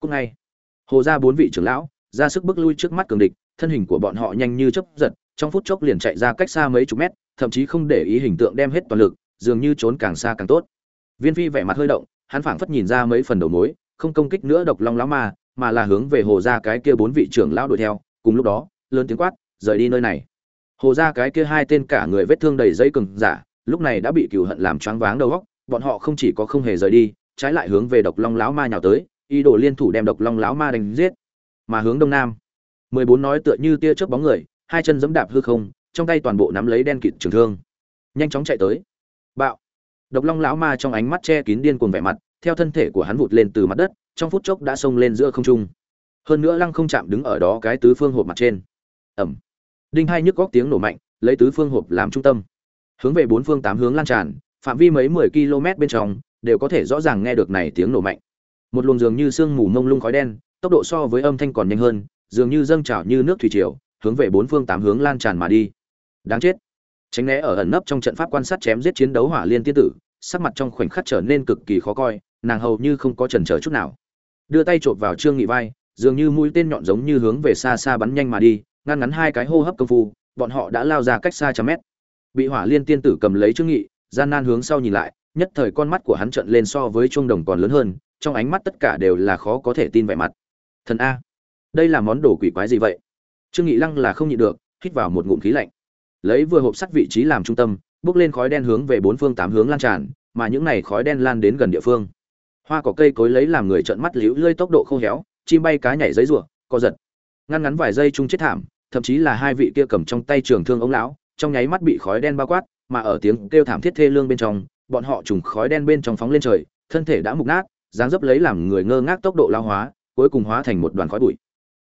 cúc ngay. Hồ ra bốn vị trưởng lão, ra sức bước lui trước mắt cường địch, thân hình của bọn họ nhanh như chớp giật, trong phút chốc liền chạy ra cách xa mấy chục mét, thậm chí không để ý hình tượng đem hết toàn lực, dường như trốn càng xa càng tốt. Viên phi vẻ mặt hơi động, hắn phảng phất nhìn ra mấy phần đầu mối, không công kích nữa độc long lão ma, mà là hướng về hồ ra cái kia bốn vị trưởng lão đuổi theo. Cùng lúc đó, lớn tiếng quát, rời đi nơi này. Hồ ra cái kia hai tên cả người vết thương đầy dây cừng giả, lúc này đã bị cừu hận làm choáng váng đầu óc, bọn họ không chỉ có không hề rời đi, trái lại hướng về độc long lão ma nhào tới ý đồ liên thủ đem độc long lão ma đánh giết, mà hướng đông nam. Mười bốn nói tựa như tia chớp bóng người, hai chân giẫm đạp hư không, trong tay toàn bộ nắm lấy đen kịt trường thương. Nhanh chóng chạy tới. Bạo. Độc long lão ma trong ánh mắt che kín điên cuồng vẻ mặt, theo thân thể của hắn vụt lên từ mặt đất, trong phút chốc đã xông lên giữa không trung. Hơn nữa lăng không chạm đứng ở đó cái tứ phương hộp mặt trên. Ẩm. Đinh hai nhức góc tiếng nổ mạnh, lấy tứ phương hộp làm trung tâm. Hướng về bốn phương tám hướng lan tràn, phạm vi mấy mười km bên trong, đều có thể rõ ràng nghe được này tiếng nổ mạnh một luồng dường như sương mù mông lung khói đen, tốc độ so với âm thanh còn nhanh hơn, dường như dâng trào như nước thủy triều, hướng về bốn phương tám hướng lan tràn mà đi. Đáng chết. Tránh né ở ẩn nấp trong trận pháp quan sát chém giết chiến đấu hỏa liên tiên tử, sắc mặt trong khoảnh khắc trở nên cực kỳ khó coi, nàng hầu như không có chần chờ chút nào. Đưa tay chộp vào trương nghị vai, dường như mũi tên nhọn giống như hướng về xa xa bắn nhanh mà đi, ngăn ngắn hai cái hô hấp công phu, bọn họ đã lao ra cách xa trăm mét. Bị hỏa liên tiên tử cầm lấy trương nghị, gian nan hướng sau nhìn lại, nhất thời con mắt của hắn trợn lên so với chuông đồng còn lớn hơn trong ánh mắt tất cả đều là khó có thể tin vẻ mặt. Thần a, đây là món đồ quỷ quái gì vậy? Trương nghị lăng là không nhịn được, hít vào một ngụm khí lạnh. Lấy vừa hộp sắt vị trí làm trung tâm, bước lên khói đen hướng về bốn phương tám hướng lan tràn, mà những này khói đen lan đến gần địa phương. Hoa cỏ cây cối lấy làm người trợn mắt liễu lơi tốc độ khô héo, chim bay cá nhảy giấy rùa co giật. Ngăn ngắn vài giây chung chết thảm, thậm chí là hai vị kia cầm trong tay trường thương ống lão, trong nháy mắt bị khói đen bao quát, mà ở tiếng kêu thảm thiết thê lương bên trong, bọn họ trùng khói đen bên trong phóng lên trời, thân thể đã mục nát dáng dấp lấy làm người ngơ ngác tốc độ lao hóa, cuối cùng hóa thành một đoàn khói bụi.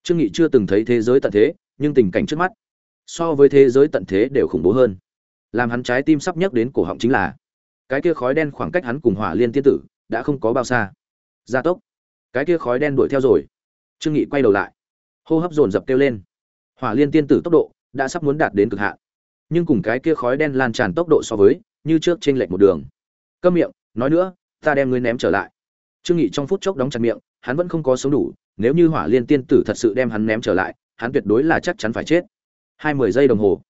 Trương nghị chưa từng thấy thế giới tận thế, nhưng tình cảnh trước mắt so với thế giới tận thế đều khủng bố hơn. Làm hắn trái tim sắp nhấc đến cổ họng chính là, cái kia khói đen khoảng cách hắn cùng hỏa liên tiên tử đã không có bao xa. Gia tốc, cái kia khói đen đuổi theo rồi. Trương nghị quay đầu lại, hô hấp dồn dập kêu lên. Hỏa liên tiên tử tốc độ đã sắp muốn đạt đến cực hạn, nhưng cùng cái kia khói đen lan tràn tốc độ so với như trước trên lệch một đường. Câm miệng, nói nữa, ta đem ngươi ném trở lại trương nghị trong phút chốc đóng chặt miệng, hắn vẫn không có sống đủ, nếu như hỏa liên tiên tử thật sự đem hắn ném trở lại, hắn tuyệt đối là chắc chắn phải chết. Hai mươi giây đồng hồ.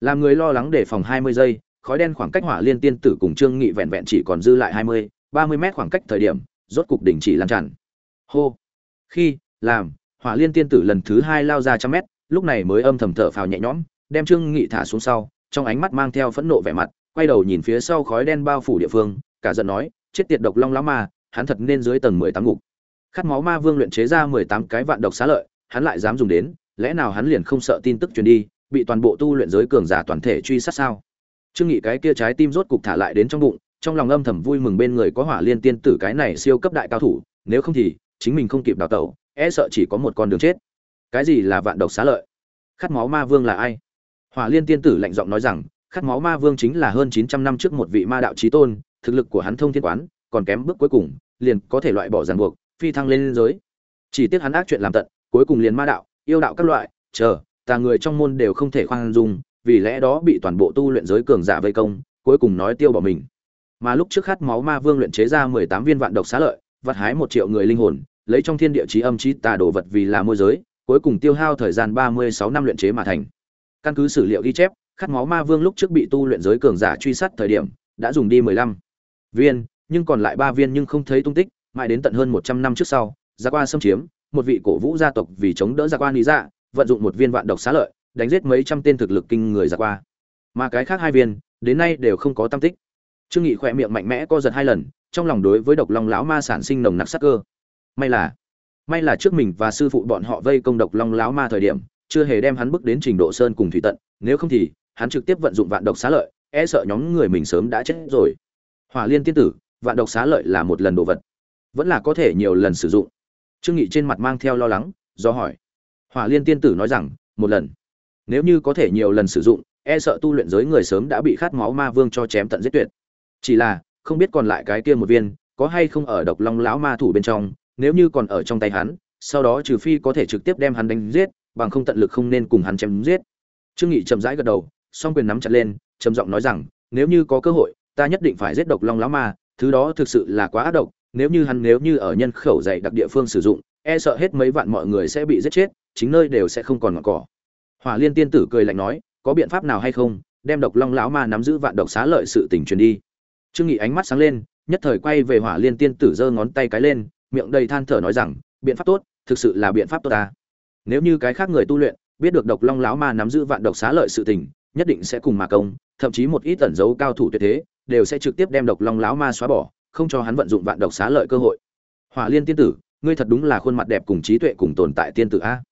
Làm người lo lắng để phòng hai mươi giây, khói đen khoảng cách hỏa liên tiên tử cùng trương nghị vẹn vẹn chỉ còn dư lại hai mươi, ba mươi mét khoảng cách thời điểm, rốt cục đỉnh chỉ lan tràn. Hô. Khi, làm, hỏa liên tiên tử lần thứ hai lao ra trăm mét, lúc này mới âm thầm thở phào nhẹ nhõm, đem trương nghị thả xuống sau, trong ánh mắt mang theo phẫn nộ vẻ mặt, quay đầu nhìn phía sau khói đen bao phủ địa phương, cả giận nói, chết tiệt độc long lão ma hắn thật nên dưới tầng mười tám ngục. Khát máu ma vương luyện chế ra mười tám cái vạn độc xá lợi, hắn lại dám dùng đến, lẽ nào hắn liền không sợ tin tức truyền đi, bị toàn bộ tu luyện giới cường giả toàn thể truy sát sao? Trương nghị cái kia trái tim rốt cục thả lại đến trong bụng, trong lòng âm thầm vui mừng bên người có hỏa liên tiên tử cái này siêu cấp đại cao thủ, nếu không thì, chính mình không kịp đào tẩu e sợ chỉ có một con đường chết. Cái gì là vạn độc xá lợi? Khát máu ma vương là ai? Hỏa liên tiên tử lạnh giọng nói rằng, khát máu ma vương chính là hơn 900 năm trước một vị ma đạo chí tôn, thực lực của hắn thông thiên quán còn kém bước cuối cùng, liền có thể loại bỏ ràng buộc, phi thăng lên giới. Chỉ tiếc hắn ác chuyện làm tận, cuối cùng liền ma đạo, yêu đạo các loại, chờ, ta người trong môn đều không thể khoan dung, vì lẽ đó bị toàn bộ tu luyện giới cường giả vây công, cuối cùng nói tiêu bỏ mình. Mà lúc trước khát máu ma vương luyện chế ra 18 viên vạn độc xá lợi, vặt hái một triệu người linh hồn, lấy trong thiên địa chí âm chí tà đồ vật vì là môi giới, cuối cùng tiêu hao thời gian 36 năm luyện chế mà thành. Căn cứ sử liệu ghi chép, khát máu ma vương lúc trước bị tu luyện giới cường giả truy sát thời điểm, đã dùng đi 15 viên nhưng còn lại ba viên nhưng không thấy tung tích, mãi đến tận hơn 100 năm trước sau, gia qua xâm chiếm, một vị cổ vũ gia tộc vì chống đỡ gia quan lý dạ vận dụng một viên vạn độc xá lợi, đánh giết mấy trăm tên thực lực kinh người gia qua. Mà cái khác hai viên, đến nay đều không có tam tích. Trương nghị khỏe miệng mạnh mẽ co giật hai lần, trong lòng đối với độc long lão ma sản sinh nồng nặc sắc cơ. May là may là trước mình và sư phụ bọn họ vây công độc long lão ma thời điểm, chưa hề đem hắn bước đến trình độ sơn cùng thủy tận, nếu không thì, hắn trực tiếp vận dụng vạn độc xá lợi e sợ nhóm người mình sớm đã chết rồi. Hỏa liên tiên tử vạn độc xá lợi là một lần đồ vật, vẫn là có thể nhiều lần sử dụng. Trương nghị trên mặt mang theo lo lắng, do hỏi. Hỏa liên tiên tử nói rằng, một lần. Nếu như có thể nhiều lần sử dụng e sợ tu luyện giới người sớm đã bị khát máu ma vương cho chém tận giết tuyệt. Chỉ là, không biết còn lại cái kia một viên, có hay không ở độc long lão ma thủ bên trong, nếu như còn ở trong tay hắn, sau đó trừ phi có thể trực tiếp đem hắn đánh giết, bằng không tận lực không nên cùng hắn chém giết. Trương nghị chậm rãi gật đầu, song quyền nắm chặt lên, trầm giọng nói rằng, nếu như có cơ hội, ta nhất định phải giết độc long lão ma thứ đó thực sự là quá ác độc, nếu như hắn nếu như ở nhân khẩu dày đặc địa phương sử dụng e sợ hết mấy vạn mọi người sẽ bị giết chết, chính nơi đều sẽ không còn ngọn cỏ. Hỏa liên tiên tử cười lạnh nói, có biện pháp nào hay không, đem độc long lão ma nắm giữ vạn độc xá lợi sự tình truyền đi. Trương nghị ánh mắt sáng lên, nhất thời quay về hỏa liên tiên tử giơ ngón tay cái lên, miệng đầy than thở nói rằng, biện pháp tốt, thực sự là biện pháp tốt ta. Nếu như cái khác người tu luyện, biết được độc long lão ma nắm giữ vạn độc xá lợi sự tình, nhất định sẽ cùng mà công, thậm chí một ít tẩn dấu cao thủ tuyệt thế đều sẽ trực tiếp đem độc long lão ma xóa bỏ, không cho hắn vận dụng vạn độc xá lợi cơ hội. Hỏa liên tiên tử, ngươi thật đúng là khuôn mặt đẹp cùng trí tuệ cùng tồn tại tiên tử a.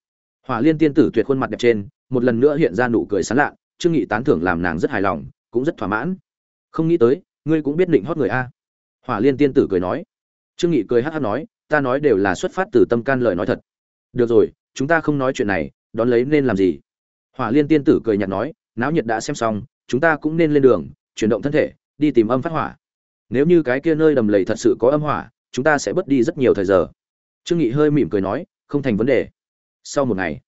Hỏa liên tiên tử tuyệt khuôn mặt đẹp trên, một lần nữa hiện ra nụ cười sán lạ trương nghị tán thưởng làm nàng rất hài lòng, cũng rất thỏa mãn. Không nghĩ tới, ngươi cũng biết định hót người a. Hỏa liên tiên tử cười nói. Trương nghị cười hắt hắt nói, ta nói đều là xuất phát từ tâm can lời nói thật. Được rồi, chúng ta không nói chuyện này, đón lấy nên làm gì? Hỏa liên tiên tử cười nhạt nói, náo nhiệt đã xem xong, chúng ta cũng nên lên đường, chuyển động thân thể đi tìm âm phát hỏa. Nếu như cái kia nơi đầm lầy thật sự có âm hỏa, chúng ta sẽ bớt đi rất nhiều thời giờ. Trương nghị hơi mỉm cười nói, không thành vấn đề. Sau một ngày,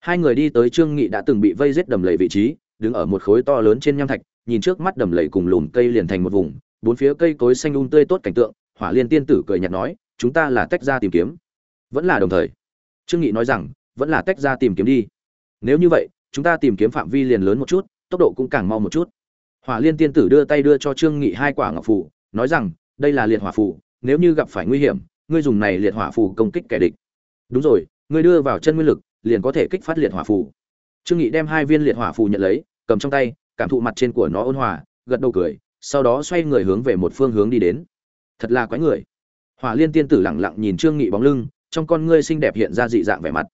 hai người đi tới trương nghị đã từng bị vây giết đầm lầy vị trí, đứng ở một khối to lớn trên nham thạch, nhìn trước mắt đầm lầy cùng lùm cây liền thành một vùng, bốn phía cây cối xanh um tươi tốt cảnh tượng, hỏa liên tiên tử cười nhạt nói, chúng ta là tách ra tìm kiếm. Vẫn là đồng thời, trương nghị nói rằng, vẫn là tách ra tìm kiếm đi. Nếu như vậy, chúng ta tìm kiếm phạm vi liền lớn một chút, tốc độ cũng càng mau một chút hỏa liên tiên tử đưa tay đưa cho trương nghị hai quả ngọc phù, nói rằng, đây là liệt hỏa phù, nếu như gặp phải nguy hiểm, ngươi dùng này liệt hỏa phù công kích kẻ địch. Đúng rồi, ngươi đưa vào chân nguyên lực, liền có thể kích phát liệt hỏa phù. Trương nghị đem hai viên liệt hỏa phù nhận lấy, cầm trong tay, cảm thụ mặt trên của nó ôn hòa, gật đầu cười, sau đó xoay người hướng về một phương hướng đi đến. Thật là quái người. Hỏa liên tiên tử lặng lặng nhìn trương nghị bóng lưng, trong con ngươi xinh đẹp hiện ra dị dạng vẻ mặt.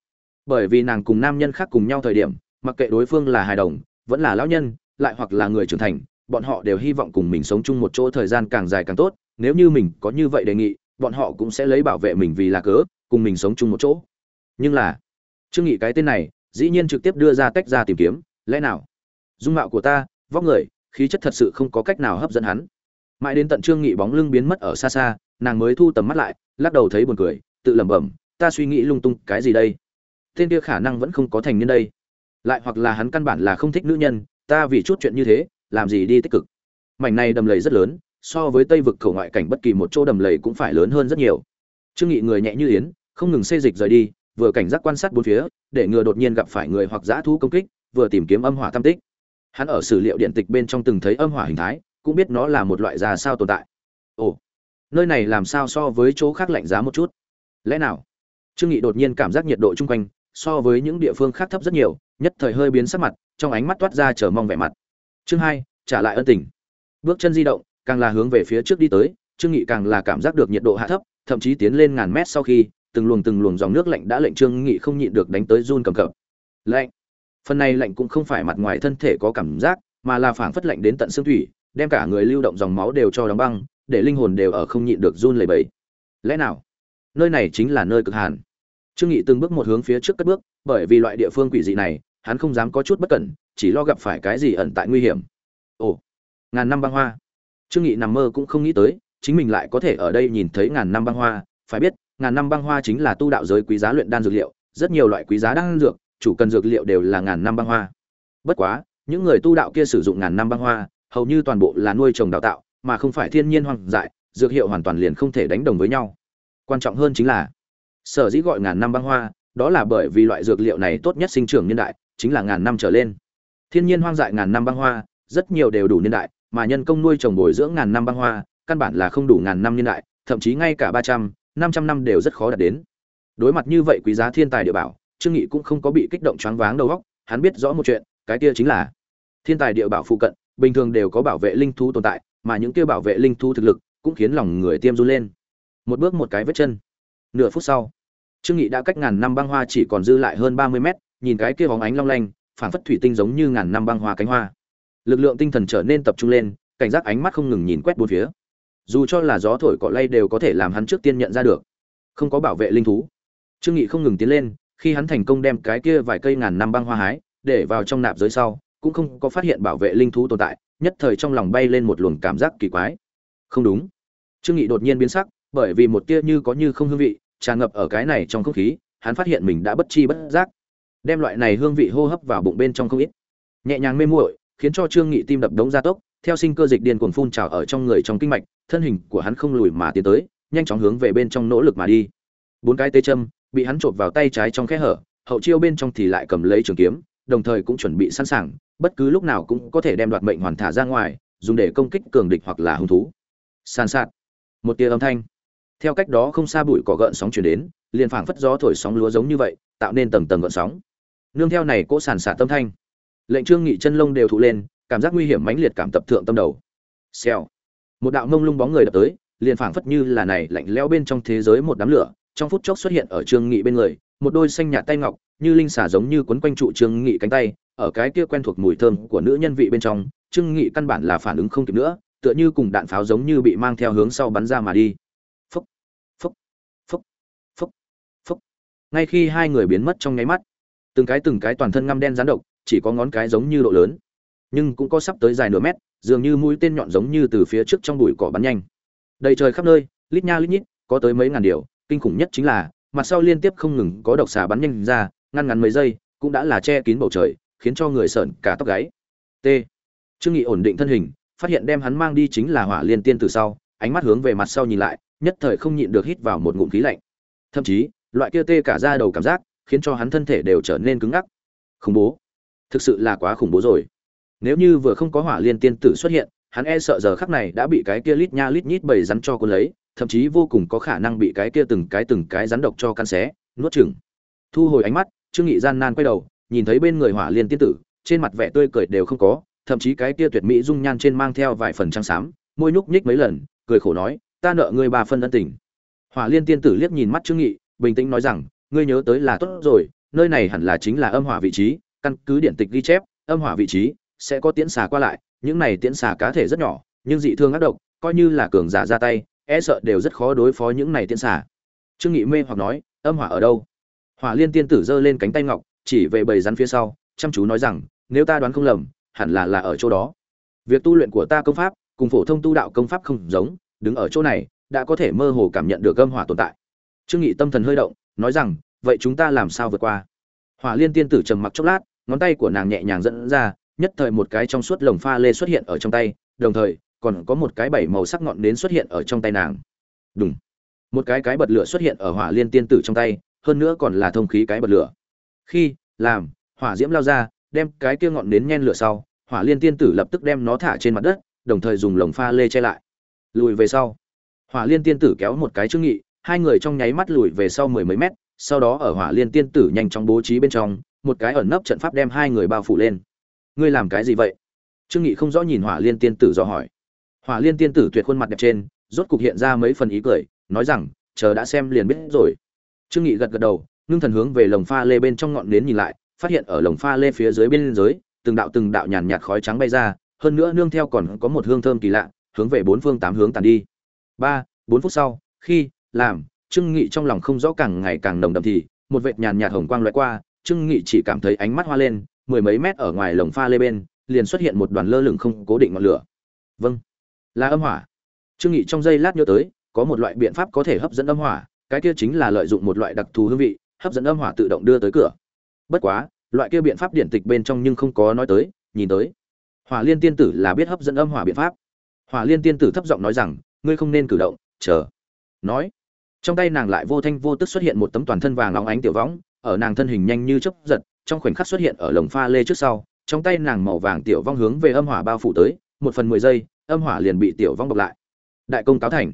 Bởi vì nàng cùng nam nhân khác cùng nhau thời điểm, mặc kệ đối phương là hài đồng, vẫn là lão nhân lại hoặc là người trưởng thành, bọn họ đều hy vọng cùng mình sống chung một chỗ thời gian càng dài càng tốt. Nếu như mình có như vậy đề nghị, bọn họ cũng sẽ lấy bảo vệ mình vì là cớ, cùng mình sống chung một chỗ. Nhưng là, trương nghị cái tên này, dĩ nhiên trực tiếp đưa ra tách ra tìm kiếm, lẽ nào? Dung mạo của ta, vóc người, khí chất thật sự không có cách nào hấp dẫn hắn. Mãi đến tận trương nghị bóng lưng biến mất ở xa xa, nàng mới thu tầm mắt lại, lắc đầu thấy buồn cười, tự lẩm bẩm, ta suy nghĩ lung tung, cái gì đây? Tên kia khả năng vẫn không có thành niên đây. Lại hoặc là hắn căn bản là không thích nữ nhân ta vì chút chuyện như thế, làm gì đi tích cực. Mảnh này đầm lầy rất lớn, so với tây vực khẩu ngoại cảnh bất kỳ một chỗ đầm lầy cũng phải lớn hơn rất nhiều. Trương nghị người nhẹ như yến, không ngừng xê dịch rời đi, vừa cảnh giác quan sát bốn phía, để ngừa đột nhiên gặp phải người hoặc dã thú công kích, vừa tìm kiếm âm hỏa tam tích. Hắn ở sử liệu điện tịch bên trong từng thấy âm hỏa hình thái, cũng biết nó là một loại già sao tồn tại. Ồ, nơi này làm sao so với chỗ khác lạnh giá một chút? Lẽ nào? Trương nghị đột nhiên cảm giác nhiệt độ chung quanh, so với những địa phương khác thấp rất nhiều nhất thời hơi biến sắc mặt, trong ánh mắt toát ra chờ mong vẻ mặt. Chương hai, trả lại ân tình. Bước chân di động, càng là hướng về phía trước đi tới, trương nghị càng là cảm giác được nhiệt độ hạ thấp, thậm chí tiến lên ngàn mét sau khi, từng luồng từng luồng dòng nước lạnh đã lệnh trương nghị không nhịn được đánh tới run cầm cập. Lạnh. Phần này lạnh cũng không phải mặt ngoài thân thể có cảm giác, mà là phảng phất lạnh đến tận xương thủy, đem cả người lưu động dòng máu đều cho đóng băng, để linh hồn đều ở không nhịn được run lẩy bẩy. Lẽ nào? Nơi này chính là nơi cực hàn trương nghị từng bước một hướng phía trước cất bước, bởi vì loại địa phương quỷ dị này, hắn không dám có chút bất cẩn, chỉ lo gặp phải cái gì ẩn tại nguy hiểm. Ồ, ngàn năm băng hoa. Trương nghị nằm mơ cũng không nghĩ tới, chính mình lại có thể ở đây nhìn thấy ngàn năm băng hoa. Phải biết, ngàn năm băng hoa chính là tu đạo giới quý giá luyện đan dược liệu, rất nhiều loại quý giá đan dược, chủ cần dược liệu đều là ngàn năm băng hoa. Bất quá, những người tu đạo kia sử dụng ngàn năm băng hoa, hầu như toàn bộ là nuôi trồng đào tạo, mà không phải thiên nhiên hoang dại, dược hiệu hoàn toàn liền không thể đánh đồng với nhau. Quan trọng hơn chính là sở dĩ gọi ngàn năm băng hoa, đó là bởi vì loại dược liệu này tốt nhất sinh trưởng niên đại, chính là ngàn năm trở lên. Thiên nhiên hoang dại ngàn năm băng hoa, rất nhiều đều đủ niên đại, mà nhân công nuôi trồng bồi dưỡng ngàn năm băng hoa, căn bản là không đủ ngàn năm niên đại, thậm chí ngay cả ba trăm, năm trăm năm đều rất khó đạt đến. Đối mặt như vậy quý giá thiên tài địa bảo, trương nghị cũng không có bị kích động choáng váng đầu óc, hắn biết rõ một chuyện, cái kia chính là thiên tài địa bảo phụ cận, bình thường đều có bảo vệ linh thú tồn tại, mà những kia bảo vệ linh thú thực lực cũng khiến lòng người tiêm run lên. Một bước một cái vết chân nửa phút sau, trương nghị đã cách ngàn năm băng hoa chỉ còn dư lại hơn ba mươi mét, nhìn cái kia bóng ánh long lanh phản phất thủy tinh giống như ngàn năm băng hoa cánh hoa. Lực lượng tinh thần trở nên tập trung lên, cảnh giác ánh mắt không ngừng nhìn quét bốn phía. Dù cho là gió thổi cọ lay đều có thể làm hắn trước tiên nhận ra được. Không có bảo vệ linh thú. Trương nghị không ngừng tiến lên, khi hắn thành công đem cái kia vài cây ngàn năm băng hoa hái, để vào trong nạp dưới sau, cũng không có phát hiện bảo vệ linh thú tồn tại, nhất thời trong lòng bay lên một luồng cảm giác kỳ quái. Không đúng. Trương nghị đột nhiên biến sắc, bởi vì một tia như có như không hương vị tràn ngập ở cái này trong không khí, hắn phát hiện mình đã bất chi bất giác, đem loại này hương vị hô hấp vào bụng bên trong không ít. Nhẹ nhàng mê muội, khiến cho trương nghị tim đập đống gia tốc, theo sinh cơ dịch điên cuồng phun trào ở trong người trong kinh mạch, thân hình của hắn không lùi mà tiến tới, nhanh chóng hướng về bên trong nỗ lực mà đi. Bốn cái tê châm bị hắn trộn vào tay trái trong khe hở, hậu chiêu bên trong thì lại cầm lấy trường kiếm, đồng thời cũng chuẩn bị sẵn sàng, bất cứ lúc nào cũng có thể đem đoạt mệnh hoàn thả ra ngoài, dùng để công kích cường địch hoặc là hung thú. Sàn sạt. Một tia âm thanh theo cách đó không xa bụi cỏ gợn sóng chuyển đến, liền phảng phất gió thổi sóng lúa giống như vậy, tạo nên tầng tầng gợn sóng. Nương theo này cỗ sàn xả tâm thanh, lệnh trương nghị chân lông đều thụ lên, cảm giác nguy hiểm mãnh liệt cảm tập thượng tâm đầu. Xèo. Một đạo mông lung bóng người đập tới, liền phảng phất như là này lạnh lẽo bên trong thế giới một đám lửa, trong phút chốc xuất hiện ở trương nghị bên người, một đôi xanh nhạt tay ngọc, như linh xả giống như quấn quanh trụ trương nghị cánh tay, ở cái kia quen thuộc mùi thơm của nữ nhân vị bên trong, trương nghị căn bản là phản ứng không kịp nữa, tựa như cùng đạn pháo giống như bị mang theo hướng sau bắn ra mà đi phúc phúc phúc phúc phúc ngay khi hai người biến mất trong nháy mắt, từng cái từng cái toàn thân ngăm đen rán độc, chỉ có ngón cái giống như độ lớn, nhưng cũng có sắp tới dài nửa mét, dường như mũi tên nhọn giống như từ phía trước trong bụi cỏ bắn nhanh. Đầy trời khắp nơi, lít nha lít nhít, có tới mấy ngàn điều, kinh khủng nhất chính là, mặt sau liên tiếp không ngừng có độc xà bắn nhanh ra, ngăn ngắn mấy giây, cũng đã là che kín bầu trời, khiến cho người sợn cả tóc gáy. T. Trương nghị ổn định thân hình, phát hiện đem hắn mang đi chính là hỏa liên tiên từ sau, ánh mắt hướng về mặt sau nhìn lại, nhất thời không nhịn được hít vào một ngụm khí lạnh. Thậm chí loại kia tê cả da đầu cảm giác, khiến cho hắn thân thể đều trở nên cứng ngắc. Khủng bố. Thực sự là quá khủng bố rồi. Nếu như vừa không có hỏa liên tiên tử xuất hiện, hắn e sợ giờ khắc này đã bị cái kia lít nha lít nhít bầy rắn cho cuốn lấy, thậm chí vô cùng có khả năng bị cái kia từng cái từng cái rắn độc cho căn xé, nuốt chửng. Thu hồi ánh mắt, trương nghị gian nan quay đầu, nhìn thấy bên người hỏa liên tiên tử, trên mặt vẻ tươi cười đều không có, thậm chí cái kia tuyệt mỹ dung nhan trên mang theo vài phần trắng xám, môi nhúc nhích mấy lần, cười khổ nói, ta nợ ngươi ba phân ân tình. Hỏa liên tiên tử liếc nhìn mắt trương nghị bình tĩnh nói rằng, ngươi nhớ tới là tốt rồi, nơi này hẳn là chính là âm hỏa vị trí, căn cứ điện tịch ghi chép, âm hỏa vị trí sẽ có tiễn xà qua lại, những này tiễn xà cá thể rất nhỏ, nhưng dị thương ác độc, coi như là cường giả ra tay e sợ đều rất khó đối phó những này tiễn xà. Trương nghị mê hoặc nói, âm hỏa ở đâu? Hỏa liên tiên tử giơ lên cánh tay ngọc, chỉ về bầy rắn phía sau, chăm chú nói rằng, nếu ta đoán không lầm, hẳn là là ở chỗ đó. Việc tu luyện của ta công pháp cùng phổ thông tu đạo công pháp không giống, đứng ở chỗ này, đã có thể mơ hồ cảm nhận được âm hỏa tồn tại trương nghị tâm thần hơi động, nói rằng, vậy chúng ta làm sao vượt qua? Hỏa liên tiên tử trầm mặc chốc lát, ngón tay của nàng nhẹ nhàng dẫn ra, nhất thời một cái trong suốt lồng pha lê xuất hiện ở trong tay, đồng thời, còn có một cái bảy màu sắc ngọn nến xuất hiện ở trong tay nàng. Đúng một cái cái bật lửa xuất hiện ở hỏa liên tiên tử trong tay, hơn nữa còn là thông khí cái bật lửa. Khi, làm, hỏa diễm lao ra, đem cái kia ngọn nến nhen lửa sau, hỏa liên tiên tử lập tức đem nó thả trên mặt đất, đồng thời dùng lồng pha lê che lại. Lùi về sau, hỏa liên tiên tử kéo một cái trương nghị hai người trong nháy mắt lùi về sau mười mấy mét, sau đó ở hỏa liên tiên tử nhanh chóng bố trí bên trong, một cái ẩn nấp trận pháp đem hai người bao phủ lên. Ngươi làm cái gì vậy? Trương nghị không rõ nhìn hỏa liên tiên tử do hỏi. Hỏa liên tiên tử tuyệt khuôn mặt đẹp trên, rốt cục hiện ra mấy phần ý cười, nói rằng, chờ đã xem liền biết rồi. Trương nghị gật gật đầu, ngưng thần hướng về lồng pha lê bên trong ngọn nến nhìn lại, phát hiện ở lồng pha lê phía dưới bên dưới, từng đạo từng đạo nhàn nhạt khói trắng bay ra, hơn nữa nương theo còn có một hương thơm kỳ lạ, hướng về bốn phương tám hướng tàn đi. Ba, bốn phút sau, khi làm, trương nghị trong lòng không rõ càng ngày càng nồng đậm thì, một vệt nhàn nhạt hồng quang lóe qua, trương nghị chỉ cảm thấy ánh mắt hoa lên, mười mấy mét ở ngoài lồng pha lê bên, liền xuất hiện một đoàn lơ lửng không cố định ngọn lửa. Vâng là âm hỏa. Trương nghị trong giây lát nhớ tới, có một loại biện pháp có thể hấp dẫn âm hỏa, cái kia chính là lợi dụng một loại đặc thù hương vị, hấp dẫn âm hỏa tự động đưa tới cửa. Bất quá, loại kia biện pháp điển tịch bên trong nhưng không có nói tới, nhìn tới. Hỏa liên tiên tử là biết hấp dẫn âm hỏa biện pháp. Hỏa liên tiên tử thấp giọng nói rằng, ngươi không nên cử động, chờ. Nói trong tay nàng lại vô thanh vô tức xuất hiện một tấm toàn thân vàng óng ánh tiểu võng, ở nàng thân hình nhanh như chớp giật, trong khoảnh khắc xuất hiện ở lồng pha lê trước sau, trong tay nàng màu vàng tiểu vong hướng về âm hỏa bao phủ tới, một phần mười giây, âm hỏa liền bị tiểu vong bọc lại. Đại công cáo thành.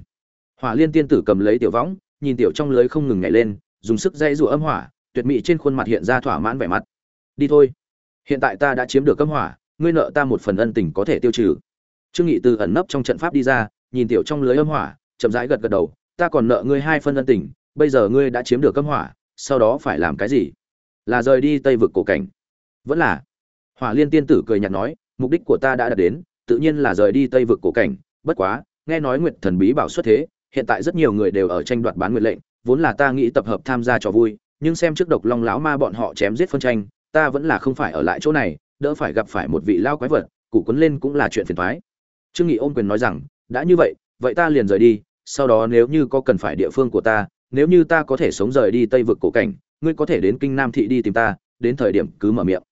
Hỏa liên tiên tử cầm lấy tiểu võng, nhìn tiểu trong lưới không ngừng nhảy lên, dùng sức dây rùa âm hỏa, tuyệt mỹ trên khuôn mặt hiện ra thỏa mãn vẻ mặt. Đi thôi. Hiện tại ta đã chiếm được âm hỏa, ngươi nợ ta một phần ân tình có thể tiêu trừ. Trương nghị từ ẩn nấp trong trận pháp đi ra, nhìn tiểu trong lưới âm hỏa, chậm rãi gật gật đầu ta còn nợ ngươi hai phân ân tình, bây giờ ngươi đã chiếm được cấm hỏa, sau đó phải làm cái gì? Là rời đi tây vực cổ cảnh. Vẫn là. Hỏa liên tiên tử cười nhạt nói, mục đích của ta đã đạt đến, tự nhiên là rời đi tây vực cổ cảnh. Bất quá, nghe nói nguyệt thần bí bảo xuất thế, hiện tại rất nhiều người đều ở tranh đoạt bán nguyệt lệnh, vốn là ta nghĩ tập hợp tham gia trò vui, nhưng xem trước độc long lão ma bọn họ chém giết phân tranh, ta vẫn là không phải ở lại chỗ này, đỡ phải gặp phải một vị lao quái vật cụ quấn lên cũng là chuyện phiền thoái. Trương nghị ôm quyền nói rằng, đã như vậy vậy ta liền rời đi sau đó nếu như có cần phải địa phương của ta, nếu như ta có thể sống rời đi tây vực cổ cảnh, ngươi có thể đến kinh nam thị đi tìm ta, đến thời điểm cứ mở miệng.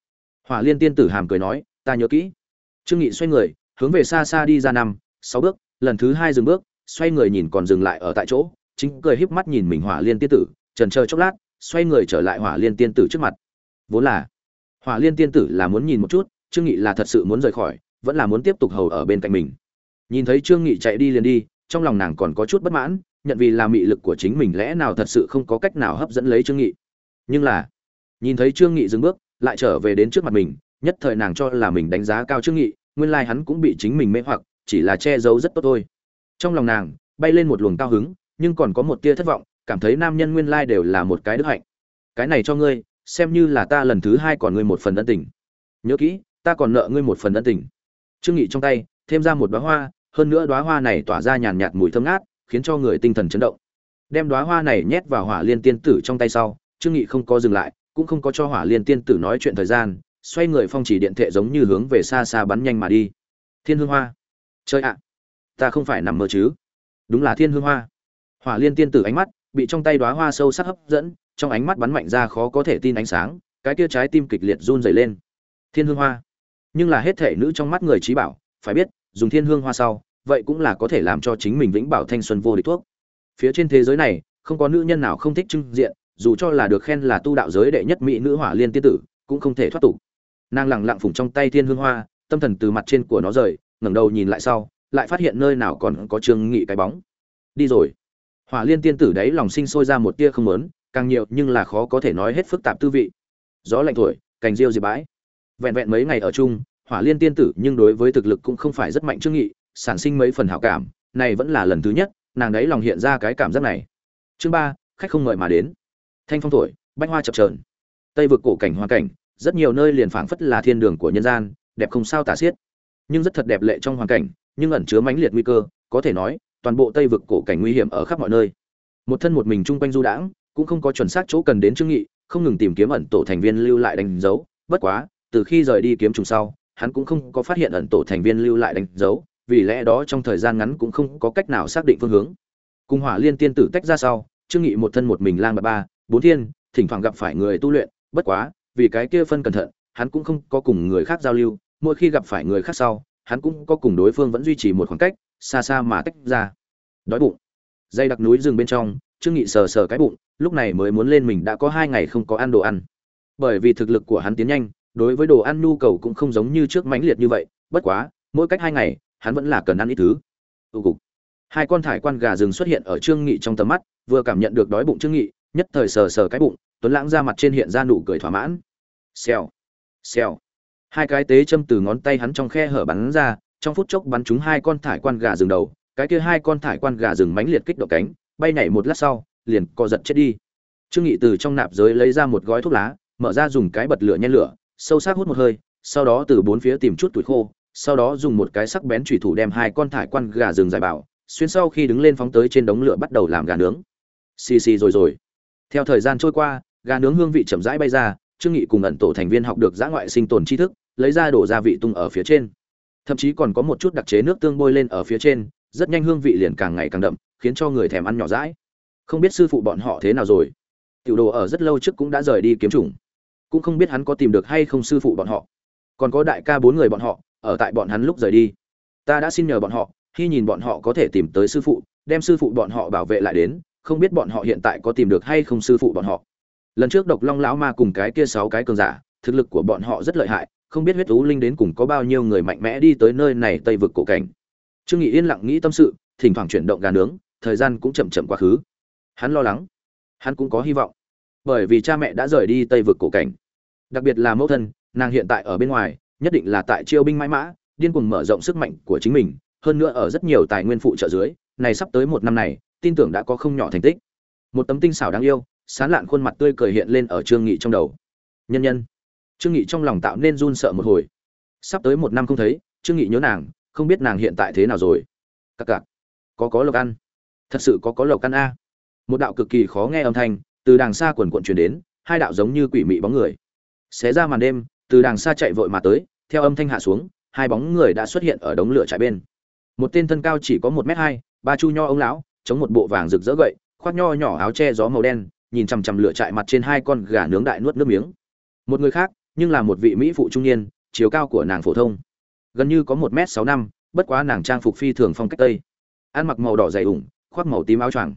Hỏa liên tiên tử hàm cười nói, ta nhớ kỹ. Trương nghị xoay người, hướng về xa xa đi ra năm, sáu bước, lần thứ hai dừng bước, xoay người nhìn còn dừng lại ở tại chỗ, chính cười híp mắt nhìn mình hỏa liên tiên tử, trần chờ chốc lát, xoay người trở lại hỏa liên tiên tử trước mặt. Vốn là, hỏa liên tiên tử là muốn nhìn một chút, trương nghị là thật sự muốn rời khỏi, vẫn là muốn tiếp tục hầu ở bên cạnh mình. Nhìn thấy trương nghị chạy đi liền đi trong lòng nàng còn có chút bất mãn, nhận vì là mị lực của chính mình lẽ nào thật sự không có cách nào hấp dẫn lấy trương nghị. Nhưng là, nhìn thấy trương nghị dừng bước, lại trở về đến trước mặt mình, nhất thời nàng cho là mình đánh giá cao trương nghị, nguyên lai like hắn cũng bị chính mình mê hoặc, chỉ là che giấu rất tốt thôi. Trong lòng nàng, bay lên một luồng cao hứng, nhưng còn có một tia thất vọng, cảm thấy nam nhân nguyên lai like đều là một cái đức hạnh. Cái này cho ngươi, xem như là ta lần thứ hai còn ngươi một phần ân tình. Nhớ kỹ, ta còn nợ ngươi một phần ân tình. Trương nghị trong tay, thêm ra một bó hoa hơn nữa đóa hoa này tỏa ra nhàn nhạt mùi thơm ngát, khiến cho người tinh thần chấn động. Đem đóa hoa này nhét vào hỏa liên tiên tử trong tay sau, trương nghị không có dừng lại, cũng không có cho hỏa liên tiên tử nói chuyện thời gian, xoay người phong chỉ điện thệ giống như hướng về xa xa bắn nhanh mà đi. Thiên hương hoa. Chơi ạ, ta không phải nằm mơ chứ? Đúng là thiên hương hoa. Hỏa liên tiên tử ánh mắt bị trong tay đóa hoa sâu sắc hấp dẫn, trong ánh mắt bắn mạnh ra khó có thể tin ánh sáng, cái kia trái tim kịch liệt run rẩy lên. Thiên hương hoa. Nhưng là hết thể nữ trong mắt người trí bảo, phải biết dùng thiên hương hoa sau, vậy cũng là có thể làm cho chính mình vĩnh bảo thanh xuân vô địch thuốc. Phía trên thế giới này, không có nữ nhân nào không thích trưng diện, dù cho là được khen là tu đạo giới đệ nhất mỹ nữ hỏa liên tiên tử, cũng không thể thoát tục. Nàng lẳng lặng phủng trong tay thiên hương hoa, tâm thần từ mặt trên của nó rời, ngẩng đầu nhìn lại sau, lại phát hiện nơi nào còn có trương nghị cái bóng. Đi rồi. Hỏa liên tiên tử đấy lòng sinh sôi ra một tia không lớn càng nhiều nhưng là khó có thể nói hết phức tạp tư vị. Gió lạnh thổi, cành riêu diệp bãi. Vẹn vẹn mấy ngày ở chung hỏa liên tiên tử nhưng đối với thực lực cũng không phải rất mạnh trương nghị, sản sinh mấy phần hảo cảm, này vẫn là lần thứ nhất, nàng đấy lòng hiện ra cái cảm giác này. Chương ba, khách không mời mà đến. Thanh phong thổi, bách hoa chập chờn. Tây vực cổ cảnh hoa cảnh, rất nhiều nơi liền phảng phất là thiên đường của nhân gian, đẹp không sao tả xiết. Nhưng rất thật đẹp lệ trong hoàn cảnh, nhưng ẩn chứa mãnh liệt nguy cơ, có thể nói, toàn bộ tây vực cổ cảnh nguy hiểm ở khắp mọi nơi. Một thân một mình chung quanh du đãng, cũng không có chuẩn xác chỗ cần đến trương nghị, không ngừng tìm kiếm ẩn tổ thành viên lưu lại đánh dấu. Bất quá, từ khi rời đi kiếm trùng sau hắn cũng không có phát hiện ẩn tổ thành viên lưu lại đánh dấu, vì lẽ đó trong thời gian ngắn cũng không có cách nào xác định phương hướng. Cùng hỏa liên tiên tử tách ra sau, trương nghị một thân một mình lang bạt ba, bốn thiên, thỉnh thoảng gặp phải người tu luyện, bất quá, vì cái kia phân cẩn thận, hắn cũng không có cùng người khác giao lưu, mỗi khi gặp phải người khác sau, hắn cũng có cùng đối phương vẫn duy trì một khoảng cách, xa xa mà tách ra. Đói bụng. Dây đặc núi rừng bên trong, trương nghị sờ sờ cái bụng, lúc này mới muốn lên mình đã có hai ngày không có ăn đồ ăn. Bởi vì thực lực của hắn tiến nhanh đối với đồ ăn nhu cầu cũng không giống như trước mãnh liệt như vậy, bất quá, mỗi cách hai ngày, hắn vẫn là cần ăn ít thứ. Ưu cục. Hai con thải quan gà rừng xuất hiện ở trương nghị trong tầm mắt, vừa cảm nhận được đói bụng trương nghị, nhất thời sờ sờ cái bụng, tuấn lãng ra mặt trên hiện ra nụ cười thỏa mãn. Xèo. Xèo. Hai cái tế châm từ ngón tay hắn trong khe hở bắn ra, trong phút chốc bắn trúng hai con thải quan gà rừng đầu, cái kia hai con thải quan gà rừng mãnh liệt kích động cánh, bay nhảy một lát sau, liền co giật chết đi. Trương nghị từ trong nạp giới lấy ra một gói thuốc lá, mở ra dùng cái bật lửa nhen lửa sâu sắc hút một hơi, sau đó từ bốn phía tìm chút tuổi khô, sau đó dùng một cái sắc bén chủy thủ đem hai con thải quan gà rừng dài bảo, xuyên sau khi đứng lên phóng tới trên đống lửa bắt đầu làm gà nướng. Xì xì rồi rồi. Theo thời gian trôi qua, gà nướng hương vị chậm rãi bay ra, trương nghị cùng ẩn tổ thành viên học được giã ngoại sinh tồn tri thức, lấy ra đổ gia vị tung ở phía trên. Thậm chí còn có một chút đặc chế nước tương bôi lên ở phía trên, rất nhanh hương vị liền càng ngày càng đậm, khiến cho người thèm ăn nhỏ dãi. không biết sư phụ bọn họ thế nào rồi. Tiểu đồ ở rất lâu trước cũng đã rời đi kiếm chủng cũng không biết hắn có tìm được hay không sư phụ bọn họ. Còn có đại ca bốn người bọn họ, ở tại bọn hắn lúc rời đi. Ta đã xin nhờ bọn họ, khi nhìn bọn họ có thể tìm tới sư phụ, đem sư phụ bọn họ bảo vệ lại đến, không biết bọn họ hiện tại có tìm được hay không sư phụ bọn họ. Lần trước độc long lão ma cùng cái kia sáu cái cường giả, thực lực của bọn họ rất lợi hại, không biết huyết thú linh đến cùng có bao nhiêu người mạnh mẽ đi tới nơi này tây vực cổ cảnh. Trương nghị yên lặng nghĩ tâm sự, thỉnh thoảng chuyển động gà nướng, thời gian cũng chậm chậm quá khứ. Hắn lo lắng. Hắn cũng có hy vọng. Bởi vì cha mẹ đã rời đi tây vực cổ cảnh đặc biệt là mẫu thân, nàng hiện tại ở bên ngoài, nhất định là tại chiêu binh mãi mã, điên cuồng mở rộng sức mạnh của chính mình, hơn nữa ở rất nhiều tài nguyên phụ trợ dưới, này sắp tới một năm này, tin tưởng đã có không nhỏ thành tích. Một tấm tinh xảo đáng yêu, sán lạn khuôn mặt tươi cười hiện lên ở trương nghị trong đầu. Nhân nhân. Trương nghị trong lòng tạo nên run sợ một hồi. Sắp tới một năm không thấy, trương nghị nhớ nàng, không biết nàng hiện tại thế nào rồi. Cặc cặc có có lộc ăn. Thật sự có có lộc ăn a. Một đạo cực kỳ khó nghe âm thanh, từ đàng xa quần cuộn truyền đến, hai đạo giống như quỷ mị bóng người xé ra màn đêm, từ đàng xa chạy vội mà tới, theo âm thanh hạ xuống, hai bóng người đã xuất hiện ở đống lửa trại bên. Một tên thân cao chỉ có một m hai, ba chu nho ông lão, chống một bộ vàng rực rỡ gậy, khoác nho nhỏ áo che gió màu đen, nhìn chằm chằm lửa trại mặt trên hai con gà nướng đại nuốt nước miếng. Một người khác, nhưng là một vị mỹ phụ trung niên, chiều cao của nàng phổ thông. Gần như có một m sáu năm, bất quá nàng trang phục phi thường phong cách tây. Ăn mặc màu đỏ dày ủng, khoác màu tím áo choàng.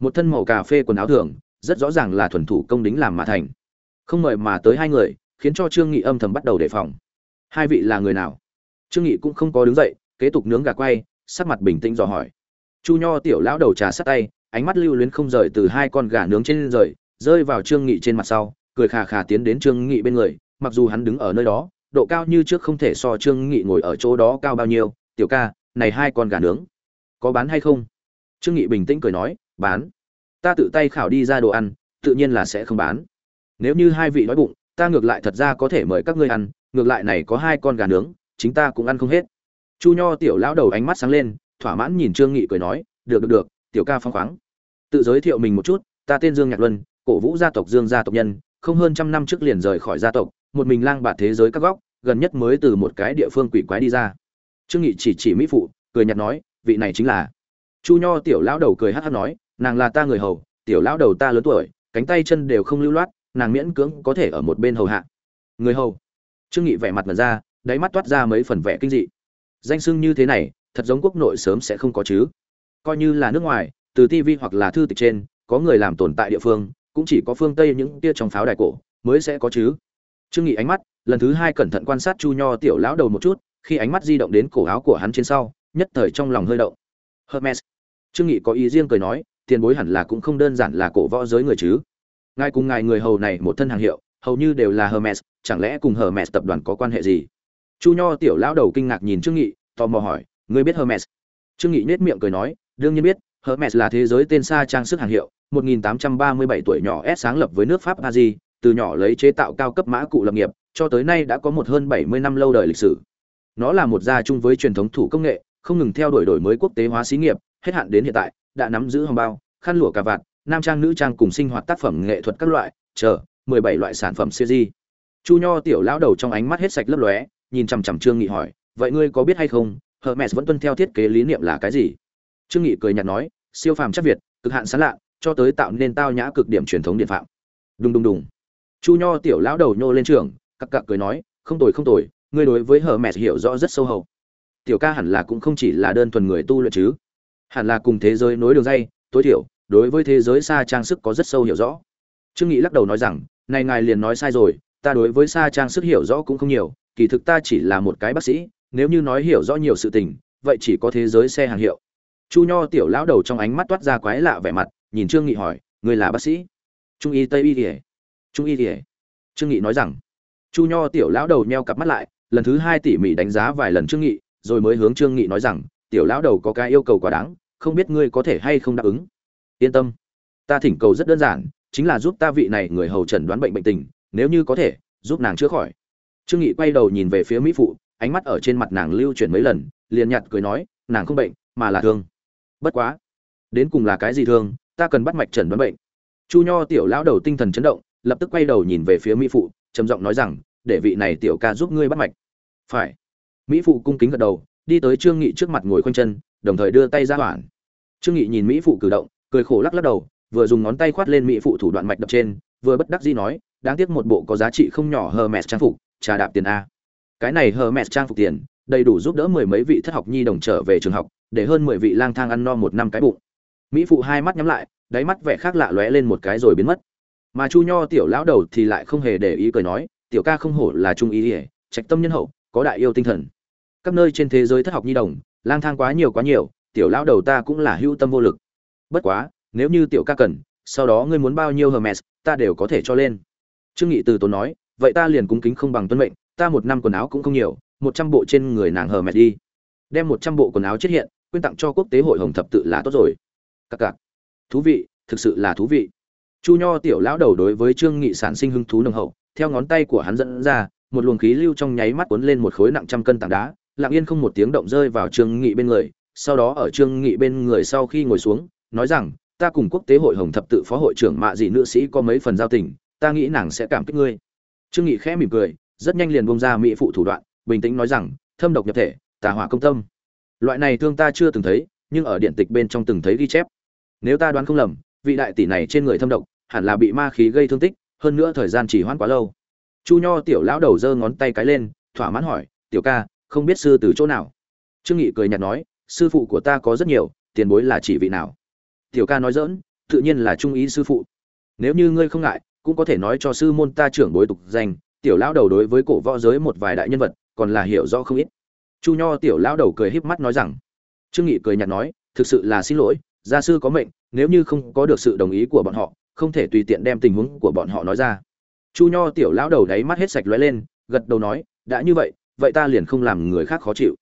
Một thân màu cà phê quần áo thường, rất rõ ràng là thuần thủ công đính làm mà thành không mời mà tới hai người, khiến cho trương nghị âm thầm bắt đầu đề phòng. Hai vị là người nào? Trương nghị cũng không có đứng dậy, kế tục nướng gà quay, sắc mặt bình tĩnh dò hỏi. Chu nho tiểu lão đầu trà sát tay, ánh mắt lưu luyến không rời từ hai con gà nướng trên rời, rơi vào trương nghị trên mặt sau, cười khà khà tiến đến trương nghị bên người, mặc dù hắn đứng ở nơi đó, độ cao như trước không thể so trương nghị ngồi ở chỗ đó cao bao nhiêu, tiểu ca, này hai con gà nướng, có bán hay không? Trương nghị bình tĩnh cười nói, bán. Ta tự tay khảo đi ra đồ ăn, tự nhiên là sẽ không bán nếu như hai vị đói bụng, ta ngược lại thật ra có thể mời các ngươi ăn, ngược lại này có hai con gà nướng, chính ta cũng ăn không hết. Chu nho tiểu lão đầu ánh mắt sáng lên, thỏa mãn nhìn trương nghị cười nói, được được được, tiểu ca phong khoáng. Tự giới thiệu mình một chút, ta tên dương nhạc luân, cổ vũ gia tộc dương gia tộc nhân, không hơn trăm năm trước liền rời khỏi gia tộc, một mình lang bạt thế giới các góc, gần nhất mới từ một cái địa phương quỷ quái đi ra. Trương nghị chỉ chỉ mỹ phụ, cười nhạt nói, vị này chính là chu nho tiểu lão đầu cười hắt hắt nói, nàng là ta người hầu, tiểu lão đầu ta lớn tuổi, cánh tay chân đều không lưu loát nàng miễn cưỡng có thể ở một bên hầu hạ. Người hầu. Trương nghị vẻ mặt mật ra, đáy mắt toát ra mấy phần vẻ kinh dị. Danh xưng như thế này, thật giống quốc nội sớm sẽ không có chứ. Coi như là nước ngoài, từ tv hoặc là thư tịch trên, có người làm tồn tại địa phương, cũng chỉ có phương tây những tia trong pháo đài cổ, mới sẽ có chứ. Trương nghị ánh mắt, lần thứ hai cẩn thận quan sát chu nho tiểu lão đầu một chút, khi ánh mắt di động đến cổ áo của hắn trên sau, nhất thời trong lòng hơi động. Hermes. Trương nghị có ý riêng cười nói, tiền bối hẳn là cũng không đơn giản là cổ võ giới người chứ ngài cùng ngài người hầu này một thân hàng hiệu hầu như đều là hermes chẳng lẽ cùng hermes tập đoàn có quan hệ gì chu nho tiểu lão đầu kinh ngạc nhìn trương nghị tò mò hỏi ngươi biết hermes trương nghị nét miệng cười nói đương nhiên biết hermes là thế giới tên xa trang sức hàng hiệu 1837 tuổi nhỏ S sáng lập với nước Pháp Paris, từ nhỏ lấy chế tạo cao cấp mã cụ lập nghiệp, cho tới nay đã có một hơn 70 năm lâu đời lịch sử. Nó là một gia chung với truyền thống thủ công nghệ, không ngừng theo đuổi đổi mới quốc tế hóa xí nghiệp, hết hạn đến hiện tại, đã nắm giữ hồng bao, khăn lụa cà vạt, nam trang nữ trang cùng sinh hoạt tác phẩm nghệ thuật các loại, chờ 17 loại sản phẩm series. Chu Nho tiểu lão đầu trong ánh mắt hết sạch lấp lóe, nhìn chằm chằm Trương Nghị hỏi, "Vậy ngươi có biết hay không, Hermes vẫn tuân theo thiết kế lý niệm là cái gì?" Trương Nghị cười nhạt nói, "Siêu phàm chất việt, cực hạn sáng lạ, cho tới tạo nên tao nhã cực điểm truyền thống điện phạm." Đùng đùng đùng. Chu Nho tiểu lão đầu nhô lên trường, cặc cặc cười nói, "Không tồi không tồi, ngươi đối với Hermes hiểu rõ rất sâu hậu." Tiểu ca hẳn là cũng không chỉ là đơn thuần người tu luyện chứ, hẳn là cùng thế giới nối đường dây, tối thiểu đối với thế giới xa trang sức có rất sâu hiểu rõ. Trương nghị lắc đầu nói rằng, này ngài liền nói sai rồi, ta đối với xa trang sức hiểu rõ cũng không nhiều, kỳ thực ta chỉ là một cái bác sĩ, nếu như nói hiểu rõ nhiều sự tình, vậy chỉ có thế giới xe hàng hiệu. Chu nho tiểu lão đầu trong ánh mắt toát ra quái lạ vẻ mặt, nhìn trương nghị hỏi người là bác sĩ? Trung y tây y kể trung y kể trương nghị nói rằng, chu nho tiểu lão đầu nheo cặp mắt lại, lần thứ hai tỉ mỉ đánh giá vài lần trương nghị, rồi mới hướng trương nghị nói rằng, tiểu lão đầu có cái yêu cầu quá đáng, không biết ngươi có thể hay không đáp ứng yên tâm. Ta thỉnh cầu rất đơn giản, chính là giúp ta vị này người hầu trần đoán bệnh bệnh tình, nếu như có thể, giúp nàng chữa khỏi. Trương nghị quay đầu nhìn về phía mỹ phụ, ánh mắt ở trên mặt nàng lưu chuyển mấy lần, liền nhạt cười nói, nàng không bệnh, mà là thương. Bất quá, đến cùng là cái gì thương, ta cần bắt mạch trần đoán bệnh. Chu nho tiểu lão đầu tinh thần chấn động, lập tức quay đầu nhìn về phía mỹ phụ, trầm giọng nói rằng, để vị này tiểu ca giúp ngươi bắt mạch. Phải. Mỹ phụ cung kính gật đầu, đi tới trương nghị trước mặt ngồi khoanh chân, đồng thời đưa tay ra hoản trương nghị nhìn mỹ phụ cử động cười khổ lắc lắc đầu, vừa dùng ngón tay khoát lên mỹ phụ thủ đoạn mạch đập trên, vừa bất đắc dĩ nói, đáng tiếc một bộ có giá trị không nhỏ Hermes trang phục, trà đạp tiền a. Cái này Hermes trang phục tiền, đầy đủ giúp đỡ mười mấy vị thất học nhi đồng trở về trường học, để hơn mười vị lang thang ăn no một năm cái bụng. Mỹ phụ hai mắt nhắm lại, đáy mắt vẻ khác lạ lóe lên một cái rồi biến mất. Mà chu nho tiểu lão đầu thì lại không hề để ý cười nói, tiểu ca không hổ là trung ý ỉa trạch tâm nhân hậu, có đại yêu tinh thần. Các nơi trên thế giới thất học nhi đồng, lang thang quá nhiều quá nhiều, tiểu lão đầu ta cũng là hữu tâm vô lực bất quá, nếu như tiểu ca cần, sau đó ngươi muốn bao nhiêu hermes, ta đều có thể cho lên. Trương nghị từ tốn nói, vậy ta liền cung kính không bằng tuân mệnh, ta một năm quần áo cũng không nhiều, một trăm bộ trên người nàng hermes đi. Đem một trăm bộ quần áo chết hiện, quyên tặng cho quốc tế hội hồng thập tự là tốt rồi. Cặc cặc. Thú vị, thực sự là thú vị. Chu nho tiểu lão đầu đối với trương nghị sản sinh hứng thú nồng hậu, theo ngón tay của hắn dẫn ra, một luồng khí lưu trong nháy mắt cuốn lên một khối nặng trăm cân tảng đá, lặng yên không một tiếng động rơi vào trương nghị bên người, sau đó ở trương nghị bên người sau khi ngồi xuống nói rằng, ta cùng quốc tế hội hồng thập tự phó hội trưởng mạ dị nữ sĩ có mấy phần giao tình, ta nghĩ nàng sẽ cảm kích ngươi. Trương nghị khẽ mỉm cười, rất nhanh liền bông ra mỹ phụ thủ đoạn, bình tĩnh nói rằng, thâm độc nhập thể, tà hỏa công tâm. Loại này thương ta chưa từng thấy, nhưng ở điện tịch bên trong từng thấy ghi chép. Nếu ta đoán không lầm, vị đại tỷ này trên người thâm độc, hẳn là bị ma khí gây thương tích, hơn nữa thời gian chỉ hoãn quá lâu. Chu nho tiểu lão đầu giơ ngón tay cái lên, thỏa mãn hỏi, tiểu ca, không biết sư từ chỗ nào? Trương nghị cười nhạt nói, sư phụ của ta có rất nhiều, tiền bối là chỉ vị nào? Tiểu ca nói dỡn tự nhiên là trung ý sư phụ. Nếu như ngươi không ngại, cũng có thể nói cho sư môn ta trưởng bối tục danh, tiểu lão đầu đối với cổ võ giới một vài đại nhân vật, còn là hiểu rõ không ít. Chu nho tiểu lão đầu cười híp mắt nói rằng, trương nghị cười nhạt nói, thực sự là xin lỗi, gia sư có mệnh, nếu như không có được sự đồng ý của bọn họ, không thể tùy tiện đem tình huống của bọn họ nói ra. Chu nho tiểu lão đầu đáy mắt hết sạch lóe lên, gật đầu nói, đã như vậy vậy ta liền không làm người khác khó chịu.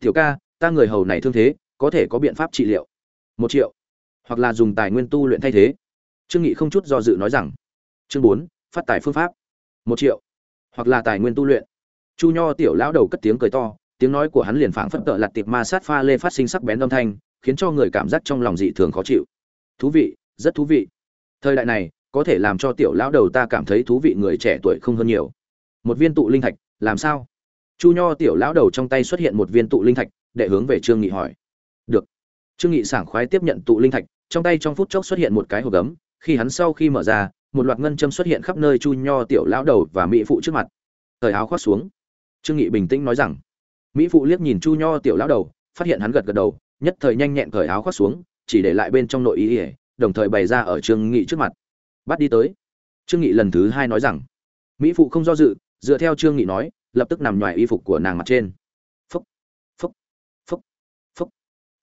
Tiểu ca, ta người hầu này thương thế, có thể có biện pháp trị liệu. Một triệu hoặc là dùng tài nguyên tu luyện thay thế. Trương nghị không chút do dự nói rằng, chương bốn, phát tài phương pháp, một triệu, hoặc là tài nguyên tu luyện. Chu nho tiểu lão đầu cất tiếng cười to, tiếng nói của hắn liền phảng phất tợ lặt tiệp ma sát pha lê phát sinh sắc bén âm thanh, khiến cho người cảm giác trong lòng dị thường khó chịu. Thú vị, rất thú vị. Thời đại này, có thể làm cho tiểu lão đầu ta cảm thấy thú vị người trẻ tuổi không hơn nhiều. Một viên tụ linh thạch, làm sao? Chu nho tiểu lão đầu trong tay xuất hiện một viên tụ linh thạch để hướng về trương nghị hỏi. Được. Trương nghị sảng khoái tiếp nhận tụ linh thạch trong tay trong phút chốc xuất hiện một cái hộp gấm, khi hắn sau khi mở ra, một loạt ngân châm xuất hiện khắp nơi chu nho tiểu lão đầu và mỹ phụ trước mặt. Thời áo khoác xuống. Trương nghị bình tĩnh nói rằng, mỹ phụ liếc nhìn chu nho tiểu lão đầu, phát hiện hắn gật gật đầu, nhất thời nhanh nhẹn cởi áo khoác xuống, chỉ để lại bên trong nội ý ỉa đồng thời bày ra ở trương nghị trước mặt. Bắt đi tới. Trương nghị lần thứ hai nói rằng, mỹ phụ không do dự, dựa theo trương nghị nói, lập tức nằm ngoài y phục của nàng mặt trên. Phúc phúc phúc phúc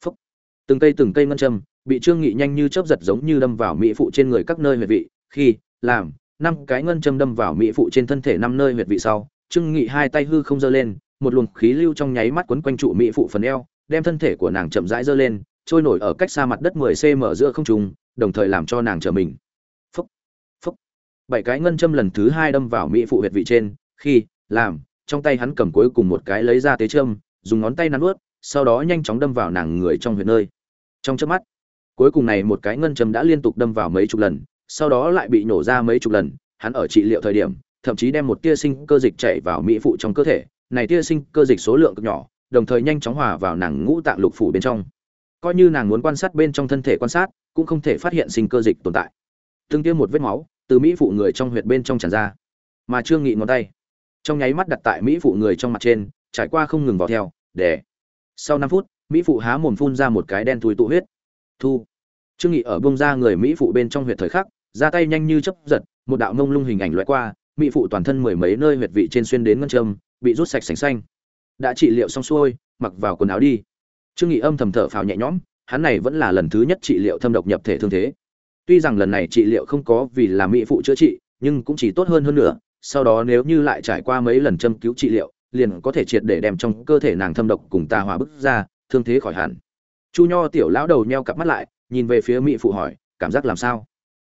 phúc. Từng cây từng cây ngân châm bị trương nghị nhanh như chớp giật giống như đâm vào mỹ phụ trên người các nơi huyệt vị, khi, làm, năm cái ngân châm đâm vào mỹ phụ trên thân thể năm nơi huyệt vị sau, trương nghị hai tay hư không giơ lên, một luồng khí lưu trong nháy mắt quấn quanh trụ mỹ phụ phần eo, đem thân thể của nàng chậm rãi giơ lên, trôi nổi ở cách xa mặt đất 10 cm giữa không trung, đồng thời làm cho nàng trở mình. Phúc phúc. Bảy cái ngân châm lần thứ hai đâm vào mỹ phụ huyệt vị trên, khi, làm, trong tay hắn cầm cuối cùng một cái lấy ra tế châm, dùng ngón tay nắn ướt sau đó nhanh chóng đâm vào nàng người trong huyệt nơi. Trong chớp mắt cuối cùng này một cái ngân châm đã liên tục đâm vào mấy chục lần, sau đó lại bị nổ ra mấy chục lần, hắn ở trị liệu thời điểm, thậm chí đem một tia sinh cơ dịch chảy vào mỹ phụ trong cơ thể. Này tia sinh cơ dịch số lượng cực nhỏ, đồng thời nhanh chóng hòa vào nàng ngũ tạng lục phủ bên trong. Coi như nàng muốn quan sát bên trong thân thể quan sát, cũng không thể phát hiện sinh cơ dịch tồn tại. Từng tia một vết máu từ mỹ phụ người trong huyệt bên trong tràn ra, mà trương nghị ngón tay trong nháy mắt đặt tại mỹ phụ người trong mặt trên, trải qua không ngừng vào theo, để sau năm phút, mỹ phụ há mồm phun ra một cái đen thui tụ huyết thu. Trương nghị ở bông ra người mỹ phụ bên trong huyệt thời khắc, ra tay nhanh như chớp giật, một đạo mông lung hình ảnh lóe qua, mỹ phụ toàn thân mười mấy nơi huyệt vị trên xuyên đến ngân châm, bị rút sạch sành xanh. Đã trị liệu xong xuôi, mặc vào quần áo đi. Trương nghị âm thầm thở phào nhẹ nhõm, hắn này vẫn là lần thứ nhất trị liệu thâm độc nhập thể thương thế. Tuy rằng lần này trị liệu không có vì là mỹ phụ chữa trị, nhưng cũng chỉ tốt hơn hơn nữa, sau đó nếu như lại trải qua mấy lần châm cứu trị liệu, liền có thể triệt để đem trong cơ thể nàng thâm độc cùng tà hỏa bức ra, thương thế khỏi hẳn chu nho tiểu lão đầu nheo cặp mắt lại, nhìn về phía mỹ phụ hỏi, cảm giác làm sao?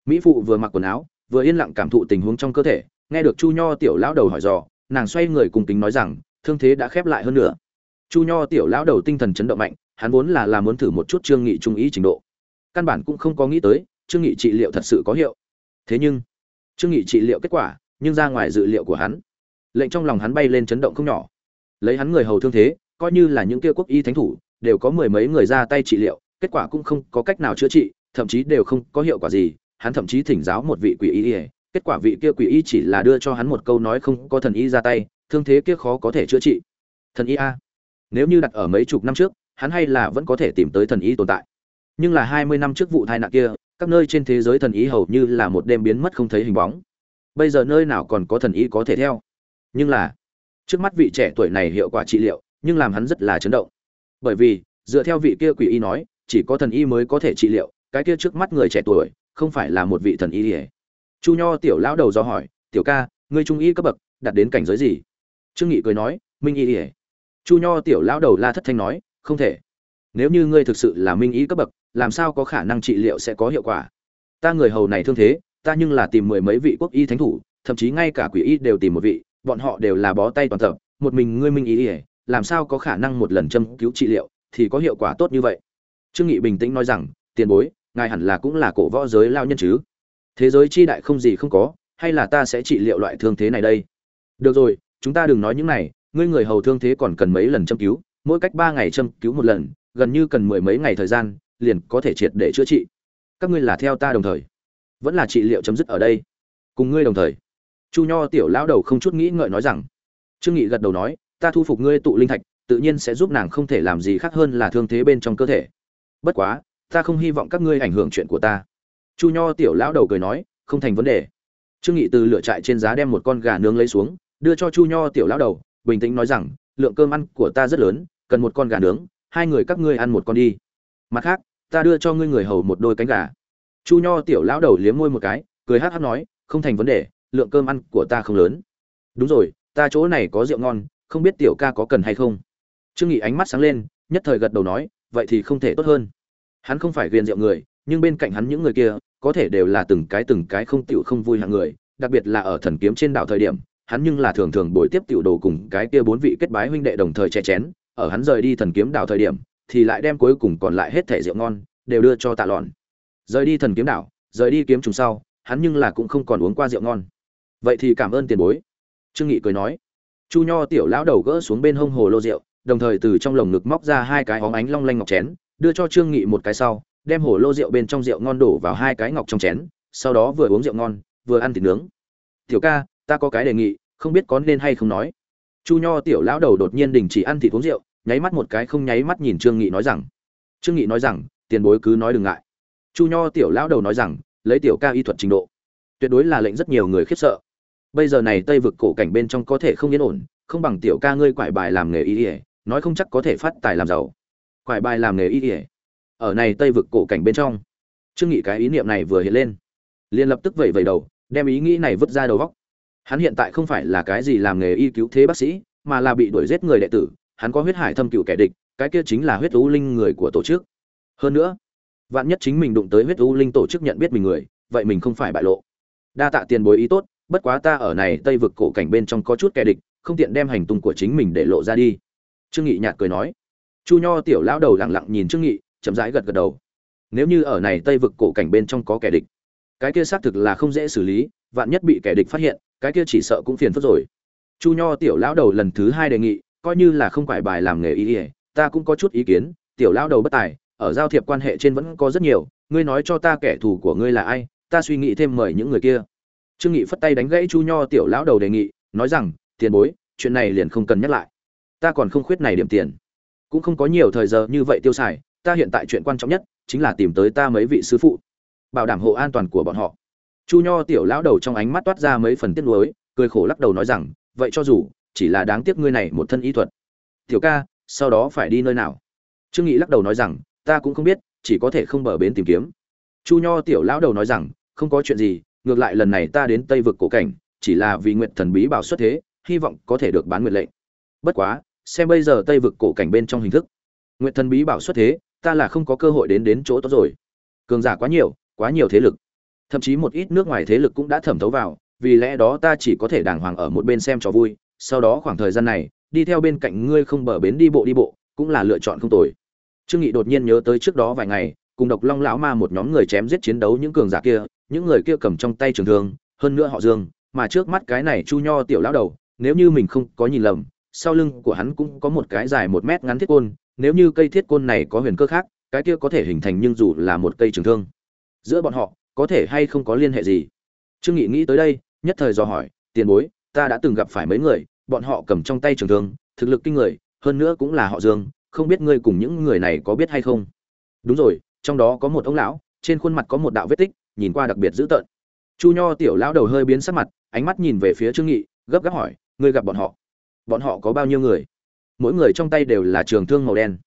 Mỹ phụ vừa mặc quần áo, vừa yên lặng cảm thụ tình huống trong cơ thể, nghe được chu nho tiểu lão đầu hỏi dò, nàng xoay người cùng tính nói rằng, thương thế đã khép lại hơn nữa. Chu nho tiểu lão đầu tinh thần chấn động mạnh, hắn vốn là là muốn thử một chút trương nghị trung ý trình độ. Căn bản cũng không có nghĩ tới, trương nghị trị liệu thật sự có hiệu. Thế nhưng, trương nghị trị liệu kết quả, nhưng ra ngoài dự liệu của hắn, lệnh trong lòng hắn bay lên chấn động không nhỏ. Lấy hắn người hầu thương thế, coi như là những kia quốc y thánh thủ đều có mười mấy người ra tay trị liệu, kết quả cũng không có cách nào chữa trị, thậm chí đều không có hiệu quả gì, hắn thậm chí thỉnh giáo một vị quỷ y kết quả vị kia quỷ y chỉ là đưa cho hắn một câu nói không có thần y ra tay, thương thế kia khó có thể chữa trị. Thần y a. Nếu như đặt ở mấy chục năm trước, hắn hay là vẫn có thể tìm tới thần y tồn tại. Nhưng là hai mươi năm trước vụ tai nạn kia, các nơi trên thế giới thần y hầu như là một đêm biến mất không thấy hình bóng. Bây giờ nơi nào còn có thần y có thể theo? Nhưng là, trước mắt vị trẻ tuổi này hiệu quả trị liệu, nhưng làm hắn rất là chấn động bởi vì, dựa theo vị kia quỷ y nói, chỉ có thần y mới có thể trị liệu, cái kia trước mắt người trẻ tuổi, không phải là một vị thần y ỉa chu nho tiểu lão đầu do hỏi, tiểu ca, ngươi trung y cấp bậc, đạt đến cảnh giới gì? Trương nghị cười nói, minh y ỉa chu nho tiểu lão đầu la thất thanh nói, không thể. Nếu như ngươi thực sự là minh y cấp bậc, làm sao có khả năng trị liệu sẽ có hiệu quả? Ta người hầu này thương thế, ta nhưng là tìm mười mấy vị quốc y thánh thủ, thậm chí ngay cả quỷ y đều tìm một vị, bọn họ đều là bó tay toàn tập, một mình ngươi minh y ỉa làm sao có khả năng một lần châm cứu trị liệu thì có hiệu quả tốt như vậy? Trương nghị bình tĩnh nói rằng, tiền bối, ngài hẳn là cũng là cổ võ giới lao nhân chứ? Thế giới chi đại không gì không có, hay là ta sẽ trị liệu loại thương thế này đây? Được rồi, chúng ta đừng nói những này, ngươi người hầu thương thế còn cần mấy lần châm cứu, mỗi cách ba ngày châm cứu một lần, gần như cần mười mấy ngày thời gian, liền có thể triệt để chữa trị. Các ngươi là theo ta đồng thời, vẫn là trị liệu chấm dứt ở đây. Cùng ngươi đồng thời. Chu nho tiểu lão đầu không chút nghĩ ngợi nói rằng. Trương nghị gật đầu nói ta thu phục ngươi tụ linh thạch, tự nhiên sẽ giúp nàng không thể làm gì khác hơn là thương thế bên trong cơ thể. Bất quá, ta không hy vọng các ngươi ảnh hưởng chuyện của ta. Chu nho tiểu lão đầu cười nói, không thành vấn đề. Trương nghị từ lửa trại trên giá đem một con gà nướng lấy xuống, đưa cho chu nho tiểu lão đầu, bình tĩnh nói rằng, lượng cơm ăn của ta rất lớn, cần một con gà nướng, hai người các ngươi ăn một con đi. Mặt khác, ta đưa cho ngươi người hầu một đôi cánh gà. Chu nho tiểu lão đầu liếm môi một cái, cười hắc hắc nói, không thành vấn đề, lượng cơm ăn của ta không lớn. Đúng rồi, ta chỗ này có rượu ngon không biết tiểu ca có cần hay không. Trương nghị ánh mắt sáng lên, nhất thời gật đầu nói, vậy thì không thể tốt hơn. Hắn không phải ghiền rượu người, nhưng bên cạnh hắn những người kia, có thể đều là từng cái từng cái không tiểu không vui hạng người, đặc biệt là ở thần kiếm trên đảo thời điểm, hắn nhưng là thường thường buổi tiếp tiểu đồ cùng cái kia bốn vị kết bái huynh đệ đồng thời che chén, ở hắn rời đi thần kiếm đảo thời điểm, thì lại đem cuối cùng còn lại hết thẻ rượu ngon, đều đưa cho tạ lọn. Rời đi thần kiếm đảo, rời đi kiếm trùng sau, hắn nhưng là cũng không còn uống qua rượu ngon. Vậy thì cảm ơn tiền bối. Trương nghị cười nói chu nho tiểu lão đầu gỡ xuống bên hông hồ lô rượu, đồng thời từ trong lồng ngực móc ra hai cái óng ánh long lanh ngọc chén, đưa cho trương nghị một cái sau, đem hồ lô rượu bên trong rượu ngon đổ vào hai cái ngọc trong chén, sau đó vừa uống rượu ngon, vừa ăn thịt nướng. Tiểu ca, ta có cái đề nghị, không biết có nên hay không nói. Chu nho tiểu lão đầu đột nhiên đình chỉ ăn thịt uống rượu, nháy mắt một cái không nháy mắt nhìn trương nghị nói rằng, trương nghị nói rằng, tiền bối cứ nói đừng ngại. Chu nho tiểu lão đầu nói rằng, lấy tiểu ca y thuật trình độ, tuyệt đối là lệnh rất nhiều người khiếp sợ bây giờ này tây vực cổ cảnh bên trong có thể không yên ổn, không bằng tiểu ca ngươi quải bài làm nghề y ỉa nói không chắc có thể phát tài làm giàu. Quải bài làm nghề y ỉa ở này tây vực cổ cảnh bên trong. Trương nghị cái ý niệm này vừa hiện lên. Liền lập tức vẩy vẩy đầu, đem ý nghĩ này vứt ra đầu góc. Hắn hiện tại không phải là cái gì làm nghề y cứu thế bác sĩ, mà là bị đuổi giết người đệ tử, hắn có huyết hải thâm cựu kẻ địch, cái kia chính là huyết u linh người của tổ chức. Hơn nữa, vạn nhất chính mình đụng tới huyết u linh tổ chức nhận biết mình người, vậy mình không phải bại lộ. Đa tạ tiền bối ý tốt bất quá ta ở này tây vực cổ cảnh bên trong có chút kẻ địch, không tiện đem hành tung của chính mình để lộ ra đi. Trương nghị nhạt cười nói. Chu nho tiểu lão đầu lặng lặng nhìn trương nghị, chậm rãi gật gật đầu. Nếu như ở này tây vực cổ cảnh bên trong có kẻ địch, cái kia xác thực là không dễ xử lý, vạn nhất bị kẻ địch phát hiện, cái kia chỉ sợ cũng phiền phức rồi. Chu nho tiểu lão đầu lần thứ hai đề nghị, coi như là không phải bài làm nghề ý ỉa ta cũng có chút ý kiến, tiểu lão đầu bất tài, ở giao thiệp quan hệ trên vẫn có rất nhiều, ngươi nói cho ta kẻ thù của ngươi là ai, ta suy nghĩ thêm mời những người kia trương nghị phất tay đánh gãy chu nho tiểu lão đầu đề nghị, nói rằng, tiền bối, chuyện này liền không cần nhắc lại. Ta còn không khuyết này điểm tiền. Cũng không có nhiều thời giờ như vậy tiêu xài, ta hiện tại chuyện quan trọng nhất chính là tìm tới ta mấy vị sư phụ, bảo đảm hộ an toàn của bọn họ. Chu nho tiểu lão đầu trong ánh mắt toát ra mấy phần tiếc nuối, cười khổ lắc đầu nói rằng, vậy cho dù, chỉ là đáng tiếc ngươi này một thân y thuật. Tiểu ca, sau đó phải đi nơi nào? Trương nghị lắc đầu nói rằng, ta cũng không biết, chỉ có thể không bờ bến tìm kiếm. Chu nho tiểu lão đầu nói rằng, không có chuyện gì ngược lại lần này ta đến tây vực cổ cảnh, chỉ là vì nguyện thần bí bảo xuất thế, hy vọng có thể được bán nguyện lệnh. Bất quá, xem bây giờ tây vực cổ cảnh bên trong hình thức. Nguyện thần bí bảo xuất thế, ta là không có cơ hội đến đến chỗ tốt rồi. Cường giả quá nhiều quá nhiều thế lực. Thậm chí một ít nước ngoài thế lực cũng đã thẩm thấu vào, vì lẽ đó ta chỉ có thể đàng hoàng ở một bên xem cho vui. Sau đó khoảng thời gian này, đi theo bên cạnh ngươi không bờ bến đi bộ đi bộ, cũng là lựa chọn không tồi. Trương nghị đột nhiên nhớ tới trước đó vài ngày, cùng độc long lão ma một nhóm người chém giết chiến đấu những cường giả kia những người kia cầm trong tay trường thương, hơn nữa họ dương, mà trước mắt cái này chu nho tiểu lão đầu, nếu như mình không có nhìn lầm, sau lưng của hắn cũng có một cái dài một mét ngắn thiết côn, nếu như cây thiết côn này có huyền cơ khác, cái kia có thể hình thành nhưng dù là một cây trường thương. Giữa bọn họ, có thể hay không có liên hệ gì? Trương nghị nghĩ tới đây, nhất thời dò hỏi, tiền bối, ta đã từng gặp phải mấy người, bọn họ cầm trong tay trường thương, thực lực kinh người, hơn nữa cũng là họ dương, không biết ngươi cùng những người này có biết hay không? Đúng rồi, trong đó có một ông lão, trên khuôn mặt có một đạo vết tích nhìn qua đặc biệt dữ tợn. Chu nho tiểu lão đầu hơi biến sắc mặt, ánh mắt nhìn về phía trương nghị, gấp gáp hỏi, ngươi gặp bọn họ? Bọn họ có bao nhiêu người? Mỗi người trong tay đều là trường thương màu đen.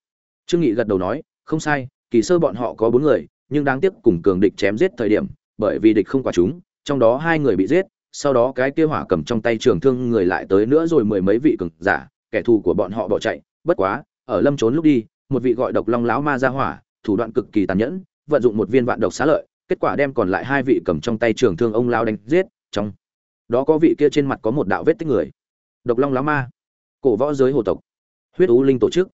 Trương nghị gật đầu nói, không sai, kỳ sơ bọn họ có bốn người, nhưng đáng tiếc cùng cường địch chém giết thời điểm, bởi vì địch không quả chúng, trong đó hai người bị giết, sau đó cái kia hỏa cầm trong tay trường thương người lại tới nữa rồi mười mấy vị cường giả, kẻ thù của bọn họ bỏ chạy, bất quá, ở lâm trốn lúc đi, một vị gọi độc long lão ma ra hỏa, thủ đoạn cực kỳ tàn nhẫn, vận dụng một viên vạn độc xá lợi kết quả đem còn lại hai vị cầm trong tay trường thương ông lao đánh giết, trong đó có vị kia trên mặt có một đạo vết tích người. Độc long lá ma, cổ võ giới hồ tộc, huyết u linh tổ chức.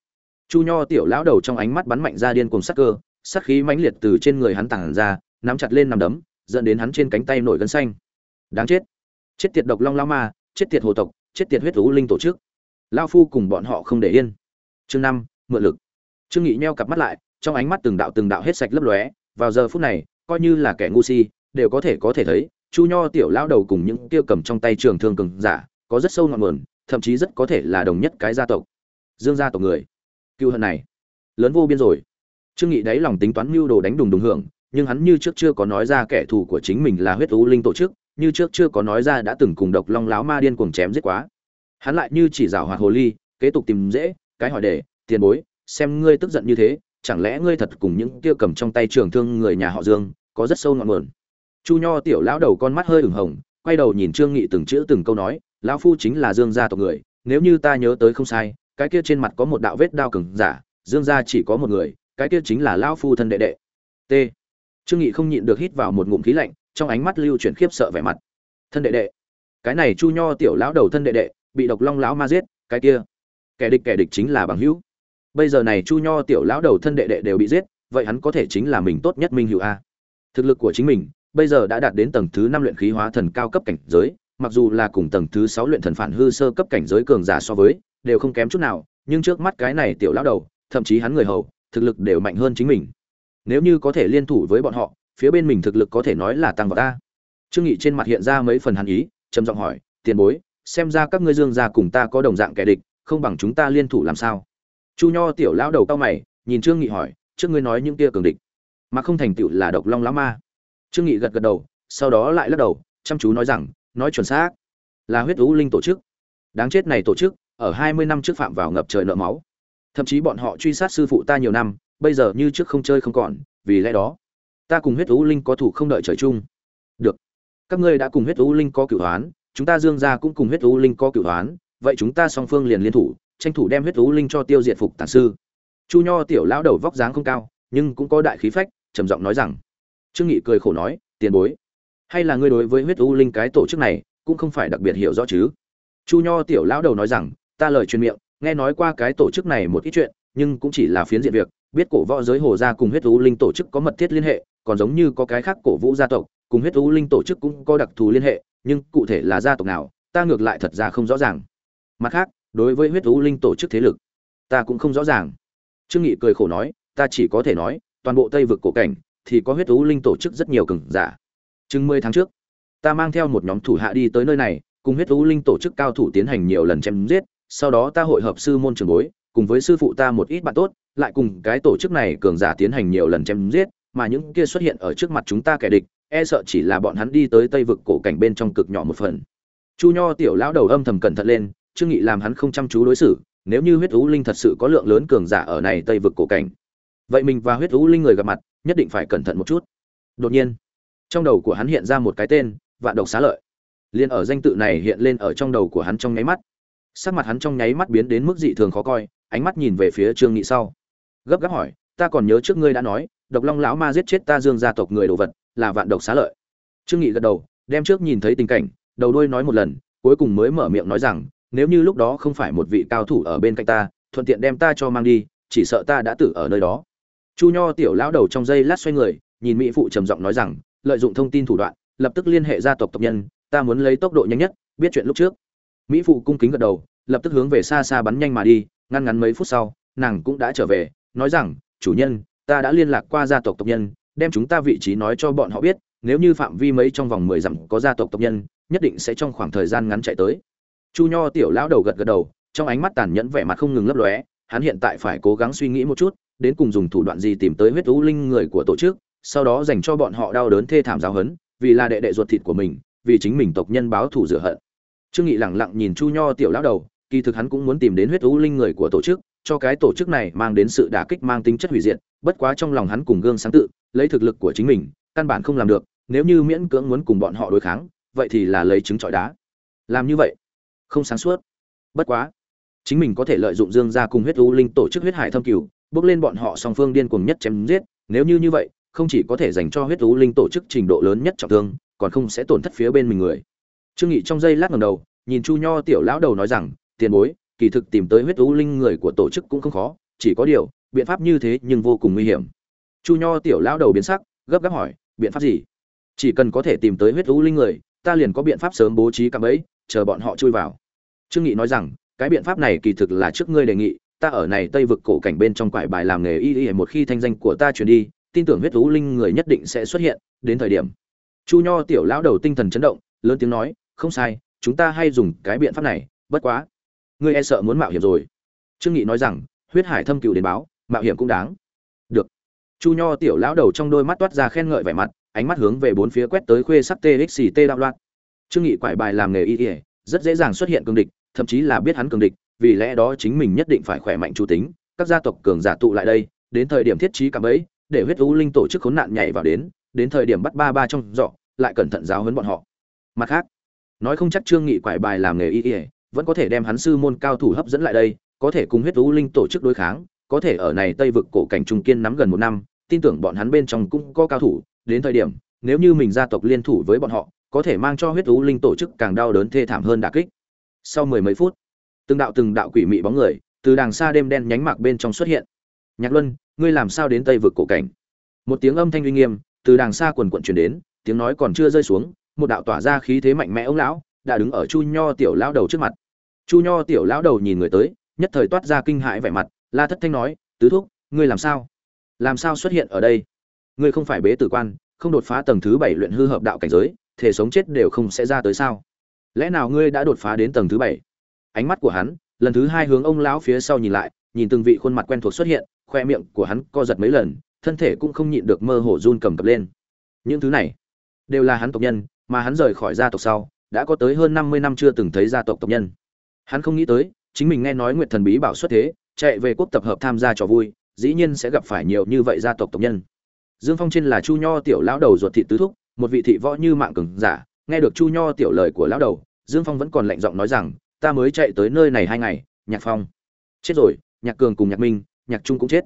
Chu nho tiểu lão đầu trong ánh mắt bắn mạnh ra điên cùng sắc cơ, sắc khí mãnh liệt từ trên người hắn tản ra, nắm chặt lên nằm đấm, dẫn đến hắn trên cánh tay nổi gân xanh. Đáng chết. Chết tiệt độc long lao ma, chết tiệt hồ tộc, chết tiệt huyết u linh tổ chức. Lao phu cùng bọn họ không để yên. Chương năm, mượn lực. Trương nghị nheo cặp mắt lại, trong ánh mắt từng đạo từng đạo hết sạch lấp lóe. Vào giờ phút này coi như là kẻ ngu si, đều có thể có thể thấy, chu nho tiểu lão đầu cùng những tiêu cầm trong tay trường thương cường giả, có rất sâu ngọn nguồn, thậm chí rất có thể là đồng nhất cái gia tộc, dương gia tộc người. Cựu hận này, lớn vô biên rồi. Trương nghị đáy lòng tính toán mưu đồ đánh đùng đùng hưởng, nhưng hắn như trước chưa có nói ra kẻ thù của chính mình là huyết u linh tổ chức, như trước chưa có nói ra đã từng cùng độc long láo ma điên cuồng chém giết quá. Hắn lại như chỉ rào hoạt hồ ly, kế tục tìm dễ, cái hỏi để tiền bối, xem ngươi tức giận như thế chẳng lẽ ngươi thật cùng những kia cầm trong tay trường thương người nhà họ dương, có rất sâu ngọn nguồn? Chu nho tiểu lão đầu con mắt hơi ửng hồng, quay đầu nhìn trương nghị từng chữ từng câu nói, lão phu chính là dương gia tộc người, nếu như ta nhớ tới không sai, cái kia trên mặt có một đạo vết đao cứng giả, dương gia chỉ có một người, cái kia chính là lão phu thân đệ đệ. T. Trương nghị không nhịn được hít vào một ngụm khí lạnh, trong ánh mắt lưu chuyển khiếp sợ vẻ mặt. Thân đệ đệ, cái này chu nho tiểu lão đầu thân đệ đệ, bị độc long lão ma giết, cái kia, kẻ địch kẻ địch chính là bằng hữu bây giờ này chu nho tiểu lão đầu thân đệ đệ đều bị giết, vậy hắn có thể chính là mình tốt nhất minh hữu a. Thực lực của chính mình, bây giờ đã đạt đến tầng thứ năm luyện khí hóa thần cao cấp cảnh giới, mặc dù là cùng tầng thứ sáu luyện thần phản hư sơ cấp cảnh giới cường giả so với, đều không kém chút nào, nhưng trước mắt cái này tiểu lão đầu, thậm chí hắn người hầu, thực lực đều mạnh hơn chính mình. Nếu như có thể liên thủ với bọn họ, phía bên mình thực lực có thể nói là tăng vào ta trương nghị trên mặt hiện ra mấy phần hắn ý, trầm giọng hỏi, tiền bối, xem ra các ngươi dương gia cùng ta có đồng dạng kẻ địch, không bằng chúng ta liên thủ làm sao? Chu nho tiểu lão đầu cao mày, nhìn trương nghị hỏi, trước ngươi nói những kia cường địch, mà không thành tựu là độc long lão ma? Trương nghị gật gật đầu, sau đó lại lắc đầu, chăm chú nói rằng, nói chuẩn xác, là huyết ú linh tổ chức. Đáng chết này tổ chức, ở hai mươi năm trước phạm vào ngập trời nợ máu. Thậm chí bọn họ truy sát sư phụ ta nhiều năm, bây giờ như trước không chơi không còn, vì lẽ đó, ta cùng huyết ú linh có thủ không đợi trời chung. Được, các ngươi đã cùng huyết ú linh có cửu hoán, chúng ta dương gia cũng cùng huyết ú linh có cửu hoán, vậy chúng ta song phương liền liên thủ tranh thủ đem huyết thú linh cho tiêu diệt phục tản sư. Chu nho tiểu lão đầu vóc dáng không cao, nhưng cũng có đại khí phách, trầm giọng nói rằng, trương nghị cười khổ nói, tiền bối, hay là ngươi đối với huyết ú linh cái tổ chức này cũng không phải đặc biệt hiểu rõ chứ? Chu nho tiểu lão đầu nói rằng, ta lời truyền miệng, nghe nói qua cái tổ chức này một ít chuyện, nhưng cũng chỉ là phiến diện việc, biết cổ võ giới hồ gia cùng huyết ú linh tổ chức có mật thiết liên hệ, còn giống như có cái khác cổ vũ gia tộc, cùng huyết ú linh tổ chức cũng có đặc thù liên hệ, nhưng cụ thể là gia tộc nào, ta ngược lại thật ra không rõ ràng. Mặt khác đối với huyết ú linh tổ chức thế lực. Ta cũng không rõ ràng. Trương nghị cười khổ nói, ta chỉ có thể nói, toàn bộ tây vực cổ cảnh thì có huyết ú linh tổ chức rất nhiều cường giả. Chừng mười tháng trước, ta mang theo một nhóm thủ hạ đi tới nơi này, cùng huyết ú linh tổ chức cao thủ tiến hành nhiều lần chém giết. Sau đó ta hội hợp sư môn trường bối, cùng với sư phụ ta một ít bạn tốt, lại cùng cái tổ chức này cường giả tiến hành nhiều lần chém giết, mà những kia xuất hiện ở trước mặt chúng ta kẻ địch e sợ chỉ là bọn hắn đi tới tây vực cổ cảnh bên trong cực nhỏ một phần. Chu nho tiểu lão đầu âm thầm cẩn thận lên trương nghị làm hắn không chăm chú đối xử, nếu như huyết ú linh thật sự có lượng lớn cường giả ở này tây vực cổ cảnh. Vậy mình và huyết ú linh người gặp mặt, nhất định phải cẩn thận một chút. Đột nhiên, trong đầu của hắn hiện ra một cái tên, vạn độc xá lợi. Liền ở danh tự này hiện lên ở trong đầu của hắn trong nháy mắt. Sắc mặt hắn trong nháy mắt biến đến mức dị thường khó coi, ánh mắt nhìn về phía trương nghị sau. Gấp gáp hỏi, ta còn nhớ trước ngươi đã nói, độc long lão ma giết chết ta dương gia tộc người đồ vật, là vạn độc xá lợi. Trương nghị gật đầu, đem trước nhìn thấy tình cảnh, đầu đuôi nói một lần, cuối cùng mới mở miệng nói rằng nếu như lúc đó không phải một vị cao thủ ở bên cạnh ta, thuận tiện đem ta cho mang đi, chỉ sợ ta đã tử ở nơi đó. Chu nho tiểu lão đầu trong giây lát xoay người, nhìn mỹ phụ trầm giọng nói rằng, lợi dụng thông tin thủ đoạn, lập tức liên hệ gia tộc tộc nhân, ta muốn lấy tốc độ nhanh nhất, biết chuyện lúc trước. Mỹ phụ cung kính gật đầu, lập tức hướng về xa xa bắn nhanh mà đi, ngăn ngắn mấy phút sau, nàng cũng đã trở về, nói rằng, chủ nhân, ta đã liên lạc qua gia tộc tộc nhân, đem chúng ta vị trí nói cho bọn họ biết, nếu như phạm vi mấy trong vòng mười dặm có gia tộc tộc nhân, nhất định sẽ trong khoảng thời gian ngắn chạy tới chu nho tiểu lão đầu gật gật đầu, trong ánh mắt tàn nhẫn vẻ mặt không ngừng lấp lóe, hắn hiện tại phải cố gắng suy nghĩ một chút, đến cùng dùng thủ đoạn gì tìm tới huyết u linh người của tổ chức, sau đó dành cho bọn họ đau đớn thê thảm giáo hấn vì là đệ đệ ruột thịt của mình, vì chính mình tộc nhân báo thù rửa hận. Trương nghị lẳng lặng nhìn chu nho tiểu lão đầu, kỳ thực hắn cũng muốn tìm đến huyết u linh người của tổ chức, cho cái tổ chức này mang đến sự đả kích mang tính chất hủy diệt, bất quá trong lòng hắn cùng gương sáng tự, lấy thực lực của chính mình, căn bản không làm được, nếu như miễn cưỡng muốn cùng bọn họ đối kháng, vậy thì là lấy trứng trọi đá. Làm như vậy không sáng suốt. Bất quá, chính mình có thể lợi dụng dương gia cùng huyết u linh tổ chức huyết hải thâm cửu, bước lên bọn họ song phương điên cuồng nhất chém giết, nếu như như vậy, không chỉ có thể dành cho huyết u linh tổ chức trình độ lớn nhất trọng thương, còn không sẽ tổn thất phía bên mình người. Trương nghị trong giây lát ngẩng đầu, nhìn chu nho tiểu lão đầu nói rằng, tiền bối, kỳ thực tìm tới huyết u linh người của tổ chức cũng không khó, chỉ có điều, biện pháp như thế nhưng vô cùng nguy hiểm. Chu nho tiểu lão đầu biến sắc, gấp gáp hỏi, biện pháp gì? Chỉ cần có thể tìm tới huyết u linh người, ta liền có biện pháp sớm bố trí cạm bẫy chờ bọn họ chui vào. Trương nghị nói rằng, cái biện pháp này kỳ thực là trước ngươi đề nghị, ta ở này tây vực cổ cảnh bên trong quải bài làm nghề y y, một khi thanh danh của ta truyền đi, tin tưởng huyết thú linh người nhất định sẽ xuất hiện, đến thời điểm. Chu nho tiểu lão đầu tinh thần chấn động, lớn tiếng nói, không sai, chúng ta hay dùng cái biện pháp này, bất quá. Ngươi e sợ muốn mạo hiểm rồi. Trương nghị nói rằng, huyết hải thâm cựu đến báo, mạo hiểm cũng đáng. Được. Chu nho tiểu lão đầu trong đôi mắt toát ra khen ngợi vẻ mặt, ánh mắt hướng về bốn phía quét tới khuê sắc txt đạo loạn trương nghị quải bài làm nghề y y, rất dễ dàng xuất hiện cường địch, thậm chí là biết hắn cường địch, vì lẽ đó chính mình nhất định phải khỏe mạnh chủ tính. Các gia tộc cường giả tụ lại đây, đến thời điểm thiết trí cảm ấy để huyết u linh tổ chức khốn nạn nhảy vào đến đến thời điểm bắt ba ba trong dọ, lại cẩn thận giáo huấn bọn họ. Mặt khác, nói không chắc trương nghị quải bài làm nghề y y, vẫn có thể đem hắn sư môn cao thủ hấp dẫn lại đây, có thể cùng huyết u linh tổ chức đối kháng, có thể ở này tây vực cổ cảnh trung kiên nắm gần một năm, tin tưởng bọn hắn bên trong cũng có cao thủ, đến thời điểm, nếu như mình gia tộc liên thủ với bọn họ có thể mang cho huyết u linh tổ chức càng đau đớn thê thảm hơn đả kích. Sau mười mấy phút, từng đạo từng đạo quỷ mị bóng người từ đàng xa đêm đen nhánh mạc bên trong xuất hiện. Nhạc luân, ngươi làm sao đến tây vực cổ cảnh? Một tiếng âm thanh uy nghiêm từ đàng xa quần quận truyền đến, tiếng nói còn chưa rơi xuống, một đạo tỏa ra khí thế mạnh mẽ ông lão đã đứng ở chu nho tiểu lão đầu trước mặt. Chu nho tiểu lão đầu nhìn người tới, nhất thời toát ra kinh hãi vẻ mặt, la thất thanh nói, tứ thúc, ngươi làm sao? Làm sao xuất hiện ở đây? Ngươi không phải bế tử quan không đột phá tầng thứ bảy luyện hư hợp đạo cảnh giới, thể sống chết đều không sẽ ra tới sao? Lẽ nào ngươi đã đột phá đến tầng thứ bảy? Ánh mắt của hắn, lần thứ hai hướng ông lão phía sau nhìn lại, nhìn từng vị khuôn mặt quen thuộc xuất hiện, khoe miệng của hắn co giật mấy lần, thân thể cũng không nhịn được mơ hồ run cầm cập lên. Những thứ này đều là hắn tộc nhân, mà hắn rời khỏi gia tộc sau, đã có tới hơn năm mươi năm chưa từng thấy gia tộc tộc nhân. Hắn không nghĩ tới, chính mình nghe nói nguyệt thần bí bảo xuất thế, chạy về quốc tập hợp tham gia trò vui, dĩ nhiên sẽ gặp phải nhiều như vậy gia tộc tộc nhân dương phong trên là chu nho tiểu lão đầu ruột thị tứ thúc, một vị thị võ như mạng cừng giả. Nghe được chu nho tiểu lời của lão đầu, dương phong vẫn còn lạnh giọng nói rằng, ta mới chạy tới nơi này hai ngày, nhạc phong. Chết rồi, nhạc cường cùng nhạc minh, nhạc trung cũng chết.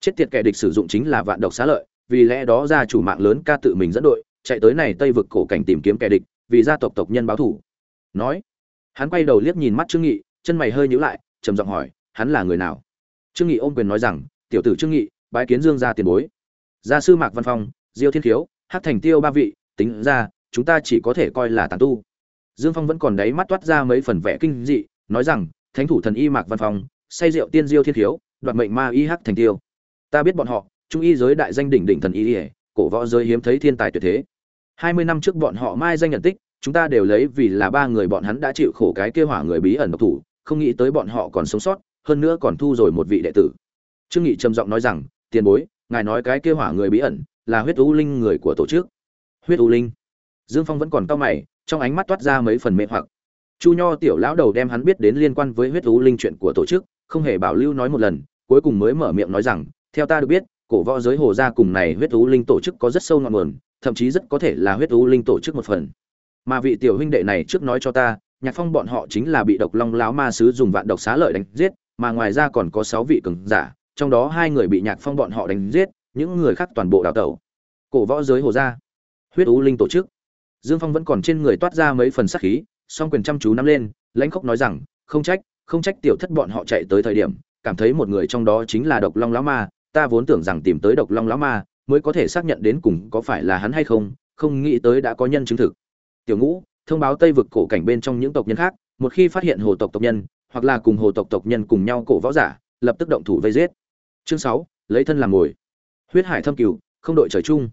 Chết tiệt, kẻ địch sử dụng chính là vạn độc xá lợi, vì lẽ đó gia chủ mạng lớn ca tự mình dẫn đội, chạy tới này tây vực cổ cảnh tìm kiếm kẻ địch, vì gia tộc tộc nhân báo thủ nói, hắn quay đầu liếc nhìn mắt trương nghị, chân mày hơi nhíu lại, trầm giọng hỏi, hắn là người nào? Trương nghị ôm quyền nói rằng, tiểu tử trương nghị, bái kiến dương gia tiền bối gia sư mạc văn phong, diêu thiên khiếu hát thành tiêu ba vị, tính ra, chúng ta chỉ có thể coi là tàn tu. Dương phong vẫn còn đáy mắt toát ra mấy phần vẽ kinh dị, nói rằng, thánh thủ thần y mạc văn phong, say rượu tiên diêu thiên khiếu, đoạt mệnh ma y hát thành tiêu. Ta biết bọn họ, trung y giới đại danh đỉnh đỉnh thần y ỉa cổ võ giới hiếm thấy thiên tài tuyệt thế. Hai mươi năm trước bọn họ mai danh nhận tích, chúng ta đều lấy vì là ba người bọn hắn đã chịu khổ cái kêu hỏa người bí ẩn độc thủ, không nghĩ tới bọn họ còn sống sót, hơn nữa còn thu rồi một vị đệ tử. Trương nghị trầm giọng nói rằng, tiền bối ngài nói cái kêu hỏa người bí ẩn là huyết u linh người của tổ chức. Huyết u linh. Dương phong vẫn còn cau mày, trong ánh mắt toát ra mấy phần mê hoặc. Chu nho tiểu lão đầu đem hắn biết đến liên quan với huyết u linh chuyện của tổ chức, không hề bảo lưu nói một lần, cuối cùng mới mở miệng nói rằng, theo ta được biết, cổ võ giới hồ gia cùng này huyết u linh tổ chức có rất sâu ngọn nguồn, thậm chí rất có thể là huyết u linh tổ chức một phần. Mà vị tiểu huynh đệ này trước nói cho ta, nhạc phong bọn họ chính là bị độc long láo ma sứ dùng vạn độc xá lợi đánh giết, mà ngoài ra còn có sáu vị cường giả trong đó hai người bị nhạc phong bọn họ đánh giết, những người khác toàn bộ đào tẩu. Cổ võ giới hồ gia, huyết u linh tổ chức. Dương phong vẫn còn trên người toát ra mấy phần sắc khí, song quyền chăm chú nắm lên, lãnh khốc nói rằng, không trách không trách tiểu thất bọn họ chạy tới thời điểm, cảm thấy một người trong đó chính là độc long lão ma, ta vốn tưởng rằng tìm tới độc long lão ma mới có thể xác nhận đến cùng có phải là hắn hay không không nghĩ tới đã có nhân chứng thực. Tiểu ngũ, thông báo tây vực cổ cảnh bên trong những tộc nhân khác, một khi phát hiện hồ tộc tộc nhân, hoặc là cùng hồ tộc tộc nhân cùng nhau cổ võ giả, lập tức động thủ vây giết chương sáu, lấy thân làm mồi. Huyết hải thâm cửu không đội trời chung.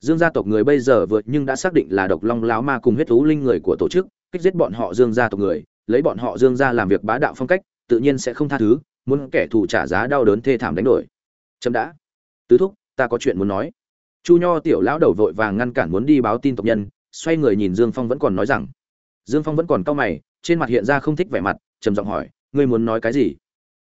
Dương gia tộc người bây giờ vượt nhưng đã xác định là độc long lão ma cùng huyết thú linh người của tổ chức, kích giết bọn họ dương gia tộc người, lấy bọn họ dương gia làm việc bá đạo phong cách, tự nhiên sẽ không tha thứ, muốn kẻ thù trả giá đau đớn thê thảm đánh đổi. Chấm đã. Tứ thúc, ta có chuyện muốn nói. Chu nho tiểu lão đầu vội vàng ngăn cản muốn đi báo tin tộc nhân, xoay người nhìn dương phong vẫn còn nói rằng. Dương phong vẫn còn cau mày, trên mặt hiện ra không thích vẻ mặt, trầm giọng hỏi, ngươi muốn nói cái gì?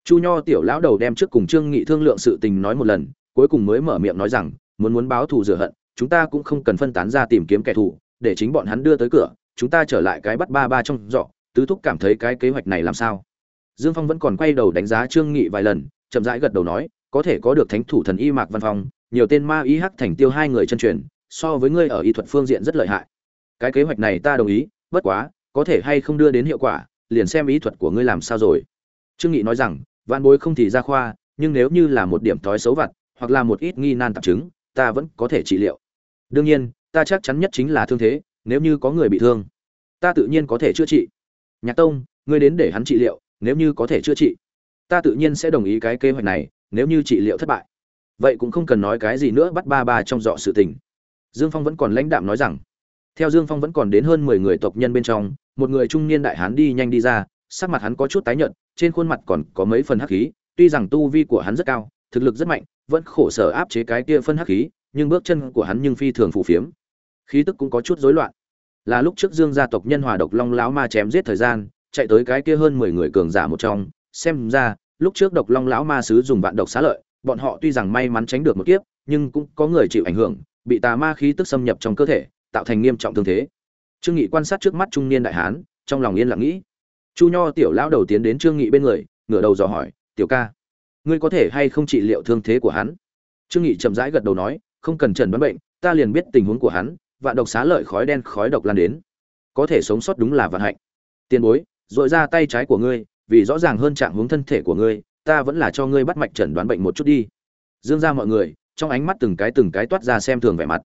Chu nho tiểu lão đầu đem trước cùng trương nghị thương lượng sự tình nói một lần, cuối cùng mới mở miệng nói rằng, muốn muốn báo thù rửa hận, chúng ta cũng không cần phân tán ra tìm kiếm kẻ thù, để chính bọn hắn đưa tới cửa, chúng ta trở lại cái bắt ba ba trong dọ tứ thúc cảm thấy cái kế hoạch này làm sao? Dương phong vẫn còn quay đầu đánh giá trương nghị vài lần, chậm rãi gật đầu nói, có thể có được thánh thủ thần y mạc văn phong, nhiều tên ma y hắc thành tiêu hai người chân truyền, so với ngươi ở y thuật phương diện rất lợi hại. Cái kế hoạch này ta đồng ý, bất quá, có thể hay không đưa đến hiệu quả, liền xem ý thuật của ngươi làm sao rồi. Trương nghị nói rằng vạn bối không thì ra khoa, nhưng nếu như là một điểm thói xấu vặt, hoặc là một ít nghi nan tạp chứng, ta vẫn có thể trị liệu. Đương nhiên, ta chắc chắn nhất chính là thương thế, nếu như có người bị thương, ta tự nhiên có thể chữa trị. Nhạc tông, ngươi đến để hắn trị liệu, nếu như có thể chữa trị, ta tự nhiên sẽ đồng ý cái kế hoạch này, nếu như trị liệu thất bại. Vậy cũng không cần nói cái gì nữa bắt ba ba trong dọ sự tình. Dương phong vẫn còn lãnh đạm nói rằng, theo dương phong vẫn còn đến hơn mười người tộc nhân bên trong, một người trung niên đại hán đi nhanh đi ra, sắc mặt hắn có chút tái nhợt trên khuôn mặt còn có mấy phần hắc khí, tuy rằng tu vi của hắn rất cao, thực lực rất mạnh, vẫn khổ sở áp chế cái kia phân hắc khí, nhưng bước chân của hắn nhưng phi thường phù phiếm. Khí tức cũng có chút rối loạn. Là lúc trước dương gia tộc nhân hòa độc long lão ma chém giết thời gian, chạy tới cái kia hơn mười người cường giả một trong. Xem ra, lúc trước độc long lão ma sứ dùng vạn độc xá lợi, bọn họ tuy rằng may mắn tránh được một kiếp, nhưng cũng có người chịu ảnh hưởng, bị tà ma khí tức xâm nhập trong cơ thể, tạo thành nghiêm trọng thương thế. Trương nghị quan sát trước mắt trung niên đại hán, trong lòng yên lặng nghĩ chu nho tiểu lão đầu tiến đến trương nghị bên người, ngửa đầu dò hỏi, tiểu ca, ngươi có thể hay không trị liệu thương thế của hắn? Trương nghị chậm rãi gật đầu nói, không cần trần đoán bệnh, ta liền biết tình huống của hắn, vạn độc xá lợi khói đen khói độc lan đến. Có thể sống sót đúng là vận hạnh. Tiền bối dội ra tay trái của ngươi, vì rõ ràng hơn trạng hướng thân thể của ngươi, ta vẫn là cho ngươi bắt mạch trần đoán bệnh một chút đi. Dương ra mọi người, trong ánh mắt từng cái từng cái toát ra xem thường vẻ mặt.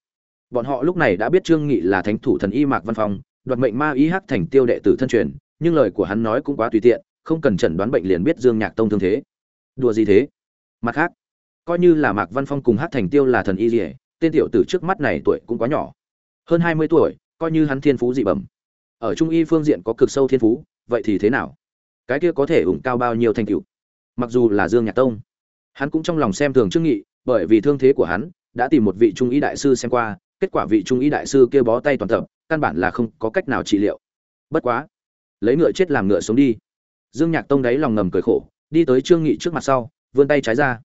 Bọn họ lúc này đã biết trương nghị là thánh thủ thần y mạc văn phong, đoạt mệnh ma y hắc thành tiêu đệ tử thân truyền nhưng lời của hắn nói cũng quá tùy tiện, không cần chẩn đoán bệnh liền biết dương nhạc tông thương thế. Đùa gì thế? Mặt khác, coi như là mạc văn phong cùng hát thành tiêu là thần y dỉa tên tiểu tử trước mắt này tuổi cũng quá nhỏ. Hơn hai mươi tuổi, coi như hắn thiên phú dị bẩm. Ở trung y phương diện có cực sâu thiên phú, vậy thì thế nào? Cái kia có thể ủng cao bao nhiêu thành tựu? Mặc dù là dương nhạc tông, hắn cũng trong lòng xem thường trương nghị, bởi vì thương thế của hắn đã tìm một vị trung y đại sư xem qua, kết quả vị trung y đại sư kia bó tay toàn tập, căn bản là không có cách nào trị liệu. Bất quá lấy ngựa chết làm ngựa sống đi. Dương nhạc tông đáy lòng ngầm cười khổ, đi tới trương nghị trước mặt sau, vươn tay trái ra.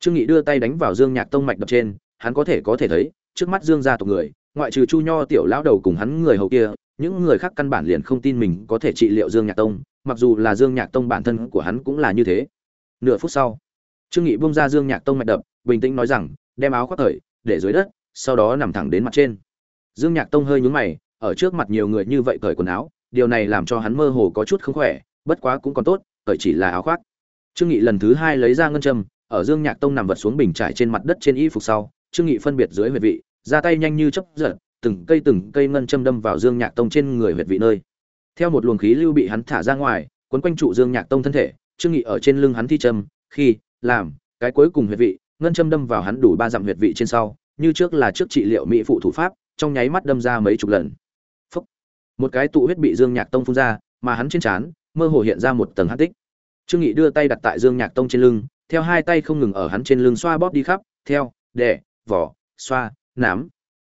Trương nghị đưa tay đánh vào dương nhạc tông mạch đập trên, hắn có thể có thể thấy, trước mắt dương gia tộc người, ngoại trừ chu nho tiểu lão đầu cùng hắn người hầu kia, những người khác căn bản liền không tin mình có thể trị liệu dương nhạc tông, mặc dù là dương nhạc tông bản thân của hắn cũng là như thế. Nửa phút sau, trương nghị buông ra dương nhạc tông mạch đập, bình tĩnh nói rằng, đem áo khoác thời, để dưới đất, sau đó nằm thẳng đến mặt trên. Dương nhạc tông hơi nhún mày, ở trước mặt nhiều người như vậy cởi quần áo điều này làm cho hắn mơ hồ có chút không khỏe, bất quá cũng còn tốt bởi chỉ là áo khoác. Trương nghị lần thứ hai lấy ra ngân châm, ở dương nhạc tông nằm vật xuống bình trải trên mặt đất trên y phục sau, trương nghị phân biệt dưới huyệt vị, ra tay nhanh như chớp giật, từng cây từng cây ngân châm đâm vào dương nhạc tông trên người huyệt vị nơi. Theo một luồng khí lưu bị hắn thả ra ngoài, quấn quanh trụ dương nhạc tông thân thể, trương nghị ở trên lưng hắn thi châm, khi, làm, cái cuối cùng huyệt vị, ngân châm đâm vào hắn đủ ba dặm huyệt vị trên sau, như trước là trước trị liệu mỹ phụ thủ pháp, trong nháy mắt đâm ra mấy chục lần một cái tụ huyết bị dương nhạc tông phun ra, mà hắn trên trán, mơ hồ hiện ra một tầng hát tích. Trương nghị đưa tay đặt tại dương nhạc tông trên lưng, theo hai tay không ngừng ở hắn trên lưng xoa bóp đi khắp, theo đẻ vỏ xoa, nám.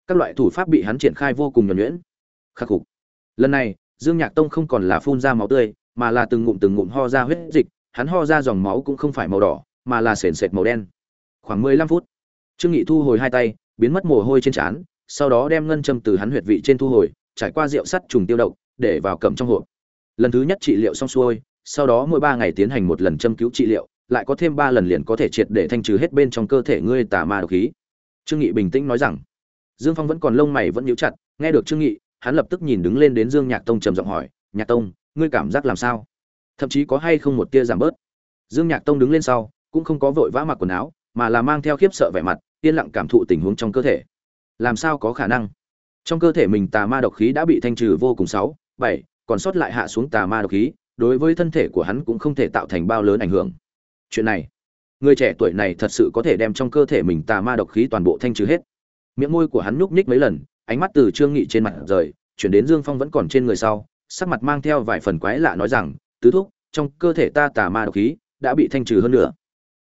Các loại thủ pháp bị hắn triển khai vô cùng nhuần nhuyễn. Khắc phục. Lần này, dương nhạc tông không còn là phun ra máu tươi, mà là từng ngụm từng ngụm ho ra huyết dịch, hắn ho ra dòng máu cũng không phải màu đỏ, mà là sền sệt màu đen. Khoảng mười lăm phút, trương nghị thu hồi hai tay, biến mất mồ hôi trên trán, sau đó đem ngân châm từ hắn huyệt vị trên thu hồi trải qua rượu sắt trùng tiêu độc, để vào cầm trong hộp. Lần thứ nhất trị liệu xong xuôi, sau đó mỗi ba ngày tiến hành một lần châm cứu trị liệu, lại có thêm ba lần liền có thể triệt để thanh trừ hết bên trong cơ thể ngươi tà ma độc khí. Trương nghị bình tĩnh nói rằng, dương phong vẫn còn lông mày vẫn nhíu chặt, nghe được trương nghị, hắn lập tức nhìn đứng lên đến dương nhạc tông trầm giọng hỏi, nhạc tông, ngươi cảm giác làm sao? Thậm chí có hay không một tia giảm bớt? Dương nhạc tông đứng lên sau, cũng không có vội vã mặc quần áo, mà là mang theo khiếp sợ vẻ mặt, yên lặng cảm thụ tình huống trong cơ thể. Làm sao có khả năng? Trong cơ thể mình tà ma độc khí đã bị thanh trừ vô cùng sáu, bảy, còn sót lại hạ xuống tà ma độc khí, đối với thân thể của hắn cũng không thể tạo thành bao lớn ảnh hưởng. Chuyện này, người trẻ tuổi này thật sự có thể đem trong cơ thể mình tà ma độc khí toàn bộ thanh trừ hết. Miệng môi của hắn nhúc nhích mấy lần, ánh mắt từ trương nghị trên mặt rời, chuyển đến dương phong vẫn còn trên người sau, sắc mặt mang theo vài phần quái lạ nói rằng, tứ thúc, trong cơ thể ta tà ma độc khí đã bị thanh trừ hơn nữa.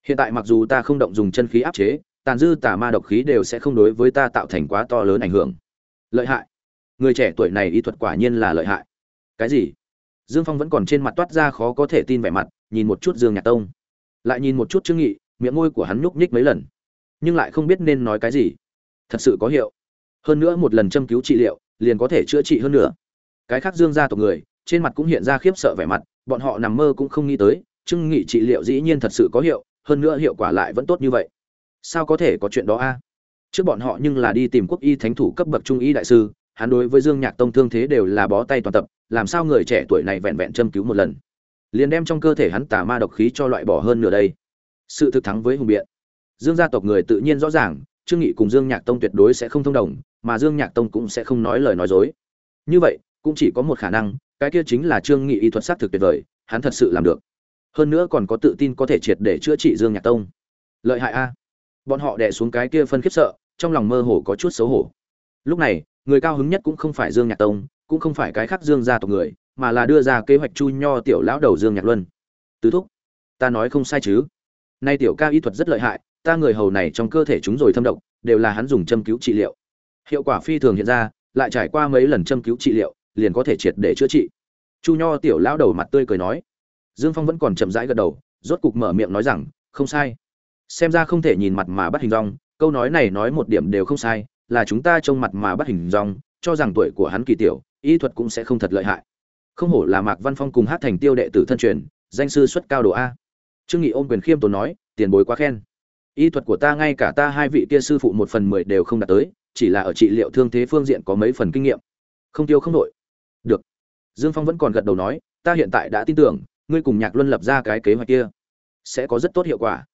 Hiện tại mặc dù ta không động dùng chân khí áp chế, tàn dư tà ma độc khí đều sẽ không đối với ta tạo thành quá to lớn ảnh hưởng lợi hại. Người trẻ tuổi này y thuật quả nhiên là lợi hại. Cái gì? Dương phong vẫn còn trên mặt toát ra khó có thể tin vẻ mặt, nhìn một chút dương nhạc tông. Lại nhìn một chút trương nghị, miệng môi của hắn nhúc nhích mấy lần. Nhưng lại không biết nên nói cái gì. Thật sự có hiệu. Hơn nữa một lần châm cứu trị liệu, liền có thể chữa trị hơn nữa. Cái khác dương gia tộc người, trên mặt cũng hiện ra khiếp sợ vẻ mặt, bọn họ nằm mơ cũng không nghĩ tới, trương nghị trị liệu dĩ nhiên thật sự có hiệu, hơn nữa hiệu quả lại vẫn tốt như vậy. Sao có thể có chuyện đó a? Trước bọn họ nhưng là đi tìm quốc y thánh thủ cấp bậc trung y đại sư, hắn đối với dương nhạc tông thương thế đều là bó tay toàn tập, làm sao người trẻ tuổi này vẹn vẹn châm cứu một lần. Liền đem trong cơ thể hắn tà ma độc khí cho loại bỏ hơn nửa đây. Sự thực thắng với hùng biện. Dương gia tộc người tự nhiên rõ ràng, trương nghị cùng dương nhạc tông tuyệt đối sẽ không thông đồng, mà dương nhạc tông cũng sẽ không nói lời nói dối. Như vậy, cũng chỉ có một khả năng, cái kia chính là trương nghị y thuật sát thực tuyệt vời, hắn thật sự làm được. Hơn nữa còn có tự tin có thể triệt để chữa trị dương nhạc tông. Lợi hại a bọn họ đè xuống cái kia phân khiếp sợ, trong lòng mơ hồ có chút xấu hổ. Lúc này, người cao hứng nhất cũng không phải dương nhạc tông, cũng không phải cái khác dương gia tộc người, mà là đưa ra kế hoạch chu nho tiểu lão đầu dương nhạc luân. Tứ thúc, ta nói không sai chứ? Nay tiểu ca y thuật rất lợi hại, ta người hầu này trong cơ thể chúng rồi thâm độc, đều là hắn dùng châm cứu trị liệu. Hiệu quả phi thường hiện ra, lại trải qua mấy lần châm cứu trị liệu, liền có thể triệt để chữa trị. Chu nho tiểu lão đầu mặt tươi cười nói. Dương phong vẫn còn chậm rãi gật đầu, rốt cục mở miệng nói rằng, không sai xem ra không thể nhìn mặt mà bắt hình dong, câu nói này nói một điểm đều không sai, là chúng ta trông mặt mà bắt hình dong, cho rằng tuổi của hắn kỳ tiểu, y thuật cũng sẽ không thật lợi hại. Không hổ là mạc văn phong cùng hát thành tiêu đệ tử thân truyền, danh sư xuất cao độ a. Trương nghị ôm quyền khiêm tốn nói, tiền bối quá khen. Y thuật của ta ngay cả ta hai vị kia sư phụ một phần mười đều không đạt tới, chỉ là ở trị liệu thương thế phương diện có mấy phần kinh nghiệm. Không tiêu không nội được. Dương phong vẫn còn gật đầu nói, ta hiện tại đã tin tưởng, ngươi cùng nhạc luân lập ra cái kế hoạch kia, sẽ có rất tốt hiệu quả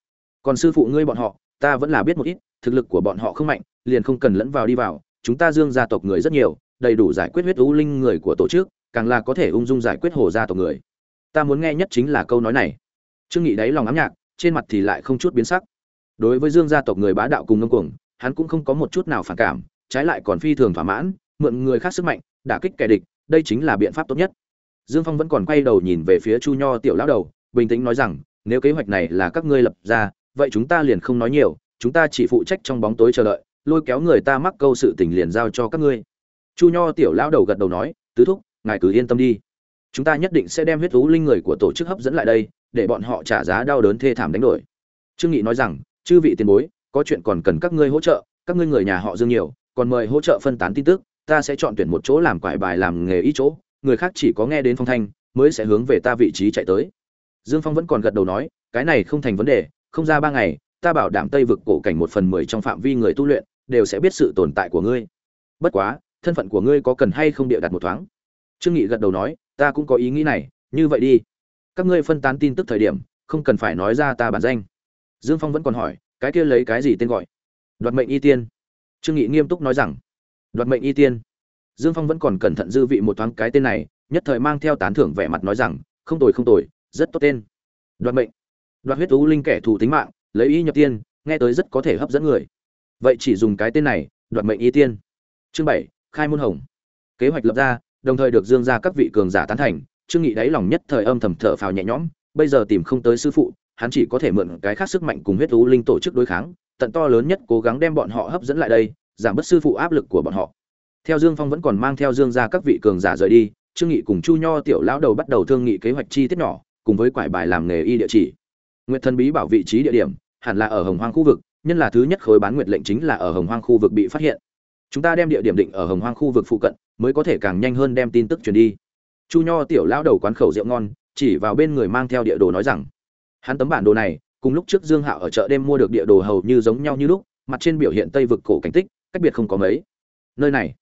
còn sư phụ ngươi bọn họ, ta vẫn là biết một ít, thực lực của bọn họ không mạnh, liền không cần lẫn vào đi vào, chúng ta dương gia tộc người rất nhiều, đầy đủ giải quyết huyết u linh người của tổ chức, càng là có thể ung dung giải quyết hồ gia tộc người. Ta muốn nghe nhất chính là câu nói này. Trương nghị đáy lòng ám nhạc, trên mặt thì lại không chút biến sắc. Đối với dương gia tộc người bá đạo cùng ngông cuồng, hắn cũng không có một chút nào phản cảm, trái lại còn phi thường thỏa mãn, mượn người khác sức mạnh, đả kích kẻ địch, đây chính là biện pháp tốt nhất. Dương phong vẫn còn quay đầu nhìn về phía chu nho tiểu lão đầu, bình tĩnh nói rằng, nếu kế hoạch này là các ngươi lập ra vậy chúng ta liền không nói nhiều, chúng ta chỉ phụ trách trong bóng tối chờ đợi, lôi kéo người ta mắc câu sự tình liền giao cho các ngươi. Chu nho tiểu lão đầu gật đầu nói, tứ thúc, ngài cứ yên tâm đi. Chúng ta nhất định sẽ đem huyết thú linh người của tổ chức hấp dẫn lại đây, để bọn họ trả giá đau đớn thê thảm đánh đổi. Trương nghị nói rằng, chư vị tiền bối, có chuyện còn cần các ngươi hỗ trợ, các ngươi người nhà họ dương nhiều, còn mời hỗ trợ phân tán tin tức, ta sẽ chọn tuyển một chỗ làm quải bài làm nghề ít chỗ, người khác chỉ có nghe đến phong thanh, mới sẽ hướng về ta vị trí chạy tới. Dương phong vẫn còn gật đầu nói, cái này không thành vấn đề không ra ba ngày, ta bảo đảm tây vực cổ cảnh một phần mười trong phạm vi người tu luyện đều sẽ biết sự tồn tại của ngươi. Bất quá, thân phận của ngươi có cần hay không địa đặt một thoáng? Trương nghị gật đầu nói, ta cũng có ý nghĩ này, như vậy đi. Các ngươi phân tán tin tức thời điểm, không cần phải nói ra ta bản danh. Dương phong vẫn còn hỏi, cái kia lấy cái gì tên gọi? Đoạt mệnh y tiên. Trương nghị nghiêm túc nói rằng, đoạt mệnh y tiên. Dương phong vẫn còn cẩn thận dư vị một thoáng cái tên này, nhất thời mang theo tán thưởng vẻ mặt nói rằng, không tồi không tồi, rất tốt tên. Đoạt mệnh đoạt huyết tú linh kẻ thù tính mạng, lấy ý nhập tiên, nghe tới rất có thể hấp dẫn người. Vậy chỉ dùng cái tên này, đoạt mệnh y tiên. Chương bảy, khai môn hồng. Kế hoạch lập ra, đồng thời được dương ra các vị cường giả tán thành, trương nghị đáy lòng nhất thời âm thầm thở phào nhẹ nhõm, bây giờ tìm không tới sư phụ, hắn chỉ có thể mượn cái khác sức mạnh cùng huyết tú linh tổ chức đối kháng, tận to lớn nhất cố gắng đem bọn họ hấp dẫn lại đây, giảm bớt sư phụ áp lực của bọn họ. Theo dương phong vẫn còn mang theo dương ra các vị cường giả rời đi, trương nghị cùng chu nho tiểu lão đầu bắt đầu thương nghị kế hoạch chi tiết nhỏ, cùng với quải bài làm nghề y địa chỉ nguyệt thần bí bảo vị trí địa điểm, hẳn là ở hồng hoang khu vực, nhân là thứ nhất khối bán nguyệt lệnh chính là ở hồng hoang khu vực bị phát hiện. Chúng ta đem địa điểm định ở hồng hoang khu vực phụ cận, mới có thể càng nhanh hơn đem tin tức truyền đi. Chu nho tiểu lão đầu quán khẩu rượu ngon, chỉ vào bên người mang theo địa đồ nói rằng, hắn tấm bản đồ này, cùng lúc trước dương hạo ở chợ đêm mua được địa đồ hầu như giống nhau như lúc, mặt trên biểu hiện tây vực cổ cảnh tích, cách biệt không có mấy. Nơi này.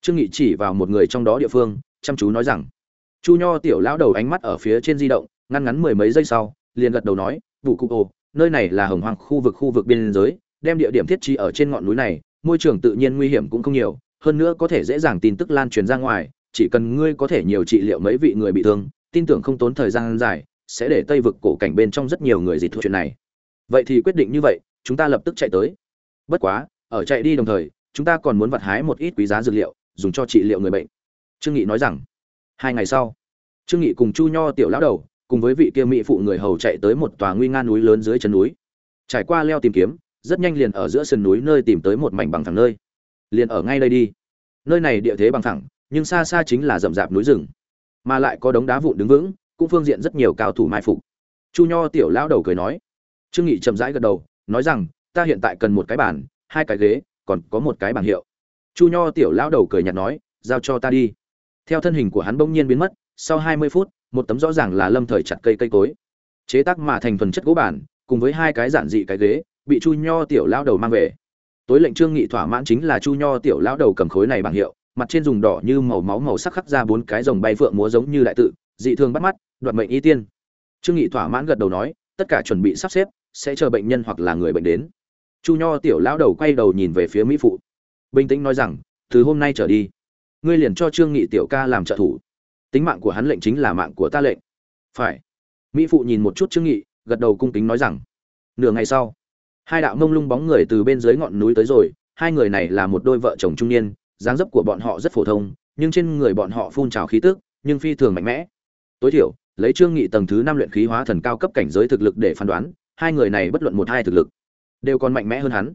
Trương nghị chỉ vào một người trong đó địa phương, chăm chú nói rằng, chu nho tiểu lão đầu ánh mắt ở phía trên di động, ngăn ngắn mười mấy giây sau, liền gật đầu nói vụ cụ ồ nơi này là hồng hoàng khu vực khu vực biên giới, đem địa điểm thiết trí ở trên ngọn núi này, môi trường tự nhiên nguy hiểm cũng không nhiều, hơn nữa có thể dễ dàng tin tức lan truyền ra ngoài, chỉ cần ngươi có thể nhiều trị liệu mấy vị người bị thương, tin tưởng không tốn thời gian dài, sẽ để tây vực cổ cảnh bên trong rất nhiều người dịch thuộc chuyện này. Vậy thì quyết định như vậy, chúng ta lập tức chạy tới. Bất quá, ở chạy đi đồng thời, chúng ta còn muốn vặt hái một ít quý giá dược liệu, dùng cho trị liệu người bệnh. Trương nghị nói rằng, hai ngày sau, trương nghị cùng chu nho tiểu lão đầu cùng với vị kia mỹ phụ người hầu chạy tới một tòa nguy nga núi lớn dưới chân núi. Trải qua leo tìm kiếm, rất nhanh liền ở giữa sườn núi nơi tìm tới một mảnh bằng thẳng nơi. Liền ở ngay đây đi. Nơi này địa thế bằng thẳng, nhưng xa xa chính là rậm rạp núi rừng. Mà lại có đống đá vụn đứng vững, cũng phương diện rất nhiều cao thủ mai phục. Chu nho tiểu lão đầu cười nói. Trương nghị chậm rãi gật đầu, nói rằng, ta hiện tại cần một cái bàn, hai cái ghế, còn có một cái bảng hiệu. Chu nho tiểu lão đầu cười nhạt nói, giao cho ta đi. Theo thân hình của hắn bỗng nhiên biến mất, sau hai mươi phút một tấm rõ ràng là lâm thời chặt cây cây cối. Chế tác mà thành thuần chất gỗ bản, cùng với hai cái giản dị cái ghế, bị chu nho tiểu lão đầu mang về. Tối lệnh trương nghị thỏa mãn chính là chu nho tiểu lão đầu cầm khối này bằng hiệu, mặt trên dùng đỏ như màu máu màu sắc khắc ra bốn cái rồng bay phượng múa giống như đại tự, dị thường bắt mắt, đoạt mệnh y tiên. Trương nghị thỏa mãn gật đầu nói, tất cả chuẩn bị sắp xếp, sẽ chờ bệnh nhân hoặc là người bệnh đến. Chu nho tiểu lão đầu quay đầu nhìn về phía mỹ phụ. Bình tĩnh nói rằng, từ hôm nay trở đi, ngươi liền cho trương nghị tiểu ca làm trợ thủ tính mạng của hắn lệnh chính là mạng của ta lệnh. Phải. Mỹ phụ nhìn một chút trương nghị, gật đầu cung kính nói rằng, nửa ngày sau, hai đạo mông lung bóng người từ bên dưới ngọn núi tới rồi. Hai người này là một đôi vợ chồng trung niên, dáng dấp của bọn họ rất phổ thông, nhưng trên người bọn họ phun trào khí tức, nhưng phi thường mạnh mẽ. Tối thiểu, lấy trương nghị tầng thứ năm luyện khí hóa thần cao cấp cảnh giới thực lực để phán đoán, hai người này bất luận một hai thực lực, đều còn mạnh mẽ hơn hắn.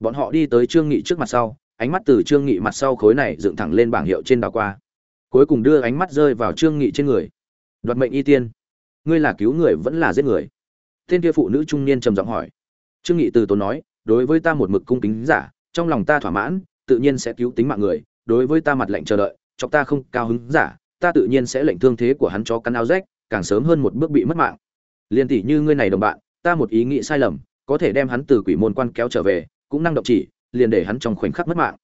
Bọn họ đi tới trương nghị trước mặt sau, ánh mắt từ trương nghị mặt sau khối này dựng thẳng lên bảng hiệu trên đảo qua cuối cùng đưa ánh mắt rơi vào trương nghị trên người. Đoạt mệnh y tiên. Ngươi là cứu người vẫn là giết người? Tên kia phụ nữ trung niên trầm giọng hỏi. Trương nghị từ tốn nói, đối với ta một mực cung kính giả, trong lòng ta thỏa mãn, tự nhiên sẽ cứu tính mạng người. Đối với ta mặt lệnh chờ đợi, chọc ta không cao hứng giả, ta tự nhiên sẽ lệnh thương thế của hắn cho căn áo rách, càng sớm hơn một bước bị mất mạng. Liên tỷ như ngươi này đồng bạn, ta một ý nghĩ sai lầm, có thể đem hắn từ quỷ môn quan kéo trở về, cũng năng động chỉ, liền để hắn trong khoảnh khắc mất mạng.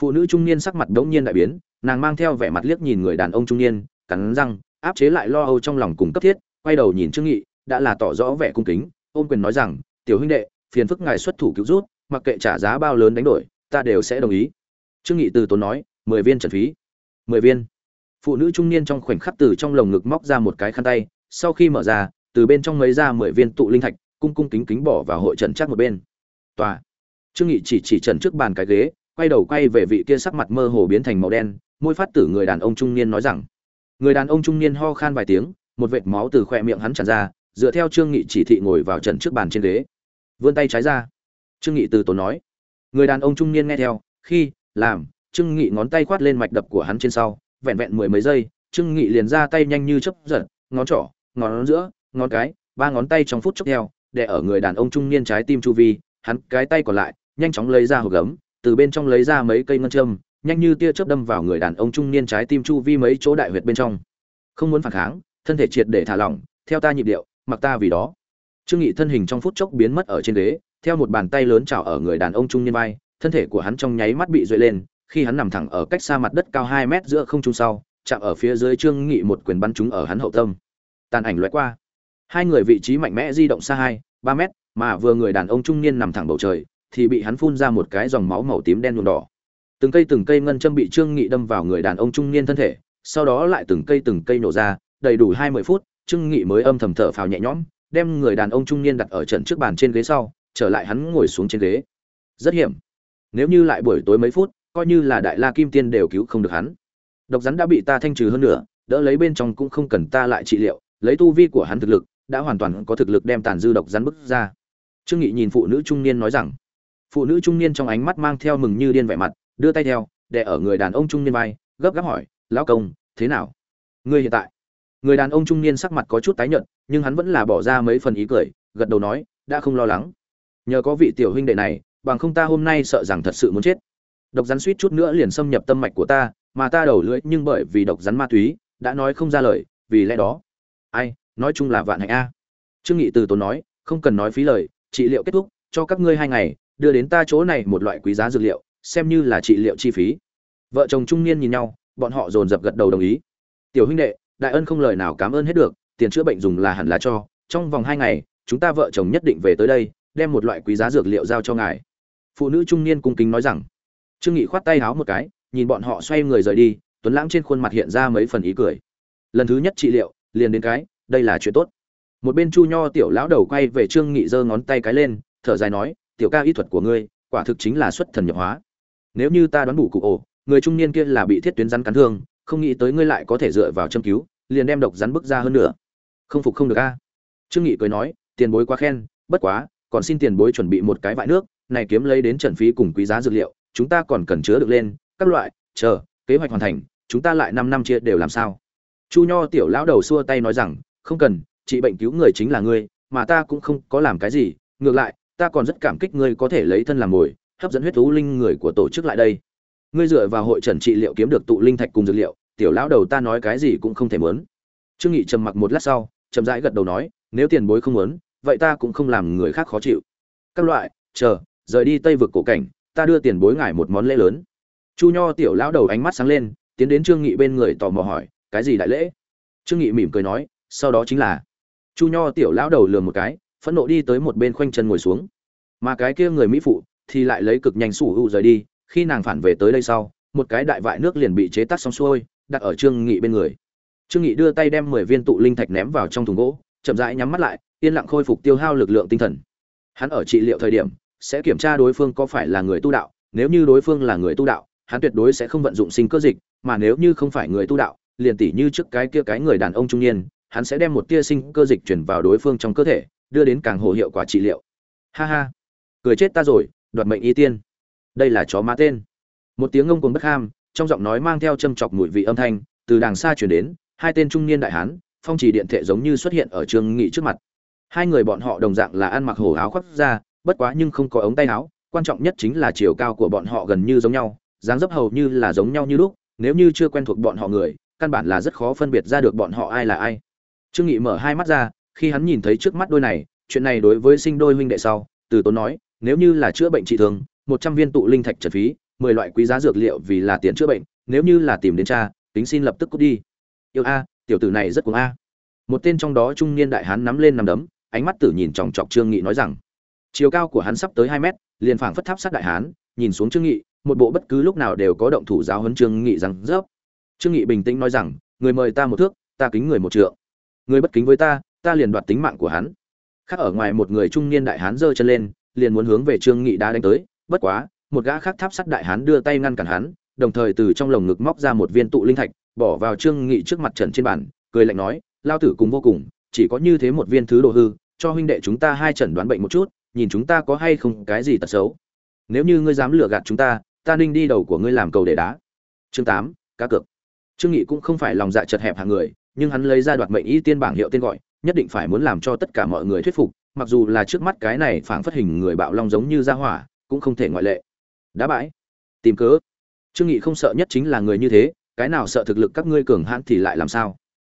Phụ nữ trung niên sắc mặt đống nhiên đại biến nàng mang theo vẻ mặt liếc nhìn người đàn ông trung niên, cắn răng, áp chế lại lo âu trong lòng cùng cấp thiết, quay đầu nhìn trương nghị, đã là tỏ rõ vẻ cung kính, ôm quyền nói rằng, tiểu huynh đệ, phiền phức ngài xuất thủ cứu rút, mặc kệ trả giá bao lớn đánh đổi, ta đều sẽ đồng ý. Trương nghị từ tốn nói, mười viên trần phí. Mười viên? Phụ nữ trung niên trong khoảnh khắc từ trong lồng ngực móc ra một cái khăn tay, sau khi mở ra, từ bên trong lấy ra mười viên tụ linh thạch, cung cung kính kính bỏ vào hội trần chắc một bên. Tòa. Trương nghị chỉ chỉ trần trước bàn cái ghế, quay đầu quay về vị kia sắc mặt mơ hồ biến thành màu đen môi phát tử người đàn ông trung niên nói rằng. Người đàn ông trung niên ho khan vài tiếng, một vệt máu từ khoe miệng hắn tràn ra, dựa theo trương nghị chỉ thị ngồi vào trần trước bàn trên ghế. Vươn tay trái ra. Trương nghị từ tốn nói. Người đàn ông trung niên nghe theo, khi, làm, trương nghị ngón tay khoát lên mạch đập của hắn trên sau, vẹn vẹn mười mấy giây, trương nghị liền ra tay nhanh như chớp giật, ngón trỏ, ngón giữa, ngón cái, ba ngón tay trong phút chốc theo, để ở người đàn ông trung niên trái tim chu vi, hắn cái tay còn lại, nhanh chóng lấy ra hộp gấm, từ bên trong lấy ra mấy cây ngân châm nhanh như tia chớp đâm vào người đàn ông trung niên trái tim chu vi mấy chỗ đại huyệt bên trong. Không muốn phản kháng, thân thể triệt để thả lỏng, theo ta nhịp điệu, mặc ta vì đó. Trương nghị thân hình trong phút chốc biến mất ở trên ghế, theo một bàn tay lớn chảo ở người đàn ông trung niên vai, thân thể của hắn trong nháy mắt bị duỗi lên, khi hắn nằm thẳng ở cách xa mặt đất cao 2 mét giữa không trung sau, chạm ở phía dưới trương nghị một quyền bắn trúng ở hắn hậu tâm. Tàn ảnh lóe qua. Hai người vị trí mạnh mẽ di động xa hai, ba mét, mà vừa người đàn ông trung niên nằm thẳng bầu trời, thì bị hắn phun ra một cái dòng máu màu tím đen nhuộm đỏ từng cây từng cây ngân châm bị trương nghị đâm vào người đàn ông trung niên thân thể, sau đó lại từng cây từng cây nổ ra, đầy đủ hai mươi phút, trương nghị mới âm thầm thở phào nhẹ nhõm, đem người đàn ông trung niên đặt ở trận trước bàn trên ghế sau, trở lại hắn ngồi xuống trên ghế. Rất hiểm. Nếu như lại buổi tối mấy phút, coi như là đại la kim tiên đều cứu không được hắn. Độc rắn đã bị ta thanh trừ hơn nữa đỡ lấy bên trong cũng không cần ta lại trị liệu, lấy tu vi của hắn thực lực, đã hoàn toàn có thực lực đem tàn dư độc rắn bức ra. Trương nghị nhìn phụ nữ trung niên nói rằng, phụ nữ trung niên trong ánh mắt mang theo mừng như điên vẻ mặt đưa tay theo để ở người đàn ông trung niên vai, gấp gáp hỏi, lão công, thế nào? Ngươi hiện tại? Người đàn ông trung niên sắc mặt có chút tái nhợt, nhưng hắn vẫn là bỏ ra mấy phần ý cười, gật đầu nói, đã không lo lắng. Nhờ có vị tiểu huynh đệ này, bằng không ta hôm nay sợ rằng thật sự muốn chết. Độc rắn suýt chút nữa liền xâm nhập tâm mạch của ta, mà ta đầu lưỡi nhưng bởi vì độc rắn ma túy, đã nói không ra lời, vì lẽ đó. Ai, nói chung là vạn hạnh a. Trương nghị từ tốn nói, không cần nói phí lời, trị liệu kết thúc, cho các ngươi hai ngày, đưa đến ta chỗ này một loại quý giá dược liệu xem như là trị liệu chi phí. Vợ chồng trung niên nhìn nhau, bọn họ dồn dập gật đầu đồng ý. Tiểu huynh đệ, đại ân không lời nào cảm ơn hết được, tiền chữa bệnh dùng là hẳn là cho, trong vòng hai ngày, chúng ta vợ chồng nhất định về tới đây, đem một loại quý giá dược liệu giao cho ngài. Phụ nữ trung niên cung kính nói rằng. Trương nghị khoát tay háo một cái, nhìn bọn họ xoay người rời đi, tuấn lãng trên khuôn mặt hiện ra mấy phần ý cười. Lần thứ nhất trị liệu, liền đến cái, đây là chuyện tốt. Một bên chu nho tiểu lão đầu quay về trương nghị giơ ngón tay cái lên, thở dài nói, tiểu ca y thuật của ngươi, quả thực chính là xuất thần nhập hóa nếu như ta đoán đủ cụ ổ, người trung niên kia là bị thiết tuyến rắn cắn thương, không nghĩ tới ngươi lại có thể dựa vào châm cứu, liền đem độc rắn bức ra hơn nữa không phục không được a. Trương nghị cười nói, tiền bối quá khen, bất quá, còn xin tiền bối chuẩn bị một cái vại nước, này kiếm lấy đến trần phí cùng quý giá dược liệu, chúng ta còn cần chứa được lên, các loại, chờ, kế hoạch hoàn thành, chúng ta lại 5 năm chia đều làm sao? Chu nho tiểu lão đầu xua tay nói rằng, không cần, trị bệnh cứu người chính là ngươi, mà ta cũng không có làm cái gì, ngược lại, ta còn rất cảm kích ngươi có thể lấy thân làm mồi hấp dẫn huyết thú linh người của tổ chức lại đây. Ngươi dựa vào hội trần trị liệu kiếm được tụ linh thạch cùng dược liệu, tiểu lão đầu ta nói cái gì cũng không thể muốn. Trương nghị trầm mặc một lát sau, chậm rãi gật đầu nói, nếu tiền bối không muốn, vậy ta cũng không làm người khác khó chịu. Các loại, chờ, rời đi tây vực cổ cảnh, ta đưa tiền bối ngài một món lễ lớn. Chu nho tiểu lão đầu ánh mắt sáng lên, tiến đến trương nghị bên người tò mò hỏi, cái gì đại lễ? Trương nghị mỉm cười nói, sau đó chính là, chu nho tiểu lão đầu lườm một cái, phẫn nộ đi tới một bên khoanh chân ngồi xuống. Mà cái kia người mỹ phụ thì lại lấy cực nhanh sủ hữu rời đi, khi nàng phản về tới đây sau, một cái đại vại nước liền bị chế tác xong xuôi, đặt ở trương nghị bên người. Trương nghị đưa tay đem mười viên tụ linh thạch ném vào trong thùng gỗ, chậm rãi nhắm mắt lại, yên lặng khôi phục tiêu hao lực lượng tinh thần. Hắn ở trị liệu thời điểm, sẽ kiểm tra đối phương có phải là người tu đạo, nếu như đối phương là người tu đạo, hắn tuyệt đối sẽ không vận dụng sinh cơ dịch, mà nếu như không phải người tu đạo, liền tỉ như trước cái kia cái người đàn ông trung niên, hắn sẽ đem một tia sinh cơ dịch chuyển vào đối phương trong cơ thể, đưa đến càng hữu hiệu quả trị liệu. Ha ha. Cười chết ta rồi đoạt mệnh y tiên. Đây là chó má tên. Một tiếng ngông cuồng bất ham, trong giọng nói mang theo châm chọc mùi vị âm thanh, từ đàng xa chuyển đến, hai tên trung niên đại hán, phong trì điện thể giống như xuất hiện ở trương nghị trước mặt. Hai người bọn họ đồng dạng là ăn mặc hổ áo khoác ra bất quá nhưng không có ống tay áo, quan trọng nhất chính là chiều cao của bọn họ gần như giống nhau, dáng dấp hầu như là giống nhau như lúc, nếu như chưa quen thuộc bọn họ người, căn bản là rất khó phân biệt ra được bọn họ ai là ai. Trương nghị mở hai mắt ra, khi hắn nhìn thấy trước mắt đôi này, chuyện này đối với sinh đôi huynh đệ sau, từ tốn nói nếu như là chữa bệnh trị thương, một trăm viên tụ linh thạch trần phí, mười loại quý giá dược liệu vì là tiền chữa bệnh, nếu như là tìm đến cha tính xin lập tức cút đi. Yêu a, tiểu tử này rất cuồng a. Một tên trong đó trung niên đại hán nắm lên nằm đấm, ánh mắt tử nhìn chòng chọc trương nghị nói rằng, chiều cao của hắn sắp tới hai mét, liền phảng phất tháp sát đại hán, nhìn xuống trương nghị, một bộ bất cứ lúc nào đều có động thủ giáo huấn trương nghị rằng, rớp. Trương nghị bình tĩnh nói rằng, người mời ta một thước, ta kính người một trượng. Người bất kính với ta ta liền đoạt tính mạng của hắn. Khác ở ngoài một người trung niên đại hán giơ chân lên liền muốn hướng về trương nghị đá đánh tới, bất quá, một gã khác tháp sắt đại hán đưa tay ngăn cản hắn, đồng thời từ trong lồng ngực móc ra một viên tụ linh thạch, bỏ vào trương nghị trước mặt trần trên bàn, cười lạnh nói, lao tử cùng vô cùng, chỉ có như thế một viên thứ đồ hư, cho huynh đệ chúng ta hai chẩn đoán bệnh một chút, nhìn chúng ta có hay không cái gì tật xấu. Nếu như ngươi dám lừa gạt chúng ta ta ninh đi đầu của ngươi làm cầu để đá. Chương tám, cá cược. Trương nghị cũng không phải lòng dạ chật hẹp hàng người, nhưng hắn lấy ra đoạt mệnh y tiên bảng hiệu tên gọi, nhất định phải muốn làm cho tất cả mọi người thuyết phục mặc dù là trước mắt cái này phảng phất hình người bạo long giống như gia hỏa, cũng không thể ngoại lệ. Đá bãi. Tìm cớ. Trương nghị không sợ nhất chính là người như thế, cái nào sợ thực lực các ngươi cường hãn thì lại làm sao?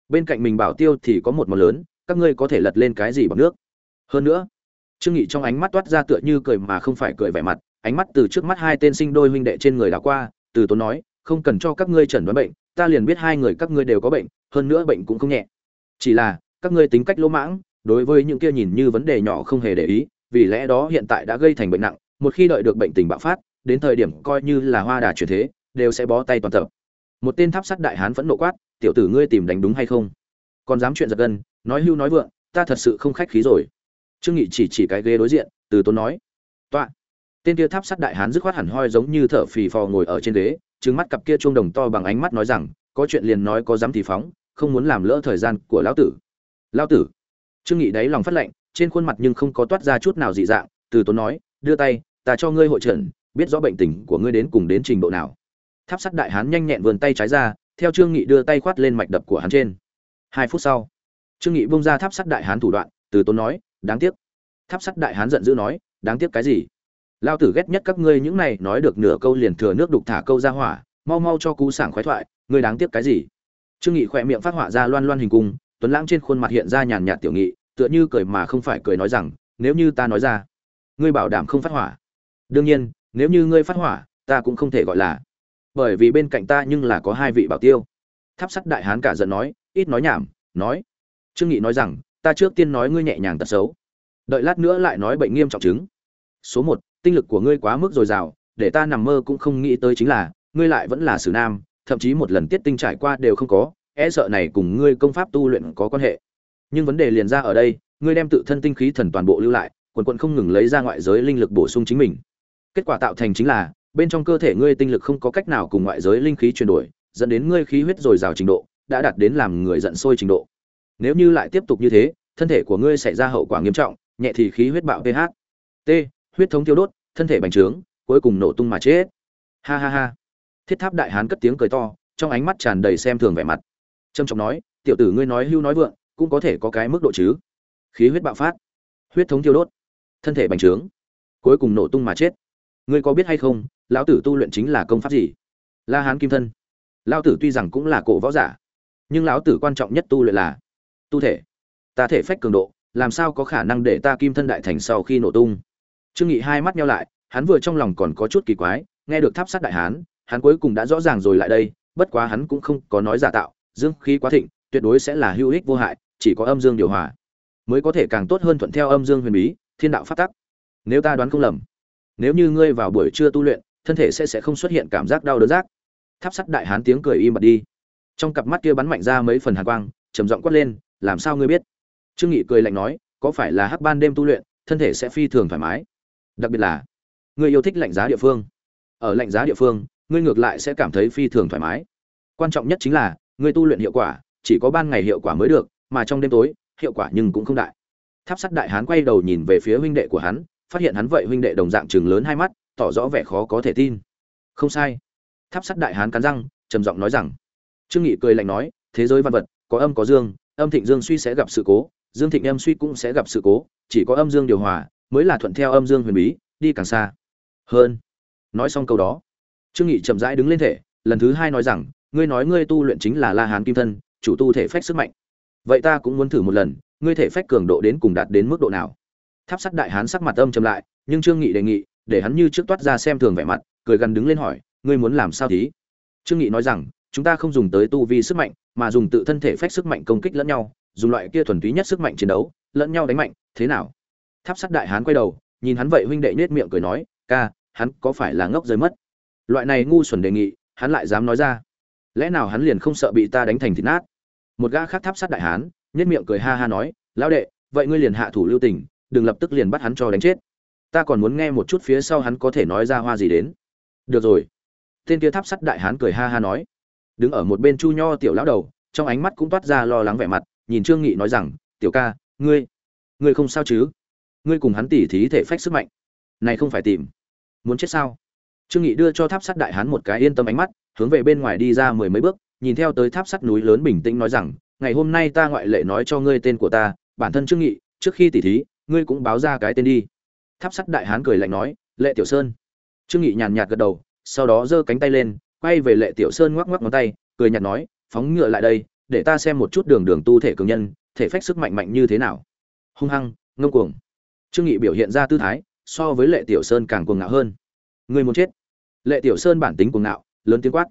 Bên cạnh mình bảo tiêu thì có một món lớn, các ngươi có thể lật lên cái gì bằng nước? Hơn nữa, trương nghị trong ánh mắt toát ra tựa như cười mà không phải cười vẻ mặt, ánh mắt từ trước mắt hai tên sinh đôi huynh đệ trên người đã qua, từ tốn nói, không cần cho các ngươi chẩn đoán bệnh, ta liền biết hai người các ngươi đều có bệnh, hơn nữa bệnh cũng không nhẹ. Chỉ là, các ngươi tính cách lỗ mãng đối với những kia nhìn như vấn đề nhỏ không hề để ý, vì lẽ đó hiện tại đã gây thành bệnh nặng, một khi đợi được bệnh tình bạo phát, đến thời điểm coi như là hoa đà chuyển thế, đều sẽ bó tay toàn tập. Một tên tháp sắt đại hán vẫn nộ quát, tiểu tử ngươi tìm đánh đúng hay không? Còn dám chuyện giật gân, nói hưu nói vượng, ta thật sự không khách khí rồi. Trương nghị chỉ chỉ cái ghế đối diện, từ tốn nói tọa tên kia tháp sắt đại hán dứt khoát hẳn hoi giống như thở phì phò ngồi ở trên ghế, trừng mắt cặp kia chuông đồng to bằng ánh mắt nói rằng, có chuyện liền nói có dám thì phóng, không muốn làm lỡ thời gian của lão tử. Lão tử? Trương nghị đáy lòng phát lệnh, trên khuôn mặt nhưng không có toát ra chút nào dị dạng, từ tốn nói, đưa tay, ta cho ngươi hội trần biết rõ bệnh tình của ngươi đến cùng đến trình độ nào. Tháp sắt đại hán nhanh nhẹn vươn tay trái ra, theo trương nghị đưa tay khoát lên mạch đập của hắn trên. Hai phút sau, trương nghị bung ra tháp sắt đại hán thủ đoạn, từ tốn nói, đáng tiếc. Tháp sắt đại hán giận dữ nói, đáng tiếc cái gì? Lao tử ghét nhất các ngươi những này, nói được nửa câu liền thừa nước đục thả câu ra hỏa, mau mau cho cú sảng khoái thoại, ngươi đáng tiếc cái gì? Trương nghị khỏe miệng phát họa ra loan loan hình cung tuấn lãng trên khuôn mặt hiện ra nhàn nhạt tiểu nghị, tựa như cười mà không phải cười nói rằng, nếu như ta nói ra, ngươi bảo đảm không phát hỏa. Đương nhiên, nếu như ngươi phát hỏa, ta cũng không thể gọi là. Bởi vì bên cạnh ta nhưng là có hai vị bảo tiêu. Tháp sắt đại hán cả giận nói, ít nói nhảm, nói. Trương nghị nói rằng, ta trước tiên nói ngươi nhẹ nhàng tật xấu, đợi lát nữa lại nói bệnh nghiêm trọng chứng. Số một, tinh lực của ngươi quá mức dồi dào, để ta nằm mơ cũng không nghĩ tới chính là, ngươi lại vẫn là sử nam, thậm chí một lần tiết tinh trải qua đều không có e sợ này cùng ngươi công pháp tu luyện có quan hệ. Nhưng vấn đề liền ra ở đây, ngươi đem tự thân tinh khí thần toàn bộ lưu lại, quần quận không ngừng lấy ra ngoại giới linh lực bổ sung chính mình. Kết quả tạo thành chính là, bên trong cơ thể ngươi tinh lực không có cách nào cùng ngoại giới linh khí chuyển đổi, dẫn đến ngươi khí huyết dồi dào trình độ, đã đạt đến làm người giận sôi trình độ. Nếu như lại tiếp tục như thế, thân thể của ngươi xảy ra hậu quả nghiêm trọng, nhẹ thì khí huyết bạo ph. T, huyết thống tiêu đốt, thân thể bành trướng, cuối cùng nổ tung mà chết. Ha ha ha. Thiết tháp đại hán cất tiếng cười to, trong ánh mắt tràn đầy xem thường vẻ mặt trâm trọng nói, tiểu tử ngươi nói hưu nói vượng, cũng có thể có cái mức độ chứ. Khí huyết bạo phát, huyết thống tiêu đốt, thân thể bành trướng, cuối cùng nổ tung mà chết. Ngươi có biết hay không, lão tử tu luyện chính là công pháp gì? La hán kim thân. Lão tử tuy rằng cũng là cổ võ giả, nhưng lão tử quan trọng nhất tu luyện là tu thể. Ta thể phách cường độ, làm sao có khả năng để ta kim thân đại thành sau khi nổ tung? Trương nghị hai mắt nhau lại, hắn vừa trong lòng còn có chút kỳ quái, nghe được tháp sát đại hán, hắn cuối cùng đã rõ ràng rồi lại đây, bất quá hắn cũng không có nói giả tạo dương khí quá thịnh, tuyệt đối sẽ là hữu ích vô hại, chỉ có âm dương điều hòa mới có thể càng tốt hơn thuận theo âm dương huyền bí, thiên đạo pháp tắc. Nếu ta đoán không lầm, nếu như ngươi vào buổi trưa tu luyện, thân thể sẽ sẽ không xuất hiện cảm giác đau đớn rác. Tháp sắt đại hán tiếng cười im bặt đi. Trong cặp mắt kia bắn mạnh ra mấy phần hàn quang, trầm giọng quát lên, làm sao ngươi biết? Trương nghị cười lạnh nói, có phải là hắc ban đêm tu luyện, thân thể sẽ phi thường thoải mái? Đặc biệt là, ngươi yêu thích lạnh giá địa phương. Ở lạnh giá địa phương, ngươi ngược lại sẽ cảm thấy phi thường thoải mái. Quan trọng nhất chính là ngươi tu luyện hiệu quả, chỉ có ban ngày hiệu quả mới được, mà trong đêm tối, hiệu quả nhưng cũng không đại. Tháp sắt đại hán quay đầu nhìn về phía huynh đệ của hắn, phát hiện hắn vậy huynh đệ đồng dạng chừng lớn hai mắt, tỏ rõ vẻ khó có thể tin. Không sai. Tháp sắt đại hán cắn răng, trầm giọng nói rằng, trương nghị cười lạnh nói, thế giới văn vật, có âm có dương, âm thịnh dương suy sẽ gặp sự cố, dương thịnh âm suy cũng sẽ gặp sự cố, chỉ có âm dương điều hòa, mới là thuận theo âm dương huyền bí, đi càng xa. Hơn. Nói xong câu đó, trương nghị chậm rãi đứng lên thể, lần thứ hai nói rằng ngươi nói ngươi tu luyện chính là la hán kim thân, chủ tu thể phách sức mạnh. Vậy ta cũng muốn thử một lần, ngươi thể phách cường độ đến cùng đạt đến mức độ nào? Tháp sắt đại hán sắc mặt âm trầm lại, nhưng trương nghị đề nghị, để hắn như trước toát ra xem thường vẻ mặt, cười gần đứng lên hỏi, ngươi muốn làm sao thí? Trương nghị nói rằng, chúng ta không dùng tới tu vi sức mạnh, mà dùng tự thân thể phách sức mạnh công kích lẫn nhau, dùng loại kia thuần túy nhất sức mạnh chiến đấu, lẫn nhau đánh mạnh, thế nào? Tháp sắt đại hán quay đầu, nhìn hắn vậy huynh đệ nhếch miệng cười nói, ca, hắn có phải là ngốc rơi mất? Loại này ngu xuẩn đề nghị, hắn lại dám nói ra lẽ nào hắn liền không sợ bị ta đánh thành thịt nát? Một gã khác tháp sắt đại hán nhất miệng cười ha ha nói, lão đệ, vậy ngươi liền hạ thủ lưu tình, đừng lập tức liền bắt hắn cho đánh chết. Ta còn muốn nghe một chút phía sau hắn có thể nói ra hoa gì đến. Được rồi. Tên kia tháp sắt đại hán cười ha ha nói. Đứng ở một bên chu nho tiểu lão đầu, trong ánh mắt cũng toát ra lo lắng vẻ mặt, nhìn trương nghị nói rằng, tiểu ca, ngươi ngươi không sao chứ? Ngươi cùng hắn tỉ thí thể phách sức mạnh. Này không phải tìm. Muốn chết sao? Trương nghị đưa cho tháp sắt đại hán một cái yên tâm ánh mắt hướng về bên ngoài đi ra mười mấy bước, nhìn theo tới tháp sắt núi lớn bình tĩnh nói rằng, ngày hôm nay ta ngoại lệ nói cho ngươi tên của ta, bản thân trương nghị, trước khi tỉ thí, ngươi cũng báo ra cái tên đi. Tháp sắt đại hán cười lạnh nói, lệ tiểu sơn. Trương nghị nhàn nhạt gật đầu, sau đó giơ cánh tay lên, quay về lệ tiểu sơn ngoắc ngoắc ngón tay, cười nhạt nói, phóng ngựa lại đây, để ta xem một chút đường đường tu thể cường nhân, thể phách sức mạnh mạnh như thế nào. Hung hăng, ngông cuồng. Trương nghị biểu hiện ra tư thái, so với lệ tiểu sơn càng cuồng ngạo hơn. Người muốn chết. Lệ tiểu sơn bản tính cuồng ngạo lớn tiếng quát.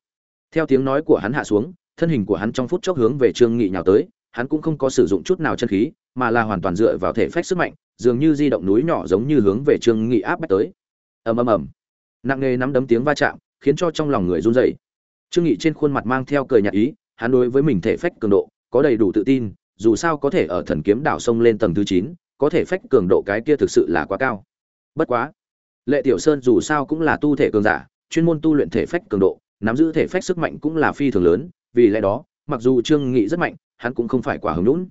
Theo tiếng nói của hắn hạ xuống thân hình của hắn trong phút chốc hướng về trương nghị nhào tới hắn cũng không có sử dụng chút nào chân khí mà là hoàn toàn dựa vào thể phách sức mạnh dường như di động núi nhỏ giống như hướng về trương nghị áp bách tới. Ầm ầm ầm. Nặng nề nắm đấm tiếng va chạm khiến cho trong lòng người run rẩy. Trương nghị trên khuôn mặt mang theo cười nhạt ý hắn đối với mình thể phách cường độ có đầy đủ tự tin dù sao có thể ở thần kiếm đảo sông lên tầng thứ 9, có thể phách cường độ cái kia thực sự là quá cao. Bất quá lệ tiểu sơn dù sao cũng là tu thể cường giả chuyên môn tu luyện thể phách cường độ, nắm giữ thể phách sức mạnh cũng là phi thường lớn, vì lẽ đó, mặc dù trương nghị rất mạnh, hắn cũng không phải quả hứng lún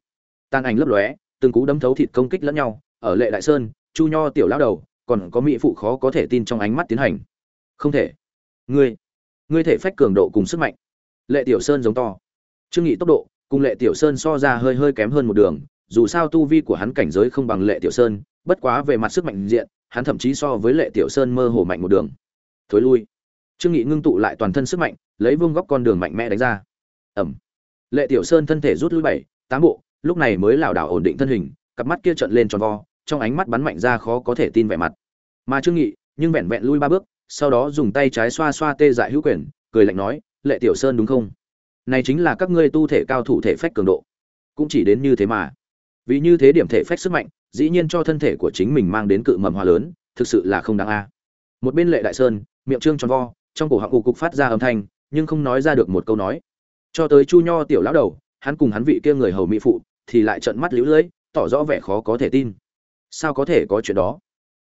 tan ảnh lấp lóe, từng cú đấm thấu thịt công kích lẫn nhau, ở lệ đại sơn, chu nho tiểu lão đầu, còn có mỹ phụ khó có thể tin trong ánh mắt tiến hành. Không thể. Ngươi ngươi thể phách cường độ cùng sức mạnh. Lệ tiểu sơn giống to. Trương nghị tốc độ, cùng lệ tiểu sơn so ra hơi hơi kém hơn một đường, dù sao tu vi của hắn cảnh giới không bằng lệ tiểu sơn, bất quá về mặt sức mạnh diện, hắn thậm chí so với lệ tiểu sơn mơ hồ mạnh một đường. Thối lui trương nghị ngưng tụ lại toàn thân sức mạnh, lấy vương góc con đường mạnh mẽ đánh ra. Ẩm. Lệ tiểu sơn thân thể rút lui bảy, tám bộ, lúc này mới lảo đảo ổn định thân hình, cặp mắt kia trợn lên tròn vo, trong ánh mắt bắn mạnh ra khó có thể tin vẻ mặt. Mà trương nghị, nhưng vẹn vẹn lui ba bước, sau đó dùng tay trái xoa xoa tê dại hữu quyền, cười lạnh nói, lệ tiểu sơn đúng không? Này chính là các ngươi tu thể cao thủ thể phách cường độ. Cũng chỉ đến như thế mà. Vì như thế điểm thể phách sức mạnh, dĩ nhiên cho thân thể của chính mình mang đến cự mầm hoa lớn, thực sự là không đáng a. Một bên lệ đại sơn, miệng trương tròn vo trong cổ họng cục cục phát ra âm thanh, nhưng không nói ra được một câu nói. Cho tới chu nho tiểu lão đầu, hắn cùng hắn vị kia người hầu mỹ phụ, thì lại trợn mắt lũ lưỡi tỏ rõ vẻ khó có thể tin. Sao có thể có chuyện đó?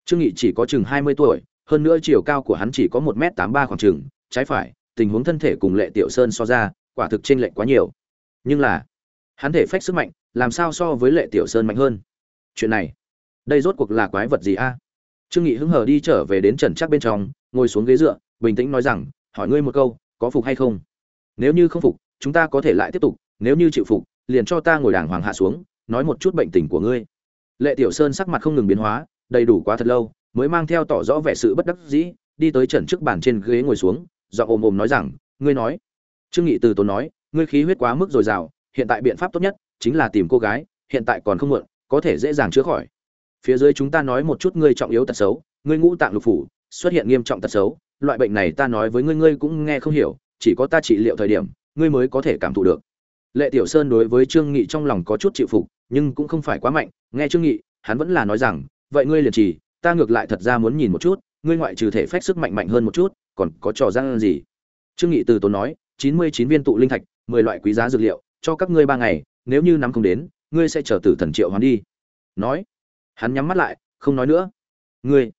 Trương nghị chỉ có chừng hai mươi tuổi, hơn nữa chiều cao của hắn chỉ có một m tám ba khoảng chừng, trái phải, tình huống thân thể cùng lệ tiểu sơn so ra, quả thực trên lệch quá nhiều. Nhưng là, hắn thể phách sức mạnh, làm sao so với lệ tiểu sơn mạnh hơn? Chuyện này, đây rốt cuộc là quái vật gì a? Trương nghị hứng hờ đi trở về đến trần chắc bên trong, ngồi xuống ghế dựa bình tĩnh nói rằng, hỏi ngươi một câu, có phục hay không? Nếu như không phục, chúng ta có thể lại tiếp tục, nếu như chịu phục, liền cho ta ngồi đàng hoàng hạ xuống, nói một chút bệnh tình của ngươi. Lệ tiểu sơn sắc mặt không ngừng biến hóa, đầy đủ quá thật lâu, mới mang theo tỏ rõ vẻ sự bất đắc dĩ, đi tới trần trước bàn trên ghế ngồi xuống, giọng ồm ồm nói rằng, ngươi nói. Trương nghị từ tốn nói, ngươi khí huyết quá mức dồi dào, hiện tại biện pháp tốt nhất chính là tìm cô gái, hiện tại còn không muộn, có thể dễ dàng chữa khỏi. Phía dưới chúng ta nói một chút ngươi trọng yếu tật xấu, ngươi ngũ tạng lục phủ, xuất hiện nghiêm trọng tật xấu loại bệnh này ta nói với ngươi ngươi cũng nghe không hiểu, chỉ có ta trị liệu thời điểm, ngươi mới có thể cảm thụ được. Lệ tiểu sơn đối với trương nghị trong lòng có chút chịu phục, nhưng cũng không phải quá mạnh. Nghe trương nghị, hắn vẫn là nói rằng, vậy ngươi liền trì, ta ngược lại thật ra muốn nhìn một chút, ngươi ngoại trừ thể phách sức mạnh mạnh hơn một chút, còn có trò răng gì? Trương nghị từ tốn nói, chín mươi chín viên tụ linh thạch, mười loại quý giá dược liệu, cho các ngươi ba ngày, nếu như nắm không đến, ngươi sẽ chờ tử thần triệu hoán đi. Nói, hắn nhắm mắt lại, không nói nữa. Ngươi.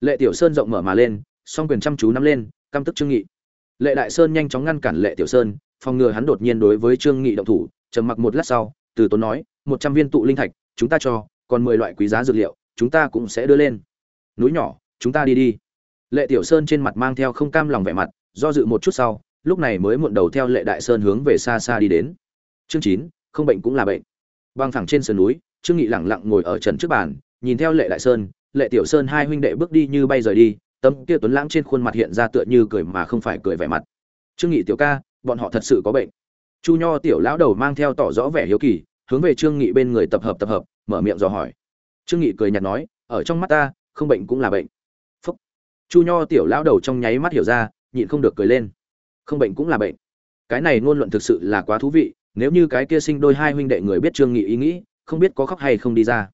Lệ tiểu sơn rộng mở mà lên song quyền chăm chú nắm lên, căm tức trương nghị. Lệ đại sơn nhanh chóng ngăn cản lệ tiểu sơn, phòng ngừa hắn đột nhiên đối với trương nghị động thủ, trầm mặc một lát sau, từ tốn nói, một trăm viên tụ linh thạch, chúng ta cho, còn mười loại quý giá dược liệu, chúng ta cũng sẽ đưa lên. Núi nhỏ, chúng ta đi đi. Lệ tiểu sơn trên mặt mang theo không cam lòng vẻ mặt, do dự một chút sau, lúc này mới muộn đầu theo lệ đại sơn hướng về xa xa đi đến. Chương chín, không bệnh cũng là bệnh. Băng thẳng trên sườn núi, trương nghị lặng lặng ngồi ở trần trước bàn, nhìn theo lệ đại sơn, lệ tiểu sơn hai huynh đệ bước đi như bay rời đi tấm kia tuấn lãng trên khuôn mặt hiện ra tựa như cười mà không phải cười vẻ mặt. Trương nghị tiểu ca, bọn họ thật sự có bệnh. Chu nho tiểu lão đầu mang theo tỏ rõ vẻ hiếu kỳ, hướng về trương nghị bên người tập hợp tập hợp, mở miệng dò hỏi. Trương nghị cười nhạt nói, ở trong mắt ta, không bệnh cũng là bệnh. Phúc. Chu nho tiểu lão đầu trong nháy mắt hiểu ra, nhịn không được cười lên. Không bệnh cũng là bệnh. Cái này ngôn luận thực sự là quá thú vị, nếu như cái kia sinh đôi hai huynh đệ người biết trương nghị ý nghĩ, không biết có khóc hay không đi ra.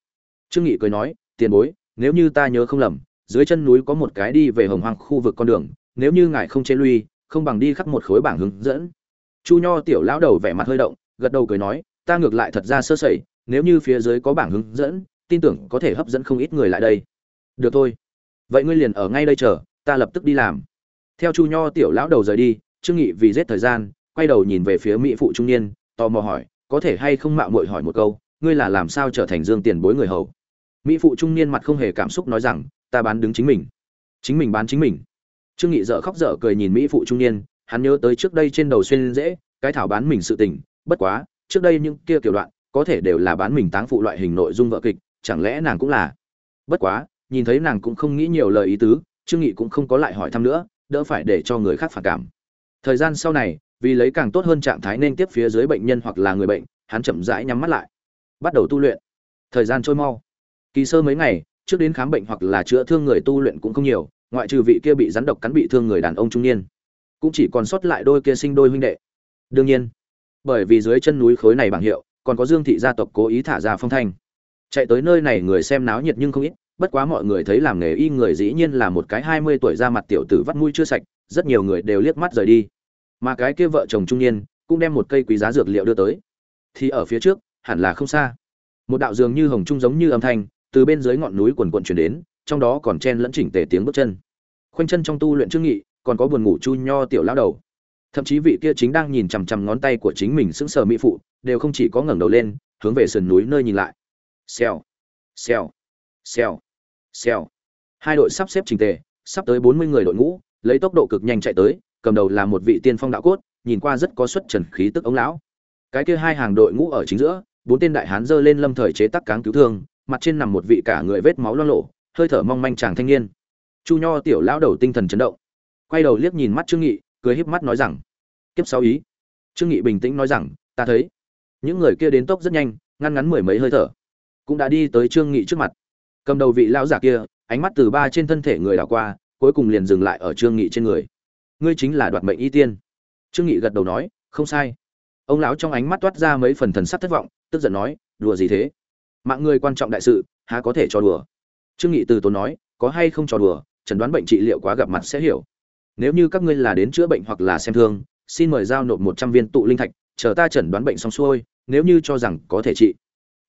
Trương nghị cười nói, tiền bối, nếu như ta nhớ không lầm dưới chân núi có một cái đi về hồng hoang khu vực con đường, nếu như ngài không chế lui, không bằng đi khắp một khối bảng hướng dẫn. Chu nho tiểu lão đầu vẻ mặt hơi động, gật đầu cười nói, ta ngược lại thật ra sơ sẩy, nếu như phía dưới có bảng hướng dẫn, tin tưởng có thể hấp dẫn không ít người lại đây. Được thôi. Vậy ngươi liền ở ngay đây chờ, ta lập tức đi làm. Theo chu nho tiểu lão đầu rời đi, trương nghị vì giết thời gian, quay đầu nhìn về phía mỹ phụ trung niên, tò mò hỏi, có thể hay không mạo muội hỏi một câu, ngươi là làm sao trở thành dương tiền bối người hầu? Mỹ phụ trung niên mặt không hề cảm xúc nói rằng ta bán đứng chính mình. Chính mình bán chính mình. Trương nghị dở khóc dở cười nhìn mỹ phụ trung niên, hắn nhớ tới trước đây trên đầu xuyên dễ, cái thảo bán mình sự tình, bất quá, trước đây những kia kiểu đoạn, có thể đều là bán mình táng phụ loại hình nội dung vợ kịch, chẳng lẽ nàng cũng là? Bất quá, nhìn thấy nàng cũng không nghĩ nhiều lời ý tứ, trương nghị cũng không có lại hỏi thăm nữa, đỡ phải để cho người khác phản cảm. Thời gian sau này, vì lấy càng tốt hơn trạng thái nên tiếp phía dưới bệnh nhân hoặc là người bệnh, hắn chậm rãi nhắm mắt lại. Bắt đầu tu luyện. Thời gian trôi mau. Kỳ sơ mấy ngày trước đến khám bệnh hoặc là chữa thương người tu luyện cũng không nhiều, ngoại trừ vị kia bị rắn độc cắn bị thương người đàn ông trung niên. Cũng chỉ còn sót lại đôi kia sinh đôi huynh đệ. Đương nhiên, bởi vì dưới chân núi khối này bảng hiệu, còn có dương thị gia tộc cố ý thả ra phong thanh. Chạy tới nơi này người xem náo nhiệt nhưng không ít, bất quá mọi người thấy làm nghề y người dĩ nhiên là một cái hai mươi tuổi ra mặt tiểu tử vắt mũi chưa sạch, rất nhiều người đều liếc mắt rời đi. Mà cái kia vợ chồng trung niên cũng đem một cây quý giá dược liệu đưa tới. Thì ở phía trước, hẳn là không xa. Một đạo dường như hồng trung giống như âm thanh từ bên dưới ngọn núi quần quần chuyển đến, trong đó còn chen lẫn chỉnh tề tiếng bước chân. Khoanh chân trong tu luyện trương nghị, còn có buồn ngủ chu nho tiểu lão đầu. Thậm chí vị kia chính đang nhìn chằm chằm ngón tay của chính mình sững sờ mỹ phụ, đều không chỉ có ngẩng đầu lên, hướng về sườn núi nơi nhìn lại. Xèo xèo xèo xèo. Hai đội sắp xếp chỉnh tề, sắp tới bốn mươi người đội ngũ, lấy tốc độ cực nhanh chạy tới, cầm đầu là một vị tiên phong đạo cốt, nhìn qua rất có xuất trần khí tức ống lão. Cái kia hai hàng đội ngũ ở chính giữa, bốn tên đại hán giơ lên lâm thời chế tác cáng cứu thương mặt trên nằm một vị cả người vết máu loang lộ, hơi thở mong manh chàng thanh niên. Chu nho tiểu lão đầu tinh thần chấn động, quay đầu liếc nhìn mắt trương nghị, cười híp mắt nói rằng, kiếp sáu ý. Trương nghị bình tĩnh nói rằng, ta thấy, những người kia đến tốc rất nhanh, ngăn ngắn mười mấy hơi thở, cũng đã đi tới trương nghị trước mặt. Cầm đầu vị lão giả kia, ánh mắt từ ba trên thân thể người đảo qua, cuối cùng liền dừng lại ở trương nghị trên người. Ngươi chính là đoạt mệnh y tiên. Trương nghị gật đầu nói, không sai. Ông lão trong ánh mắt toát ra mấy phần thần sắc thất vọng, tức giận nói, đùa gì thế? Mạng người quan trọng đại sự, há có thể cho đùa? Trương nghị từ tốn nói, có hay không cho đùa, chẩn đoán bệnh trị liệu quá gặp mặt sẽ hiểu. Nếu như các ngươi là đến chữa bệnh hoặc là xem thương, xin mời giao nộp một trăm viên tụ linh thạch, chờ ta chẩn đoán bệnh xong xuôi, nếu như cho rằng có thể trị.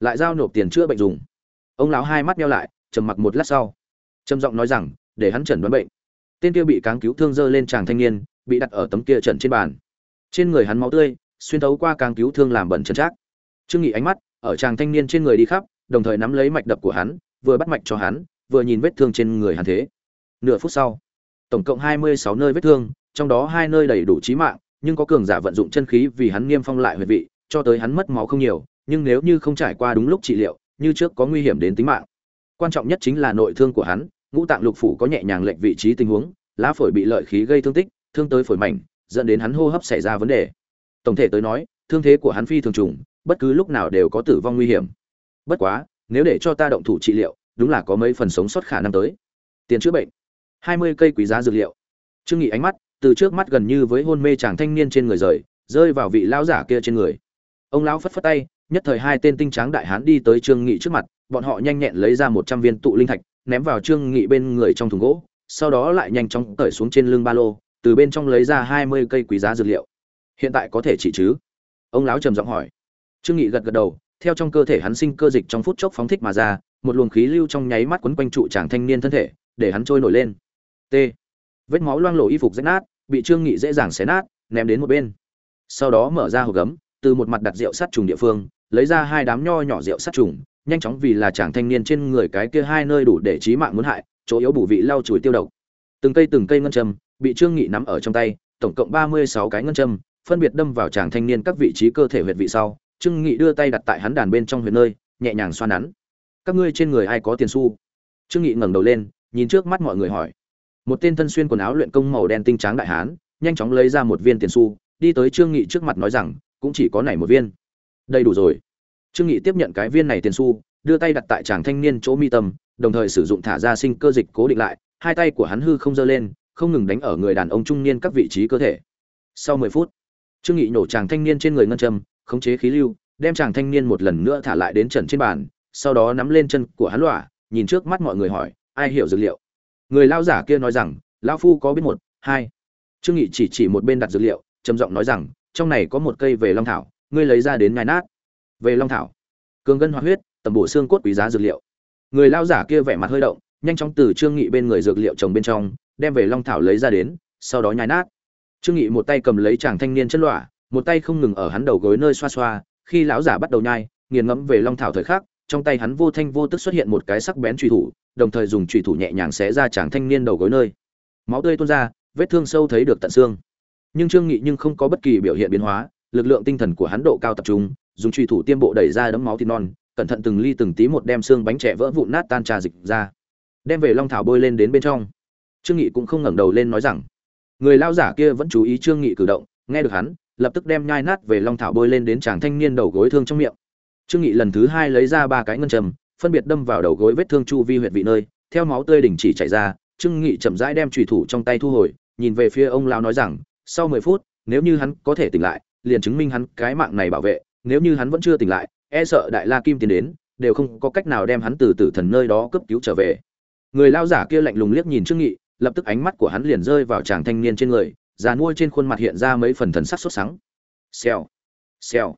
Lại giao nộp tiền chữa bệnh dùng. Ông lão hai mắt nhau lại, trầm mặc một lát sau. Trầm giọng nói rằng, để hắn chẩn đoán bệnh. Tên kia bị cáng cứu thương dơ lên chàng thanh niên, bị đặt ở tấm kia trần trên bàn. Trên người hắn máu tươi, xuyên thấu qua cáng cứu thương làm bẩn chân trác. Trương nghị ánh mắt ở chàng thanh niên trên người đi khắp, đồng thời nắm lấy mạch đập của hắn, vừa bắt mạch cho hắn, vừa nhìn vết thương trên người hắn thế. Nửa phút sau, tổng cộng hai mươi sáu nơi vết thương, trong đó hai nơi đầy đủ chí mạng, nhưng có cường giả vận dụng chân khí vì hắn niêm phong lại huyệt vị, cho tới hắn mất máu không nhiều, nhưng nếu như không trải qua đúng lúc trị liệu, như trước có nguy hiểm đến tính mạng. Quan trọng nhất chính là nội thương của hắn, ngũ tạng lục phủ có nhẹ nhàng lệch vị trí tình huống, lá phổi bị lợi khí gây thương tích, thương tới phổi mảnh, dẫn đến hắn hô hấp xảy ra vấn đề. Tổng thể tới nói, thương thế của hắn phi thường trùng bất cứ lúc nào đều có tử vong nguy hiểm. Bất quá, nếu để cho ta động thủ trị liệu, đúng là có mấy phần sống sót khả năng tới. Tiền chữa bệnh, hai mươi cây quý giá dược liệu. Trương nghị ánh mắt, từ trước mắt gần như với hôn mê chàng thanh niên trên người rời, rơi vào vị lão giả kia trên người. Ông lão phất phất tay, nhất thời hai tên tinh tráng đại hán đi tới trương nghị trước mặt, bọn họ nhanh nhẹn lấy ra một trăm viên tụ linh thạch, ném vào trương nghị bên người trong thùng gỗ, sau đó lại nhanh chóng cởi xuống trên lưng ba lô, từ bên trong lấy ra hai mươi cây quý giá dược liệu. Hiện tại có thể trị chứ? Ông lão trầm giọng hỏi trương nghị gật gật đầu, theo trong cơ thể hắn sinh cơ dịch trong phút chốc phóng thích mà ra, một luồng khí lưu trong nháy mắt quấn quanh trụ chàng thanh niên thân thể, để hắn trôi nổi lên. T. Vết máu loang lổ y phục rách nát, bị trương nghị dễ dàng xé nát, ném đến một bên. Sau đó mở ra hộp gấm, từ một mặt đặt rượu sát trùng địa phương, lấy ra hai đám nho nhỏ rượu sát trùng, nhanh chóng vì là chàng thanh niên trên người cái kia hai nơi đủ để chí mạng muốn hại, chỗ yếu bổ vị lau chùi tiêu độc. Từng cây từng cây ngân châm bị trương nghị nắm ở trong tay, tổng cộng ba mươi sáu cái ngân châm, phân biệt đâm vào chàng thanh niên các vị trí cơ thể huyệt vị sau trương nghị đưa tay đặt tại hắn đàn bên trong huyệt nơi, nhẹ nhàng xoa nắn. Các ngươi trên người ai có tiền xu? Trương nghị ngẩng đầu lên, nhìn trước mắt mọi người hỏi. Một tên thân xuyên quần áo luyện công màu đen tinh trắng đại hán, nhanh chóng lấy ra một viên tiền xu, đi tới trương nghị trước mặt nói rằng, cũng chỉ có này một viên. Đây đủ rồi. Trương nghị tiếp nhận cái viên này tiền xu, đưa tay đặt tại chàng thanh niên chỗ mi tâm, đồng thời sử dụng thả ra sinh cơ dịch cố định lại, hai tay của hắn hư không giơ lên, không ngừng đánh ở người đàn ông trung niên các vị trí cơ thể. Sau mười phút, trương nghị nổ chàng thanh niên trên người ngân châm khống chế khí lưu, đem chàng thanh niên một lần nữa thả lại đến trần trên bàn, sau đó nắm lên chân của hắn lọa, nhìn trước mắt mọi người hỏi, ai hiểu dược liệu? Người lao giả kia nói rằng, lão phu có biết một, hai. Trương nghị chỉ chỉ một bên đặt dược liệu, trầm giọng nói rằng, trong này có một cây về long thảo, ngươi lấy ra đến nhai nát. Về long thảo. Cường gân hoạt huyết tầm bổ xương cốt quý giá dược liệu. Người lao giả kia vẻ mặt hơi động, nhanh chóng từ trương nghị bên người dược liệu trồng bên trong, đem về long thảo lấy ra đến, sau đó nhai nát. Trương nghị một tay cầm lấy chàng thanh niên chân lọa một tay không ngừng ở hắn đầu gối nơi xoa xoa, khi lão giả bắt đầu nhai, nghiền ngẫm về long thảo thời khắc, trong tay hắn vô thanh vô tức xuất hiện một cái sắc bén truy thủ, đồng thời dùng truy thủ nhẹ nhàng xé ra chàng thanh niên đầu gối nơi. Máu tươi tuôn ra, vết thương sâu thấy được tận xương. Nhưng trương nghị nhưng không có bất kỳ biểu hiện biến hóa, lực lượng tinh thần của hắn độ cao tập trung, dùng truy thủ tiêm bộ đẩy ra đấm máu thịt non, cẩn thận từng ly từng tí một đem xương bánh trẻ vỡ vụn nát tan trà dịch ra. Đem về long thảo bôi lên đến bên trong. Trương nghị cũng không ngẩng đầu lên nói rằng, người lao giả kia vẫn chú ý trương nghị cử động, nghe được hắn lập tức đem nhai nát về long thảo bôi lên đến chàng thanh niên đầu gối thương trong miệng. Trương nghị lần thứ hai lấy ra ba cái ngân trầm phân biệt đâm vào đầu gối vết thương chu vi huyệt vị nơi, theo máu tươi đình chỉ chảy ra, trương nghị chậm rãi đem chủy thủ trong tay thu hồi, nhìn về phía ông lão nói rằng, sau 10 phút, nếu như hắn có thể tỉnh lại, liền chứng minh hắn cái mạng này bảo vệ, nếu như hắn vẫn chưa tỉnh lại e sợ đại la kim tiến đến, đều không có cách nào đem hắn từ tử thần nơi đó cấp cứu trở về. Người lao giả kia lạnh lùng liếc nhìn trương nghị, lập tức ánh mắt của hắn liền rơi vào chàng thanh niên trên người già nuôi trên khuôn mặt hiện ra mấy phần thần sắc sốt sắng. Xèo xèo.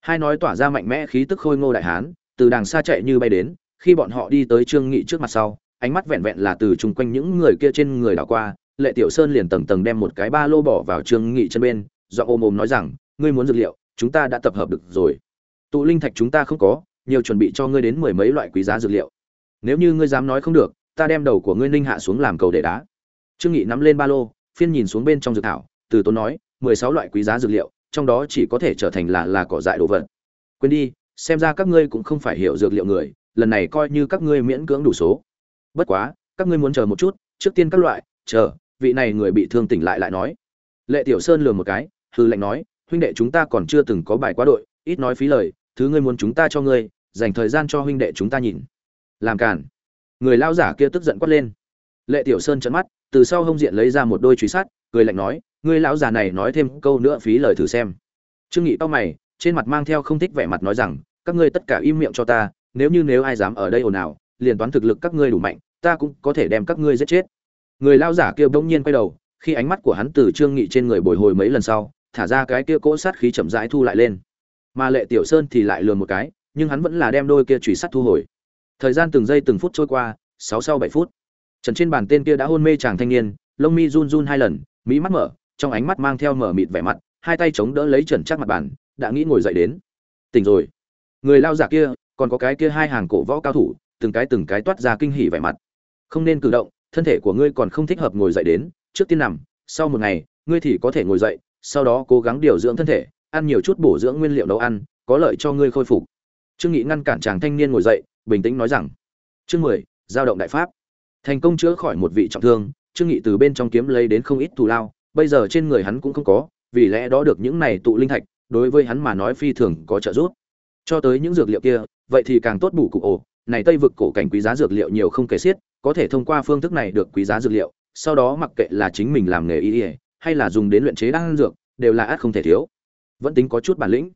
Hai nói tỏa ra mạnh mẽ khí tức khôi ngô đại hán, từ đàng xa chạy như bay đến, khi bọn họ đi tới trương nghị trước mặt sau, ánh mắt vẹn vẹn là từ chung quanh những người kia trên người đảo qua, lệ tiểu sơn liền tầng tầng đem một cái ba lô bỏ vào trương nghị chân bên do ôm ôm nói rằng, ngươi muốn dược liệu, chúng ta đã tập hợp được rồi. Tụ linh thạch chúng ta không có, nhiều chuẩn bị cho ngươi đến mười mấy loại quý giá dược liệu. Nếu như ngươi dám nói không được, ta đem đầu của ngươi ninh hạ xuống làm cầu để đá. Trương nghị nắm lên ba lô phiên nhìn xuống bên trong dược thảo, từ tốn nói, mười sáu loại quý giá dược liệu, trong đó chỉ có thể trở thành là là cỏ dại đồ vật. Quên đi, xem ra các ngươi cũng không phải hiểu dược liệu người, lần này coi như các ngươi miễn cưỡng đủ số. Bất quá, các ngươi muốn chờ một chút, trước tiên các loại, chờ, vị này người bị thương tỉnh lại lại nói. Lệ tiểu sơn lừa một cái, hư lệnh nói, huynh đệ chúng ta còn chưa từng có bài quá đội, ít nói phí lời, thứ ngươi muốn chúng ta cho ngươi, dành thời gian cho huynh đệ chúng ta nhìn. Làm cản người lao giả kia tức giận quát lên. Lệ tiểu sơn trợn mắt từ sau hông diện lấy ra một đôi truy sát, cười lạnh nói, ngươi lão già này nói thêm câu nữa phí lời thử xem. Trương nghị tao mày, trên mặt mang theo không thích vẻ mặt nói rằng, các ngươi tất cả im miệng cho ta, nếu như nếu ai dám ở đây ồn ào, liền toán thực lực các ngươi đủ mạnh, ta cũng có thể đem các ngươi giết chết. Người lão giả kia bỗng nhiên quay đầu, khi ánh mắt của hắn từ trương nghị trên người bồi hồi mấy lần sau, thả ra cái kia cỗ sát khí chậm rãi thu lại lên. Mà lệ tiểu sơn thì lại lừa một cái, nhưng hắn vẫn là đem đôi kia chùy sắt thu hồi. Thời gian từng giây từng phút trôi qua, sáu sau bảy phút trần trên bàn tên kia đã hôn mê chàng thanh niên, lông mi run run hai lần mỹ mắt mở, trong ánh mắt mang theo mở mịt vẻ mặt, hai tay chống đỡ lấy trần chắc mặt bàn, đã nghĩ ngồi dậy đến. Tỉnh rồi. Người lao giả kia, còn có cái kia hai hàng cổ võ cao thủ, từng cái từng cái toát ra kinh hỉ vẻ mặt. Không nên cử động, thân thể của ngươi còn không thích hợp ngồi dậy đến, trước tiên nằm, sau một ngày, ngươi thì có thể ngồi dậy, sau đó cố gắng điều dưỡng thân thể, ăn nhiều chút bổ dưỡng nguyên liệu nấu ăn, có lợi cho ngươi khôi phục. Trương nghị ngăn cản chàng thanh niên ngồi dậy, bình tĩnh nói rằng, chương mười, giao động đại pháp thành công chữa khỏi một vị trọng thương, trương nghị từ bên trong kiếm lấy đến không ít thù lao, bây giờ trên người hắn cũng không có, vì lẽ đó được những này tụ linh thạch, đối với hắn mà nói phi thường có trợ giúp. Cho tới những dược liệu kia, vậy thì càng tốt bù cụ ổ. Này tây vực cổ cảnh quý giá dược liệu nhiều không kể xiết, có thể thông qua phương thức này được quý giá dược liệu, sau đó mặc kệ là chính mình làm nghề y hay là dùng đến luyện chế đan dược, đều là át không thể thiếu. Vẫn tính có chút bản lĩnh.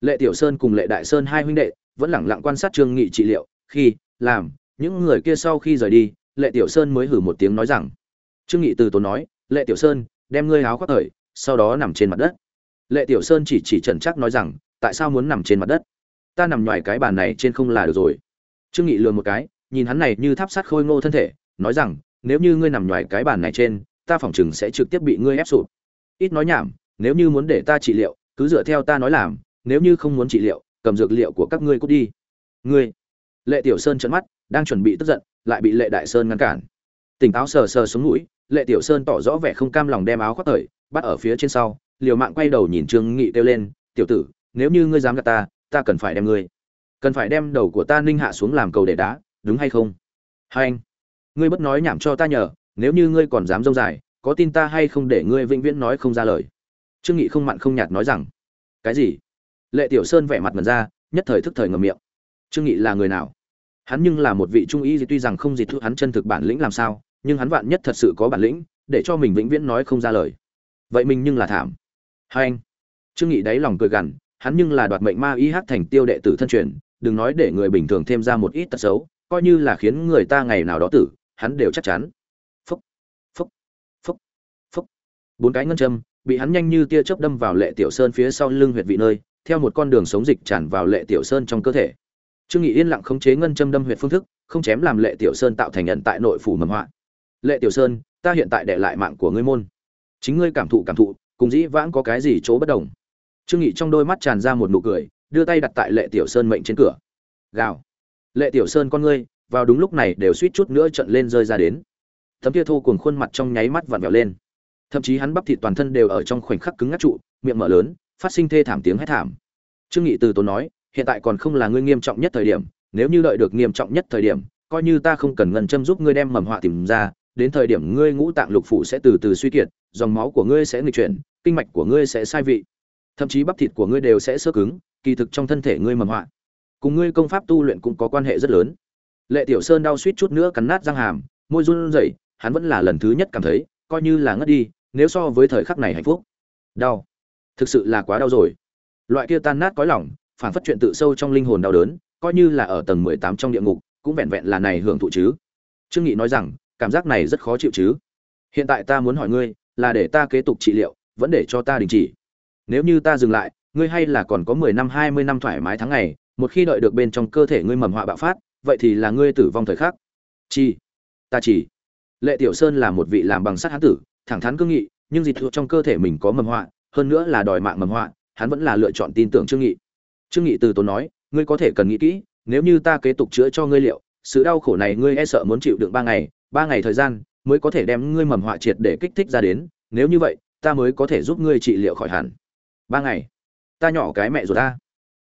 Lệ tiểu sơn cùng lệ đại sơn hai huynh đệ, vẫn lẳng lặng quan sát trương nghị trị liệu, khi, làm, những người kia sau khi rời đi lệ tiểu sơn mới hử một tiếng nói rằng, trương nghị từ tốn nói, lệ tiểu sơn, đem ngươi áo khoác thời, sau đó nằm trên mặt đất. Lệ tiểu sơn chỉ chỉ trần chắc nói rằng, tại sao muốn nằm trên mặt đất? Ta nằm ngoài cái bàn này trên không là được rồi. Trương nghị lừa một cái, nhìn hắn này như tháp sắt khôi ngô thân thể, nói rằng, nếu như ngươi nằm ngoài cái bàn này trên, ta phỏng chừng sẽ trực tiếp bị ngươi ép sụp. Ít nói nhảm, nếu như muốn để ta trị liệu, cứ dựa theo ta nói làm, nếu như không muốn trị liệu, cầm dược liệu của các ngươi cút đi. Ngươi? Lệ tiểu sơn trợn mắt đang chuẩn bị tức giận, lại bị lệ đại sơn ngăn cản. Tỉnh táo sờ sờ xuống mũi lệ tiểu sơn tỏ rõ vẻ không cam lòng đem áo khoác thời, bắt ở phía trên sau, liều mạng quay đầu nhìn trương nghị kêu lên, tiểu tử, nếu như ngươi dám gạt ta ta cần phải đem ngươi. Cần phải đem đầu của ta ninh hạ xuống làm cầu để đá, đúng hay không? Hai anh, ngươi bất nói nhảm cho ta nhờ, nếu như ngươi còn dám dông dài, có tin ta hay không để ngươi vĩnh viễn nói không ra lời? Trương nghị không mặn không nhạt nói rằng. Cái gì? Lệ tiểu sơn vẻ mặt ngần ra, nhất thời thức thời ngậm miệng. Trương nghị là người nào? Hắn nhưng là một vị trung y tuy rằng không gì thu hắn chân thực bản lĩnh làm sao, nhưng hắn vạn nhất thật sự có bản lĩnh, để cho mình vĩnh viễn nói không ra lời. Vậy mình nhưng là thảm. Hai anh. Trương nghị đáy lòng cười gằn, hắn nhưng là đoạt mệnh ma y hát thành tiêu đệ tử thân truyền, đừng nói để người bình thường thêm ra một ít tật xấu, coi như là khiến người ta ngày nào đó tử, hắn đều chắc chắn. Phúc phúc phúc phúc. Bốn cái ngân châm, bị hắn nhanh như tia chớp đâm vào lệ tiểu sơn phía sau lưng huyệt vị nơi, theo một con đường sống dịch tràn vào lệ tiểu sơn trong cơ thể trương nghị yên lặng khống chế ngân châm đâm huyệt phương thức, không chém làm lệ tiểu sơn tạo thành nhận tại nội phủ mầm họa. Lệ tiểu sơn, ta hiện tại để lại mạng của ngươi môn. Chính ngươi cảm thụ cảm thụ, cùng dĩ vãng có cái gì chỗ bất đồng? Trương nghị trong đôi mắt tràn ra một nụ cười, đưa tay đặt tại lệ tiểu sơn mệnh trên cửa. Gào. Lệ tiểu sơn con ngươi, vào đúng lúc này đều suýt chút nữa trận lên rơi ra đến. Thấm kia thô cuồng khuôn mặt trong nháy mắt vặn vẹo lên. Thậm chí hắn bắp thịt toàn thân đều ở trong khoảnh khắc cứng ngắc trụ, miệng mở lớn, phát sinh thê thảm tiếng hét thảm. Trương nghị từ tốn nói hiện tại còn không là ngươi nghiêm trọng nhất thời điểm, nếu như đợi được nghiêm trọng nhất thời điểm, coi như ta không cần ngân châm giúp ngươi đem mầm họa tìm ra, đến thời điểm ngươi ngũ tạng lục phủ sẽ từ từ suy kiệt, dòng máu của ngươi sẽ nghịch chuyển, kinh mạch của ngươi sẽ sai vị, thậm chí bắp thịt của ngươi đều sẽ sơ cứng, kỳ thực trong thân thể ngươi mầm họa, cùng ngươi công pháp tu luyện cũng có quan hệ rất lớn. Lệ tiểu sơn đau suýt chút nữa cắn nát răng hàm, môi run rẩy, hắn vẫn là lần thứ nhất cảm thấy, coi như là ngất đi, nếu so với thời khắc này hạnh phúc, đau, thực sự là quá đau rồi. Loại kia tan nát cõi lòng phản phất chuyện tự sâu trong linh hồn đau đớn, coi như là ở tầng mười tám trong địa ngục, cũng vẹn vẹn là này hưởng thụ chứ. Trương nghị nói rằng, cảm giác này rất khó chịu chứ. Hiện tại ta muốn hỏi ngươi, là để ta kế tục trị liệu, vẫn để cho ta đình chỉ. Nếu như ta dừng lại, ngươi hay là còn có mười năm, hai mươi năm thoải mái tháng ngày, một khi đợi được bên trong cơ thể ngươi mầm họa bạo phát, vậy thì là ngươi tử vong thời khắc. Chi? Ta chỉ. Lệ tiểu sơn là một vị làm bằng sắt hán tử, thẳng thắn cương nghị, nhưng dịch thuộc trong cơ thể mình có mầm họa, hơn nữa là đòi mạng mầm họa, hắn vẫn là lựa chọn tin tưởng trương nghị trương nghị từ tốn nói, ngươi có thể cần nghĩ kỹ, nếu như ta kế tục chữa cho ngươi liệu, sự đau khổ này ngươi e sợ muốn chịu đựng ba ngày ba ngày thời gian mới có thể đem ngươi mầm họa triệt để kích thích ra đến, nếu như vậy, ta mới có thể giúp ngươi trị liệu khỏi hẳn. Ba ngày? Ta nhỏ cái mẹ rồi ta.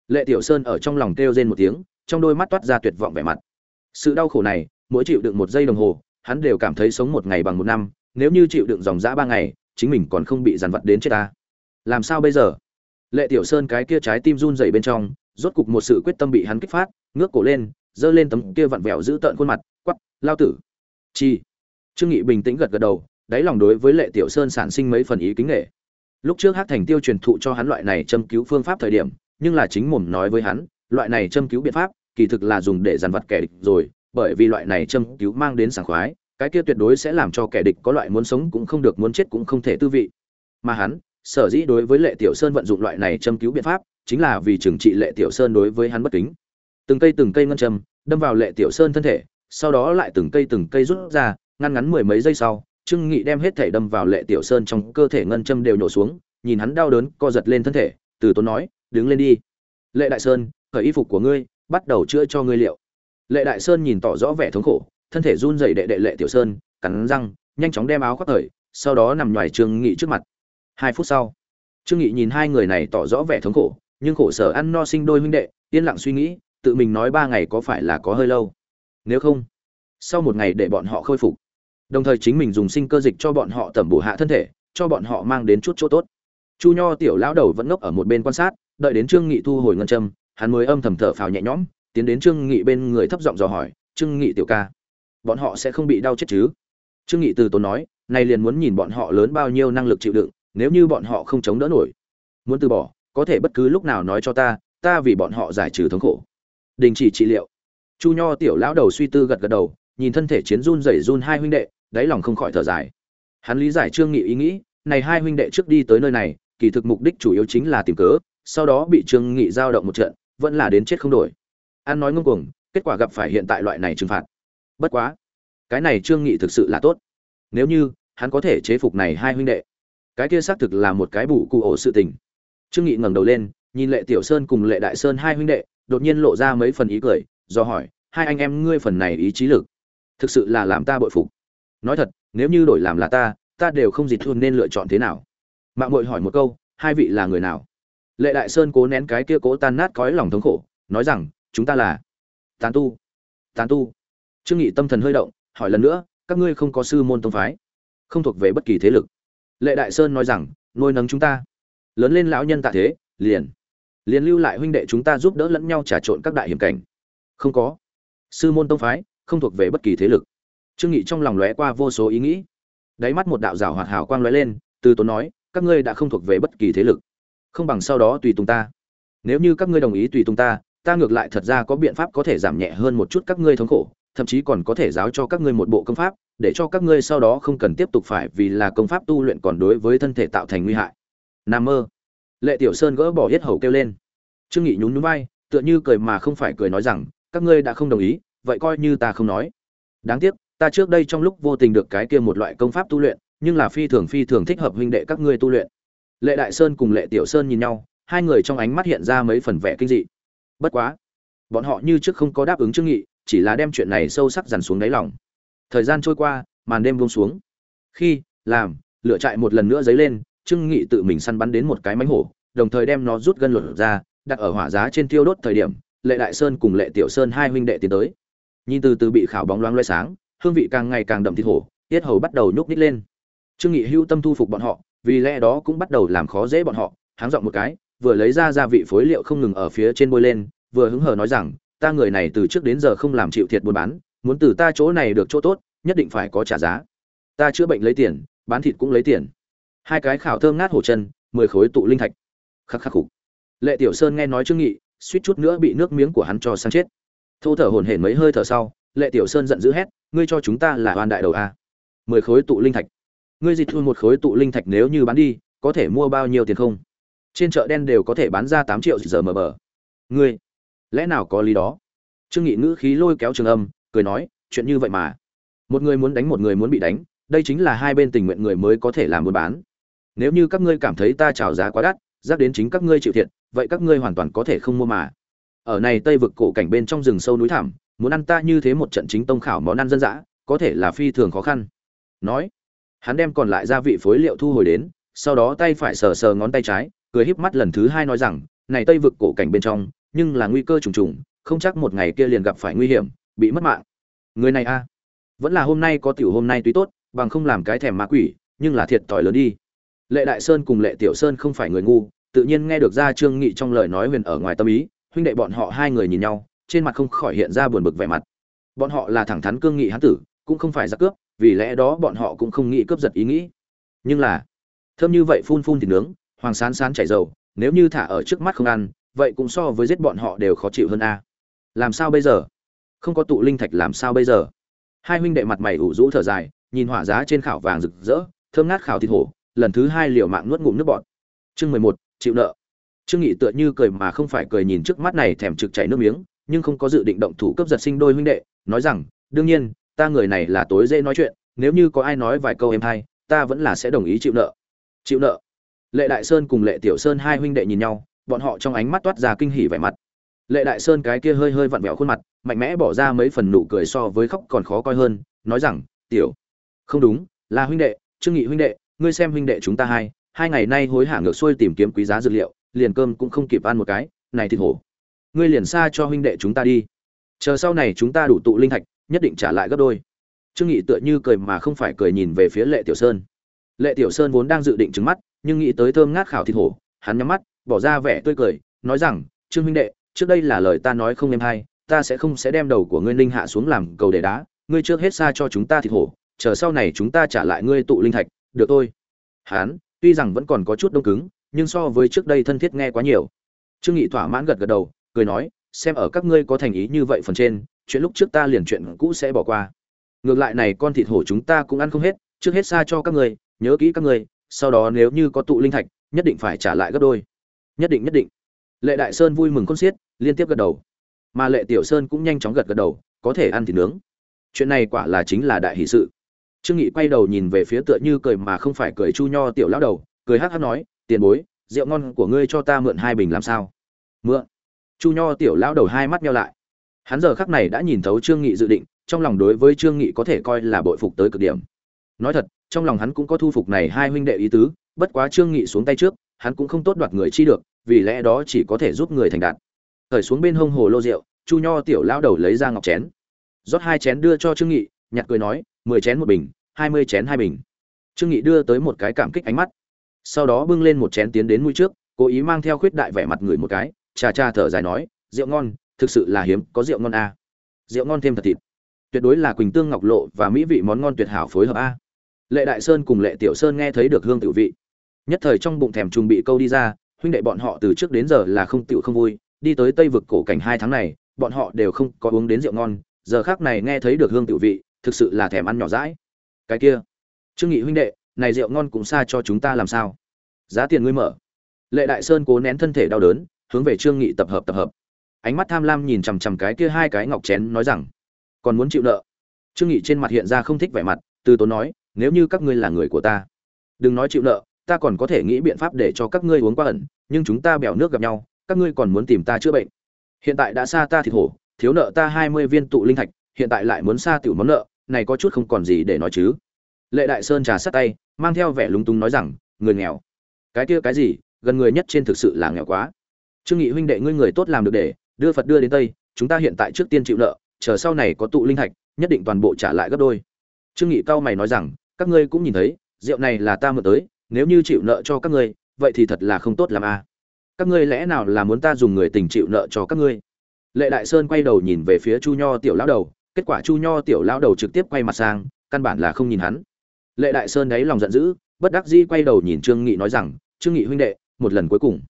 Lệ tiểu sơn ở trong lòng kêu rên một tiếng, trong đôi mắt toát ra tuyệt vọng vẻ mặt. Sự đau khổ này, mỗi chịu đựng một giây đồng hồ, hắn đều cảm thấy sống một ngày bằng một năm, nếu như chịu đựng dòng dã ba ngày, chính mình còn không bị dằn vặt đến chết ta. Làm sao bây giờ? Lệ tiểu sơn cái kia trái tim run rẩy bên trong, rốt cục một sự quyết tâm bị hắn kích phát, ngước cổ lên, giơ lên tấm kia vặn vẹo giữ tợn khuôn mặt quắp lao tử! Chi! Trương nghị bình tĩnh gật gật đầu, đáy lòng đối với lệ tiểu sơn sản sinh mấy phần ý kính nghệ lúc trước hát thành tiêu truyền thụ cho hắn loại này châm cứu phương pháp thời điểm, nhưng là chính mồm nói với hắn, loại này châm cứu biện pháp, kỳ thực là dùng để dằn vặt kẻ địch rồi, bởi vì loại này châm cứu mang đến sảng khoái, cái kia tuyệt đối sẽ làm cho kẻ địch có loại muốn sống cũng không được, muốn chết cũng không thể tư vị. Mà hắn sở dĩ đối với lệ tiểu sơn vận dụng loại này châm cứu biện pháp, chính là vì trừng trị lệ tiểu sơn đối với hắn bất kính. Từng cây từng cây ngân châm, đâm vào lệ tiểu sơn thân thể, sau đó lại từng cây từng cây rút ra, ngăn ngắn mười mấy giây sau, trương nghị đem hết thể đâm vào lệ tiểu sơn trong cơ thể ngân châm đều nhổ xuống, nhìn hắn đau đớn co giật lên thân thể, từ tốn nói, đứng lên đi. Lệ đại sơn khởi y phục của ngươi, bắt đầu chữa cho ngươi liệu. Lệ đại sơn nhìn tỏ rõ vẻ thống khổ, thân thể run rẩy đệ đệ lệ tiểu sơn, cắn răng, nhanh chóng đem áo khoác thời sau đó nằm ngoài trương nghị trước mặt hai phút sau, trương nghị nhìn hai người này tỏ rõ vẻ thống khổ, nhưng khổ sở ăn no sinh đôi huynh đệ, yên lặng suy nghĩ, tự mình nói ba ngày có phải là có hơi lâu. Nếu không, sau một ngày để bọn họ khôi phục. Đồng thời chính mình dùng sinh cơ dịch cho bọn họ tẩm bổ hạ thân thể, cho bọn họ mang đến chút chỗ tốt. Chu nho tiểu lão đầu vẫn ngốc ở một bên quan sát, đợi đến trương nghị thu hồi ngân châm, hắn mới âm thầm thở phào nhẹ nhõm, tiến đến trương nghị bên người thấp giọng dò hỏi, trương nghị tiểu ca, bọn họ sẽ không bị đau chết chứ? Trương nghị từ tốn nói này liền muốn nhìn bọn họ lớn bao nhiêu năng lực chịu đựng nếu như bọn họ không chống đỡ nổi. Muốn từ bỏ, có thể bất cứ lúc nào nói cho ta ta vì bọn họ giải trừ thống khổ. Đình chỉ trị liệu. Chu nho tiểu lão đầu suy tư gật gật đầu, nhìn thân thể chiến run rẩy run hai huynh đệ, đáy lòng không khỏi thở dài. Hắn lý giải trương nghị ý nghĩ, này hai huynh đệ trước đi tới nơi này, kỳ thực mục đích chủ yếu chính là tìm cớ, sau đó bị trương nghị giao động một trận, vẫn là đến chết không đổi. An nói ngông cuồng, kết quả gặp phải hiện tại loại này trừng phạt. Bất quá, cái này trương nghị thực sự là tốt. Nếu như, hắn có thể chế phục này hai huynh đệ cái kia xác thực là một cái bù cụ ổ sự tình. Trương nghị ngẩng đầu lên, nhìn lệ tiểu sơn cùng lệ đại sơn hai huynh đệ, đột nhiên lộ ra mấy phần ý cười, do hỏi, hai anh em ngươi phần này ý chí lực, thực sự là làm ta bội phục? Nói thật, nếu như đổi làm là ta ta đều không dịch thương nên lựa chọn thế nào. Mạng muội hỏi một câu, hai vị là người nào? Lệ đại sơn cố nén cái kia cố tan nát cõi lòng thống khổ, nói rằng, chúng ta là tán tu tán tu. Trương nghị tâm thần hơi động, hỏi lần nữa, các ngươi không có sư môn tông phái, không thuộc về bất kỳ thế lực lệ đại sơn nói rằng, nuôi nấng chúng ta. Lớn lên lão nhân tạ thế, liền liền lưu lại huynh đệ chúng ta giúp đỡ lẫn nhau trà trộn các đại hiểm cảnh. Không có. Sư môn tông phái, không thuộc về bất kỳ thế lực. Trương nghị trong lòng lóe qua vô số ý nghĩ. Đáy mắt một đạo rào hoạt hảo quang lóe lên, từ tốn nói, các ngươi đã không thuộc về bất kỳ thế lực. Không bằng sau đó tùy tùng ta. Nếu như các ngươi đồng ý tùy tùng ta ta ngược lại thật ra có biện pháp có thể giảm nhẹ hơn một chút các ngươi thống khổ, thậm chí còn có thể giáo cho các ngươi một bộ công pháp để cho các ngươi sau đó không cần tiếp tục phải vì là công pháp tu luyện còn đối với thân thể tạo thành nguy hại. Nam mơ. Lệ tiểu sơn gỡ bỏ hết hầu kêu lên. Trương nghị nhún nhún vai, tựa như cười mà không phải cười nói rằng, các ngươi đã không đồng ý, vậy coi như ta không nói. Đáng tiếc, ta trước đây trong lúc vô tình được cái kia một loại công pháp tu luyện, nhưng là phi thường phi thường thích hợp huynh đệ các ngươi tu luyện. Lệ đại sơn cùng lệ tiểu sơn nhìn nhau, hai người trong ánh mắt hiện ra mấy phần vẻ kinh dị. Bất quá, bọn họ như trước không có đáp ứng trương nghị, chỉ là đem chuyện này sâu sắc dằn xuống đáy lòng thời gian trôi qua, màn đêm buông xuống. Khi, làm, lửa trại một lần nữa dấy lên, trương nghị tự mình săn bắn đến một cái mánh hổ, đồng thời đem nó rút gân lột ra, đặt ở hỏa giá trên tiêu đốt thời điểm, lệ đại sơn cùng lệ tiểu sơn hai huynh đệ tiến tới. Nhìn từ từ bị khảo bóng loáng loe sáng, hương vị càng ngày càng đậm thịt hổ, tiết hầu bắt đầu nhúc nít lên. Trương nghị hưu tâm thu phục bọn họ, vì lẽ đó cũng bắt đầu làm khó dễ bọn họ, háng giọng một cái, vừa lấy ra gia vị phối liệu không ngừng ở phía trên bôi lên, vừa hứng hờ nói rằng, ta người này từ trước đến giờ không làm chịu thiệt buôn bán muốn từ ta chỗ này được chỗ tốt, nhất định phải có trả giá. Ta chữa bệnh lấy tiền, bán thịt cũng lấy tiền. Hai cái khảo thơm ngát hổ chân, mười khối tụ linh thạch. Khắc khắc khục. Lệ tiểu sơn nghe nói trương nghị, suýt chút nữa bị nước miếng của hắn cho sang chết. Thô thở hổn hển mấy hơi thở sau, lệ tiểu sơn giận dữ hét, ngươi cho chúng ta là oan đại đầu a. Mười khối tụ linh thạch. Ngươi dịch thu một khối tụ linh thạch nếu như bán đi, có thể mua bao nhiêu tiền không? Trên chợ đen đều có thể bán ra tám triệu giờ mờ bờ. Ngươi, lẽ nào có lý đó? Trương nghị ngữ khí lôi kéo trường âm cười nói, chuyện như vậy mà, một người muốn đánh một người muốn bị đánh, đây chính là hai bên tình nguyện người mới có thể làm buôn bán. Nếu như các ngươi cảm thấy ta chào giá quá đắt giáp đến chính các ngươi chịu thiệt, vậy các ngươi hoàn toàn có thể không mua mà. Ở này tây vực cổ cảnh bên trong rừng sâu núi thẳm, muốn ăn ta như thế một trận chính tông khảo món ăn dân dã, có thể là phi thường khó khăn. Nói, hắn đem còn lại gia vị phối liệu thu hồi đến, sau đó tay phải sờ sờ ngón tay trái, cười híp mắt lần thứ hai nói rằng, này tây vực cổ cảnh bên trong, nhưng là nguy cơ trùng trùng, không chắc một ngày kia liền gặp phải nguy hiểm bị mất mạng. Người này a? Vẫn là hôm nay có tiểu hôm nay tuy tốt, bằng không làm cái thèm ma quỷ, nhưng là thiệt thòi lớn đi. Lệ đại sơn cùng lệ tiểu sơn không phải người ngu, tự nhiên nghe được ra trương nghị trong lời nói huyền ở ngoài tâm ý, huynh đệ bọn họ hai người nhìn nhau, trên mặt không khỏi hiện ra buồn bực vẻ mặt. Bọn họ là thẳng thắn cương nghị hán tử, cũng không phải giặc cướp, vì lẽ đó bọn họ cũng không nghĩ cướp giật ý nghĩ. Nhưng là, thơm như vậy phun phun thì nướng, hoàng sán sán chảy dầu, nếu như thả ở trước mắt không ăn, vậy cũng so với giết bọn họ đều khó chịu hơn a. Làm sao bây giờ? Không có tụ linh thạch làm sao bây giờ? Hai huynh đệ mặt mày ủ rũ thở dài, nhìn hỏa giá trên khảo vàng rực rỡ, thơm ngát khảo thịt hổ, lần thứ hai liều mạng nuốt ngụm nước bọt. Chương mười một, chịu nợ. Trương nghị tựa như cười mà không phải cười nhìn trước mắt này thèm trực chảy nước miếng, nhưng không có dự định động thủ cấp giật sinh đôi huynh đệ, nói rằng, đương nhiên, ta người này là tối dễ nói chuyện, nếu như có ai nói vài câu em hay, ta vẫn là sẽ đồng ý chịu nợ. Chịu nợ. Lệ đại sơn cùng lệ tiểu sơn hai huynh đệ nhìn nhau, bọn họ trong ánh mắt toát ra kinh hỉ vẻ mặt lệ đại sơn cái kia hơi hơi vặn vẹo khuôn mặt, mạnh mẽ bỏ ra mấy phần nụ cười so với khóc còn khó coi hơn, nói rằng, tiểu. Không đúng, là huynh đệ, trương nghị huynh đệ, ngươi xem huynh đệ chúng ta hai hai ngày nay hối hả ngược xuôi tìm kiếm quý giá dược liệu, liền cơm cũng không kịp ăn một cái, này thịt hổ. Ngươi liền xa cho huynh đệ chúng ta đi. Chờ sau này chúng ta đủ tụ linh thạch, nhất định trả lại gấp đôi. Trương nghị tựa như cười mà không phải cười nhìn về phía lệ tiểu sơn. Lệ tiểu sơn vốn đang dự định trừng mắt, nhưng nghĩ tới thơm ngát khảo thịt hổ, hắn nhắm mắt, bỏ ra vẻ tươi cười, nói rằng, trương huynh đệ trước đây là lời ta nói không em hay, ta sẽ không sẽ đem đầu của ngươi linh hạ xuống làm cầu để đá, ngươi trước hết xa cho chúng ta thịt hổ, chờ sau này chúng ta trả lại ngươi tụ linh thạch, được thôi. Hắn tuy rằng vẫn còn có chút đông cứng, nhưng so với trước đây thân thiết nghe quá nhiều. Trương nghị thỏa mãn gật gật đầu, cười nói, xem ở các ngươi có thành ý như vậy phần trên, chuyện lúc trước ta liền chuyện cũ sẽ bỏ qua. Ngược lại này con thịt hổ chúng ta cũng ăn không hết, trước hết xa cho các ngươi, nhớ kỹ các ngươi, sau đó nếu như có tụ linh thạch, nhất định phải trả lại gấp đôi. Nhất định nhất định lệ đại sơn vui mừng con xiết, liên tiếp gật đầu. Mà lệ tiểu sơn cũng nhanh chóng gật gật đầu, có thể ăn thịt nướng. Chuyện này quả là chính là đại hỷ sự. Trương nghị quay đầu nhìn về phía tựa như cười mà không phải cười chu nho tiểu lão đầu, cười hắc hắc nói, tiền bối, rượu ngon của ngươi cho ta mượn hai bình làm sao? Mượn? Chu nho tiểu lão đầu hai mắt nhau lại. Hắn giờ khắc này đã nhìn thấu trương nghị dự định, trong lòng đối với trương nghị có thể coi là bội phục tới cực điểm. Nói thật, trong lòng hắn cũng có thu phục này hai huynh đệ ý tứ, bất quá trương nghị xuống tay trước, hắn cũng không tốt đoạt người chi được vì lẽ đó chỉ có thể giúp người thành đạt. Thời xuống bên hông hồ lô rượu chu nho tiểu lão đầu lấy ra ngọc chén. Rót hai chén đưa cho trương nghị nhặt cười nói, mười chén một bình, hai mươi chén hai bình. Trương nghị đưa tới một cái cảm kích ánh mắt. Sau đó bưng lên một chén tiến đến mũi trước, cố ý mang theo khuyết đại vẻ mặt người một cái cha cha thở dài nói, rượu ngon, thực sự là hiếm, có rượu ngon a rượu ngon thêm thật thịt. Tuyệt đối là quỳnh tương ngọc lộ và mỹ vị món ngon tuyệt hảo phối hợp a. Lệ đại sơn cùng lệ tiểu sơn nghe thấy được hương tiểu vị, nhất thời trong bụng thèm trùng bị câu đi ra huynh đệ bọn họ từ trước đến giờ là không tựu không vui, đi tới tây vực cổ cảnh hai tháng này, bọn họ đều không có uống đến rượu ngon, giờ khác này nghe thấy được hương tiểu vị, thực sự là thèm ăn nhỏ rãi cái kia, trương nghị huynh đệ, này rượu ngon cũng xa cho chúng ta làm sao? Giá tiền ngươi mở. Lệ đại sơn cố nén thân thể đau đớn, hướng về trương nghị tập hợp tập hợp. Ánh mắt tham lam nhìn chằm chằm cái kia hai cái ngọc chén, nói rằng, còn muốn chịu nợ? Trương nghị trên mặt hiện ra không thích vẻ mặt, từ tốn nói, nếu như các ngươi là người của ta, đừng nói chịu nợ ta còn có thể nghĩ biện pháp để cho các ngươi uống qua ẩn, nhưng chúng ta bèo nước gặp nhau, các ngươi còn muốn tìm ta chữa bệnh. Hiện tại đã xa ta thịt hổ, thiếu nợ ta hai mươi viên tụ linh thạch, hiện tại lại muốn xa tiểu món nợ, này có chút không còn gì để nói chứ. Lệ đại sơn trà sát tay, mang theo vẻ lúng túng nói rằng, người nghèo. Cái kia cái gì, gần người nhất trên thực sự là nghèo quá. Trương nghị huynh đệ ngươi người tốt làm được để, đưa phật đưa đến tây, chúng ta hiện tại trước tiên chịu nợ, chờ sau này có tụ linh thạch, nhất định toàn bộ trả lại gấp đôi. Trương nghị cao mày nói rằng, các ngươi cũng nhìn thấy, rượu này là ta mượn tới nếu như chịu nợ cho các ngươi, vậy thì thật là không tốt làm a à. các ngươi lẽ nào là muốn ta dùng người tình chịu nợ cho các ngươi? Lệ đại sơn quay đầu nhìn về phía chu nho tiểu lão đầu, kết quả chu nho tiểu lão đầu trực tiếp quay mặt sang, căn bản là không nhìn hắn. Lệ đại sơn đấy lòng giận dữ, bất đắc dĩ quay đầu nhìn trương nghị nói rằng, trương nghị huynh đệ, một lần cuối cùng.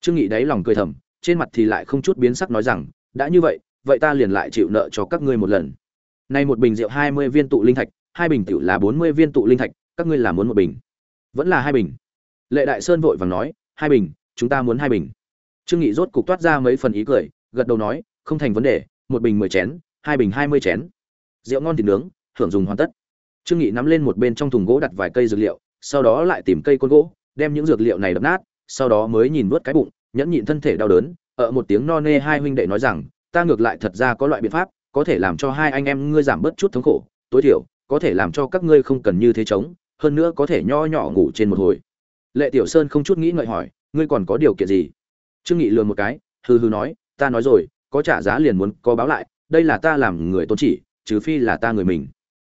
Trương nghị đấy lòng cười thầm, trên mặt thì lại không chút biến sắc nói rằng, đã như vậy vậy ta liền lại chịu nợ cho các ngươi một lần. Nay một bình rượu hai mươi viên tụ linh thạch, hai bình tiểu là bốn mươi viên tụ linh thạch, các ngươi là muốn một bình vẫn là hai bình. Lệ đại sơn vội vàng nói, hai bình, chúng ta muốn hai bình. Trương nghị rốt cục toát ra mấy phần ý cười, gật đầu nói, không thành vấn đề, một bình mười chén, hai bình hai mươi chén. Rượu ngon thịt nướng hưởng dùng hoàn tất. Trương nghị nắm lên một bên trong thùng gỗ đặt vài cây dược liệu, sau đó lại tìm cây côn gỗ, đem những dược liệu này đập nát, sau đó mới nhìn vớt cái bụng, nhẫn nhịn thân thể đau đớn, ở một tiếng no nê hai huynh đệ nói rằng, ta ngược lại thật ra có loại biện pháp, có thể làm cho hai anh em ngươi giảm bớt chút thống khổ, tối thiểu, có thể làm cho các ngươi không cần như thế chống hơn nữa có thể nho nhỏ ngủ trên một hồi. Lệ tiểu sơn không chút nghĩ ngợi hỏi, ngươi còn có điều kiện gì? Trương nghị lừa một cái, hừ hừ nói, ta nói rồi, có trả giá liền muốn có báo lại, đây là ta làm người tôn chỉ, trừ phi là ta người mình.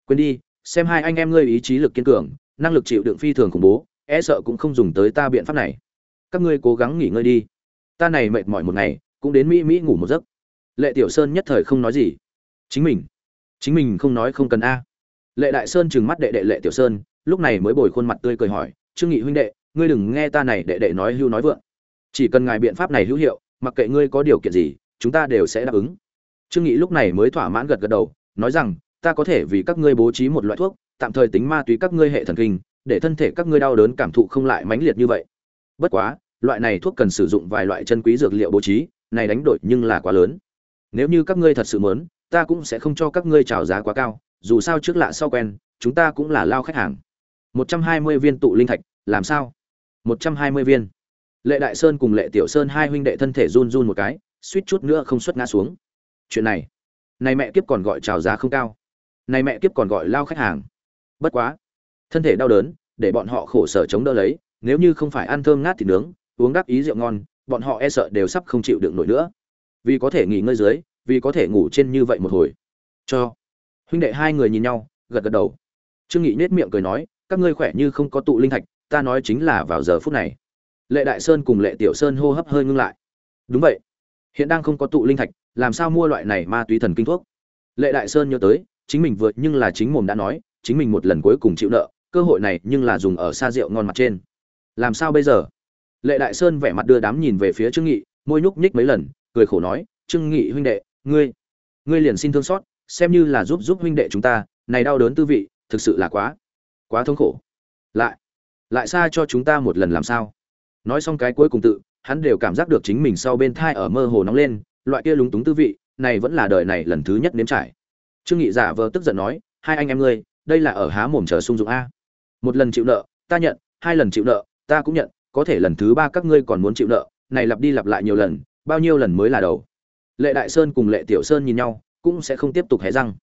Quên đi, xem hai anh em ngươi ý chí lực kiên cường, năng lực chịu đựng phi thường khủng bố e sợ cũng không dùng tới ta biện pháp này. Các ngươi cố gắng nghỉ ngơi đi. Ta này mệt mỏi một ngày, cũng đến mỹ mỹ ngủ một giấc. Lệ tiểu sơn nhất thời không nói gì. Chính mình chính mình không nói không cần a. Lệ đại sơn trừng mắt đệ đệ lệ tiểu sơn lúc này mới bồi khuôn mặt tươi cười hỏi, trương nghị huynh đệ, ngươi đừng nghe ta này đệ đệ nói hưu nói vượng. Chỉ cần ngài biện pháp này hữu hiệu, mặc kệ ngươi có điều kiện gì, chúng ta đều sẽ đáp ứng. Trương nghị lúc này mới thỏa mãn gật gật đầu, nói rằng, ta có thể vì các ngươi bố trí một loại thuốc, tạm thời tính ma túy các ngươi hệ thần kinh, để thân thể các ngươi đau đớn cảm thụ không lại mãnh liệt như vậy. Bất quá, loại này thuốc cần sử dụng vài loại chân quý dược liệu bố trí, này đánh đổi nhưng là quá lớn. Nếu như các ngươi thật sự muốn, ta cũng sẽ không cho các ngươi trào giá quá cao, dù sao trước lạ sau quen, chúng ta cũng là lao khách hàng một trăm hai mươi viên tụ linh thạch, làm sao? một trăm hai mươi viên. Lệ đại sơn cùng lệ tiểu sơn hai huynh đệ thân thể run run một cái, suýt chút nữa không xuất ngã xuống. Chuyện này này mẹ kiếp còn gọi chào giá không cao. Này mẹ kiếp còn gọi lao khách hàng. Bất quá, thân thể đau đớn, để bọn họ khổ sở chống đỡ lấy, nếu như không phải ăn thơm ngát thì nướng, uống đắc ý rượu ngon, bọn họ e sợ đều sắp không chịu đựng nổi nữa. Vì có thể nghỉ ngơi dưới, vì có thể ngủ trên như vậy một hồi. Cho, huynh đệ hai người nhìn nhau, gật gật đầu. Trương nghị nết miệng cười nói các ngươi khỏe như không có tụ linh thạch, ta nói chính là vào giờ phút này. Lệ đại sơn cùng lệ tiểu sơn hô hấp hơi ngưng lại. Đúng vậy. Hiện đang không có tụ linh thạch, làm sao mua loại này ma túy thần kinh thuốc? Lệ đại sơn nhớ tới, chính mình vượt nhưng là chính mồm đã nói, chính mình một lần cuối cùng chịu nợ, cơ hội này nhưng là dùng ở xa rượu ngon mặt trên. Làm sao bây giờ? Lệ đại sơn vẻ mặt đưa đám nhìn về phía trương nghị, môi nhúc nhích mấy lần, cười khổ nói, trương nghị huynh đệ, ngươi ngươi liền xin thương xót, xem như là giúp giúp huynh đệ chúng ta, này đau đớn tư vị, thực sự là quá quá thống khổ. Lại lại xa cho chúng ta một lần làm sao? Nói xong cái cuối cùng tự, hắn đều cảm giác được chính mình sau bên thai ở mơ hồ nóng lên, loại kia lúng túng tư vị, này vẫn là đời này lần thứ nhất nếm trải. Trương nghị giả vờ tức giận nói, hai anh em ngươi, đây là ở há mồm chờ sung dụng a. Một lần chịu nợ, ta nhận, hai lần chịu nợ, ta cũng nhận, có thể lần thứ ba các ngươi còn muốn chịu nợ, này lặp đi lặp lại nhiều lần, bao nhiêu lần mới là đầu. Lệ đại sơn cùng lệ tiểu sơn nhìn nhau, cũng sẽ không tiếp tục hé răng.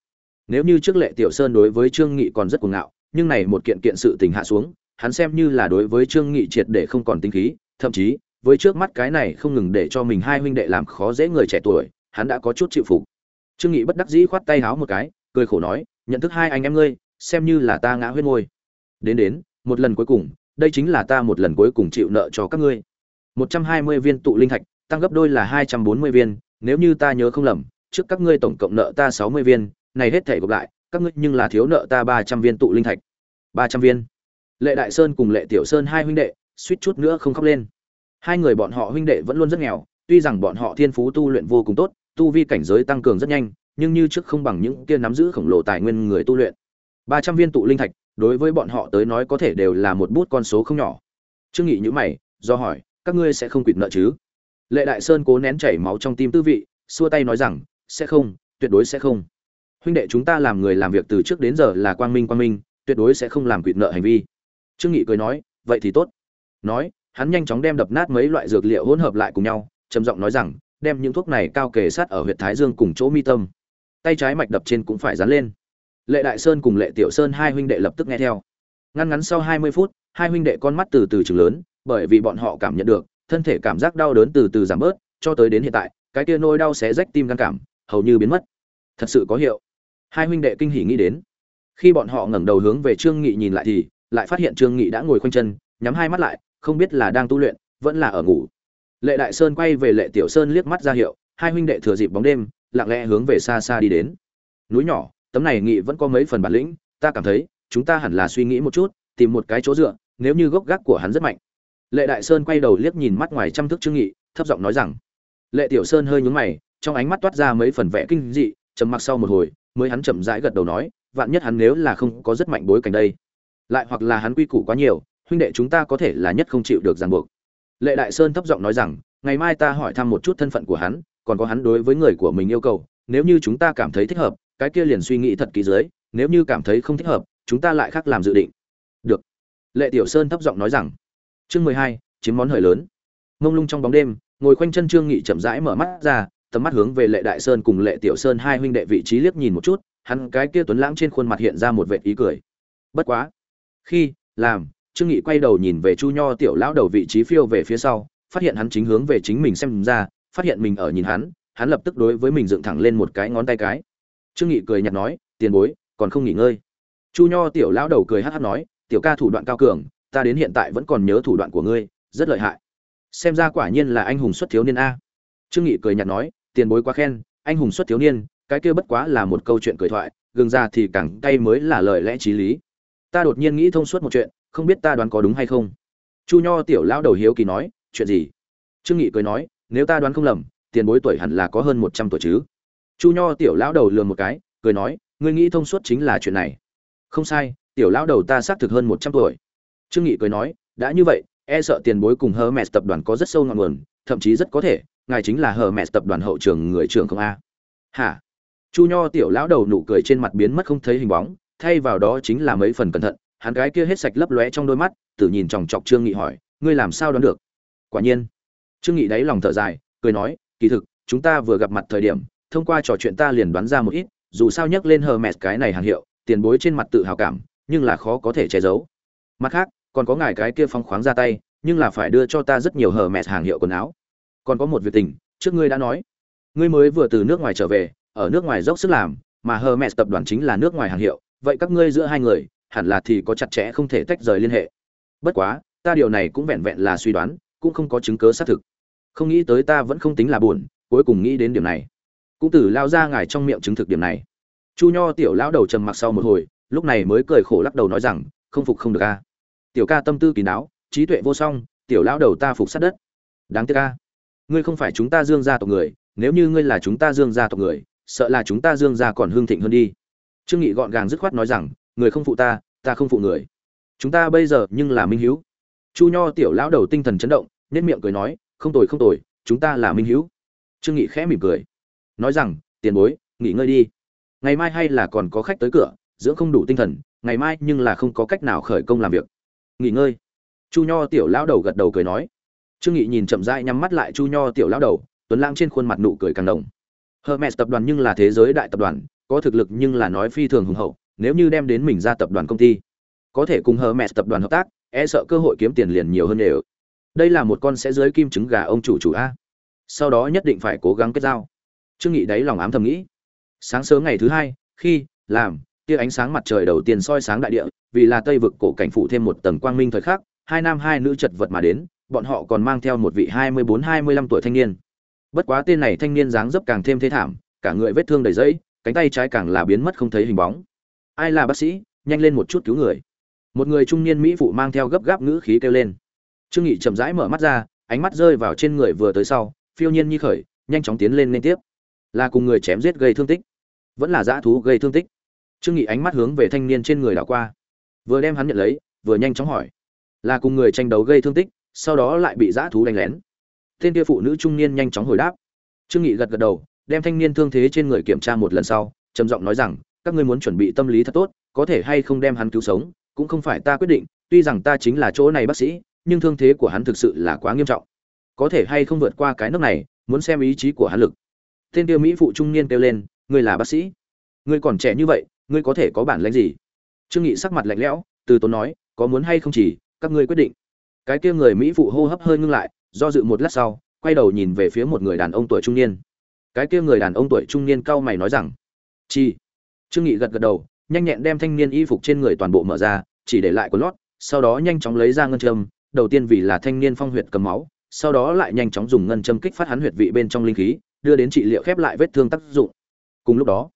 Nếu như trước lệ tiểu sơn đối với trương nghị còn rất cuồng ngạo nhưng này một kiện kiện sự tình hạ xuống, hắn xem như là đối với trương nghị triệt để không còn tinh khí, thậm chí, với trước mắt cái này không ngừng để cho mình hai huynh đệ làm khó dễ người trẻ tuổi, hắn đã có chút chịu phục. Trương nghị bất đắc dĩ khoát tay háo một cái, cười khổ nói, nhận thức hai anh em ngươi, xem như là ta ngã huyết ngôi đến đến, một lần cuối cùng, đây chính là ta một lần cuối cùng chịu nợ cho các ngươi. 120 viên tụ linh thạch, tăng gấp đôi là 240 viên, nếu như ta nhớ không lầm, trước các ngươi tổng cộng nợ ta 60 viên, này hết thể gộp lại các ngươi nhưng là thiếu nợ ta 300 viên tụ linh thạch. 300 viên. Lệ đại sơn cùng lệ tiểu sơn hai huynh đệ, suýt chút nữa không khóc lên. Hai người bọn họ huynh đệ vẫn luôn rất nghèo, tuy rằng bọn họ thiên phú tu luyện vô cùng tốt, tu vi cảnh giới tăng cường rất nhanh, nhưng như trước không bằng những kia nắm giữ khổng lồ tài nguyên người tu luyện. Ba trăm viên tụ linh thạch, đối với bọn họ tới nói có thể đều là một bút con số không nhỏ. Trương nghị nhữ mày, do hỏi, các ngươi sẽ không quỵt nợ chứ? Lệ đại sơn cố nén chảy máu trong tim tư vị, xua tay nói rằng, sẽ không, tuyệt đối sẽ không huynh đệ chúng ta làm người làm việc từ trước đến giờ là quang minh quang minh, tuyệt đối sẽ không làm quỵt nợ hành vi. Trương nghị cười nói, vậy thì tốt. Nói, hắn nhanh chóng đem đập nát mấy loại dược liệu hỗn hợp lại cùng nhau, trầm giọng nói rằng, đem những thuốc này cao kề sát ở huyệt thái dương cùng chỗ mi tâm. Tay trái mạch đập trên cũng phải dán lên. Lệ đại sơn cùng lệ tiểu sơn hai huynh đệ lập tức nghe theo. Ngăn ngắn sau hai mươi phút, hai huynh đệ con mắt từ từ chừng lớn, bởi vì bọn họ cảm nhận được, thân thể cảm giác đau đớn từ từ giảm bớt, cho tới đến hiện tại, cái kia nôi đau xé rách tim gan cảm, hầu như biến mất. Thật sự có hiệu hai huynh đệ kinh hỉ nghĩ đến. Khi bọn họ ngẩng đầu hướng về trương nghị nhìn lại thì, lại phát hiện trương nghị đã ngồi khoanh chân, nhắm hai mắt lại, không biết là đang tu luyện, vẫn là ở ngủ. Lệ đại sơn quay về lệ tiểu sơn liếc mắt ra hiệu, hai huynh đệ thừa dịp bóng đêm, lặng lẽ hướng về xa xa đi đến. Núi nhỏ, tấm này nghị vẫn có mấy phần bản lĩnh, ta cảm thấy, chúng ta hẳn là suy nghĩ một chút, tìm một cái chỗ dựa, nếu như gốc gác của hắn rất mạnh. Lệ đại sơn quay đầu liếc nhìn mắt ngoài trăm thước trương nghị, thấp giọng nói rằng. Lệ tiểu sơn hơi nhún mày, trong ánh mắt toát ra mấy phần vẻ kinh dị, trầm mặc sau một hồi mới hắn chậm rãi gật đầu nói, vạn nhất hắn nếu là không có rất mạnh bối cảnh đây, lại hoặc là hắn quy củ quá nhiều, huynh đệ chúng ta có thể là nhất không chịu được ràng buộc. Lệ đại sơn thấp giọng nói rằng, ngày mai ta hỏi thăm một chút thân phận của hắn, còn có hắn đối với người của mình yêu cầu, nếu như chúng ta cảm thấy thích hợp, cái kia liền suy nghĩ thật kỹ dưới, nếu như cảm thấy không thích hợp, chúng ta lại khác làm dự định. Được. Lệ tiểu sơn thấp giọng nói rằng. Chương mười hai, chiếm món hời lớn. Mông lung trong bóng đêm, ngồi khoanh chân trương nghị chậm rãi mở mắt ra tầm mắt hướng về lệ đại sơn cùng lệ tiểu sơn hai huynh đệ vị trí liếc nhìn một chút, hắn cái kia tuấn lãng trên khuôn mặt hiện ra một vệt ý cười. Bất quá, khi làm, trương nghị quay đầu nhìn về chu nho tiểu lão đầu vị trí phiêu về phía sau, phát hiện hắn chính hướng về chính mình xem ra, phát hiện mình ở nhìn hắn hắn lập tức đối với mình dựng thẳng lên một cái ngón tay cái. Trương nghị cười nhạt nói, tiền bối, còn không nghỉ ngơi. Chu nho tiểu lão đầu cười hắt hắt nói, tiểu ca thủ đoạn cao cường, ta đến hiện tại vẫn còn nhớ thủ đoạn của ngươi, rất lợi hại. Xem ra quả nhiên là anh hùng xuất thiếu niên a. Trương nghị cười nhạt nói tiền bối quá khen, anh hùng xuất thiếu niên, cái kia bất quá là một câu chuyện cười thoại gương ra thì càng cay mới là lời lẽ trí lý. Ta đột nhiên nghĩ thông suốt một chuyện, không biết ta đoán có đúng hay không? Chu nho tiểu lão đầu hiếu kỳ nói, chuyện gì? Trương nghị cười nói, nếu ta đoán không lầm, tiền bối tuổi hẳn là có hơn một trăm tuổi chứ. Chu nho tiểu lão đầu lừa một cái, cười nói, ngươi nghĩ thông suốt chính là chuyện này. Không sai, tiểu lão đầu ta xác thực hơn một trăm tuổi. Trương nghị cười nói, đã như vậy e sợ tiền bối cùng hermes tập đoàn có rất sâu ngọn nguồn, thậm chí rất có thể ngài chính là hờ mẹ tập đoàn hậu trường người trưởng không a. Hả? Chu nho tiểu lão đầu nụ cười trên mặt biến mất không thấy hình bóng, thay vào đó chính là mấy phần cẩn thận, hắn gái kia hết sạch lấp lóe trong đôi mắt, tự nhìn chòng chọc trương nghị hỏi, ngươi làm sao đoán được? Quả nhiên, trương nghị đáy lòng thở dài, cười nói, kỳ thực, chúng ta vừa gặp mặt thời điểm, thông qua trò chuyện ta liền đoán ra một ít, dù sao nhắc lên hờ mẹ cái này hàng hiệu, tiền bối trên mặt tự hào cảm, nhưng là khó có thể che giấu. Mặt khác, còn có ngài cái kia phong khoáng ra tay, nhưng là phải đưa cho ta rất nhiều hờ mẹ hàng hiệu quần áo còn có một việc tình, trước ngươi đã nói. Ngươi mới vừa từ nước ngoài trở về, ở nước ngoài dốc sức làm, mà hờ tập đoàn chính là nước ngoài hàng hiệu, vậy các ngươi giữa hai người, hẳn là thì có chặt chẽ không thể tách rời liên hệ. Bất quá, ta điều này cũng vẹn vẹn là suy đoán, cũng không có chứng cứ xác thực. Không nghĩ tới ta vẫn không tính là buồn, cuối cùng nghĩ đến điểm này. Cũng từ lao ra ngài trong miệng chứng thực điểm này. Chu nho tiểu lão đầu trầm mặc sau một hồi, lúc này mới cười khổ lắc đầu nói rằng, không phục không được a. Tiểu ca tâm tư kỳ đáo, trí tuệ vô song, tiểu lão đầu ta phục sát đất. Đáng tiếc ca ngươi không phải chúng ta dương gia tộc người, nếu như ngươi là chúng ta dương gia tộc người, sợ là chúng ta dương gia còn hương thịnh hơn đi. Trương nghị gọn gàng dứt khoát nói rằng, người không phụ ta ta không phụ người. Chúng ta bây giờ nhưng là minh hiếu. Chu nho tiểu lão đầu tinh thần chấn động, nhếch miệng cười nói, không tồi không tồi, chúng ta là minh hiếu. Trương nghị khẽ mỉm cười, nói rằng, tiền bối, nghỉ ngơi đi. Ngày mai hay là còn có khách tới cửa, dưỡng không đủ tinh thần, ngày mai nhưng là không có cách nào khởi công làm việc. Nghỉ ngơi. Chu nho tiểu lão đầu gật đầu cười nói trương nghị nhìn chậm rãi nhắm mắt lại chu nho tiểu lão đầu tuấn lãng trên khuôn mặt nụ cười càng đồng hermes tập đoàn nhưng là thế giới đại tập đoàn có thực lực nhưng là nói phi thường hùng hậu nếu như đem đến mình ra tập đoàn công ty có thể cùng Hermes tập đoàn hợp tác, e sợ cơ hội kiếm tiền liền nhiều hơn đều. Đây là một con sẽ dưới kim trứng gà ông chủ chủ a. Sau đó nhất định phải cố gắng kết giao. Trương Nghị đáy lòng ám thầm nghĩ. Sáng sớm ngày thứ hai, khi làm tia ánh sáng mặt trời đầu tiên soi sáng đại địa, vì là Tây vực cổ cảnh phủ thêm một tầng quang minh thời khắc, hai nam hai nữ chật vật mà đến, bọn họ còn mang theo một vị 24-25 tuổi thanh niên. Bất quá tên này thanh niên dáng dấp càng thêm thế thảm, cả người vết thương đầy dẫy, cánh tay trái càng là biến mất không thấy hình bóng. Ai là bác sĩ, nhanh lên một chút cứu người. Một người trung niên mỹ phụ mang theo gấp gáp ngữ khí kêu lên. Trương Nghị chậm rãi mở mắt ra, ánh mắt rơi vào trên người vừa tới sau, phiêu nhiên như khởi, nhanh chóng tiến lên liên tiếp. Là cùng người chém giết gây thương tích, vẫn là dã thú gây thương tích. Trương Nghị ánh mắt hướng về thanh niên trên người đảo qua, vừa đem hắn nhận lấy, vừa nhanh chóng hỏi, là cùng người tranh đấu gây thương tích, sau đó lại bị dã thú đánh lén. Tên kia phụ nữ trung niên nhanh chóng hồi đáp. Trương Nghị gật gật đầu, đem thanh niên thương thế trên người kiểm tra một lần sau, trầm giọng nói rằng, các ngươi muốn chuẩn bị tâm lý thật tốt, có thể hay không đem hắn cứu sống, cũng không phải ta quyết định, tuy rằng ta chính là chỗ này bác sĩ, nhưng thương thế của hắn thực sự là quá nghiêm trọng. Có thể hay không vượt qua cái nước này, muốn xem ý chí của hắn lực. Tên kia mỹ phụ trung niên kêu lên, ngươi là bác sĩ, ngươi còn trẻ như vậy, ngươi có thể có bản lĩnh gì? Trương Nghị sắc mặt lạnh lẽo, từ tốn nói, có muốn hay không chỉ, các ngươi quyết định. Cái kia người mỹ phụ hô hấp hơi ngưng lại, do dự một lát sau, quay đầu nhìn về phía một người đàn ông tuổi trung niên. Cái kia người đàn ông tuổi trung niên cau mày nói rằng, "Chi?" Trương Nghị gật gật đầu, nhanh nhẹn đem thanh niên y phục trên người toàn bộ mở ra, chỉ để lại quần lót, sau đó nhanh chóng lấy ra ngân châm, đầu tiên vì là thanh niên phong huyệt cầm máu, sau đó lại nhanh chóng dùng ngân châm kích phát hắn huyệt vị bên trong linh khí, đưa đến trị liệu khép lại vết thương tác dụng. Cùng lúc đó,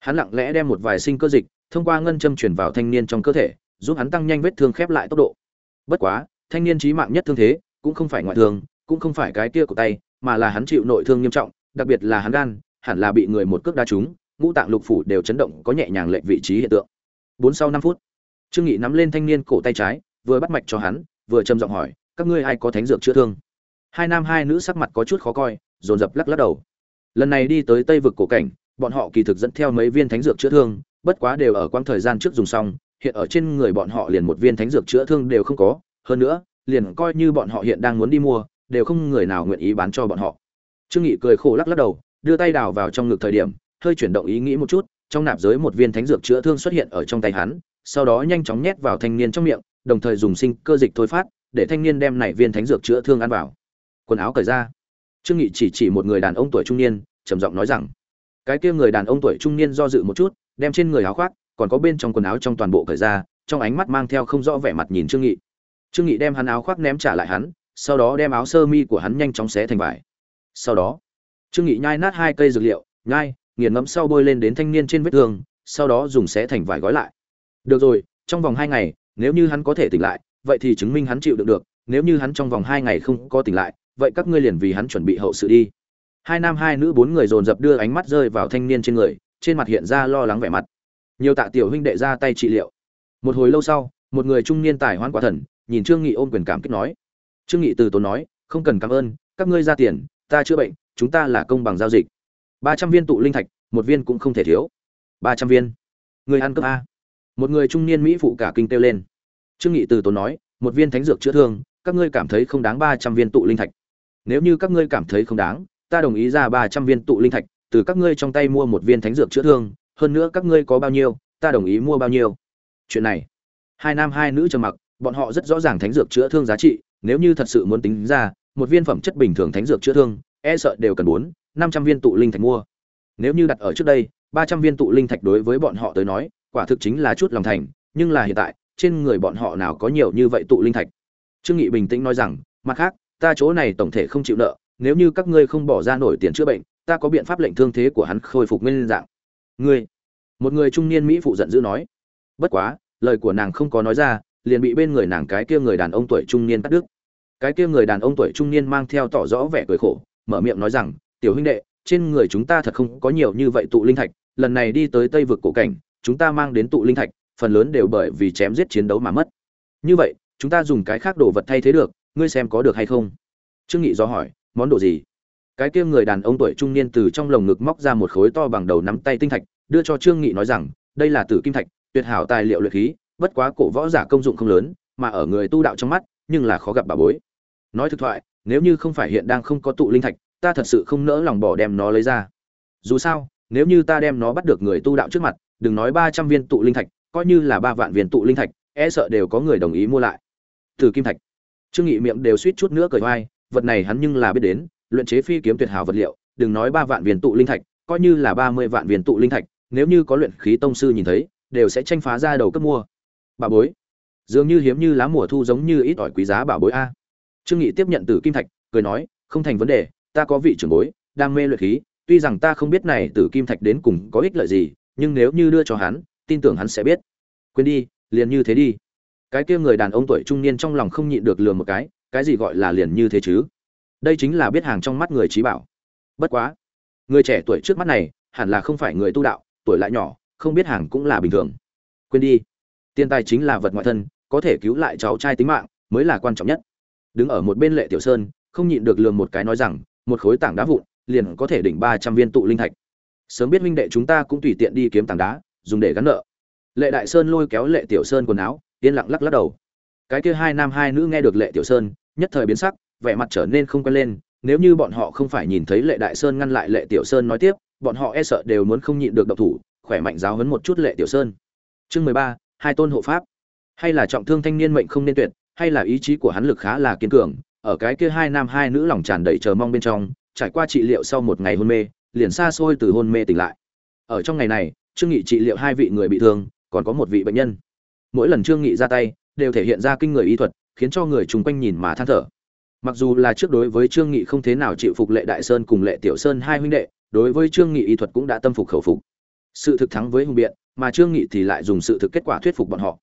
hắn lặng lẽ đem một vài sinh cơ dịch thông qua ngân châm truyền vào thanh niên trong cơ thể, giúp hắn tăng nhanh vết thương khép lại tốc độ. Bất quá, thanh niên chí mạng nhất thương thế, cũng không phải ngoại thương, cũng không phải cái kia của tay, mà là hắn chịu nội thương nghiêm trọng, đặc biệt là hắn gan, hẳn là bị người một cước đá trúng, ngũ tạng lục phủ đều chấn động có nhẹ nhàng lệch vị trí hiện tượng. Bốn sau năm phút, Trương Nghị nắm lên thanh niên cổ tay trái, vừa bắt mạch cho hắn, vừa trầm giọng hỏi, các ngươi ai có thánh dược chữa thương? Hai nam hai nữ sắc mặt có chút khó coi, dồn dập lắc lắc đầu. Lần này đi tới Tây vực cổ cảnh, bọn họ kỳ thực dẫn theo mấy viên thánh dược chữa thương, bất quá đều ở quãng thời gian trước dùng xong, hiện ở trên người bọn họ liền một viên thánh dược chữa thương đều không có, hơn nữa, liền coi như bọn họ hiện đang muốn đi mua, đều không người nào nguyện ý bán cho bọn họ. Trương Nghị cười khổ lắc lắc đầu, đưa tay đào vào trong ngực thời điểm, hơi chuyển động ý nghĩ một chút, trong nạp giới một viên thánh dược chữa thương xuất hiện ở trong tay hắn, sau đó nhanh chóng nhét vào thanh niên trong miệng, đồng thời dùng sinh cơ dịch thôi phát, để thanh niên đem này viên thánh dược chữa thương ăn vào. Quần áo cởi ra, Trương Nghị chỉ chỉ một người đàn ông tuổi trung niên, trầm giọng nói rằng, cái kia người đàn ông tuổi trung niên do dự một chút, đem trên người áo khoác, còn có bên trong quần áo trong toàn bộ cởi ra, trong ánh mắt mang theo không rõ vẻ mặt nhìn Trương Nghị. Trương Nghị đem hắn áo khoác ném trả lại hắn, sau đó đem áo sơ mi của hắn nhanh chóng xé thành vải. Sau đó, Trương Nghị nhai nát hai cây dược liệu, nhai, nghiền ngẫm sau bôi lên đến thanh niên trên vết thương, sau đó dùng xé thành vải gói lại. Được rồi, trong vòng hai ngày, nếu như hắn có thể tỉnh lại, vậy thì chứng minh hắn chịu đựng được, nếu như hắn trong vòng hai ngày không có tỉnh lại, vậy các ngươi liền vì hắn chuẩn bị hậu sự đi. Hai nam hai nữ bốn người dồn dập đưa ánh mắt rơi vào thanh niên trên người, trên mặt hiện ra lo lắng vẻ mặt. Nhiều tạ tiểu huynh đệ ra tay trị liệu. Một hồi lâu sau, một người trung niên tài hoan quả thần, nhìn Trương Nghị ôm quyền cảm kích nói. Trương Nghị từ tốn nói, không cần cảm ơn, các ngươi ra tiền, ta chữa bệnh, chúng ta là công bằng giao dịch. Ba trăm viên tụ linh thạch, một viên cũng không thể thiếu. Ba trăm viên. Người ăn cơm a. Một người trung niên mỹ phụ cả kinh kêu lên. Trương Nghị từ tốn nói, một viên thánh dược chữa thương, các ngươi cảm thấy không đáng ba trăm viên tụ linh thạch. Nếu như các ngươi cảm thấy không đáng, ta đồng ý ra ba trăm viên tụ linh thạch, từ các ngươi trong tay mua một viên thánh dược chữa thương, hơn nữa các ngươi có bao nhiêu, ta đồng ý mua bao nhiêu. Chuyện này, hai nam hai nữ trầm mặc, bọn họ rất rõ ràng thánh dược chữa thương giá trị, nếu như thật sự muốn tính ra, một viên phẩm chất bình thường thánh dược chữa thương, e sợ đều cần bốn, năm trăm viên tụ linh thạch mua. Nếu như đặt ở trước đây, ba trăm viên tụ linh thạch đối với bọn họ tới nói, quả thực chính là chút lòng thành, nhưng là hiện tại, trên người bọn họ nào có nhiều như vậy tụ linh thạch. Trương Nghị bình tĩnh nói rằng, mặt khác, ta chỗ này tổng thể không chịu nợ, nếu như các ngươi không bỏ ra nổi tiền chữa bệnh, ta có biện pháp lệnh thương thế của hắn khôi phục nguyên dạng. Ngươi, một người trung niên mỹ phụ giận dữ nói. Bất quá, lời của nàng không có nói ra, liền bị bên người nàng cái kia người đàn ông tuổi trung niên cắt đứt. Cái kia người đàn ông tuổi trung niên mang theo tỏ rõ vẻ cười khổ, mở miệng nói rằng, "Tiểu huynh đệ, trên người chúng ta thật không có nhiều như vậy tụ linh thạch, lần này đi tới Tây vực cổ cảnh, chúng ta mang đến tụ linh thạch, phần lớn đều bởi vì chém giết chiến đấu mà mất. Như vậy, chúng ta dùng cái khác đồ vật thay thế được, ngươi xem có được hay không?" Trương Nghị do hỏi, "Món đồ gì?" Cái kia người đàn ông tuổi trung niên từ trong lồng ngực móc ra một khối to bằng đầu nắm tay tinh thạch, đưa cho Trương Nghị nói rằng, "Đây là tử kim thạch, tuyệt hảo tài liệu luyện khí, bất quá cổ võ giả công dụng không lớn, mà ở người tu đạo trong mắt, nhưng là khó gặp bà bối." Nói thực thoại, nếu như không phải hiện đang không có tụ linh thạch, ta thật sự không nỡ lòng bỏ đem nó lấy ra. Dù sao, nếu như ta đem nó bắt được người tu đạo trước mặt, đừng nói ba trăm viên tụ linh thạch, coi như là ba vạn viên tụ linh thạch, e sợ đều có người đồng ý mua lại từ kim thạch trương nghị miệng đều suýt chút nữa cười vai vật này hắn nhưng là biết đến luyện chế phi kiếm tuyệt hảo vật liệu đừng nói ba vạn viên tụ linh thạch coi như là ba mươi vạn viên tụ linh thạch nếu như có luyện khí tông sư nhìn thấy đều sẽ tranh phá ra đầu cấp mua bà bối. Dường như hiếm như lá mùa thu giống như ít ỏi quý giá bà bối a. Trương nghị tiếp nhận từ kim thạch, cười nói, không thành vấn đề, ta có vị trưởng bối, đam mê luyện khí, tuy rằng ta không biết này từ kim thạch đến cùng có ích lợi gì, nhưng nếu như đưa cho hắn, tin tưởng hắn sẽ biết. Quên đi, liền như thế đi. Cái kia người đàn ông tuổi trung niên trong lòng không nhịn được lừa một cái cái gì gọi là liền như thế chứ? Đây chính là biết hàng trong mắt người trí bảo. Bất quá, người trẻ tuổi trước mắt này, hẳn là không phải người tu đạo, tuổi lại nhỏ, không biết hàng cũng là bình thường. Quên đi tiền tài chính là vật ngoại thân, có thể cứu lại cháu trai tính mạng, mới là quan trọng nhất. Đứng ở một bên lệ tiểu sơn, không nhịn được lường một cái nói rằng, một khối tảng đá vụn, liền có thể đỉnh ba trăm viên tụ linh thạch. Sớm biết huynh đệ chúng ta cũng tùy tiện đi kiếm tảng đá, dùng để gắn nợ. Lệ đại sơn lôi kéo lệ tiểu sơn quần áo, yên lặng lắc lắc đầu. Cái kia hai nam hai nữ nghe được lệ tiểu sơn, nhất thời biến sắc, vẻ mặt trở nên không quen lên. Nếu như bọn họ không phải nhìn thấy lệ đại sơn ngăn lại lệ tiểu sơn nói tiếp, bọn họ e sợ đều muốn không nhịn được độc thủ, khỏe mạnh giáo hấn một chút lệ tiểu sơn. Chương mười ba hai tôn hộ pháp. Hay là trọng thương thanh niên mệnh không nên tuyệt, hay là ý chí của hắn lực khá là kiên cường, ở cái kia hai nam hai nữ lòng tràn đầy chờ mong bên trong, trải qua trị liệu sau một ngày hôn mê, liền xa xôi từ hôn mê tỉnh lại. Ở trong ngày này, trương nghị trị liệu hai vị người bị thương, còn có một vị bệnh nhân. Mỗi lần trương nghị ra tay, đều thể hiện ra kinh người y thuật, khiến cho người chung quanh nhìn mà than thở. Mặc dù là trước đối với trương nghị không thế nào chịu phục lệ đại sơn cùng lệ tiểu sơn hai huynh đệ, đối với trương nghị y thuật cũng đã tâm phục khẩu phục. Sự thực thắng với hùng biện mà trương nghị thì lại dùng sự thực kết quả thuyết phục bọn họ.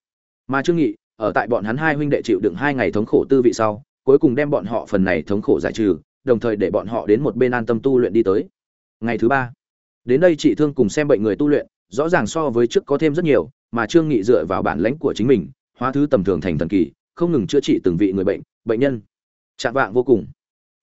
Mà trương nghị, ở tại bọn hắn hai huynh đệ chịu đựng hai ngày thống khổ tư vị sau, cuối cùng đem bọn họ phần này thống khổ giải trừ, đồng thời để bọn họ đến một bên an tâm tu luyện đi tới. Ngày thứ ba, đến đây chị thương cùng xem bệnh người tu luyện, rõ ràng so với trước có thêm rất nhiều, mà trương nghị dựa vào bản lãnh của chính mình, hóa thứ tầm thường thành thần kỳ, không ngừng chữa trị từng vị người bệnh bệnh nhân. Trạng vạng vô cùng.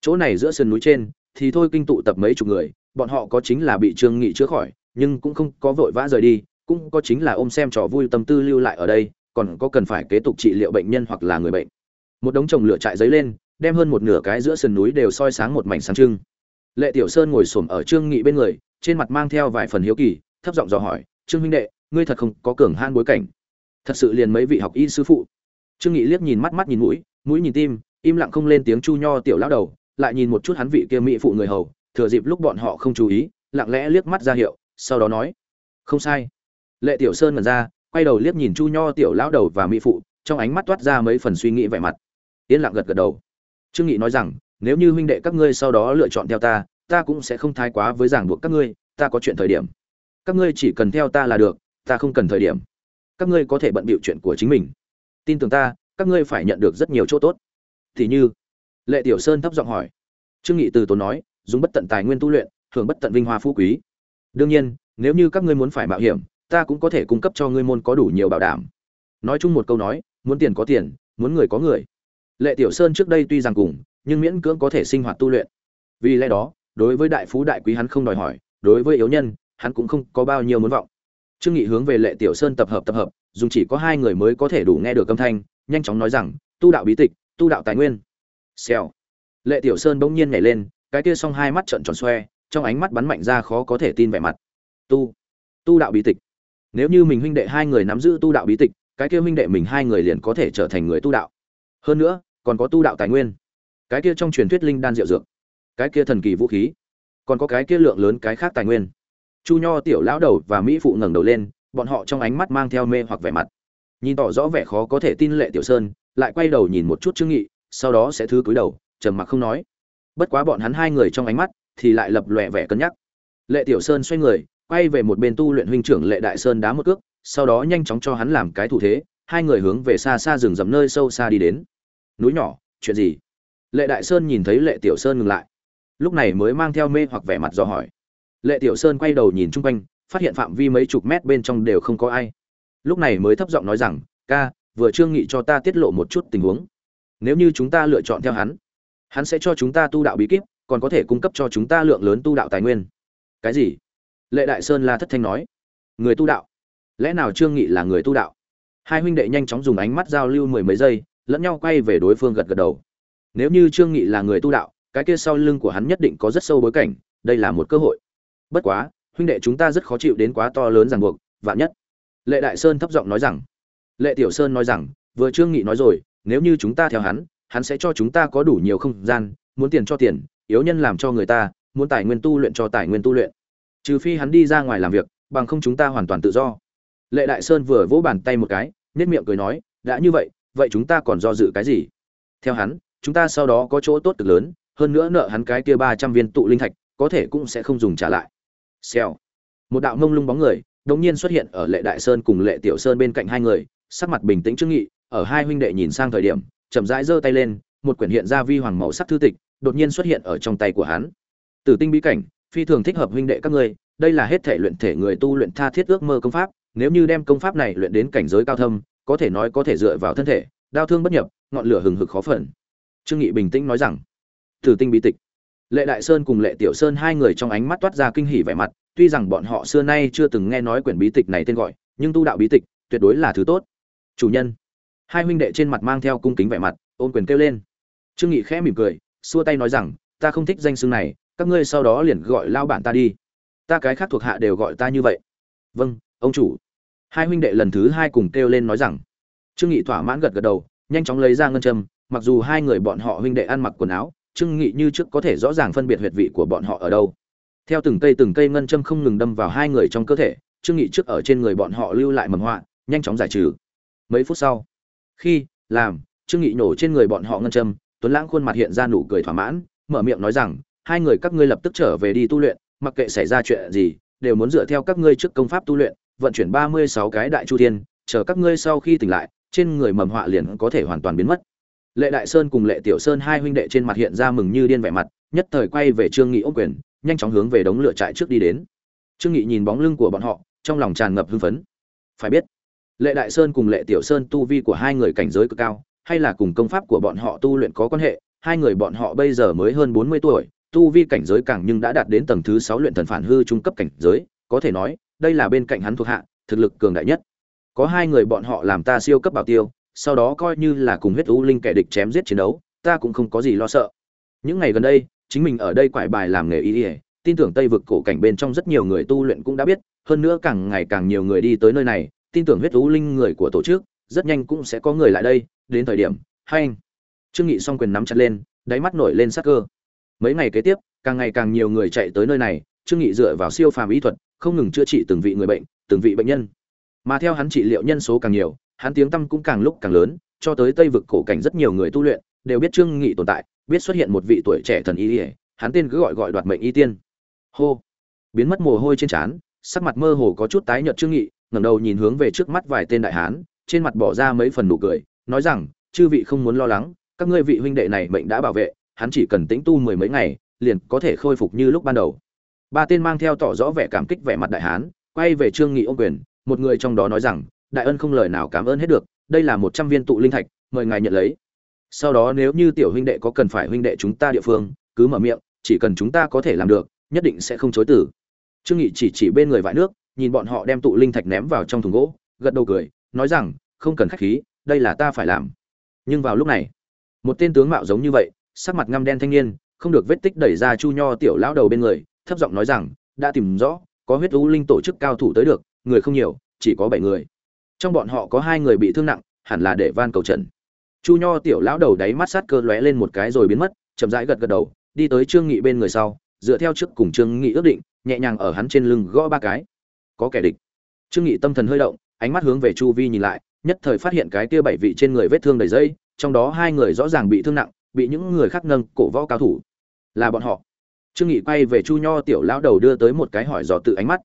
Chỗ này giữa sườn núi trên, thì thôi kinh tụ tập mấy chục người, bọn họ có chính là bị trương nghị chữa khỏi, nhưng cũng không có vội vã rời đi cũng có chính là ôm xem trò vui tâm tư lưu lại ở đây, còn có cần phải kế tục trị liệu bệnh nhân hoặc là người bệnh. Một đống trồng lửa trại giấy lên, đem hơn một nửa cái giữa sườn núi đều soi sáng một mảnh sáng trưng. Lệ tiểu sơn ngồi xổm ở trương nghị bên người, trên mặt mang theo vài phần hiếu kỳ, thấp giọng dò hỏi, trương huynh đệ, ngươi thật không có cường han bối cảnh. Thật sự liền mấy vị học y sư phụ? Trương nghị liếc nhìn mắt mắt nhìn mũi mũi nhìn tim, im lặng không lên tiếng chu nho tiểu lão đầu, lại nhìn một chút hắn vị kia mỹ phụ người hầu, thừa dịp lúc bọn họ không chú ý, lặng lẽ liếc mắt ra hiệu, sau đó nói, không sai lệ tiểu sơn mật ra, quay đầu liếc nhìn chu nho tiểu lão đầu và mỹ phụ, trong ánh mắt toát ra mấy phần suy nghĩ vẻ mặt. Yên lặng gật gật đầu. Trương nghị nói rằng, nếu như huynh đệ các ngươi sau đó lựa chọn theo ta ta cũng sẽ không thái quá với giảng buộc các ngươi, ta có chuyện thời điểm. Các ngươi chỉ cần theo ta là được, ta không cần thời điểm. Các ngươi có thể bận bịu chuyện của chính mình. Tin tưởng ta, các ngươi phải nhận được rất nhiều chỗ tốt. Thì như, lệ tiểu sơn thấp giọng hỏi. Trương nghị từ tốn nói, dùng bất tận tài nguyên tu luyện hưởng bất tận vinh hoa phú quý. Đương nhiên, nếu như các ngươi muốn phải mạo hiểm ta cũng có thể cung cấp cho ngươi môn có đủ nhiều bảo đảm. Nói chung một câu nói, muốn tiền có tiền, muốn người có người. Lệ tiểu sơn trước đây tuy rằng cùng, nhưng miễn cưỡng có thể sinh hoạt tu luyện. Vì lẽ đó, đối với đại phú đại quý hắn không đòi hỏi, đối với yếu nhân, hắn cũng không có bao nhiêu muốn vọng. Trương nghị hướng về lệ tiểu sơn tập hợp tập hợp, dùng chỉ có hai người mới có thể đủ nghe được âm thanh, nhanh chóng nói rằng, tu đạo bí tịch, tu đạo tài nguyên. Xèo. Lệ tiểu sơn bỗng nhiên nhảy lên, cái kia song hai mắt trợn tròn xoe, trong ánh mắt bắn mạnh ra khó có thể tin vẻ mặt. Tu tu đạo bí tịch nếu như mình huynh đệ hai người nắm giữ tu đạo bí tịch, cái kia huynh đệ mình hai người liền có thể trở thành người tu đạo. Hơn nữa, còn có tu đạo tài nguyên. Cái kia trong truyền thuyết linh đan diệu dược. Cái kia thần kỳ vũ khí. Còn có cái kia lượng lớn cái khác tài nguyên. Chu nho tiểu lão đầu và mỹ phụ ngẩng đầu lên, bọn họ trong ánh mắt mang theo mê hoặc vẻ mặt. Nhìn tỏ rõ vẻ khó có thể tin lệ tiểu sơn, lại quay đầu nhìn một chút trương nghị, sau đó sẽ thứ cúi đầu, trầm mặc không nói. Bất quá bọn hắn hai người trong ánh mắt thì lại lập lòe vẻ cân nhắc. Lệ tiểu sơn xoay người quay về một bên tu luyện huynh trưởng lệ đại sơn đá một cước, sau đó nhanh chóng cho hắn làm cái thủ thế, hai người hướng về xa xa rừng rậm nơi sâu xa đi đến. Núi nhỏ, chuyện gì? Lệ đại sơn nhìn thấy lệ tiểu sơn ngừng lại. Lúc này mới mang theo mê hoặc vẻ mặt dò hỏi. Lệ tiểu sơn quay đầu nhìn chung quanh, phát hiện phạm vi mấy chục mét bên trong đều không có ai. Lúc này mới thấp giọng nói rằng, ca, vừa trương nghị cho ta tiết lộ một chút tình huống. Nếu như chúng ta lựa chọn theo hắn hắn sẽ cho chúng ta tu đạo bí kíp, còn có thể cung cấp cho chúng ta lượng lớn tu đạo tài nguyên. Cái gì? Lệ đại sơn la thất thanh nói, người tu đạo, lẽ nào trương nghị là người tu đạo? Hai huynh đệ nhanh chóng dùng ánh mắt giao lưu mười mấy giây, lẫn nhau quay về đối phương gật gật đầu. Nếu như trương nghị là người tu đạo, cái kia sau lưng của hắn nhất định có rất sâu bối cảnh, đây là một cơ hội. Bất quá, huynh đệ chúng ta rất khó chịu đến quá to lớn ràng buộc, vạn nhất. Lệ đại sơn thấp giọng nói rằng, lệ tiểu sơn nói rằng, vừa trương nghị nói rồi, nếu như chúng ta theo hắn hắn sẽ cho chúng ta có đủ nhiều không gian, muốn tiền cho tiền, yếu nhân làm cho người ta, muốn tài nguyên tu luyện cho tài nguyên tu luyện trừ phi hắn đi ra ngoài làm việc, bằng không chúng ta hoàn toàn tự do. Lệ đại sơn vừa vỗ bàn tay một cái nhất miệng cười nói, đã như vậy vậy chúng ta còn do dự cái gì? Theo hắn, chúng ta sau đó có chỗ tốt cực lớn, hơn nữa nợ hắn cái kia ba trăm viên tụ linh thạch, có thể cũng sẽ không dùng trả lại. Xèo. Một đạo mông lung bóng người đống nhiên xuất hiện ở lệ đại sơn cùng lệ tiểu sơn bên cạnh hai người, sắc mặt bình tĩnh trương nghị, ở hai huynh đệ nhìn sang thời điểm, chậm rãi giơ tay lên, một quyển hiện ra vi hoàng màu sắc thư tịch, đột nhiên xuất hiện ở trong tay của hắn. Tử tinh bí cảnh phi thường thích hợp huynh đệ các ngươi, đây là hết thể luyện thể người tu luyện tha thiết ước mơ công pháp, nếu như đem công pháp này luyện đến cảnh giới cao thâm, có thể nói có thể dựa vào thân thể đao thương bất nhập, ngọn lửa hừng hực khó phần trương nghị bình tĩnh nói rằng, tử tinh bí tịch. Lệ đại sơn cùng lệ tiểu sơn hai người trong ánh mắt toát ra kinh hỉ vẻ mặt, tuy rằng bọn họ xưa nay chưa từng nghe nói quyển bí tịch này tên gọi, nhưng tu đạo bí tịch, tuyệt đối là thứ tốt. Chủ nhân. Hai huynh đệ trên mặt mang theo cung kính vẻ mặt, ôn quyền kêu lên. Trương nghị khẽ mỉm cười, xua tay nói rằng, ta không thích danh xưng này các ngươi sau đó liền gọi lao bản ta đi. Ta cái khác thuộc hạ đều gọi ta như vậy. Vâng ông chủ. Hai huynh đệ lần thứ hai cùng kêu lên nói rằng. Trương nghị thỏa mãn gật gật đầu, nhanh chóng lấy ra ngân châm, mặc dù hai người bọn họ huynh đệ ăn mặc quần áo, trương nghị như trước có thể rõ ràng phân biệt huyệt vị của bọn họ ở đâu. Theo từng cây từng cây ngân châm không ngừng đâm vào hai người trong cơ thể, trương nghị trước ở trên người bọn họ lưu lại mầm họa, nhanh chóng giải trừ. Mấy phút sau, khi làm, trương nghị nổ trên người bọn họ ngân châm, tuấn lãng khuôn mặt hiện ra nụ cười thỏa mãn, mở miệng nói rằng hai người các ngươi lập tức trở về đi tu luyện, mặc kệ xảy ra chuyện gì, đều muốn dựa theo các ngươi trước công pháp tu luyện, vận chuyển ba mươi sáu cái đại chu thiên, chờ các ngươi sau khi tỉnh lại, trên người mầm họa liền có thể hoàn toàn biến mất. Lệ đại sơn cùng lệ tiểu sơn hai huynh đệ trên mặt hiện ra mừng như điên vẻ mặt, nhất thời quay về trương nghị ôm quyền, nhanh chóng hướng về đống lửa trại trước đi đến. Trương nghị nhìn bóng lưng của bọn họ, trong lòng tràn ngập hưng phấn. Phải biết, lệ đại sơn cùng lệ tiểu sơn tu vi của hai người cảnh giới cực cao, hay là cùng công pháp của bọn họ tu luyện có quan hệ, hai người bọn họ bây giờ mới hơn bốn mươi tuổi tu vi cảnh giới càng nhưng đã đạt đến tầng thứ sáu luyện thần phản hư trung cấp cảnh giới, có thể nói, đây là bên cạnh hắn thuộc hạ, thực lực cường đại nhất. Có hai người bọn họ làm ta siêu cấp bảo tiêu, sau đó coi như là cùng huyết u linh kẻ địch chém giết chiến đấu, ta cũng không có gì lo sợ. Những ngày gần đây, chính mình ở đây quải bài làm nghề y tin tưởng tây vực cổ cảnh bên trong rất nhiều người tu luyện cũng đã biết, hơn nữa càng ngày càng nhiều người đi tới nơi này, tin tưởng huyết u linh người của tổ chức, rất nhanh cũng sẽ có người lại đây, đến thời điểm hai anh. Trương nghị song quyền nắm chặt lên, đáy mắt nổi lên sắc cơ mấy ngày kế tiếp, càng ngày càng nhiều người chạy tới nơi này, trương nghị dựa vào siêu phàm y thuật, không ngừng chữa trị từng vị người bệnh, từng vị bệnh nhân. Mà theo hắn trị liệu nhân số càng nhiều, hắn tiếng tăm cũng càng lúc càng lớn, cho tới tây vực cổ cảnh rất nhiều người tu luyện, đều biết trương nghị tồn tại, biết xuất hiện một vị tuổi trẻ thần y ỉa hắn tên cứ gọi gọi đoạt mệnh y tiên. Hô. Biến mất mồ hôi trên trán, sắc mặt mơ hồ có chút tái nhợt trương nghị, ngẩng đầu nhìn hướng về trước mắt vài tên đại hán, trên mặt bỏ ra mấy phần nụ cười, nói rằng, chư vị không muốn lo lắng, các ngươi vị huynh đệ này mệnh đã bảo vệ hắn chỉ cần tĩnh tu mười mấy ngày, liền có thể khôi phục như lúc ban đầu. Ba tên mang theo tỏ rõ vẻ cảm kích vẻ mặt đại hán, quay về trương nghị ôm quyền, một người trong đó nói rằng, đại ân không lời nào cảm ơn hết được, đây là một trăm viên tụ linh thạch, mời ngài nhận lấy. Sau đó nếu như tiểu huynh đệ có cần phải huynh đệ chúng ta địa phương, cứ mở miệng, chỉ cần chúng ta có thể làm được, nhất định sẽ không chối từ. Trương nghị chỉ chỉ bên người vải nước, nhìn bọn họ đem tụ linh thạch ném vào trong thùng gỗ, gật đầu cười, nói rằng, không cần khách khí, đây là ta phải làm. Nhưng vào lúc này, một tên tướng mạo giống như vậy sắc mặt ngăm đen thanh niên, không được vết tích đẩy ra chu nho tiểu lão đầu bên người, thấp giọng nói rằng, đã tìm rõ, có huyết u linh tổ chức cao thủ tới được, người không nhiều, chỉ có bảy người. Trong bọn họ có hai người bị thương nặng, hẳn là để van cầu trần chu nho tiểu lão đầu đáy mắt sát cơ lóe lên một cái rồi biến mất, chậm rãi gật gật đầu, đi tới trương nghị bên người sau, dựa theo trước cùng trương nghị ước định, nhẹ nhàng ở hắn trên lưng gõ ba cái. Có kẻ địch. Trương nghị tâm thần hơi động, ánh mắt hướng về chu vi nhìn lại, nhất thời phát hiện cái kia bảy vị trên người vết thương đầy dây, trong đó hai người rõ ràng bị thương nặng bị những người khác nâng cổ võ cao thủ. Là bọn họ. Trương nghị quay về chu nho tiểu lão đầu đưa tới một cái hỏi dò tự ánh mắt.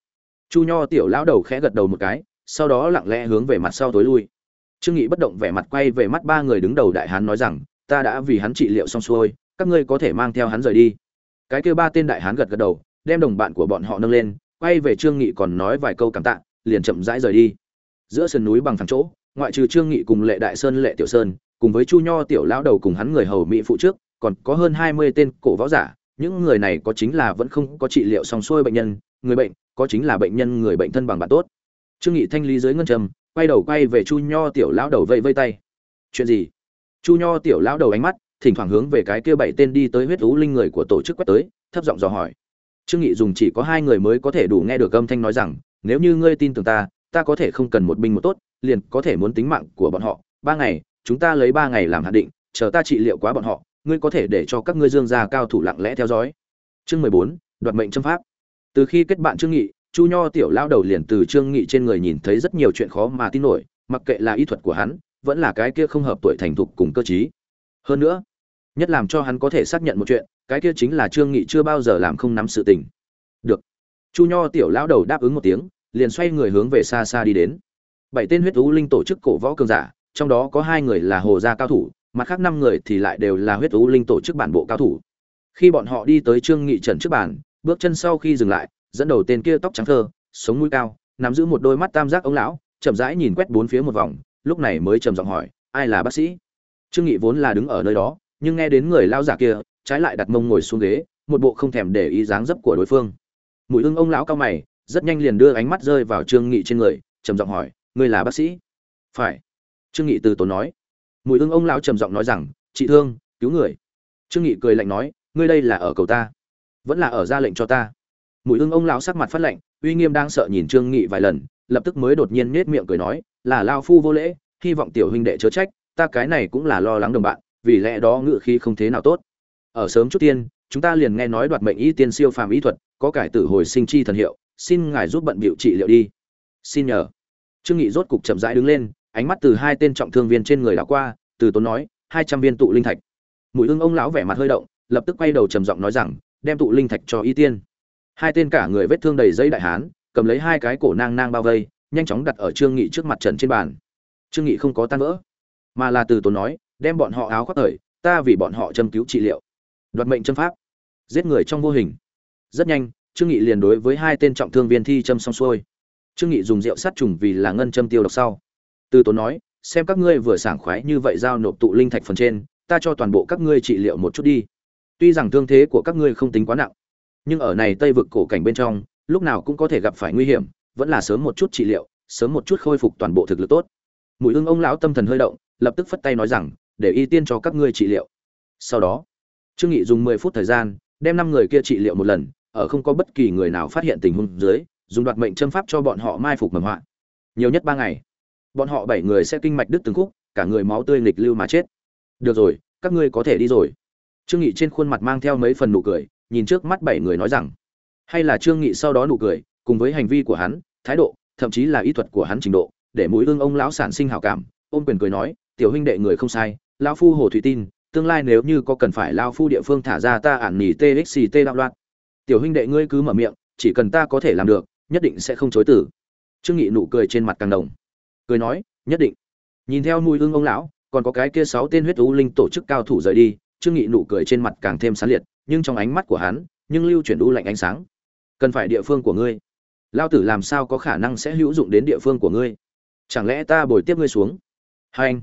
Chu nho tiểu lão đầu khẽ gật đầu một cái, sau đó lặng lẽ hướng về mặt sau tối lui. Trương nghị bất động vẻ mặt quay về mắt ba người đứng đầu đại hán nói rằng, ta đã vì hắn trị liệu xong xuôi, các ngươi có thể mang theo hắn rời đi. Cái kia ba tên đại hán gật gật đầu, đem đồng bạn của bọn họ nâng lên, quay về trương nghị còn nói vài câu cảm tạ, liền chậm rãi rời đi. Giữa sườn núi bằng phẳng chỗ, ngoại trừ trương nghị cùng lệ đại sơn, lệ tiểu sơn cùng với chu nho tiểu lão đầu cùng hắn người hầu mỹ phụ trước, còn có hơn hai mươi tên cổ võ giả, những người này có chính là vẫn không có trị liệu xong xuôi bệnh nhân, người bệnh, có chính là bệnh nhân người bệnh thân bằng bạn tốt. Trương nghị thanh lý dưới ngân trầm quay đầu quay về chu nho tiểu lão đầu vây vây tay. Chuyện gì? Chu nho tiểu lão đầu ánh mắt, thỉnh thoảng hướng về cái kia bảy tên đi tới huyết thú linh người của tổ chức quét tới, thấp giọng dò hỏi. Trương nghị dùng chỉ có hai người mới có thể đủ nghe được âm thanh nói rằng, nếu như ngươi tin tưởng ta ta có thể không cần một binh một tốt, liền có thể muốn tính mạng của bọn họ. Ba ngày chúng ta lấy ba ngày làm hạn định, chờ ta trị liệu quá bọn họ, ngươi có thể để cho các ngươi dương gia cao thủ lặng lẽ theo dõi. Chương mười bốn, đoạt mệnh châm pháp. Từ khi kết bạn trương nghị, chu nho tiểu lao đầu liền từ trương nghị trên người nhìn thấy rất nhiều chuyện khó mà tin nổi, mặc kệ là y thuật của hắn, vẫn là cái kia không hợp tuổi thành thục cùng cơ trí. Hơn nữa, nhất làm cho hắn có thể xác nhận một chuyện, cái kia chính là trương nghị chưa bao giờ làm không nắm sự tình. Được. Chu nho tiểu lão đầu đáp ứng một tiếng, liền xoay người hướng về xa xa đi đến. Bảy tên huyết u linh tổ chức cổ võ cường giả trong đó có hai người là hồ gia cao thủ, mặt khác năm người thì lại đều là huyết tú linh tổ chức bản bộ cao thủ. Khi bọn họ đi tới trương nghị trần trước bàn, bước chân sau khi dừng lại, dẫn đầu tên kia tóc trắng thơ, sống mũi cao, nắm giữ một đôi mắt tam giác ống lão, chậm rãi nhìn quét bốn phía một vòng, lúc này mới trầm giọng hỏi, ai là bác sĩ? Trương nghị vốn là đứng ở nơi đó, nhưng nghe đến người lao giả kia, trái lại đặt mông ngồi xuống ghế, một bộ không thèm để ý dáng dấp của đối phương. Mũi ưng ông lão cao mày, rất nhanh liền đưa ánh mắt rơi vào trương nghị trên người, trầm giọng hỏi, ngươi là bác sĩ? Phải trương nghị từ tốn nói. Mùi ưng ông lão trầm giọng nói rằng, chị thương, cứu người. Trương nghị cười lạnh nói, ngươi đây là ở cầu ta, vẫn là ở ra lệnh cho ta. Mùi ưng ông lão sắc mặt phát lạnh, uy nghiêm đang sợ nhìn trương nghị vài lần, lập tức mới đột nhiên nết miệng cười nói, là lao phu vô lễ, hy vọng tiểu huynh đệ chớ trách, ta cái này cũng là lo lắng đồng bạn, vì lẽ đó ngự khí không thế nào tốt. Ở sớm chút tiên, chúng ta liền nghe nói đoạt mệnh y tiên siêu phàm y thuật, có cải tử hồi sinh chi thần hiệu, xin ngài giúp bận biểu trị liệu đi. Xin nhờ. Trương nghị rốt cục chậm rãi đứng lên ánh mắt từ hai tên trọng thương viên trên người đã qua, từ tốn nói, hai trăm viên tụ linh thạch. Mũi ưng ông lão vẻ mặt hơi động, lập tức quay đầu trầm giọng nói rằng, đem tụ linh thạch cho y tiên. Hai tên cả người vết thương đầy dây đại hán, cầm lấy hai cái cổ nang nang bao vây, nhanh chóng đặt ở trương nghị trước mặt trần trên bàn. Trương nghị không có tan vỡ, mà là từ tốn nói, đem bọn họ áo khoác thời, ta vì bọn họ châm cứu trị liệu. Đoạt mệnh châm pháp. Giết người trong vô hình. Rất nhanh, trương nghị liền đối với hai tên trọng thương viên thi châm xong xuôi. Trương nghị dùng rượu sát trùng vì là ngân châm tiêu độc sau từ tốn nói, xem các ngươi vừa sảng khoái như vậy giao nộp tụ linh thạch phần trên, ta cho toàn bộ các ngươi trị liệu một chút đi. Tuy rằng thương thế của các ngươi không tính quá nặng, nhưng ở này tây vực cổ cảnh bên trong, lúc nào cũng có thể gặp phải nguy hiểm, vẫn là sớm một chút trị liệu, sớm một chút khôi phục toàn bộ thực lực tốt. Mùi ưng ông lão tâm thần hơi động, lập tức phất tay nói rằng, để y tiên cho các ngươi trị liệu. Sau đó, trương nghị dùng mười phút thời gian, đem năm người kia trị liệu một lần, ở không có bất kỳ người nào phát hiện tình huống dưới, dùng đoạt mệnh châm pháp cho bọn họ mai phục mầm họa. Nhiều nhất ba ngày bọn họ bảy người sẽ kinh mạch đứt từng khúc, cả người máu tươi nghịch lưu mà chết. Được rồi, các ngươi có thể đi rồi. Trương nghị trên khuôn mặt mang theo mấy phần nụ cười, nhìn trước mắt bảy người nói rằng, hay là trương nghị sau đó nụ cười, cùng với hành vi của hắn, thái độ, thậm chí là ý thuật của hắn trình độ, để mũi ương ông lão sản sinh hảo cảm, ôm quyền cười nói, tiểu huynh đệ người không sai, lão phu hồ thủy tin, tương lai nếu như có cần phải lao phu địa phương thả ra ta ản nỉ txt đạo loạn. Tiểu huynh đệ ngươi cứ mở miệng, chỉ cần ta có thể làm được, nhất định sẽ không chối từ. Trương nghị nụ cười trên mặt càng đồng cười nói, nhất định. Nhìn theo mùi ương ông lão, còn có cái kia sáu tên huyết u linh tổ chức cao thủ rời đi, trương nghị nụ cười trên mặt càng thêm sáng liệt, nhưng trong ánh mắt của hắn, nhưng lưu chuyển u lạnh ánh sáng. Cần phải địa phương của ngươi. Lao tử làm sao có khả năng sẽ hữu dụng đến địa phương của ngươi? Chẳng lẽ ta bồi tiếp ngươi xuống? Hai anh,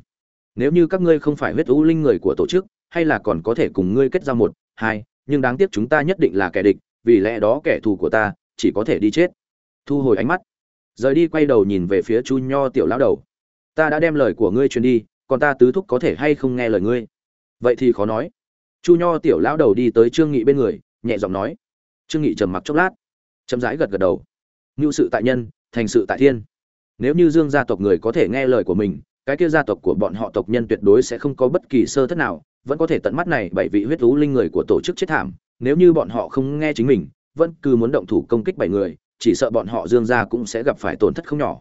nếu như các ngươi không phải huyết u linh người của tổ chức, hay là còn có thể cùng ngươi kết giao một, hai, nhưng đáng tiếc chúng ta nhất định là kẻ địch, vì lẽ đó kẻ thù của ta chỉ có thể đi chết. Thu hồi ánh mắt rời đi quay đầu nhìn về phía chu nho tiểu lão đầu. Ta đã đem lời của ngươi truyền đi, còn ta tứ thúc có thể hay không nghe lời ngươi? Vậy thì khó nói. Chu nho tiểu lão đầu đi tới trương nghị bên người, nhẹ giọng nói. Trương nghị trầm mặc chốc lát, chậm rãi gật gật đầu. Ngưu sự tại nhân, thành sự tại thiên. Nếu như dương gia tộc người có thể nghe lời của mình, cái kia gia tộc của bọn họ tộc nhân tuyệt đối sẽ không có bất kỳ sơ thất nào, vẫn có thể tận mắt này bảy vị huyết thú linh người của tổ chức chết thảm. Nếu như bọn họ không nghe chính mình, vẫn cứ muốn động thủ công kích bảy người chỉ sợ bọn họ dương gia cũng sẽ gặp phải tổn thất không nhỏ.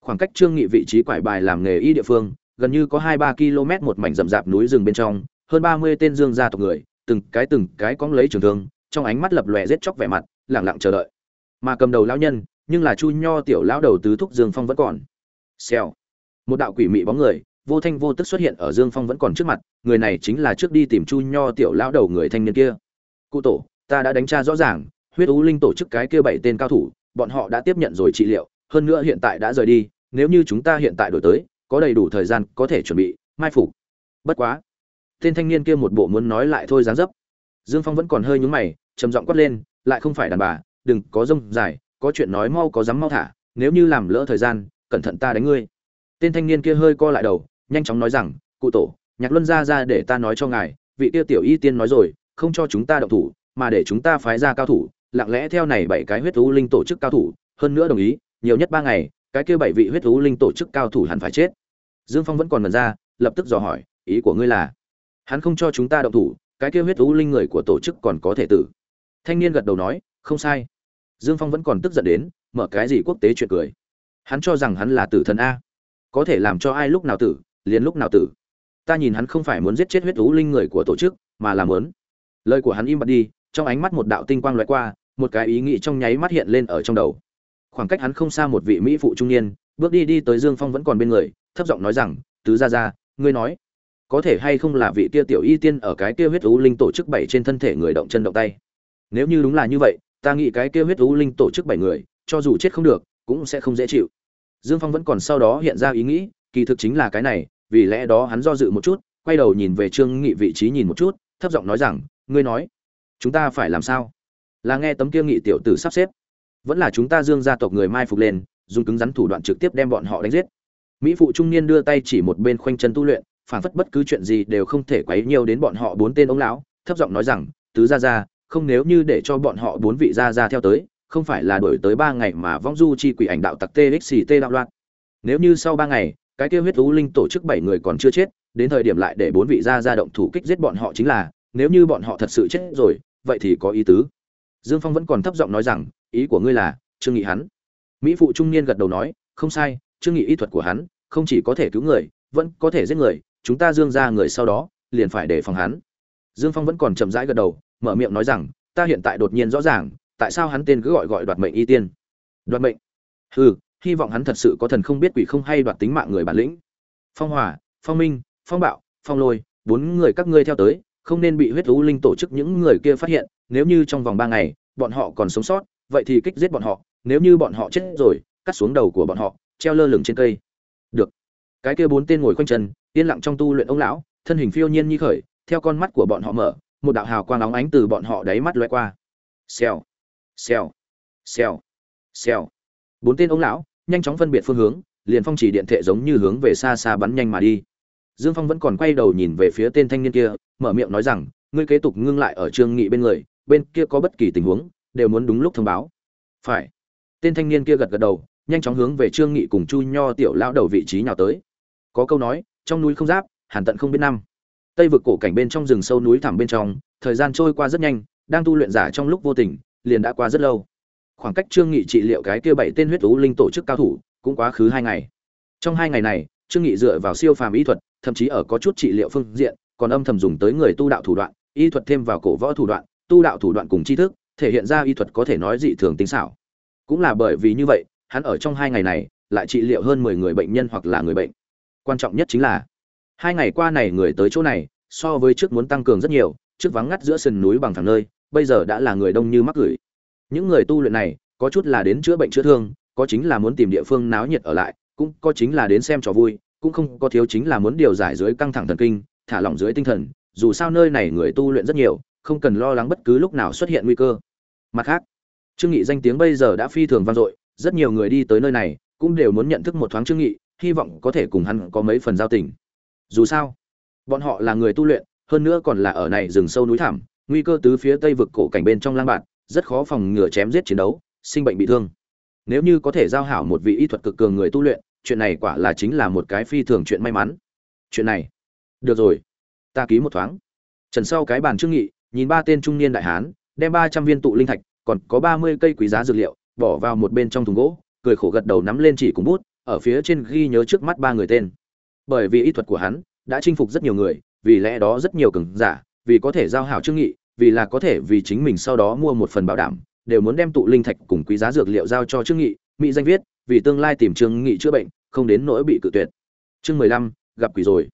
Khoảng cách trương nghị vị trí quải bài làm nghề y địa phương, gần như có hai ba km một mảnh rậm rạp núi rừng bên trong, hơn ba mươi tên dương gia tộc người, từng cái từng cái cóng lấy trường thương, trong ánh mắt lập lòe giết chóc vẻ mặt, lặng lặng chờ đợi. Mà cầm đầu lão nhân, nhưng là chu nho tiểu lão đầu tứ thúc dương phong vẫn còn. Xèo. Một đạo quỷ mị bóng người, vô thanh vô tức xuất hiện ở dương phong vẫn còn trước mặt, người này chính là trước đi tìm chu nho tiểu lão đầu người thanh niên kia. Cụ tổ, ta đã đánh tra rõ ràng, huyết ú linh tổ chức cái kia bảy tên cao thủ bọn họ đã tiếp nhận rồi trị liệu, hơn nữa hiện tại đã rời đi, nếu như chúng ta hiện tại đổi tới, có đầy đủ thời gian có thể chuẩn bị, mai phục. Bất quá, tên thanh niên kia một bộ muốn nói lại thôi dáng dấp. Dương phong vẫn còn hơi nhướng mày, trầm giọng quát lên, lại không phải đàn bà, đừng, có rông dài, có chuyện nói mau, có dám mau thả, nếu như làm lỡ thời gian, cẩn thận ta đánh ngươi. Tên thanh niên kia hơi co lại đầu, nhanh chóng nói rằng, cụ tổ, nhạc luân ra ra để ta nói cho ngài, vị kia tiểu y tiên nói rồi, không cho chúng ta động thủ, mà để chúng ta phái ra cao thủ lặng lẽ theo này bảy cái huyết thú linh tổ chức cao thủ, hơn nữa đồng ý, nhiều nhất ba ngày, cái kia bảy vị huyết thú linh tổ chức cao thủ hẳn phải chết. Dương phong vẫn còn mẩn ra, lập tức dò hỏi, ý của ngươi là? Hắn không cho chúng ta động thủ, cái kia huyết thú linh người của tổ chức còn có thể tử. Thanh niên gật đầu nói, không sai. Dương phong vẫn còn tức giận đến, mở cái gì quốc tế chuyện cười. Hắn cho rằng hắn là tử thần a. Có thể làm cho ai lúc nào tử, liền lúc nào tử. Ta nhìn hắn không phải muốn giết chết huyết thú linh người của tổ chức, mà là muốn. Lời của hắn im bặt đi, trong ánh mắt một đạo tinh quang lóe qua một cái ý nghĩ trong nháy mắt hiện lên ở trong đầu. Khoảng cách hắn không xa một vị mỹ phụ trung niên, bước đi đi tới dương phong vẫn còn bên người, thấp giọng nói rằng, tứ gia gia, ngươi nói, có thể hay không là vị kia tiểu y tiên ở cái kia huyết u linh tổ chức bảy trên thân thể người động chân động tay? Nếu như đúng là như vậy, ta nghĩ cái kia huyết u linh tổ chức bảy người, cho dù chết không được, cũng sẽ không dễ chịu. Dương phong vẫn còn sau đó hiện ra ý nghĩ, kỳ thực chính là cái này, vì lẽ đó hắn do dự một chút, quay đầu nhìn về trương nghị vị trí nhìn một chút, thấp giọng nói rằng, ngươi nói, chúng ta phải làm sao? Là nghe tấm kia nghị tiểu tử sắp xếp. Vẫn là chúng ta dương gia tộc người mai phục lên, dùng cứng rắn thủ đoạn trực tiếp đem bọn họ đánh giết. Mỹ phụ trung niên đưa tay chỉ một bên khoanh chân tu luyện, phản phất bất cứ chuyện gì đều không thể quấy nhiều đến bọn họ bốn tên ông lão, thấp giọng nói rằng, tứ gia gia, không nếu như để cho bọn họ bốn vị gia gia theo tới, không phải là đổi tới ba ngày mà vong du chi quỷ ảnh đạo tặc txt đạo loạn. Nếu như sau ba ngày, cái kia huyết thú linh tổ chức bảy người còn chưa chết, đến thời điểm lại để bốn vị gia gia động thủ kích giết bọn họ chính là, nếu như bọn họ thật sự chết rồi, vậy thì có ý tứ dương phong vẫn còn thấp giọng nói rằng, ý của ngươi là, trương nghị hắn. Mỹ phụ trung niên gật đầu nói, không sai, trương nghị y thuật của hắn, không chỉ có thể cứu người, vẫn có thể giết người, chúng ta dương ra người sau đó, liền phải đề phòng hắn. Dương phong vẫn còn chậm rãi gật đầu, mở miệng nói rằng, ta hiện tại đột nhiên rõ ràng, tại sao hắn tên cứ gọi gọi đoạt mệnh y tiên. Đoạt mệnh? Hừ, hy vọng hắn thật sự có thần không biết quỷ không hay đoạt tính mạng người bản lĩnh. Phong hòa, phong minh, phong bạo, phong lôi, bốn người các ngươi theo tới, không nên bị huyết thú linh tổ chức những người kia phát hiện nếu như trong vòng ba ngày, bọn họ còn sống sót, vậy thì kích giết bọn họ, nếu như bọn họ chết rồi, cắt xuống đầu của bọn họ, treo lơ lửng trên cây. Được. Cái kia bốn tên ngồi khoanh chân, yên lặng trong tu luyện ông lão, thân hình phiêu nhiên như khởi, theo con mắt của bọn họ mở, một đạo hào quang óng ánh từ bọn họ đáy mắt lóe qua. Xèo. Xèo. Xèo. Xèo. Bốn tên ông lão, nhanh chóng phân biệt phương hướng, liền phong chỉ điện thệ giống như hướng về xa xa bắn nhanh mà đi. Dương phong vẫn còn quay đầu nhìn về phía tên thanh niên kia, mở miệng nói rằng, ngươi kế tục ngưng lại ở trương nghị bên người bên kia có bất kỳ tình huống, đều muốn đúng lúc thông báo. Phải. Tên thanh niên kia gật gật đầu, nhanh chóng hướng về trương nghị cùng chu nho tiểu lão đầu vị trí nhào tới. Có câu nói, trong núi không giáp hàn tận không biết năm. Tây vực cổ cảnh bên trong rừng sâu núi thẳm bên trong, thời gian trôi qua rất nhanh, đang tu luyện giả trong lúc vô tình, liền đã qua rất lâu. Khoảng cách trương nghị trị liệu cái kia bảy tên huyết ú linh tổ chức cao thủ, cũng quá khứ hai ngày. Trong hai ngày này, trương nghị dựa vào siêu phàm y thuật, thậm chí ở có chút trị liệu phương diện, còn âm thầm dùng tới người tu đạo thủ đoạn, y thuật thêm vào cổ võ thủ đoạn tu đạo thủ đoạn cùng tri thức, thể hiện ra y thuật có thể nói dị thường tinh xảo. Cũng là bởi vì như vậy, hắn ở trong hai ngày này, lại trị liệu hơn mười người bệnh nhân hoặc là người bệnh. Quan trọng nhất chính là, hai ngày qua này người tới chỗ này, so với trước muốn tăng cường rất nhiều, trước vắng ngắt giữa sườn núi bằng thẳng nơi, bây giờ đã là người đông như mắc gửi. Những người tu luyện này, có chút là đến chữa bệnh chữa thương, có chính là muốn tìm địa phương náo nhiệt ở lại, cũng có chính là đến xem trò vui, cũng không có thiếu chính là muốn điều giải dưới căng thẳng thần kinh, thả lỏng dưới tinh thần, dù sao nơi này người tu luyện rất nhiều không cần lo lắng bất cứ lúc nào xuất hiện nguy cơ. Mặt khác, trương nghị danh tiếng bây giờ đã phi thường vang dội, rất nhiều người đi tới nơi này cũng đều muốn nhận thức một thoáng trương nghị, hy vọng có thể cùng hắn có mấy phần giao tình. Dù sao, bọn họ là người tu luyện, hơn nữa còn là ở này rừng sâu núi thẳm, nguy cơ tứ phía tây vực cổ cảnh bên trong lang bạn rất khó phòng ngừa chém giết chiến đấu, sinh bệnh bị thương. Nếu như có thể giao hảo một vị y thuật cực cường người tu luyện, chuyện này quả là chính là một cái phi thường chuyện may mắn. Chuyện này, được rồi, ta ký một thoáng. Trần sau cái bàn trương nghị nhìn ba tên trung niên đại hán, đem ba trăm viên tụ linh thạch, còn có ba mươi cây quý giá dược liệu, bỏ vào một bên trong thùng gỗ, cười khổ gật đầu nắm lên chỉ cùng bút, ở phía trên ghi nhớ trước mắt ba người tên. Bởi vì y thuật của hắn đã chinh phục rất nhiều người, vì lẽ đó rất nhiều cường giả, vì có thể giao hảo trương nghị, vì là có thể vì chính mình sau đó mua một phần bảo đảm, đều muốn đem tụ linh thạch cùng quý giá dược liệu giao cho trương nghị, mỹ danh viết, vì tương lai tìm trương nghị chữa bệnh, không đến nỗi bị cự tuyệt. Chương mười lăm, gặp quỷ rồi.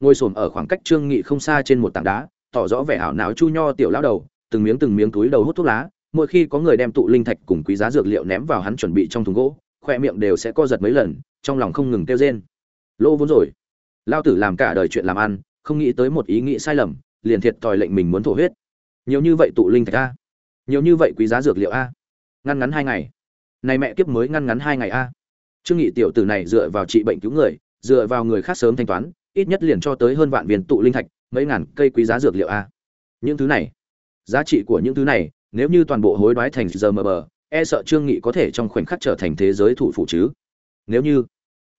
Ngồi xổm ở khoảng cách trương nghị không xa trên một tảng đá tỏ rõ vẻ ảo não chu nho tiểu lão đầu, từng miếng từng miếng túi đầu hút thuốc lá, mỗi khi có người đem tụ linh thạch cùng quý giá dược liệu ném vào hắn chuẩn bị trong thùng gỗ, khoe miệng đều sẽ co giật mấy lần, trong lòng không ngừng kêu rên. Lỗ vốn rồi. Lao tử làm cả đời chuyện làm ăn, không nghĩ tới một ý nghĩ sai lầm, liền thiệt tòi lệnh mình muốn thổ huyết. Nhiều như vậy tụ linh thạch a? Nhiều như vậy quý giá dược liệu a? Ngăn ngắn hai ngày. Này mẹ kiếp mới ngăn ngắn hai ngày a. Trương nghị tiểu tử này dựa vào trị bệnh cứu người, dựa vào người khác sớm thanh toán, ít nhất liền cho tới hơn vạn viên tụ linh thạch mấy ngàn cây quý giá dược liệu a. Những thứ này, giá trị của những thứ này, nếu như toàn bộ hối đoái thành giờ mờ e sợ trương nghị có thể trong khoảnh khắc trở thành thế giới thủ phủ chứ. Nếu như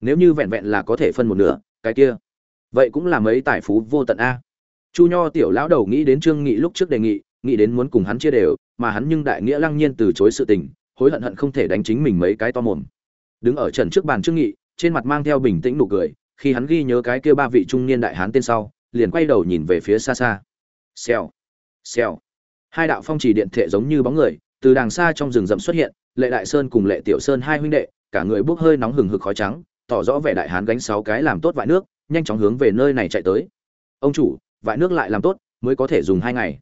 nếu như vẹn vẹn là có thể phân một nửa, cái kia, vậy cũng là mấy tài phú vô tận a. Chu nho tiểu lão đầu nghĩ đến trương nghị lúc trước đề nghị, nghĩ đến muốn cùng hắn chia đều, mà hắn nhưng đại nghĩa lăng nhiên từ chối sự tình, hối hận hận không thể đánh chính mình mấy cái to mồm. Đứng ở trần trước bàn trương nghị, trên mặt mang theo bình tĩnh nụ cười, khi hắn ghi nhớ cái kia ba vị trung niên đại hán tên sau liền quay đầu nhìn về phía xa xa. Xèo xèo. Hai đạo phong trì điện thệ giống như bóng người, từ đàng xa trong rừng rậm xuất hiện, lệ đại sơn cùng lệ tiểu sơn hai huynh đệ, cả người bốc hơi nóng hừng hực khói trắng, tỏ rõ vẻ đại hán gánh sáu cái làm tốt vại nước, nhanh chóng hướng về nơi này chạy tới. Ông chủ, vại nước lại làm tốt, mới có thể dùng hai ngày.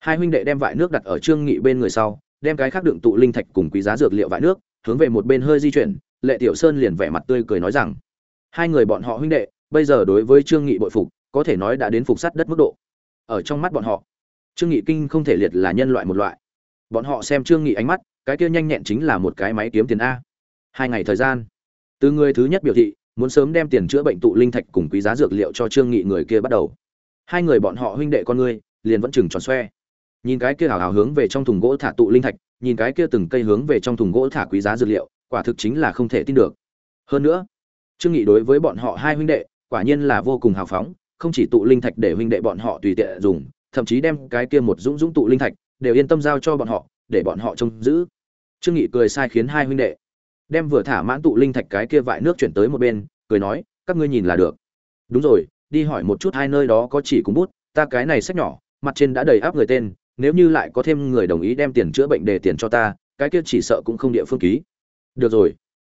Hai huynh đệ đem vại nước đặt ở trương nghị bên người sau, đem cái khác đựng tụ linh thạch cùng quý giá dược liệu vại nước, hướng về một bên hơi di chuyển, lệ tiểu sơn liền vẻ mặt tươi cười nói rằng, hai người bọn họ huynh đệ, bây giờ đối với trương nghị bội phục có thể nói đã đến phục sát đất mức độ. Ở trong mắt bọn họ, trương nghị kinh không thể liệt là nhân loại một loại. Bọn họ xem trương nghị ánh mắt, cái kia nhanh nhẹn chính là một cái máy kiếm tiền a. Hai ngày thời gian, từ người thứ nhất biểu thị, muốn sớm đem tiền chữa bệnh tụ linh thạch cùng quý giá dược liệu cho trương nghị người kia bắt đầu. Hai người bọn họ huynh đệ con ngươi, liền vẫn chừng tròn xoe. Nhìn cái kia hào hào hướng về trong thùng gỗ thả tụ linh thạch, nhìn cái kia từng cây hướng về trong thùng gỗ thả quý giá dược liệu, quả thực chính là không thể tin được. Hơn nữa, trương nghị đối với bọn họ hai huynh đệ, quả nhiên là vô cùng hào phóng không chỉ tụ linh thạch để huynh đệ bọn họ tùy tiện dùng, thậm chí đem cái kia một dũng dũng tụ linh thạch đều yên tâm giao cho bọn họ, để bọn họ trông giữ. Trương nghị cười sai khiến hai huynh đệ, đem vừa thả mãn tụ linh thạch cái kia vại nước chuyển tới một bên, cười nói, các ngươi nhìn là được. Đúng rồi, đi hỏi một chút hai nơi đó có chỉ cùng bút, ta cái này sách nhỏ, mặt trên đã đầy áp người tên, nếu như lại có thêm người đồng ý đem tiền chữa bệnh để tiền cho ta, cái kia chỉ sợ cũng không địa phương ký. Được rồi.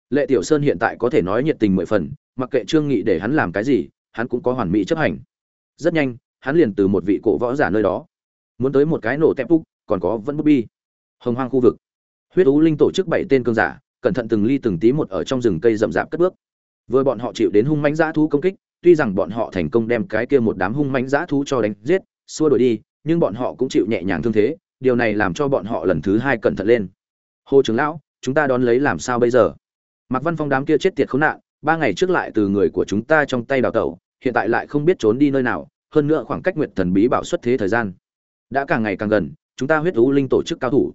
Lệ tiểu sơn hiện tại có thể nói nhiệt tình mười phần, mặc kệ trương nghị để hắn làm cái gì hắn cũng có hoàn mỹ chấp hành. Rất nhanh hắn liền từ một vị cổ võ giả nơi đó muốn tới một cái nổ tép úc còn có vẫn bút bi. Hồng hoang khu vực. Huyết ú linh tổ chức bảy tên cương giả cẩn thận từng ly từng tí một ở trong rừng cây rậm rạp cất bước. Vừa bọn họ chịu đến hung mãnh dã thú công kích tuy rằng bọn họ thành công đem cái kia một đám hung mãnh dã thú cho đánh giết xua đuổi đi nhưng bọn họ cũng chịu nhẹ nhàng thương thế điều này làm cho bọn họ lần thứ hai cẩn thận lên. Hồ trưởng lão chúng ta đón lấy làm sao bây giờ? Mạc Văn Phong đám kia chết tiệt khốn nạn, ba ngày trước lại từ người của chúng ta trong tay đào tẩu, hiện tại lại không biết trốn đi nơi nào, hơn nữa khoảng cách Nguyệt Thần Bí bảo xuất thế thời gian đã càng ngày càng gần, chúng ta huyết thú linh tổ chức cao thủ,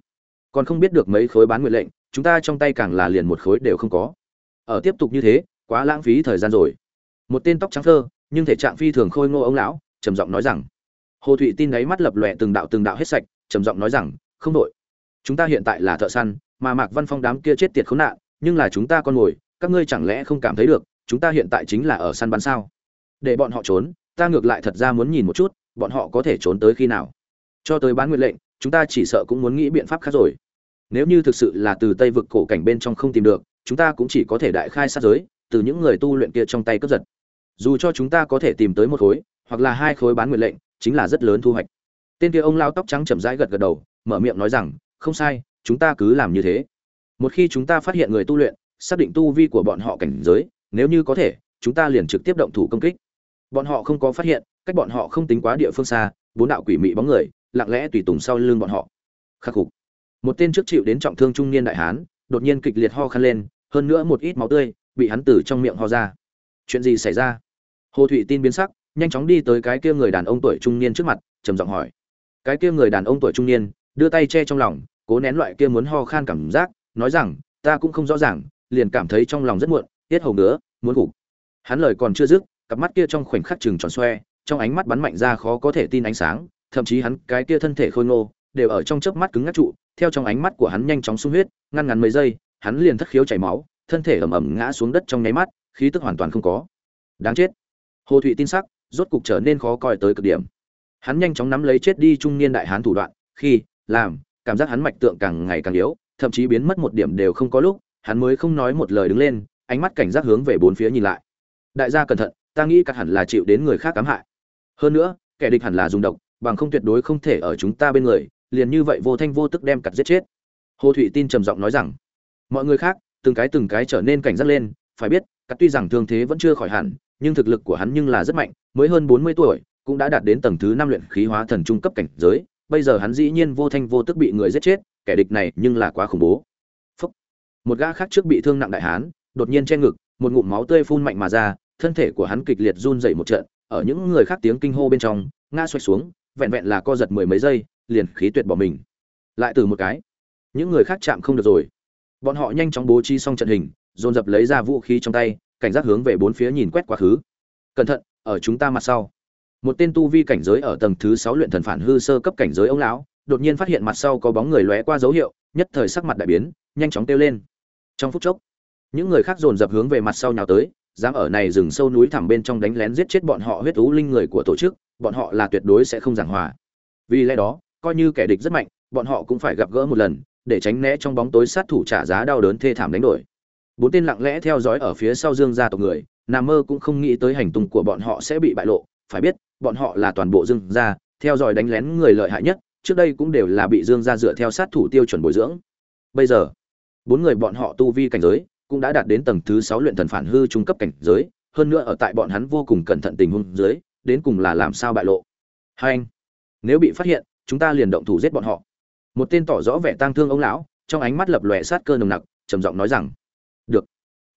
còn không biết được mấy khối bán nguyệt lệnh, chúng ta trong tay càng là liền một khối đều không có. Ở tiếp tục như thế, quá lãng phí thời gian rồi. Một tên tóc trắng thơ nhưng thể trạng phi thường khôi ngô ông lão, trầm giọng nói rằng. Hồ Thụy tin đáy mắt lập lòe từng đạo từng đạo hết sạch, trầm giọng nói rằng, không đổi. Chúng ta hiện tại là thợ săn, mà Mạc Văn Phong đám kia chết tiệt khốn nạn, nhưng là chúng ta con mồi các ngươi chẳng lẽ không cảm thấy được, chúng ta hiện tại chính là ở săn bắn sao? Để bọn họ trốn, ta ngược lại thật ra muốn nhìn một chút, bọn họ có thể trốn tới khi nào? Cho tới bán nguyện lệnh, chúng ta chỉ sợ cũng muốn nghĩ biện pháp khác rồi. Nếu như thực sự là từ tây vực cổ cảnh bên trong không tìm được, chúng ta cũng chỉ có thể đại khai sát giới, từ những người tu luyện kia trong tay cướp giật. Dù cho chúng ta có thể tìm tới một khối, hoặc là hai khối bán nguyện lệnh, chính là rất lớn thu hoạch. Tên kia ông lao tóc trắng chậm rãi gật gật đầu, mở miệng nói rằng, không sai, chúng ta cứ làm như thế. Một khi chúng ta phát hiện người tu luyện xác định tu vi của bọn họ cảnh giới, nếu như có thể, chúng ta liền trực tiếp động thủ công kích. Bọn họ không có phát hiện, cách bọn họ không tính quá địa phương xa, bốn đạo quỷ mị bóng người, lặng lẽ tùy tùng sau lưng bọn họ. Khắc phục một tên trước chịu đến trọng thương trung niên đại hán, đột nhiên kịch liệt ho khăn lên, hơn nữa một ít máu tươi, bị hắn từ trong miệng ho ra. Chuyện gì xảy ra? Hồ thụy tin biến sắc, nhanh chóng đi tới cái kia người đàn ông tuổi trung niên trước mặt, trầm giọng hỏi. Cái kia người đàn ông tuổi trung niên, đưa tay che trong lòng, cố nén loại kia muốn ho khan cảm giác, nói rằng, ta cũng không rõ ràng liền cảm thấy trong lòng rất muộn, tiết hầu nữa muốn ngủ hắn lời còn chưa dứt, cặp mắt kia trong khoảnh khắc chừng tròn xoe, trong ánh mắt bắn mạnh ra khó có thể tin ánh sáng, thậm chí hắn, cái kia thân thể khôi ngô, đều ở trong chớp mắt cứng ngắc trụ, theo trong ánh mắt của hắn nhanh chóng sung huyết, ngăn ngắn mấy giây, hắn liền thất khiếu chảy máu, thân thể ẩm ẩm ngã xuống đất trong nháy mắt, khí tức hoàn toàn không có. Đáng chết. Hồ thụy tin sắc, rốt cục trở nên khó coi tới cực điểm. Hắn nhanh chóng nắm lấy chết đi trung niên đại hán thủ đoạn, khi, làm, cảm giác hắn mạch tượng càng ngày càng yếu, thậm chí biến mất một điểm đều không có lúc hắn mới không nói một lời đứng lên, ánh mắt cảnh giác hướng về bốn phía nhìn lại. Đại gia cẩn thận, ta nghĩ cắt hẳn là chịu đến người khác cám hại. Hơn nữa, kẻ địch hẳn là dùng độc, bằng không tuyệt đối không thể ở chúng ta bên người, liền như vậy vô thanh vô tức đem cặt giết chết. Hồ thụy tin trầm giọng nói rằng, mọi người khác, từng cái từng cái trở nên cảnh giác lên, phải biết, cắt tuy rằng thương thế vẫn chưa khỏi hẳn, nhưng thực lực của hắn nhưng là rất mạnh, mới hơn bốn mươi tuổi, cũng đã đạt đến tầng thứ năm luyện khí hóa thần trung cấp cảnh giới, bây giờ hắn dĩ nhiên vô thanh vô tức bị người giết chết, kẻ địch này nhưng là quá khủng bố một gã khác trước bị thương nặng đại hán, đột nhiên che ngực, một ngụm máu tươi phun mạnh mà ra, thân thể của hắn kịch liệt run dậy một trận, ở những người khác tiếng kinh hô bên trong, ngã xoay xuống, vẹn vẹn là co giật mười mấy giây, liền khí tuyệt bỏ mình. Lại từ một cái, những người khác chạm không được rồi. Bọn họ nhanh chóng bố trí xong trận hình, dồn dập lấy ra vũ khí trong tay, cảnh giác hướng về bốn phía nhìn quét quá khứ. Cẩn thận, ở chúng ta mặt sau. Một tên tu vi cảnh giới ở tầng thứ sáu luyện thần phản hư sơ cấp cảnh giới ông lão, đột nhiên phát hiện mặt sau có bóng người lóe qua dấu hiệu, nhất thời sắc mặt đại biến, nhanh chóng kêu lên trong phút chốc, những người khác dồn dập hướng về mặt sau nhào tới, dám ở này rừng sâu núi thẳm bên trong đánh lén giết chết bọn họ huyết thú linh người của tổ chức, bọn họ là tuyệt đối sẽ không giảng hòa. Vì lẽ đó, coi như kẻ địch rất mạnh, bọn họ cũng phải gặp gỡ một lần, để tránh né trong bóng tối sát thủ trả giá đau đớn thê thảm đánh đổi. Bốn tên lặng lẽ theo dõi ở phía sau dương gia tộc người, nà mơ cũng không nghĩ tới hành tung của bọn họ sẽ bị bại lộ, phải biết, bọn họ là toàn bộ dương gia, theo dõi đánh lén người lợi hại nhất, trước đây cũng đều là bị dương gia dựa theo sát thủ tiêu chuẩn bồi dưỡng. Bây giờ bốn người bọn họ tu vi cảnh giới cũng đã đạt đến tầng thứ sáu luyện thần phản hư trung cấp cảnh giới, hơn nữa ở tại bọn hắn vô cùng cẩn thận tình huống dưới, đến cùng là làm sao bại lộ. Hai anh, nếu bị phát hiện, chúng ta liền động thủ giết bọn họ. Một tên tỏ rõ vẻ tang thương ông lão, trong ánh mắt lập lòe sát cơ nồng nặc, trầm giọng nói rằng, được.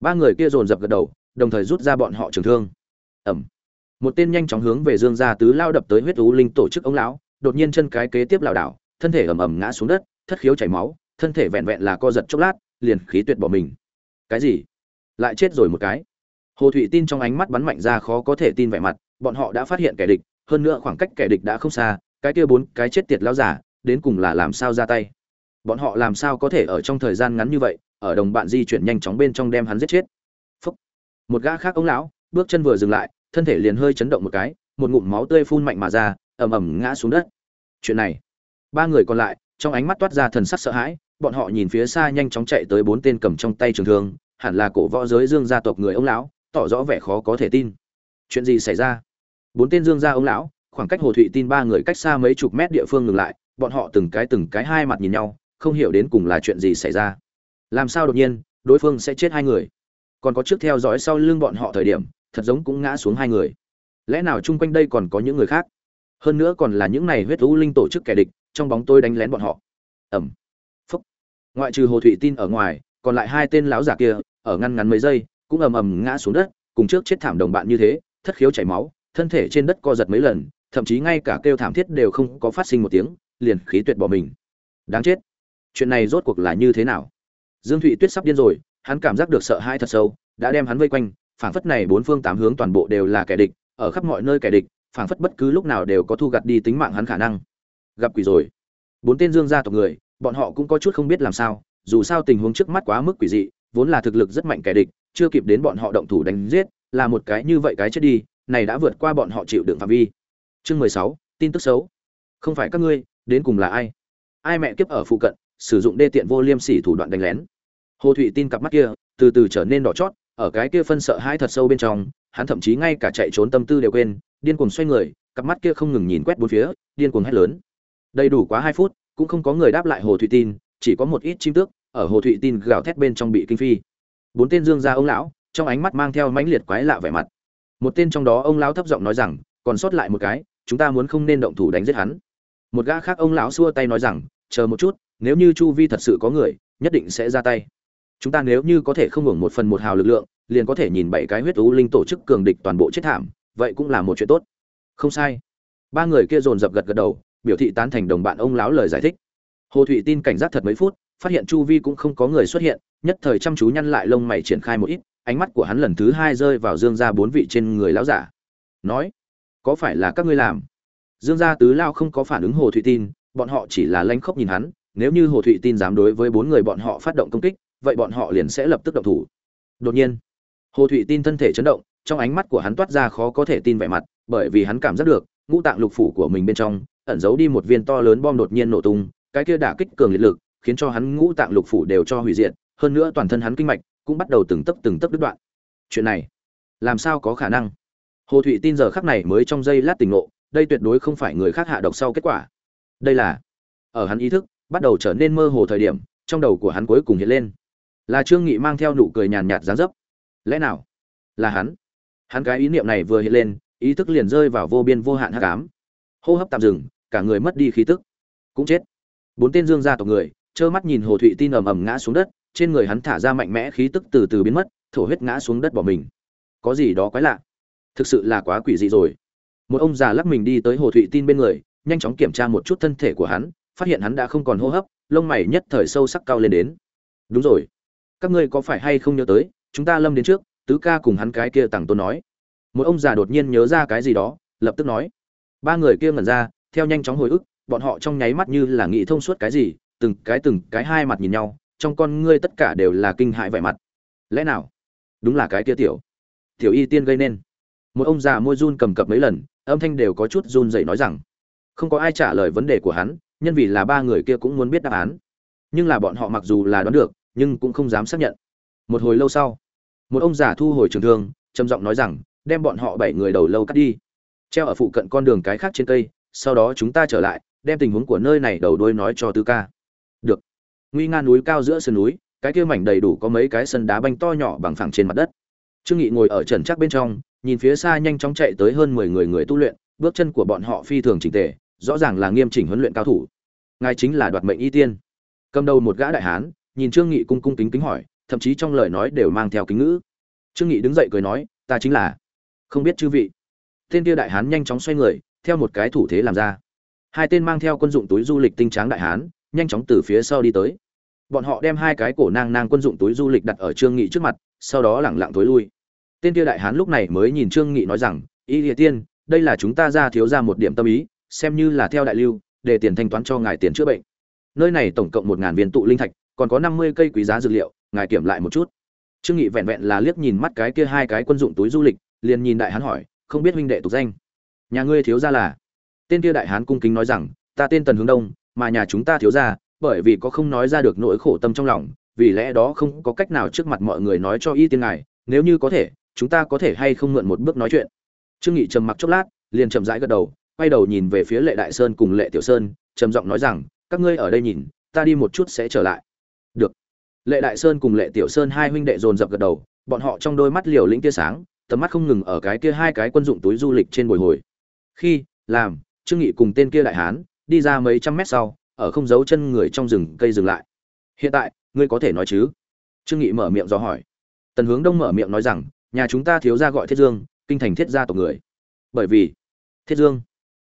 Ba người kia dồn dập gật đầu, đồng thời rút ra bọn họ trường thương. Ẩm. Một tên nhanh chóng hướng về dương gia tứ lao đập tới huyết u linh tổ chức ông lão, đột nhiên chân cái kế tiếp lảo đảo, thân thể ầm ầm ngã xuống đất, thất khiếu chảy máu thân thể vẹn vẹn là co giật chốc lát, liền khí tuyệt bỏ mình. Cái gì? Lại chết rồi một cái. Hồ thụy tin trong ánh mắt bắn mạnh ra khó có thể tin vẻ mặt, bọn họ đã phát hiện kẻ địch, hơn nữa khoảng cách kẻ địch đã không xa, cái kia bốn cái chết tiệt lao giả, đến cùng là làm sao ra tay? Bọn họ làm sao có thể ở trong thời gian ngắn như vậy, ở đồng bạn di chuyển nhanh chóng bên trong đem hắn giết chết? Phúc. một gã khác ông lão, bước chân vừa dừng lại, thân thể liền hơi chấn động một cái, một ngụm máu tươi phun mạnh mà ra, ầm ầm ngã xuống đất. Chuyện này. Ba người còn lại, trong ánh mắt toát ra thần sắc sợ hãi bọn họ nhìn phía xa nhanh chóng chạy tới bốn tên cầm trong tay trường thương, hẳn là cổ võ giới dương gia tộc người ông lão, tỏ rõ vẻ khó có thể tin. Chuyện gì xảy ra? Bốn tên dương gia ông lão, khoảng cách hồ thụy tin ba người cách xa mấy chục mét địa phương ngừng lại, bọn họ từng cái từng cái hai mặt nhìn nhau, không hiểu đến cùng là chuyện gì xảy ra. Làm sao đột nhiên, đối phương sẽ chết hai người? Còn có trước theo dõi sau lưng bọn họ thời điểm, thật giống cũng ngã xuống hai người. Lẽ nào chung quanh đây còn có những người khác? Hơn nữa còn là những này huyết u linh tổ chức kẻ địch, trong bóng tôi đánh lén bọn họ. Ẩm ngoại trừ hồ thụy tin ở ngoài, còn lại hai tên lão giả kia, ở ngăn ngắn mấy giây, cũng ầm ầm ngã xuống đất, cùng trước chết thảm đồng bạn như thế, thất khiếu chảy máu, thân thể trên đất co giật mấy lần, thậm chí ngay cả kêu thảm thiết đều không có phát sinh một tiếng, liền khí tuyệt bỏ mình. Đáng chết. Chuyện này rốt cuộc là như thế nào? Dương thụy tuyết sắp điên rồi, hắn cảm giác được sợ hãi thật sâu, đã đem hắn vây quanh, phảng phất này bốn phương tám hướng toàn bộ đều là kẻ địch, ở khắp mọi nơi kẻ địch, phảng phất bất cứ lúc nào đều có thu gặt đi tính mạng hắn khả năng. Gặp quỷ rồi. Bốn tên dương gia tộc người bọn họ cũng có chút không biết làm sao, dù sao tình huống trước mắt quá mức quỷ dị, vốn là thực lực rất mạnh kẻ địch, chưa kịp đến bọn họ động thủ đánh giết, là một cái như vậy cái chết đi, này đã vượt qua bọn họ chịu đựng phạm vi. Chương mười sáu, tin tức xấu. Không phải các ngươi, đến cùng là ai? Ai mẹ kiếp ở phụ cận, sử dụng đê tiện vô liêm sỉ thủ đoạn đánh lén? Hồ thụy tin cặp mắt kia, từ từ trở nên đỏ chót, ở cái kia phân sợ hãi thật sâu bên trong, hắn thậm chí ngay cả chạy trốn tâm tư đều quên, điên cuồng xoay người, cặp mắt kia không ngừng nhìn quét bốn phía, điên cuồng hét lớn. Đầy đủ quá hai phút cũng không có người đáp lại hồ thụy tin, chỉ có một ít chim tước ở hồ thụy tin gào thét bên trong bị kinh phi. Bốn tên dương gia ông lão, trong ánh mắt mang theo mãnh liệt quái lạ vẻ mặt. Một tên trong đó ông lão thấp giọng nói rằng, còn sót lại một cái, chúng ta muốn không nên động thủ đánh giết hắn. Một gã khác ông lão xua tay nói rằng, chờ một chút, nếu như chu vi thật sự có người, nhất định sẽ ra tay. Chúng ta nếu như có thể không hưởng một phần một hào lực lượng, liền có thể nhìn bảy cái huyết u linh tổ chức cường địch toàn bộ chết thảm, vậy cũng là một chuyện tốt. Không sai. Ba người kia dồn dập gật gật đầu biểu thị tán thành đồng bạn ông lão lời giải thích. Hồ thụy tin cảnh giác thật mấy phút, phát hiện chu vi cũng không có người xuất hiện, nhất thời chăm chú nhăn lại lông mày triển khai một ít, ánh mắt của hắn lần thứ hai rơi vào dương gia bốn vị trên người lão giả. Nói, có phải là các ngươi làm? Dương gia tứ lao không có phản ứng hồ thụy tin, bọn họ chỉ là lanh khóc nhìn hắn, nếu như hồ thụy tin dám đối với bốn người bọn họ phát động công kích, vậy bọn họ liền sẽ lập tức động thủ. Đột nhiên, hồ thụy tin thân thể chấn động, trong ánh mắt của hắn toát ra khó có thể tin vẻ mặt, bởi vì hắn cảm giác được, ngũ tạng lục phủ của mình bên trong ẩn giấu đi một viên to lớn bom đột nhiên nổ tung, cái kia đả kích cường liệt lực, khiến cho hắn ngũ tạng lục phủ đều cho hủy diệt, hơn nữa toàn thân hắn kinh mạch cũng bắt đầu từng tấc từng tấc đứt đoạn. Chuyện này, làm sao có khả năng? Hồ thụy tin giờ khắc này mới trong giây lát tỉnh ngộ, đây tuyệt đối không phải người khác hạ độc sau kết quả. Đây là, ở hắn ý thức, bắt đầu trở nên mơ hồ thời điểm, trong đầu của hắn cuối cùng hiện lên. Là trương nghị mang theo nụ cười nhàn nhạt dáng dấp. Lẽ nào? Là hắn. Hắn cái ý niệm này vừa hiện lên, ý thức liền rơi vào vô biên vô hạn hắc ám. Hô hấp tạm dừng cả người mất đi khí tức. Cũng chết. Bốn tên dương gia tộc người, trơ mắt nhìn hồ thụy tin ầm ầm ngã xuống đất, trên người hắn thả ra mạnh mẽ khí tức từ từ biến mất, thổ huyết ngã xuống đất bỏ mình. Có gì đó quái lạ? Thực sự là quá quỷ dị rồi. Một ông già lắc mình đi tới hồ thụy tin bên người, nhanh chóng kiểm tra một chút thân thể của hắn, phát hiện hắn đã không còn hô hấp, lông mày nhất thời sâu sắc cao lên đến. Đúng rồi. Các ngươi có phải hay không nhớ tới, chúng ta lâm đến trước, tứ ca cùng hắn cái kia tặng tôn nói. Một ông già đột nhiên nhớ ra cái gì đó, lập tức nói. Ba người kia ngẩn ra theo nhanh chóng hồi ức, bọn họ trong nháy mắt như là nghĩ thông suốt cái gì, từng cái từng cái hai mặt nhìn nhau, trong con ngươi tất cả đều là kinh hãi vẻ mặt. Lẽ nào? Đúng là cái kia tiểu. Tiểu y tiên gây nên. Một ông già môi run cầm cập mấy lần, âm thanh đều có chút run dậy nói rằng, không có ai trả lời vấn đề của hắn, nhân vì là ba người kia cũng muốn biết đáp án. Nhưng là bọn họ mặc dù là đoán được, nhưng cũng không dám xác nhận. Một hồi lâu sau, một ông già thu hồi trường thương, trầm giọng nói rằng, đem bọn họ bảy người đầu lâu cắt đi. Treo ở phụ cận con đường cái khác trên cây sau đó chúng ta trở lại, đem tình huống của nơi này đầu đuôi nói cho tư ca. Được. Nguy nga núi cao giữa sườn núi, cái kia mảnh đầy đủ có mấy cái sân đá banh to nhỏ bằng phẳng trên mặt đất. Trương nghị ngồi ở trần chắc bên trong, nhìn phía xa nhanh chóng chạy tới hơn mười người người tu luyện, bước chân của bọn họ phi thường chỉnh tề, rõ ràng là nghiêm chỉnh huấn luyện cao thủ. Ngài chính là đoạt mệnh y tiên. Cầm đầu một gã đại hán, nhìn trương nghị cung cung kính kính hỏi, thậm chí trong lời nói đều mang theo kính ngữ. Trương nghị đứng dậy cười nói, ta chính là. Không biết chư vị. Tên kia đại hán nhanh chóng xoay người theo một cái thủ thế làm ra. Hai tên mang theo quân dụng túi du lịch tinh tráng đại hán, nhanh chóng từ phía sau đi tới. Bọn họ đem hai cái cổ nang nang quân dụng túi du lịch đặt ở trương nghị trước mặt, sau đó lẳng lặng thối lui. Tên kia đại hán lúc này mới nhìn trương nghị nói rằng, y địa tiên, đây là chúng ta ra thiếu ra một điểm tâm ý, xem như là theo đại lưu, để tiền thanh toán cho ngài tiền chữa bệnh. Nơi này tổng cộng một ngàn viên tụ linh thạch, còn có năm mươi cây quý giá dược liệu, ngài kiểm lại một chút. Trương nghị vẹn vẹn là liếc nhìn mắt cái kia hai cái quân dụng túi du lịch, liền nhìn đại hán hỏi, không biết huynh đệ tục danh? Nhà ngươi thiếu gia là. Tên kia đại hán cung kính nói rằng, ta tên tần hướng đông, mà nhà chúng ta thiếu gia, bởi vì có không nói ra được nỗi khổ tâm trong lòng, vì lẽ đó không có cách nào trước mặt mọi người nói cho y tiên ngài, nếu như có thể, chúng ta có thể hay không mượn một bước nói chuyện. Trương nghị trầm mặc chốc lát, liền chậm rãi gật đầu, quay đầu nhìn về phía lệ đại sơn cùng lệ tiểu sơn, trầm giọng nói rằng, các ngươi ở đây nhìn, ta đi một chút sẽ trở lại. Được. Lệ đại sơn cùng lệ tiểu sơn hai huynh đệ dồn dập gật đầu, bọn họ trong đôi mắt liều lĩnh tia sáng, tầm mắt không ngừng ở cái kia hai cái quân dụng túi du lịch trên bồi hồi khi, làm, trương nghị cùng tên kia đại hán, đi ra mấy trăm mét sau, ở không giấu chân người trong rừng cây dừng lại. Hiện tại, ngươi có thể nói chứ? Trương nghị mở miệng do hỏi. Tần hướng đông mở miệng nói rằng, nhà chúng ta thiếu gia gọi thiết dương, kinh thành thiết gia tộc người. Bởi vì, thiết dương.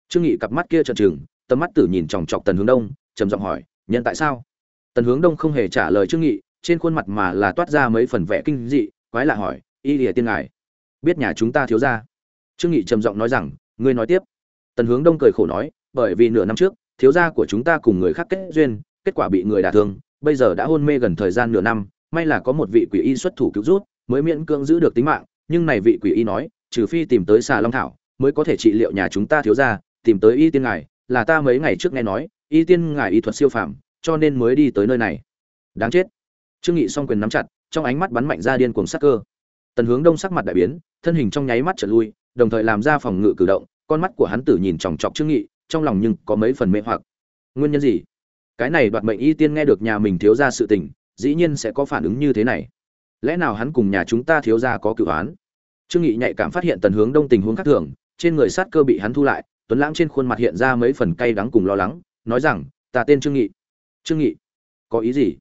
Trương nghị cặp mắt kia trợn trừng, tầm mắt tử nhìn chòng chọc tần hướng đông, trầm giọng hỏi, nhân tại sao? Tần hướng đông không hề trả lời trương nghị, trên khuôn mặt mà là toát ra mấy phần vẻ kinh dị, quái lạ hỏi, y lìa tiên ngài, biết nhà chúng ta thiếu gia? Trương nghị trầm giọng nói rằng ngươi nói tiếp. Tần hướng đông cười khổ nói, bởi vì nửa năm trước, thiếu gia của chúng ta cùng người khác kết duyên, kết quả bị người đả thương, bây giờ đã hôn mê gần thời gian nửa năm, may là có một vị quỷ y xuất thủ cứu rút mới miễn cưỡng giữ được tính mạng, nhưng này vị quỷ y nói, trừ phi tìm tới xà long thảo, mới có thể trị liệu nhà chúng ta thiếu gia, tìm tới y tiên ngài, là ta mấy ngày trước nghe nói, y tiên ngài y thuật siêu phàm, cho nên mới đi tới nơi này. Đáng chết. Trương nghị song quyền nắm chặt, trong ánh mắt bắn mạnh ra điên cuồng sắc cơ. Tần hướng đông sắc mặt đại biến, thân hình trong nháy mắt trở lui, đồng thời làm ra phòng ngự cử động con mắt của hắn tử nhìn chòng chọc trương nghị, trong lòng nhưng có mấy phần mê hoặc. Nguyên nhân gì? Cái này đoạt mệnh y tiên nghe được nhà mình thiếu gia sự tình, dĩ nhiên sẽ có phản ứng như thế này. Lẽ nào hắn cùng nhà chúng ta thiếu gia có cửu án trương nghị nhạy cảm phát hiện tần hướng đông tình huống khác thường, trên người sát cơ bị hắn thu lại, tuấn lãng trên khuôn mặt hiện ra mấy phần cay đắng cùng lo lắng, nói rằng, ta tên trương nghị. Trương nghị? Có ý gì?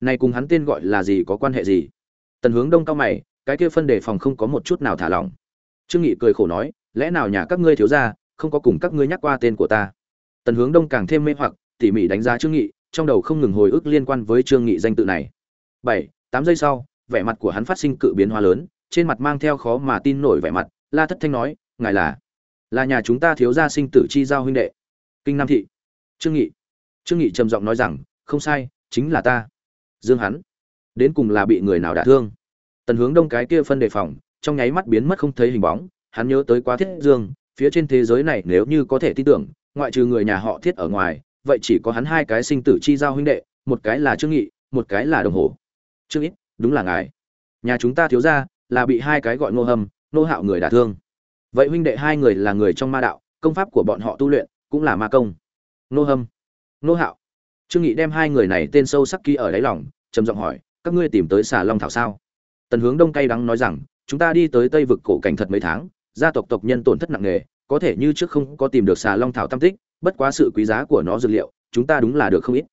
Này cùng hắn tên gọi là gì có quan hệ gì? Tần hướng đông cao mày, cái kia phân đề phòng không có một chút nào thả lỏng. Trương nghị cười khổ nói lẽ nào nhà các ngươi thiếu gia không có cùng các ngươi nhắc qua tên của ta? Tần hướng đông càng thêm mê hoặc, tỉ mỉ đánh giá trương nghị, trong đầu không ngừng hồi ức liên quan với trương nghị danh tự này. Bảy, tám giây sau, vẻ mặt của hắn phát sinh cự biến hóa lớn, trên mặt mang theo khó mà tin nổi vẻ mặt, la thất thanh nói, ngài là là nhà chúng ta thiếu gia sinh tử chi giao huynh đệ. Kinh nam thị. Trương nghị. Trương nghị trầm giọng nói rằng, không sai, chính là ta. Dương hắn đến cùng là bị người nào đả thương? Tần hướng đông cái kia phân đề phòng, trong nháy mắt biến mất không thấy hình bóng hắn nhớ tới quá thiết dương, phía trên thế giới này nếu như có thể tin tưởng, ngoại trừ người nhà họ thiết ở ngoài, vậy chỉ có hắn hai cái sinh tử chi giao huynh đệ, một cái là trương nghị, một cái là đồng hồ. Trương ít đúng là ngài. Nhà chúng ta thiếu ra là bị hai cái gọi ngô hầm nô hạo người đả thương. Vậy huynh đệ hai người là người trong ma đạo, công pháp của bọn họ tu luyện cũng là ma công. Nô hâm nô hạo. Trương nghị đem hai người này tên sâu sắc ký ở đáy lòng, trầm giọng hỏi, các ngươi tìm tới xà long thảo sao? Tần hướng đông cay đắng nói rằng, chúng ta đi tới tây vực cổ cảnh thật mấy tháng gia tộc tộc nhân tổn thất nặng nề, có thể như trước không có tìm được xà long thảo tam tích, bất quá sự quý giá của nó dược liệu, chúng ta đúng là được không ít.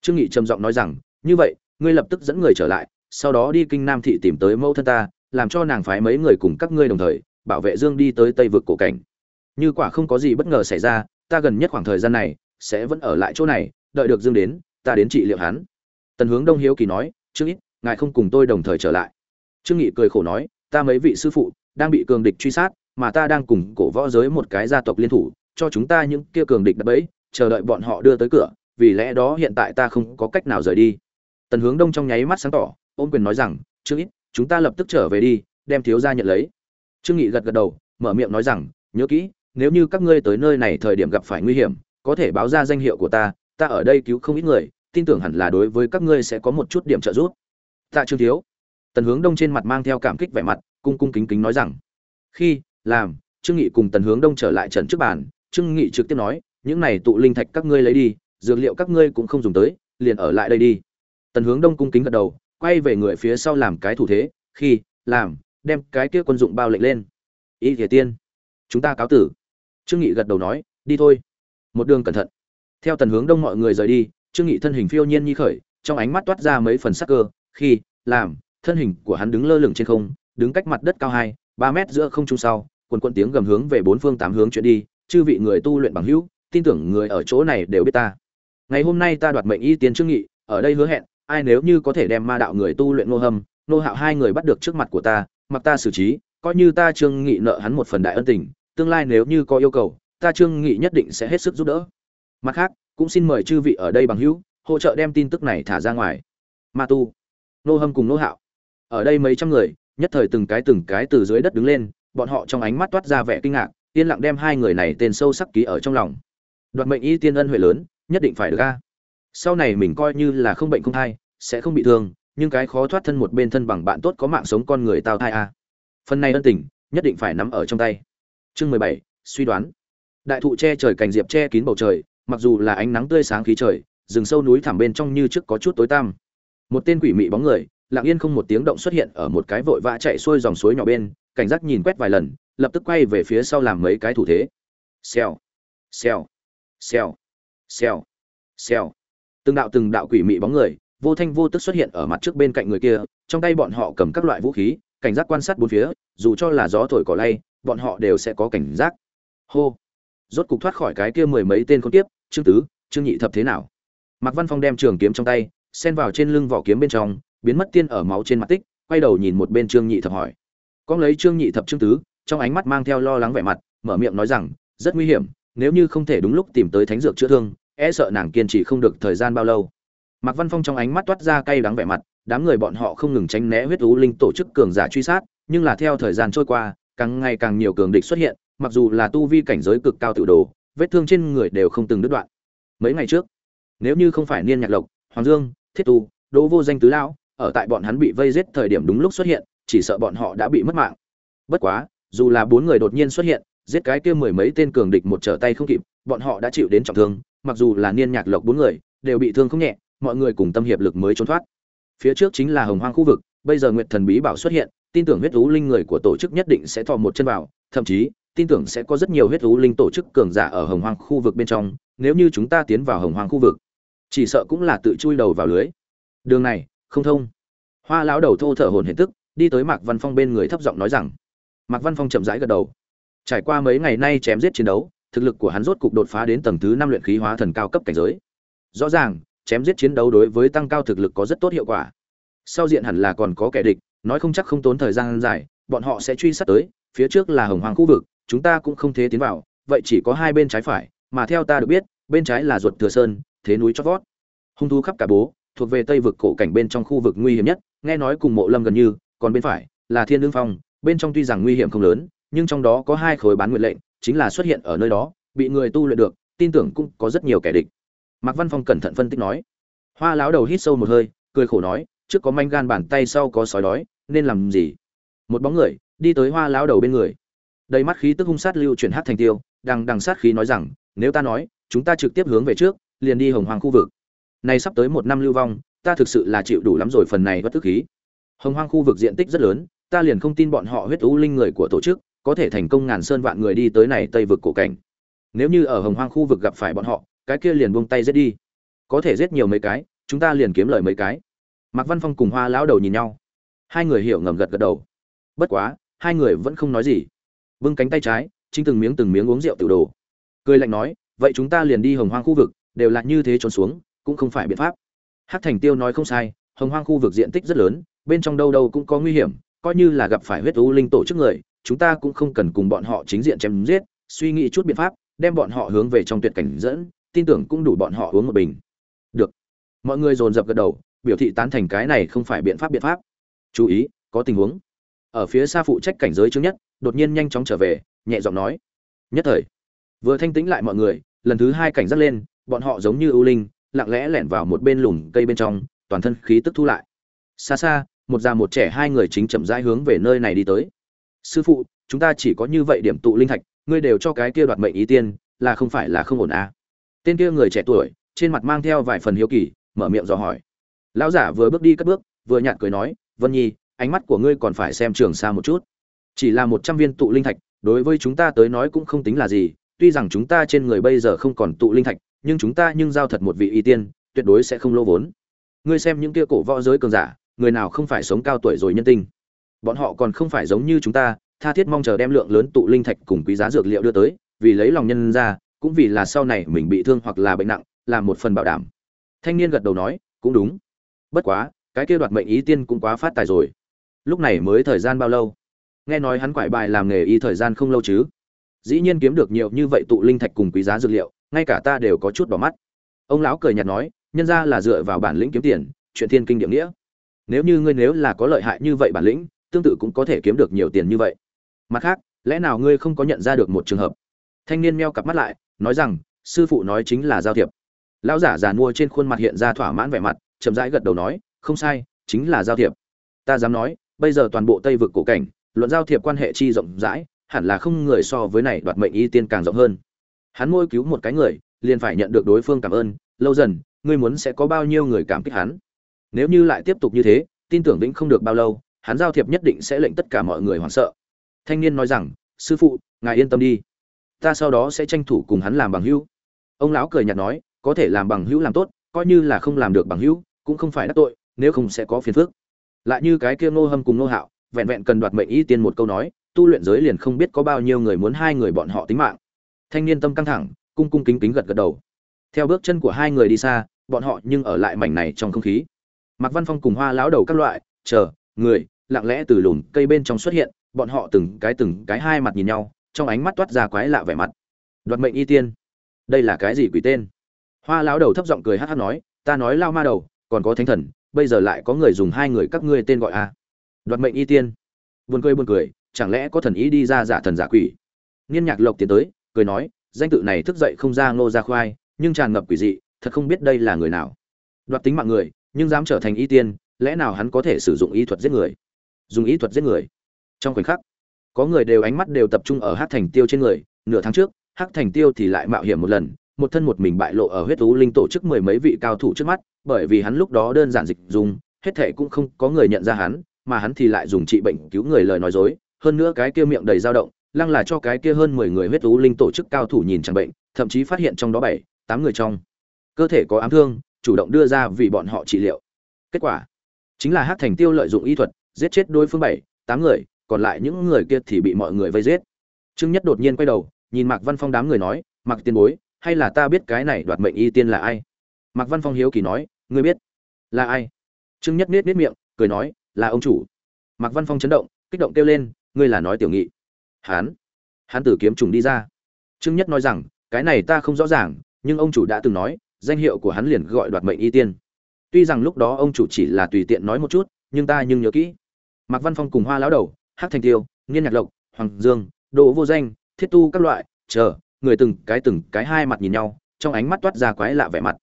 Trương nghị trầm giọng nói rằng, như vậy, ngươi lập tức dẫn người trở lại, sau đó đi kinh nam thị tìm tới mẫu thân ta, làm cho nàng phái mấy người cùng các ngươi đồng thời, bảo vệ dương đi tới tây vực cổ cảnh. Như quả không có gì bất ngờ xảy ra, ta gần nhất khoảng thời gian này, sẽ vẫn ở lại chỗ này, đợi được dương đến, ta đến trị liệu hắn. Tần hướng đông hiếu kỳ nói, trương ít ngài không cùng tôi đồng thời trở lại. Trương nghị cười khổ nói, ta mấy vị sư phụ đang bị cường địch truy sát mà ta đang cùng cổ võ giới một cái gia tộc liên thủ, cho chúng ta những kia cường địch đập bẫy, chờ đợi bọn họ đưa tới cửa, vì lẽ đó hiện tại ta không có cách nào rời đi. Tần hướng đông trong nháy mắt sáng tỏ, ôm quyền nói rằng, trương ít, chúng ta lập tức trở về đi, đem thiếu gia nhận lấy. Trương nghị gật gật đầu, mở miệng nói rằng, nhớ kỹ, nếu như các ngươi tới nơi này thời điểm gặp phải nguy hiểm, có thể báo ra danh hiệu của ta ta ở đây cứu không ít người, tin tưởng hẳn là đối với các ngươi sẽ có một chút điểm trợ giúp. Tạ trương thiếu. Tần hướng đông trên mặt mang theo cảm kích vẻ mặt, cung cung kính kính nói rằng, khi làm, trương nghị cùng tần hướng đông trở lại trận trước bàn. Trương nghị trực tiếp nói, những này tụ linh thạch các ngươi lấy đi, dược liệu các ngươi cũng không dùng tới, liền ở lại đây đi. Tần hướng đông cung kính gật đầu, quay về người phía sau làm cái thủ thế, khi, làm, đem cái kia quân dụng bao lệnh lên. Y thể tiên, chúng ta cáo tử. Trương nghị gật đầu nói, đi thôi. Một đường cẩn thận. Theo tần hướng đông mọi người rời đi, trương nghị thân hình phiêu nhiên nhi khởi, trong ánh mắt toát ra mấy phần sắc cơ, khi, làm, thân hình của hắn đứng lơ lửng trên không, đứng cách mặt đất cao hai, ba mét giữa không trung sau quần quần tiếng gầm hướng về bốn phương tám hướng chuyển đi, chư vị người tu luyện bằng hữu, tin tưởng người ở chỗ này đều biết ta. Ngày hôm nay ta đoạt mệnh y tiên trương nghị, ở đây hứa hẹn, ai nếu như có thể đem ma đạo người tu luyện nô hâm nô hạo hai người bắt được trước mặt của ta, mặc ta xử trí, coi như ta trương nghị nợ hắn một phần đại ân tình, tương lai nếu như có yêu cầu, ta trương nghị nhất định sẽ hết sức giúp đỡ. Mặt khác, cũng xin mời chư vị ở đây bằng hữu, hỗ trợ đem tin tức này thả ra ngoài. Ma tu. Nô hâm cùng nô hạo. Ở đây mấy trăm người, nhất thời từng cái từng cái từ dưới đất đứng lên bọn họ trong ánh mắt toát ra vẻ kinh ngạc, yên lặng đem hai người này tên sâu sắc ký ở trong lòng. Đoạt mệnh y tiên ân huệ lớn, nhất định phải được a. Sau này mình coi như là không bệnh không thai, sẽ không bị thương, nhưng cái khó thoát thân một bên thân bằng bạn tốt có mạng sống con người tao thai a. Phần này ân tình, nhất định phải nắm ở trong tay. Chương mười bảy, suy đoán. Đại thụ che trời cành diệp che kín bầu trời, mặc dù là ánh nắng tươi sáng khí trời, rừng sâu núi thẳm bên trong như trước có chút tối tăm. Một tên quỷ mị bóng người, lặng yên không một tiếng động xuất hiện ở một cái vội vã chạy xuôi dòng suối nhỏ bên cảnh giác nhìn quét vài lần, lập tức quay về phía sau làm mấy cái thủ thế. Xèo xèo xèo xèo xèo. Từng đạo từng đạo quỷ mị bóng người, vô thanh vô tức xuất hiện ở mặt trước bên cạnh người kia, trong tay bọn họ cầm các loại vũ khí, cảnh giác quan sát bốn phía, dù cho là gió thổi cỏ lay, bọn họ đều sẽ có cảnh giác. Hô. Rốt cục thoát khỏi cái kia mười mấy tên con tiếp trương tứ, trương nhị thập thế nào? Mạc văn phong đem trường kiếm trong tay, xen vào trên lưng vỏ kiếm bên trong, biến mất tiên ở máu trên mặt tích, quay đầu nhìn một bên trương nhị thập hỏi con lấy trương nhị thập trương tứ, trong ánh mắt mang theo lo lắng vẻ mặt, mở miệng nói rằng, rất nguy hiểm, nếu như không thể đúng lúc tìm tới thánh dược chữa thương e sợ nàng kiên trì không được thời gian bao lâu. Mạc văn phong trong ánh mắt toát ra cay đắng vẻ mặt, đám người bọn họ không ngừng tránh né huyết ú linh tổ chức cường giả truy sát, nhưng là theo thời gian trôi qua, càng ngày càng nhiều cường địch xuất hiện, mặc dù là tu vi cảnh giới cực cao tự đồ, vết thương trên người đều không từng đứt đoạn. Mấy ngày trước, nếu như không phải niên nhạc lộc, hoàng dương, thiết tu đỗ vô danh tứ lão ở tại bọn hắn bị vây giết thời điểm đúng lúc xuất hiện, chỉ sợ bọn họ đã bị mất mạng. Bất quá, dù là bốn người đột nhiên xuất hiện, giết cái kia mười mấy tên cường địch một trở tay không kịp, bọn họ đã chịu đến trọng thương, mặc dù là niên nhạc lộc bốn người, đều bị thương không nhẹ, mọi người cùng tâm hiệp lực mới trốn thoát. Phía trước chính là hồng hoang khu vực, bây giờ nguyệt thần bí bảo xuất hiện, tin tưởng huyết thú linh người của tổ chức nhất định sẽ thò một chân vào, thậm chí, tin tưởng sẽ có rất nhiều huyết thú linh tổ chức cường giả ở hồng hoang khu vực bên trong, nếu như chúng ta tiến vào hồng hoang khu vực, chỉ sợ cũng là tự chui đầu vào lưới. Đường này không thông. Hoa lão đầu thô thở hồn hiện tức, đi tới mạc văn phong bên người thấp giọng nói rằng, mạc văn phong chậm rãi gật đầu. Trải qua mấy ngày nay chém giết chiến đấu, thực lực của hắn rốt cục đột phá đến tầng thứ năm luyện khí hóa thần cao cấp cảnh giới. Rõ ràng, chém giết chiến đấu đối với tăng cao thực lực có rất tốt hiệu quả. Sau diện hẳn là còn có kẻ địch, nói không chắc không tốn thời gian dài, bọn họ sẽ truy sát tới, phía trước là hồng hoàng khu vực, chúng ta cũng không thể tiến vào, vậy chỉ có hai bên trái phải, mà theo ta được biết, bên trái là ruột thừa sơn, thế núi chót vót. Hung thú khắp cả bố thuộc về tây vực cổ cảnh bên trong khu vực nguy hiểm nhất, nghe nói cùng mộ lâm gần như, còn bên phải là thiên lương phong, bên trong tuy rằng nguy hiểm không lớn, nhưng trong đó có hai khối bán nguyện lệnh, chính là xuất hiện ở nơi đó, bị người tu luyện được, tin tưởng cũng có rất nhiều kẻ địch. Mạc văn phong cẩn thận phân tích nói. Hoa lão đầu hít sâu một hơi, cười khổ nói, trước có manh gan bàn tay sau có sói đói, nên làm gì? Một bóng người, đi tới hoa lão đầu bên người. Đầy mắt khí tức hung sát lưu chuyển hát thành tiêu, đằng đằng sát khí nói rằng, nếu ta nói, chúng ta trực tiếp hướng về trước, liền đi hồng hoàng khu vực này sắp tới một năm lưu vong, ta thực sự là chịu đủ lắm rồi phần này bất tức khí. Hồng hoang khu vực diện tích rất lớn, ta liền không tin bọn họ huyết u linh người của tổ chức có thể thành công ngàn sơn vạn người đi tới này tây vực cổ cảnh. Nếu như ở hồng hoang khu vực gặp phải bọn họ, cái kia liền buông tay giết đi. Có thể giết nhiều mấy cái, chúng ta liền kiếm lời mấy cái. Mạc văn phong cùng hoa lão đầu nhìn nhau. Hai người hiểu ngầm gật gật đầu. Bất quá, hai người vẫn không nói gì. Bưng cánh tay trái, chính từng miếng từng miếng uống rượu tự đồ. Cười lạnh nói, vậy chúng ta liền đi hồng hoang khu vực, đều là như thế trốn xuống cũng không phải biện pháp. Hát thành tiêu nói không sai, hồng hoang khu vực diện tích rất lớn, bên trong đâu đâu cũng có nguy hiểm, coi như là gặp phải huyết u linh tổ chức người, chúng ta cũng không cần cùng bọn họ chính diện chém giết, suy nghĩ chút biện pháp, đem bọn họ hướng về trong tuyệt cảnh dẫn, tin tưởng cũng đủ bọn họ uống một bình. Được. Mọi người dồn dập gật đầu, biểu thị tán thành cái này không phải biện pháp biện pháp. Chú ý, có tình huống. Ở phía xa phụ trách cảnh giới trước nhất, đột nhiên nhanh chóng trở về, nhẹ giọng nói. Nhất thời. Vừa thanh tĩnh lại mọi người, lần thứ hai cảnh giác lên, bọn họ giống như ưu linh lặng lẽ lẻn vào một bên lùm cây bên trong, toàn thân khí tức thu lại. Xa xa, một già một trẻ hai người chính chậm rãi hướng về nơi này đi tới. Sư phụ, chúng ta chỉ có như vậy điểm tụ linh thạch, ngươi đều cho cái kia đoạt mệnh ý tiên, là không phải là không ổn à. tên kia người trẻ tuổi, trên mặt mang theo vài phần hiếu kỳ, mở miệng dò hỏi. Lão giả vừa bước đi cất bước, vừa nhạt cười nói, vân nhi, ánh mắt của ngươi còn phải xem trường xa một chút. Chỉ là một trăm viên tụ linh thạch, đối với chúng ta tới nói cũng không tính là gì, tuy rằng chúng ta trên người bây giờ không còn tụ linh thạch nhưng chúng ta nhưng giao thật một vị y tiên, tuyệt đối sẽ không lỗ vốn. Ngươi xem những kia cổ võ giới cường giả, người nào không phải sống cao tuổi rồi nhân tinh bọn họ còn không phải giống như chúng ta, tha thiết mong chờ đem lượng lớn tụ linh thạch cùng quý giá dược liệu đưa tới, vì lấy lòng nhân ra, cũng vì là sau này mình bị thương hoặc là bệnh nặng, làm một phần bảo đảm. Thanh niên gật đầu nói, cũng đúng. Bất quá, cái kia đoạt mệnh ý tiên cũng quá phát tài rồi. Lúc này mới thời gian bao lâu? Nghe nói hắn quải bài làm nghề y thời gian không lâu chứ? Dĩ nhiên kiếm được nhiều như vậy tụ linh thạch cùng quý giá dược liệu ngay cả ta đều có chút bỏ mắt. Ông lão cười nhạt nói, nhân ra là dựa vào bản lĩnh kiếm tiền, chuyện thiên kinh địa nghĩa. Nếu như ngươi nếu là có lợi hại như vậy bản lĩnh, tương tự cũng có thể kiếm được nhiều tiền như vậy. Mặt khác, lẽ nào ngươi không có nhận ra được một trường hợp? Thanh niên meo cặp mắt lại, nói rằng, sư phụ nói chính là giao thiệp. Lão giả già mua trên khuôn mặt hiện ra thỏa mãn vẻ mặt, chậm rãi gật đầu nói, không sai, chính là giao thiệp. Ta dám nói, bây giờ toàn bộ tây vực cổ cảnh, luận giao thiệp quan hệ chi rộng rãi, hẳn là không người so với này đoạt mệnh y tiên càng rộng hơn hắn môi cứu một cái người, liền phải nhận được đối phương cảm ơn, lâu dần, ngươi muốn sẽ có bao nhiêu người cảm kích hắn? Nếu như lại tiếp tục như thế, tin tưởng vĩnh không được bao lâu, hắn giao thiệp nhất định sẽ lệnh tất cả mọi người hoảng sợ. Thanh niên nói rằng, sư phụ, ngài yên tâm đi. Ta sau đó sẽ tranh thủ cùng hắn làm bằng hữu. Ông lão cười nhạt nói, có thể làm bằng hữu làm tốt, coi như là không làm được bằng hữu, cũng không phải đắc tội, nếu không sẽ có phiền phức. Lại như cái kia ngô hâm cùng ngô hạo, vẹn vẹn cần đoạt mệnh y tiên một câu nói, tu luyện giới liền không biết có bao nhiêu người muốn hai người bọn họ tính mạng thanh niên tâm căng thẳng cung cung kính kính gật gật đầu theo bước chân của hai người đi xa bọn họ nhưng ở lại mảnh này trong không khí Mạc Văn Phong cùng Hoa lão đầu các loại, chờ, người, lặng lẽ từ lùm cây bên trong xuất hiện, bọn họ từng cái từng cái hai mặt nhìn nhau, trong ánh mắt toát ra quái lạ vẻ mặt. Đoạt mệnh y tiên, đây là cái gì quỷ tên? Hoa lão đầu thấp giọng cười hát hát nói, ta nói lao ma đầu, còn có thánh thần, bây giờ lại có người dùng hai người các ngươi tên gọi a. À? Đoạt mệnh y tiên. Buồn cười buồn cười, chẳng lẽ có thần ý đi ra giả thần giả quỷ? Niên Nhạc Lộc tiến tới, cười nói, danh tự này thức dậy không ra ngô ra khoai, nhưng tràn ngập quỷ dị, thật không biết đây là người nào. Đoạt tính mạng người, nhưng dám trở thành y tiên lẽ nào hắn có thể sử dụng y thuật giết người dùng y thuật giết người trong khoảnh khắc có người đều ánh mắt đều tập trung ở hát thành tiêu trên người nửa tháng trước hát thành tiêu thì lại mạo hiểm một lần một thân một mình bại lộ ở huyết thú linh tổ chức mười mấy vị cao thủ trước mắt bởi vì hắn lúc đó đơn giản dịch dùng hết thệ cũng không có người nhận ra hắn mà hắn thì lại dùng trị bệnh cứu người lời nói dối hơn nữa cái kia miệng đầy dao động lăng là cho cái kia hơn mười người huyết thú linh tổ chức cao thủ nhìn chẳng bệnh, thậm chí phát hiện trong đó bảy, tám người trong cơ thể có ám thương, chủ động đưa ra vì bọn họ trị liệu. Kết quả, chính là Hắc thành tiêu lợi dụng y thuật, giết chết đối phương bảy, tám người, còn lại những người kia thì bị mọi người vây giết. Trương nhất đột nhiên quay đầu, nhìn mạc văn phong đám người nói mặc tiên bối, hay là ta biết cái này đoạt mệnh y tiên là ai? Mạc văn phong hiếu kỳ nói, ngươi biết là ai? Trương nhất niết niết miệng, cười nói, là ông chủ. Mạc văn phong chấn động, kích động kêu lên, ngươi là nói tiểu nghị hán. Hán tử kiếm trùng đi ra. Trương nhất nói rằng, cái này ta không rõ ràng, nhưng ông chủ đã từng nói, danh hiệu của hắn liền gọi đoạt mệnh y tiên. Tuy rằng lúc đó ông chủ chỉ là tùy tiện nói một chút, nhưng ta nhưng nhớ kỹ. Mạc văn phong cùng hoa lão đầu hát thành tiêu niên nhạc lộc, hoàng dương, đỗ vô danh, thiết tu các loại, chờ, người từng cái từng cái hai mặt nhìn nhau, trong ánh mắt toát ra quái lạ vẻ mặt.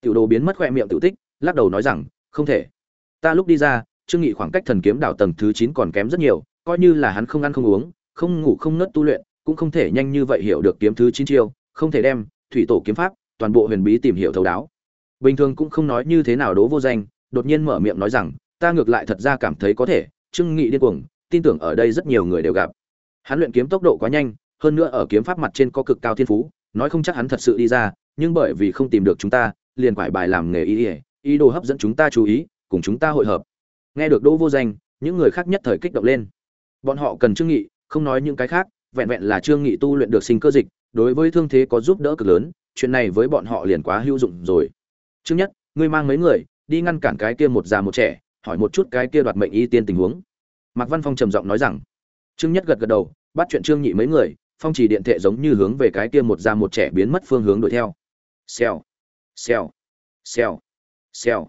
Tiểu đồ biến mất khoe miệng tiểu tích, lắc đầu nói rằng, không thể. Ta lúc đi ra, trương nghị khoảng cách thần kiếm đảo tầng thứ chín còn kém rất nhiều, coi như là hắn không ăn không uống không ngủ không ngất tu luyện cũng không thể nhanh như vậy hiểu được kiếm thứ chín chiêu không thể đem thủy tổ kiếm pháp toàn bộ huyền bí tìm hiểu thấu đáo. Bình thường cũng không nói như thế nào đố vô danh đột nhiên mở miệng nói rằng ta ngược lại thật ra cảm thấy có thể trưng nghị điên cuồng tin tưởng ở đây rất nhiều người đều gặp. Hắn luyện kiếm tốc độ quá nhanh hơn nữa ở kiếm pháp mặt trên có cực cao thiên phú nói không chắc hắn thật sự đi ra nhưng bởi vì không tìm được chúng ta liền quải bài làm nghề ý ý, ý đồ hấp dẫn chúng ta chú ý cùng chúng ta hội hợp. Nghe được đỗ vô danh những người khác nhất thời kích động lên. Bọn họ cần trương nghị không nói những cái khác vẹn vẹn là trương nghị tu luyện được sinh cơ dịch đối với thương thế có giúp đỡ cực lớn chuyện này với bọn họ liền quá hữu dụng rồi. Trước nhất, ngươi mang mấy người, đi ngăn cản cái kia một già một trẻ hỏi một chút cái kia đoạt mệnh y tiên tình huống. Mạc văn phong trầm giọng nói rằng. Trương nhất gật gật đầu bắt chuyện trương nhị mấy người phong chỉ điện thệ giống như hướng về cái kia một già một trẻ biến mất phương hướng đuổi theo. Xèo xèo xèo xèo.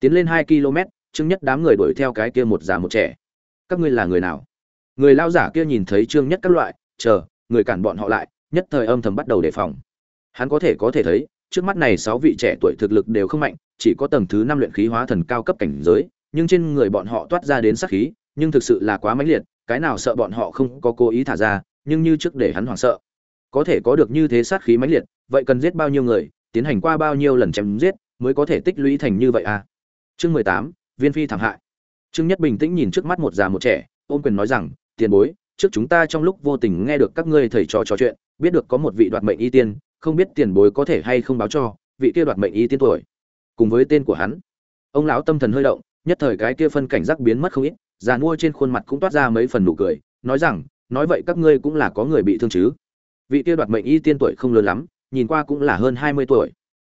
Tiến lên hai km trương nhất đám người đuổi theo cái kia một già một trẻ. Các ngươi là người nào? Người lao giả kia nhìn thấy trương nhất các loại, chờ, người cản bọn họ lại, nhất thời âm thầm bắt đầu đề phòng. Hắn có thể có thể thấy, trước mắt này sáu vị trẻ tuổi thực lực đều không mạnh, chỉ có tầng thứ năm luyện khí hóa thần cao cấp cảnh giới, nhưng trên người bọn họ toát ra đến sát khí, nhưng thực sự là quá mãnh liệt, cái nào sợ bọn họ không có cố ý thả ra, nhưng như trước để hắn hoảng sợ. Có thể có được như thế sát khí mãnh liệt, vậy cần giết bao nhiêu người, tiến hành qua bao nhiêu lần chém giết, mới có thể tích lũy thành như vậy à? Chương mười tám, viên phi thảm hại. Trương nhất bình tĩnh nhìn trước mắt một già một trẻ ôm quyền nói rằng tiền bối, trước chúng ta trong lúc vô tình nghe được các ngươi thầy trò trò chuyện, biết được có một vị đoạt mệnh y tiên, không biết tiền bối có thể hay không báo cho vị kia đoạt mệnh y tiên tuổi? Cùng với tên của hắn, ông lão tâm thần hơi động, nhất thời cái kia phân cảnh giác biến mất không ít, già mua trên khuôn mặt cũng toát ra mấy phần nụ cười, nói rằng, nói vậy các ngươi cũng là có người bị thương chứ? Vị kia đoạt mệnh y tiên tuổi không lớn lắm, nhìn qua cũng là hơn hai mươi tuổi.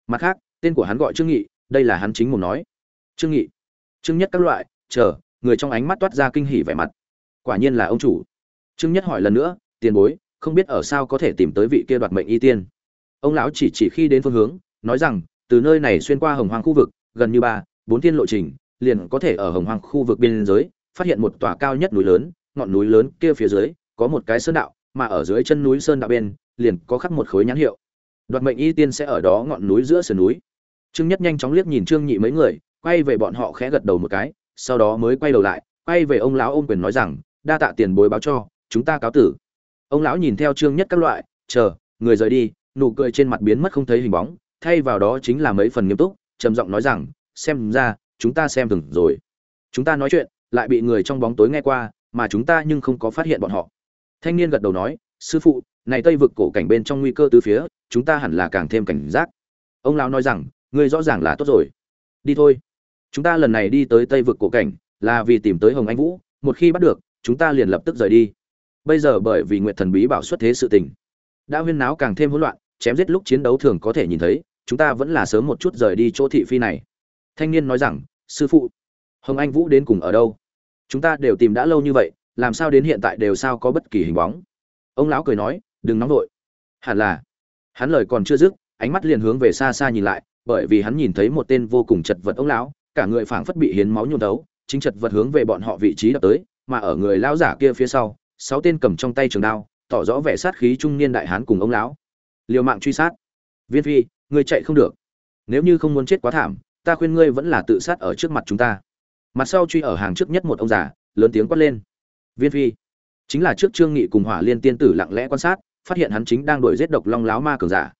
Mặt khác, tên của hắn gọi trương nghị, đây là hắn chính mồm nói. Trương nghị. Trương nhất các loại, chờ, người trong ánh mắt toát ra kinh hỉ vẻ mặt quả nhiên là ông chủ. Trương nhất hỏi lần nữa, tiền bối, không biết ở sao có thể tìm tới vị kia đoạt mệnh y tiên? Ông lão chỉ chỉ khi đến phương hướng, nói rằng, từ nơi này xuyên qua hồng hoàng khu vực, gần như ba, bốn thiên lộ trình, liền có thể ở hồng hoàng khu vực biên giới, phát hiện một tòa cao nhất núi lớn, ngọn núi lớn kia phía dưới, có một cái sơn đạo, mà ở dưới chân núi sơn đạo bên, liền có khắc một khối nhãn hiệu. Đoạt mệnh y tiên sẽ ở đó ngọn núi giữa sườn núi. Trương nhất nhanh chóng liếc nhìn trương nhị mấy người, quay về bọn họ khẽ gật đầu một cái, sau đó mới quay đầu lại, quay về ông lão ôm quyền nói rằng đa tạ tiền bối báo cho, chúng ta cáo tử. Ông lão nhìn theo trương nhất các loại, chờ, người rời đi, nụ cười trên mặt biến mất không thấy hình bóng, thay vào đó chính là mấy phần nghiêm túc, trầm giọng nói rằng, xem ra, chúng ta xem từng rồi. Chúng ta nói chuyện, lại bị người trong bóng tối nghe qua, mà chúng ta nhưng không có phát hiện bọn họ. Thanh niên gật đầu nói, sư phụ, này tây vực cổ cảnh bên trong nguy cơ từ phía, chúng ta hẳn là càng thêm cảnh giác. Ông lão nói rằng, ngươi rõ ràng là tốt rồi. Đi thôi. Chúng ta lần này đi tới tây vực cổ cảnh, là vì tìm tới hồng anh vũ, một khi bắt được chúng ta liền lập tức rời đi. Bây giờ bởi vì nguyệt thần bí bảo xuất thế sự tình, đã huyên náo càng thêm hỗn loạn, chém giết lúc chiến đấu thường có thể nhìn thấy, chúng ta vẫn là sớm một chút rời đi chỗ thị phi này. Thanh niên nói rằng, sư phụ, hồng anh vũ đến cùng ở đâu? Chúng ta đều tìm đã lâu như vậy, làm sao đến hiện tại đều sao có bất kỳ hình bóng? Ông lão cười nói, đừng nóng vội. Hẳn là, hắn lời còn chưa dứt, ánh mắt liền hướng về xa xa nhìn lại, bởi vì hắn nhìn thấy một tên vô cùng chật vật ông lão, cả người phảng phất bị hiến máu nhuộm tấu, chính chật vật hướng về bọn họ vị trí đập tới mà ở người lão giả kia phía sau, sáu tên cầm trong tay trường đao, tỏ rõ vẻ sát khí trung niên đại hán cùng ông lão. Liều mạng truy sát. Viên phi, ngươi chạy không được. Nếu như không muốn chết quá thảm, ta khuyên ngươi vẫn là tự sát ở trước mặt chúng ta. Mặt sau truy ở hàng trước nhất một ông già, lớn tiếng quát lên. Viên phi, chính là trước trương nghị cùng hỏa liên tiên tử lặng lẽ quan sát, phát hiện hắn chính đang đuổi giết độc long láo ma cường giả.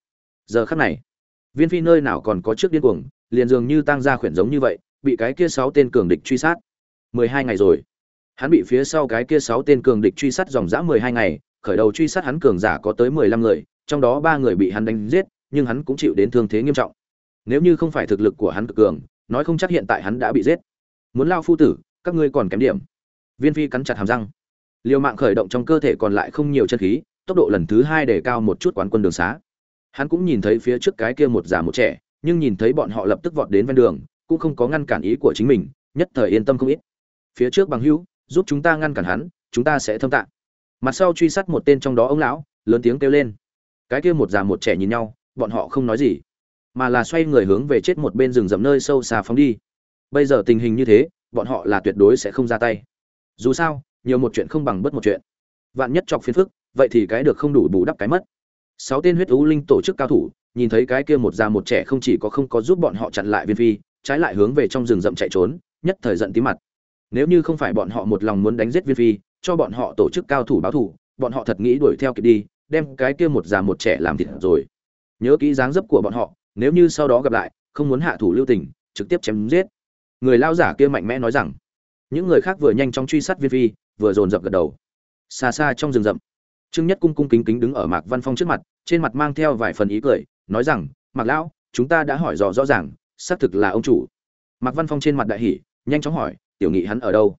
Giờ khắc này, viên phi nơi nào còn có trước điên cuồng, liền dường như tăng ra khuyển giống như vậy, bị cái kia sáu tên cường địch truy sát. Mười hai ngày rồi hắn bị phía sau cái kia sáu tên cường địch truy sát dòng dã mười hai ngày, khởi đầu truy sát hắn cường giả có tới mười lăm người, trong đó ba người bị hắn đánh giết, nhưng hắn cũng chịu đến thương thế nghiêm trọng. Nếu như không phải thực lực của hắn cực cường, nói không chắc hiện tại hắn đã bị giết. Muốn lao phu tử, các ngươi còn kém điểm. Viên phi cắn chặt hàm răng. Liều mạng khởi động trong cơ thể còn lại không nhiều chân khí, tốc độ lần thứ hai để cao một chút quán quân đường xá. Hắn cũng nhìn thấy phía trước cái kia một già một trẻ, nhưng nhìn thấy bọn họ lập tức vọt đến ven đường, cũng không có ngăn cản ý của chính mình, nhất thời yên tâm không ít. Phía trước bằng hữu giúp chúng ta ngăn cản hắn, chúng ta sẽ thâm tạ. Mặt sau truy sát một tên trong đó ông lão, lớn tiếng kêu lên. Cái kia một già một trẻ nhìn nhau, bọn họ không nói gì, mà là xoay người hướng về chết một bên rừng rậm nơi sâu xa phóng đi. Bây giờ tình hình như thế, bọn họ là tuyệt đối sẽ không ra tay. Dù sao, nhiều một chuyện không bằng bất một chuyện. Vạn nhất chọc phiền phức, vậy thì cái được không đủ bù đắp cái mất. Sáu tên huyết ú linh tổ chức cao thủ, nhìn thấy cái kia một già một trẻ không chỉ có không có giúp bọn họ chặn lại viên phi, trái lại hướng về trong rừng rậm chạy trốn, nhất thời giận tí mặt nếu như không phải bọn họ một lòng muốn đánh giết viên phi, cho bọn họ tổ chức cao thủ báo thủ, bọn họ thật nghĩ đuổi theo kịp đi, đem cái kia một già một trẻ làm thịt rồi. Nhớ kỹ dáng dấp của bọn họ, nếu như sau đó gặp lại, không muốn hạ thủ lưu tình, trực tiếp chém giết. Người lao giả kia mạnh mẽ nói rằng, những người khác vừa nhanh chóng truy sát viên phi, vừa dồn dập gật đầu. Xa xa trong rừng rậm, trương nhất cung cung kính kính đứng ở mạc văn phong trước mặt, trên mặt mang theo vài phần ý cười, nói rằng, mạc lão, chúng ta đã hỏi rõ rõ ràng, xác thực là ông chủ. Mạc văn phong trên mặt đại hỷ nhanh chóng hỏi tiểu nghị hắn ở đâu?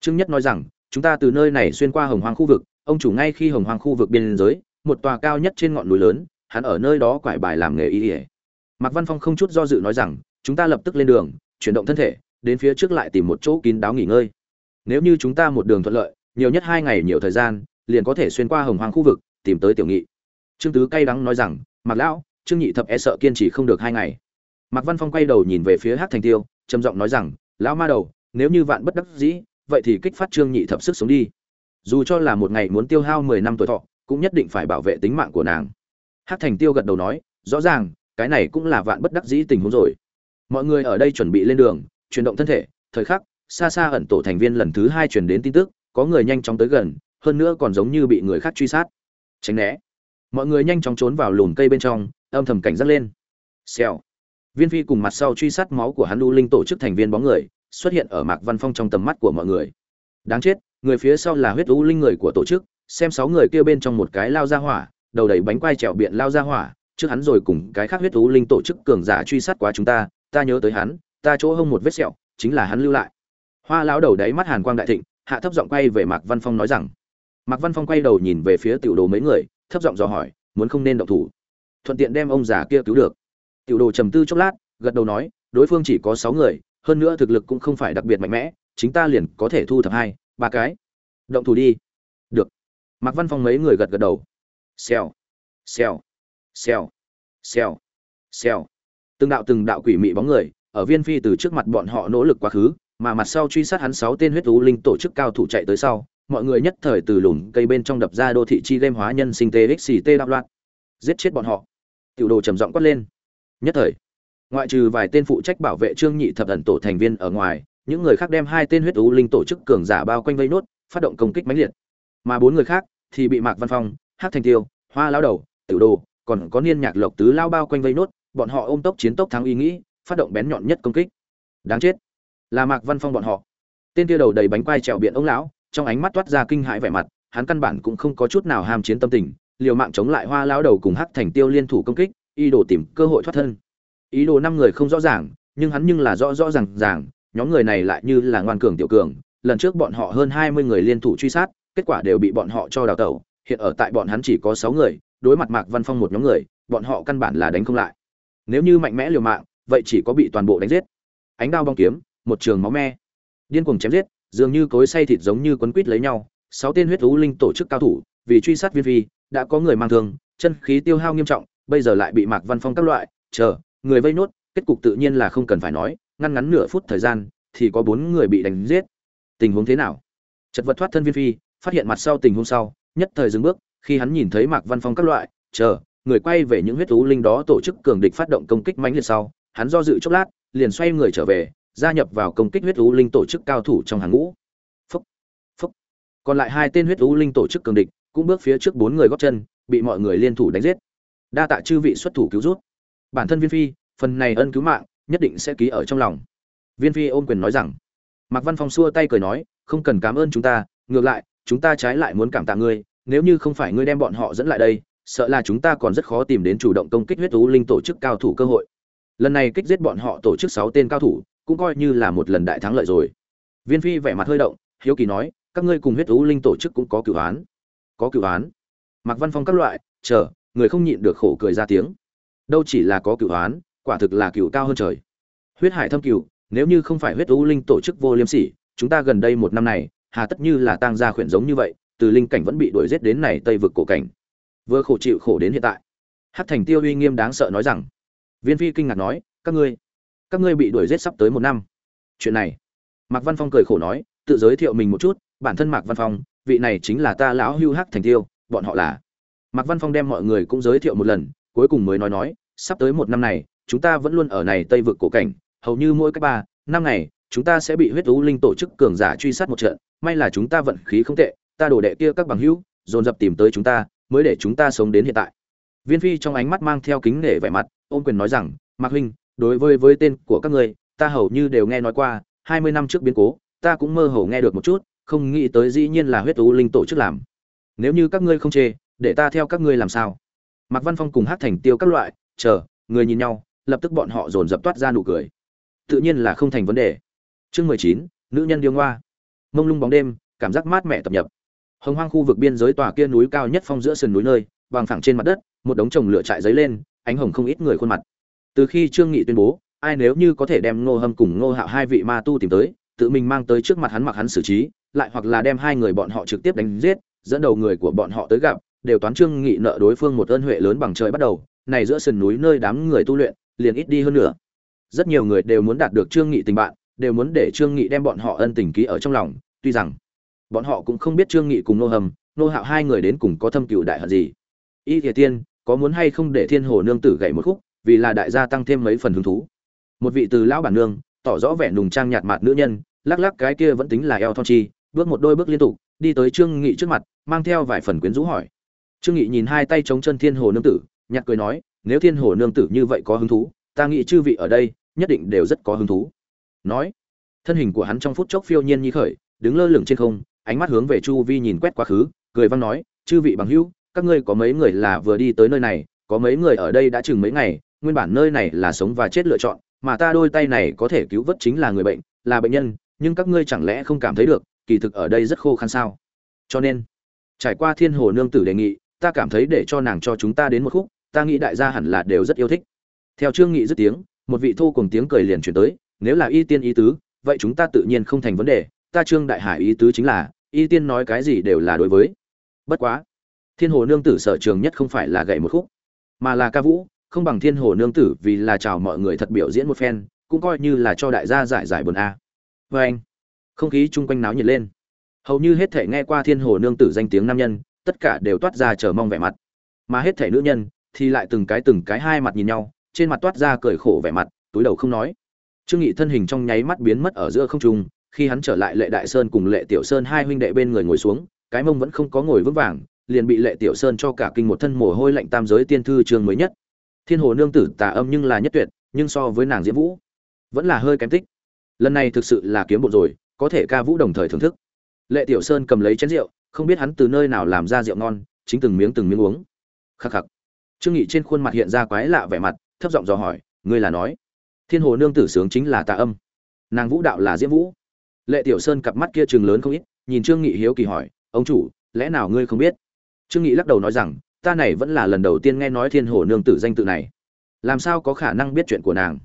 Trương nhất nói rằng, chúng ta từ nơi này xuyên qua hồng hoang khu vực, ông chủ ngay khi hồng hoang khu vực biên giới, một tòa cao nhất trên ngọn núi lớn, hắn ở nơi đó quải bài làm nghề y ỉa mạc văn phong không chút do dự nói rằng, chúng ta lập tức lên đường, chuyển động thân thể, đến phía trước lại tìm một chỗ kín đáo nghỉ ngơi. Nếu như chúng ta một đường thuận lợi, nhiều nhất hai ngày nhiều thời gian, liền có thể xuyên qua hồng hoang khu vực, tìm tới tiểu nghị. Trương tứ cay đắng nói rằng mặc lão, trương nhị thập e sợ kiên trì không được hai ngày. Mạc văn phong quay đầu nhìn về phía hát thành tiêu, trầm giọng nói rằng, lão ma đầu nếu như vạn bất đắc dĩ, vậy thì kích phát trương nhị thập sức sống đi. Dù cho là một ngày muốn tiêu hao mười năm tuổi thọ, cũng nhất định phải bảo vệ tính mạng của nàng. Hát thành tiêu gật đầu nói, rõ ràng, cái này cũng là vạn bất đắc dĩ tình huống rồi. Mọi người ở đây chuẩn bị lên đường, chuyển động thân thể, thời khắc, xa xa ẩn tổ thành viên lần thứ hai chuyển đến tin tức, có người nhanh chóng tới gần, hơn nữa còn giống như bị người khác truy sát. Tránh né. Mọi người nhanh chóng trốn vào lùm cây bên trong, âm thầm cảnh giác lên. Xèo. Viên phi cùng mặt sau truy sát máu của hắn lưu linh tổ chức thành viên bóng người xuất hiện ở mạc văn phong trong tầm mắt của mọi người. Đáng chết, người phía sau là huyết u linh người của tổ chức, xem sáu người kia bên trong một cái lao ra hỏa, đầu đầy bánh quai trèo biện lao ra hỏa, trước hắn rồi cùng cái khác huyết u linh tổ chức cường giả truy sát quá chúng ta ta nhớ tới hắn, ta chỗ hông một vết sẹo, chính là hắn lưu lại. Hoa lão đầu đáy mắt hàn quang đại thịnh, hạ thấp giọng quay về mạc văn phong nói rằng, mạc văn phong quay đầu nhìn về phía tiểu đồ mấy người, thấp giọng dò hỏi, muốn không nên động thủ? Thuận tiện đem ông già kia cứu được. Tiểu đồ trầm tư chốc lát, gật đầu nói, đối phương chỉ có sáu người hơn nữa thực lực cũng không phải đặc biệt mạnh mẽ, chính ta liền có thể thu thập hai, ba cái. Động thủ đi. Được. Mạc văn phong mấy người gật gật đầu. Xèo. Xèo. Xèo. Xèo. Xèo. Từng đạo từng đạo quỷ mị bóng người, ở viên phi từ trước mặt bọn họ nỗ lực quá khứ, mà mặt sau truy sát hắn sáu tên huyết thú linh tổ chức cao thủ chạy tới sau, mọi người nhất thời từ lùn cây bên trong đập ra đô thị chi game hóa nhân sinh tê xì tê đạo loạn giết chết bọn họ. Tiểu đồ trầm giọng quát lên. Nhất thời ngoại trừ vài tên phụ trách bảo vệ trương nhị thập ẩn tổ thành viên ở ngoài, những người khác đem hai tên huyết ú linh tổ chức cường giả bao quanh vây nốt, phát động công kích mãnh liệt. Mà bốn người khác thì bị mạc văn phong hát thành tiêu, hoa lao đầu tử đồ, còn có niên nhạc lộc tứ lao bao quanh vây nốt, bọn họ ôm tốc chiến tốc thắng ý nghĩ, phát động bén nhọn nhất công kích. Đáng chết. Là mạc văn phong bọn họ. Tên tiêu đầu đầy bánh quai trèo biện ông lão, trong ánh mắt toát ra kinh hãi vẻ mặt, hắn căn bản cũng không có chút nào ham chiến tâm tình, liều mạng chống lại hoa lão đầu cùng hắc thành tiêu liên thủ công kích y đồ tìm cơ hội thoát thân ý đồ năm người không rõ ràng, nhưng hắn nhưng là rõ rõ ràng ràng, nhóm người này lại như là ngoan cường tiểu cường. Lần trước bọn họ hơn hai mươi người liên thủ truy sát, kết quả đều bị bọn họ cho đào tẩu. Hiện ở tại bọn hắn chỉ có sáu người, đối mặt mạc văn phong một nhóm người, bọn họ căn bản là đánh không lại. Nếu như mạnh mẽ liều mạng, vậy chỉ có bị toàn bộ đánh giết. Ánh đao bong kiếm, một trường máu me. Điên cuồng chém giết, dường như cối say thịt giống như quấn quít lấy nhau. Sáu tên huyết thú linh tổ chức cao thủ, vì truy sát viên phi, đã có người mang thương, chân khí tiêu hao nghiêm trọng, bây giờ lại bị mạc văn phong các loại, chờ người vây nốt, kết cục tự nhiên là không cần phải nói, ngăn ngắn nửa phút thời gian, thì có bốn người bị đánh giết. Tình huống thế nào? Chật vật thoát thân viên phi, phát hiện mặt sau tình huống sau, nhất thời dừng bước, khi hắn nhìn thấy mạc văn phong các loại, chờ, người quay về những huyết thú linh đó tổ chức cường địch phát động công kích mãnh liệt sau, hắn do dự chốc lát, liền xoay người trở về, gia nhập vào công kích huyết thú linh tổ chức cao thủ trong hàng ngũ. Phúc phúc. Còn lại hai tên huyết thú linh tổ chức cường địch cũng bước phía trước bốn người góp chân, bị mọi người liên thủ đánh giết. Đa tạ chư vị xuất thủ cứu giúp bản thân viên phi, phần này ân cứu mạng nhất định sẽ ký ở trong lòng. Viên phi ôm quyền nói rằng, mạc văn phong xua tay cười nói, không cần cảm ơn chúng ta, ngược lại, chúng ta trái lại muốn cảm tạ ngươi, nếu như không phải ngươi đem bọn họ dẫn lại đây, sợ là chúng ta còn rất khó tìm đến chủ động công kích huyết thú linh tổ chức cao thủ cơ hội. Lần này kích giết bọn họ tổ chức sáu tên cao thủ, cũng coi như là một lần đại thắng lợi rồi. Viên phi vẻ mặt hơi động, hiếu kỳ nói, các ngươi cùng huyết thú linh tổ chức cũng có cửu án có cửu án mạc văn phong các loại, chờ, người không nhịn được khổ cười ra tiếng đâu chỉ là có cửu hoán, quả thực là cửu cao hơn trời. Huyết hải thâm cửu, nếu như không phải huyết u linh tổ chức vô liêm sỉ, chúng ta gần đây một năm này, hà tất như là tang gia khuyển giống như vậy, từ linh cảnh vẫn bị đuổi giết đến này tây vực cổ cảnh. Vừa khổ chịu khổ đến hiện tại. Hắc thành tiêu uy nghiêm đáng sợ nói rằng, viên phi kinh ngạc nói, các ngươi các ngươi bị đuổi giết sắp tới một năm. Chuyện này, mạc văn phong cười khổ nói, tự giới thiệu mình một chút, bản thân mạc văn phong, vị này chính là ta lão hưu hắc thành tiêu, bọn họ là. Mạc văn phong đem mọi người cũng giới thiệu một lần cuối cùng mới nói nói, sắp tới một năm này, chúng ta vẫn luôn ở này tây vực cổ cảnh, hầu như mỗi cách ba, năm ngày, chúng ta sẽ bị huyết thú linh tổ chức cường giả truy sát một trận, may là chúng ta vận khí không tệ, ta đổ đệ kia các bằng hữu, dồn dập tìm tới chúng ta, mới để chúng ta sống đến hiện tại. Viên phi trong ánh mắt mang theo kính nể vẻ mặt, ôm quyền nói rằng, mạc huynh, đối với với tên của các ngươi, ta hầu như đều nghe nói qua, hai mươi năm trước biến cố, ta cũng mơ hồ nghe được một chút, không nghĩ tới dĩ nhiên là huyết thú linh tổ chức làm. Nếu như các ngươi không chê, để ta theo các ngươi làm sao? Mạc văn phong cùng hát thành tiêu các loại, chờ, người nhìn nhau, lập tức bọn họ dồn dập toát ra nụ cười. Tự nhiên là không thành vấn đề. Chương mười chín, nữ nhân điêu ngoa. Mông lung bóng đêm, cảm giác mát mẻ tập nhập. Hồng hoang khu vực biên giới tòa kia núi cao nhất phong giữa sườn núi nơi bằng phẳng trên mặt đất, một đống trồng lửa trại giấy lên, ánh hồng không ít người khuôn mặt. Từ khi trương nghị tuyên bố, ai nếu như có thể đem ngô hâm cùng ngô hạo hai vị ma tu tìm tới, tự mình mang tới trước mặt hắn mặc hắn xử trí, lại hoặc là đem hai người bọn họ trực tiếp đánh giết, dẫn đầu người của bọn họ tới gặp đều toán trương nghị nợ đối phương một ơn huệ lớn bằng trời bắt đầu, này giữa sườn núi nơi đám người tu luyện, liền ít đi hơn nữa. Rất nhiều người đều muốn đạt được trương nghị tình bạn, đều muốn để trương nghị đem bọn họ ân tình ký ở trong lòng, tuy rằng bọn họ cũng không biết trương nghị cùng nô hầm, nô hạo hai người đến cùng có thâm cựu đại hận gì. Y thiệt tiên, có muốn hay không để thiên hồ nương tử gậy một khúc, vì là đại gia tăng thêm mấy phần hứng thú. Một vị từ lão bản nương, tỏ rõ vẻ nùng trang nhạt mạt nữ nhân, lắc lắc cái kia vẫn tính là eo thon chi, bước một đôi bước liên tục, đi tới trương nghị trước mặt, mang theo vài phần quyến rũ hỏi trương nghị nhìn hai tay chống chân thiên hồ nương tử, nhạt cười nói, nếu thiên hồ nương tử như vậy có hứng thú, ta nghĩ chư vị ở đây nhất định đều rất có hứng thú. Nói, thân hình của hắn trong phút chốc phiêu nhiên như khởi, đứng lơ lửng trên không, ánh mắt hướng về chu vi nhìn quét quá khứ, cười văn nói, chư vị bằng hữu, các ngươi có mấy người là vừa đi tới nơi này, có mấy người ở đây đã chừng mấy ngày, nguyên bản nơi này là sống và chết lựa chọn, mà ta đôi tay này có thể cứu vớt chính là người bệnh, là bệnh nhân, nhưng các ngươi chẳng lẽ không cảm thấy được, kỳ thực ở đây rất khô khăn sao? Cho nên, trải qua thiên hồ nương tử đề nghị ta cảm thấy để cho nàng cho chúng ta đến một khúc, ta nghĩ đại gia hẳn là đều rất yêu thích. Theo trương nghị dứt tiếng, một vị thô cùng tiếng cười liền chuyển tới, nếu là y tiên ý tứ, vậy chúng ta tự nhiên không thành vấn đề, ta trương đại hải ý tứ chính là, y tiên nói cái gì đều là đối với. Bất quá, thiên hồ nương tử sở trường nhất không phải là gậy một khúc, mà là ca vũ, không bằng thiên hồ nương tử vì là chào mọi người thật biểu diễn một phen, cũng coi như là cho đại gia giải giải buồn a. Với anh không khí chung quanh náo nhiệt lên. Hầu như hết thể nghe qua thiên hồ nương tử danh tiếng nam nhân tất cả đều toát ra chờ mong vẻ mặt. Mà hết thể nữ nhân thì lại từng cái từng cái hai mặt nhìn nhau, trên mặt toát ra cười khổ vẻ mặt, túi đầu không nói. Trương nghị thân hình trong nháy mắt biến mất ở giữa không trung, khi hắn trở lại lệ đại sơn cùng lệ tiểu sơn hai huynh đệ bên người ngồi xuống, cái mông vẫn không có ngồi vững vàng, liền bị lệ tiểu sơn cho cả kinh một thân mồ hôi lạnh tam giới tiên thư trường mới nhất. Thiên hồ nương tử tà âm nhưng là nhất tuyệt, nhưng so với nàng diễm vũ vẫn là hơi kém tích lần này thực sự là kiếm bộ rồi, có thể ca vũ đồng thời thưởng thức. Lệ tiểu sơn cầm lấy chén rượu không biết hắn từ nơi nào làm ra rượu ngon, chính từng miếng từng miếng uống. Khắc khắc. Trương nghị trên khuôn mặt hiện ra quái lạ vẻ mặt, thấp giọng dò hỏi, ngươi là nói, thiên hồ nương tử sướng chính là tà âm. Nàng vũ đạo là diễm vũ. Lệ tiểu sơn cặp mắt kia trừng lớn không ít, nhìn trương nghị hiếu kỳ hỏi, ông chủ, lẽ nào ngươi không biết? Trương nghị lắc đầu nói rằng, ta này vẫn là lần đầu tiên nghe nói thiên hồ nương tử danh tự này. Làm sao có khả năng biết chuyện của nàng?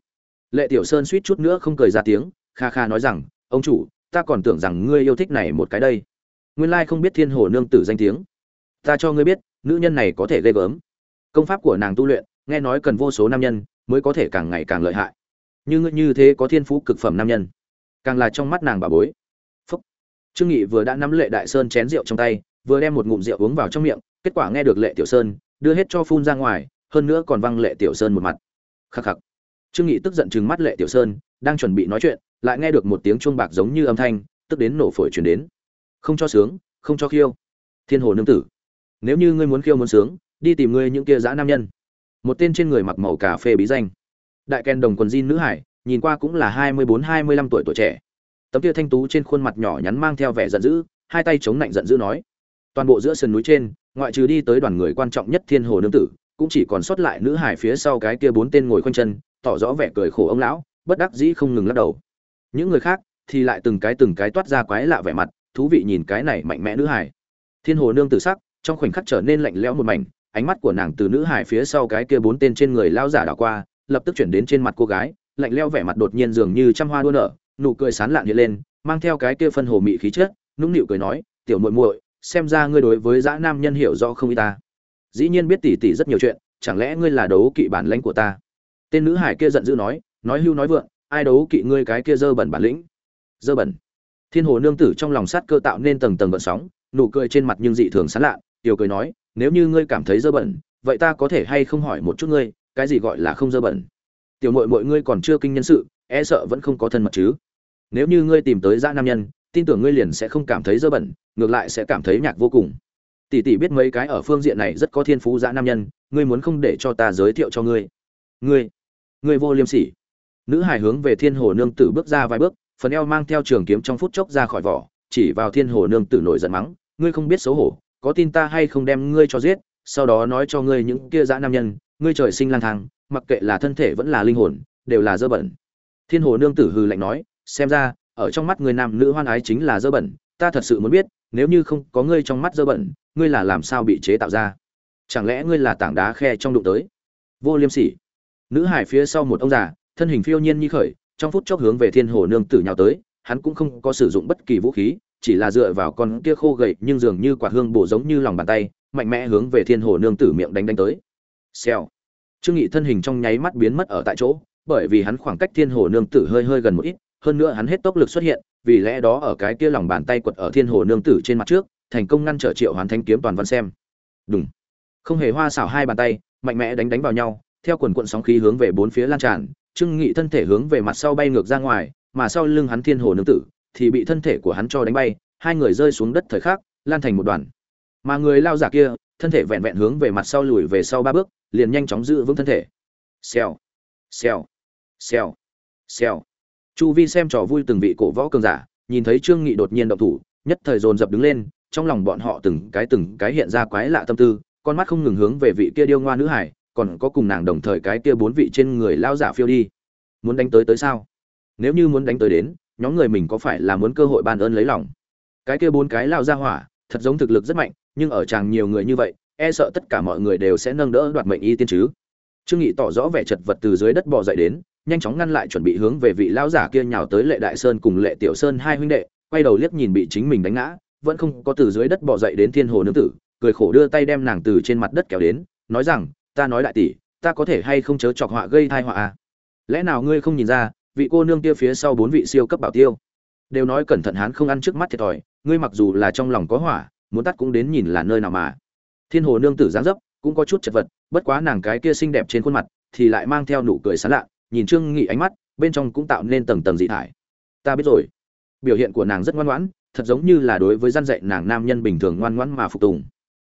Lệ tiểu sơn suýt chút nữa không cười ra tiếng, kha kha nói rằng, ông chủ, ta còn tưởng rằng ngươi yêu thích này một cái đây nguyên lai không biết thiên hồ nương tử danh tiếng. Ta cho ngươi biết, nữ nhân này có thể ghê gớm. Công pháp của nàng tu luyện, nghe nói cần vô số nam nhân mới có thể càng ngày càng lợi hại. Như ngươi như thế có thiên phú cực phẩm nam nhân, càng là trong mắt nàng bà bối. Phúc. Trương nghị vừa đã nắm lệ đại sơn chén rượu trong tay, vừa đem một ngụm rượu uống vào trong miệng, kết quả nghe được lệ tiểu sơn, đưa hết cho phun ra ngoài, hơn nữa còn văng lệ tiểu sơn một mặt. Khắc khắc. Trương nghị tức giận chừng mắt lệ tiểu sơn, đang chuẩn bị nói chuyện, lại nghe được một tiếng chuông bạc giống như âm thanh, tức đến nổ phổi truyền đến không cho sướng, không cho khiêu. Thiên hồ nương tử, nếu như ngươi muốn khiêu muốn sướng, đi tìm ngươi những kia dã nam nhân. Một tên trên người mặc màu cà phê bí danh. Đại ken đồng quần jean nữ hải, nhìn qua cũng là hai mươi bốn, hai mươi lăm tuổi tuổi trẻ. Tấm kia thanh tú trên khuôn mặt nhỏ nhắn mang theo vẻ giận dữ, hai tay chống lạnh giận dữ nói. Toàn bộ giữa sườn núi trên, ngoại trừ đi tới đoàn người quan trọng nhất thiên hồ nương tử, cũng chỉ còn sót lại nữ hải phía sau cái kia bốn tên ngồi khoanh chân, tỏ rõ vẻ cười khổ ông lão, bất đắc dĩ không ngừng lắc đầu. Những người khác thì lại từng cái từng cái toát ra quái lạ vẻ mặt thú vị nhìn cái này mạnh mẽ nữ hải thiên hồ nương tử sắc, trong khoảnh khắc trở nên lạnh lẽo một mảnh, ánh mắt của nàng từ nữ hải phía sau cái kia bốn tên trên người lao giả đảo qua, lập tức chuyển đến trên mặt cô gái, lạnh lẽo vẻ mặt đột nhiên dường như trăm hoa đua nở, nụ cười sán lạn hiện lên, mang theo cái kia phân hồ mị khí chất, nũng nịu cười nói, tiểu muội muội, xem ra ngươi đối với dã nam nhân hiểu rõ không y ta. Dĩ nhiên biết tỉ tỉ rất nhiều chuyện, chẳng lẽ ngươi là đấu kỵ bản lãnh của ta? Tên nữ hải kia giận dữ nói nói hưu nói vượng, ai đấu kỵ ngươi cái kia dơ bẩn bản lĩnh? Dơ bẩn thiên hồ nương tử trong lòng sát cơ tạo nên tầng tầng gợn sóng, nụ cười trên mặt nhưng dị thường sán lạ tiểu cười nói, nếu như ngươi cảm thấy dơ bẩn, vậy ta có thể hay không hỏi một chút ngươi, cái gì gọi là không dơ bẩn? Tiểu mội mọi ngươi còn chưa kinh nhân sự e sợ vẫn không có thân mật chứ. Nếu như ngươi tìm tới dã nam nhân, tin tưởng ngươi liền sẽ không cảm thấy dơ bẩn, ngược lại sẽ cảm thấy nhạc vô cùng. Tỷ tỷ biết mấy cái ở phương diện này rất có thiên phú dã nam nhân, ngươi muốn không để cho ta giới thiệu cho ngươi. Ngươi ngươi vô liêm sỉ. Nữ hài hướng về thiên hồ nương tử bước ra vài bước phần eo mang theo trường kiếm trong phút chốc ra khỏi vỏ, chỉ vào thiên hồ nương tử nổi giận mắng, ngươi không biết xấu hổ, có tin ta hay không đem ngươi cho giết, sau đó nói cho ngươi những kia dã nam nhân, ngươi trời sinh lang thang, mặc kệ là thân thể vẫn là linh hồn, đều là dơ bẩn. Thiên hồ nương tử hừ lạnh nói, xem ra, ở trong mắt người nam nữ hoan ái chính là dơ bẩn, ta thật sự muốn biết, nếu như không có ngươi trong mắt dơ bẩn, ngươi là làm sao bị chế tạo ra? Chẳng lẽ ngươi là tảng đá khe trong đụng tới? Vô liêm sỉ. Nữ hải phía sau một ông già, thân hình phiêu nhiên như khởi trong phút chốc hướng về thiên hồ nương tử nhào tới, hắn cũng không có sử dụng bất kỳ vũ khí, chỉ là dựa vào con kia khô gậy nhưng dường như quả hương bổ giống như lòng bàn tay, mạnh mẽ hướng về thiên hồ nương tử miệng đánh đánh tới. Xèo. Trương nghị thân hình trong nháy mắt biến mất ở tại chỗ, bởi vì hắn khoảng cách thiên hồ nương tử hơi hơi gần một ít, hơn nữa hắn hết tốc lực xuất hiện, vì lẽ đó ở cái kia lòng bàn tay quật ở thiên hồ nương tử trên mặt trước, thành công ngăn trở triệu hoàn thanh kiếm toàn văn xem. Đúng không hề hoa xảo hai bàn tay, mạnh mẽ đánh đánh vào nhau, theo quần cuộn sóng khí hướng về bốn phía lan tràn trương nghị thân thể hướng về mặt sau bay ngược ra ngoài, mà sau lưng hắn thiên hồ nương tử thì bị thân thể của hắn cho đánh bay, hai người rơi xuống đất thời khắc, lan thành một đoàn. Mà người lao giả kia, thân thể vẹn vẹn hướng về mặt sau lùi về sau ba bước, liền nhanh chóng giữ vững thân thể. Xèo xèo xèo xèo. Chu vi xem trò vui từng vị cổ võ cường giả, nhìn thấy trương nghị đột nhiên động thủ, nhất thời dồn dập đứng lên, trong lòng bọn họ từng cái từng cái hiện ra quái lạ tâm tư, con mắt không ngừng hướng về vị kia điêu ngoa nữ hải còn có cùng nàng đồng thời cái kia bốn vị trên người lao giả phiêu đi. Muốn đánh tới tới sao? Nếu như muốn đánh tới đến, nhóm người mình có phải là muốn cơ hội ban ơn lấy lòng? Cái kia bốn cái lao ra hỏa, thật giống thực lực rất mạnh, nhưng ở chàng nhiều người như vậy e sợ tất cả mọi người đều sẽ nâng đỡ đoạt mệnh y tiên chứ. Trương nghị tỏ rõ vẻ chật vật từ dưới đất bò dậy đến, nhanh chóng ngăn lại chuẩn bị hướng về vị lão giả kia nhào tới lệ đại sơn cùng lệ tiểu sơn hai huynh đệ, quay đầu liếc nhìn bị chính mình đánh ngã, vẫn không có từ dưới đất bò dậy đến thiên hồ nương tử, cười khổ đưa tay đem nàng từ trên mặt đất kéo đến, nói rằng ta nói đại tỷ, ta có thể hay không chớ chọc họa gây thai họa à? Lẽ nào ngươi không nhìn ra, vị cô nương kia phía sau bốn vị siêu cấp bảo tiêu? Đều nói cẩn thận hắn không ăn trước mắt thiệt thòi, ngươi mặc dù là trong lòng có hỏa muốn tắt cũng đến nhìn là nơi nào mà. Thiên hồ nương tử dáng dấp cũng có chút chật vật, bất quá nàng cái kia xinh đẹp trên khuôn mặt thì lại mang theo nụ cười sán lạ, nhìn trương nghị ánh mắt, bên trong cũng tạo nên tầng tầng dị thải. Ta biết rồi. Biểu hiện của nàng rất ngoan ngoãn, thật giống như là đối với gian dạy nàng nam nhân bình thường ngoan ngoãn mà phục tùng.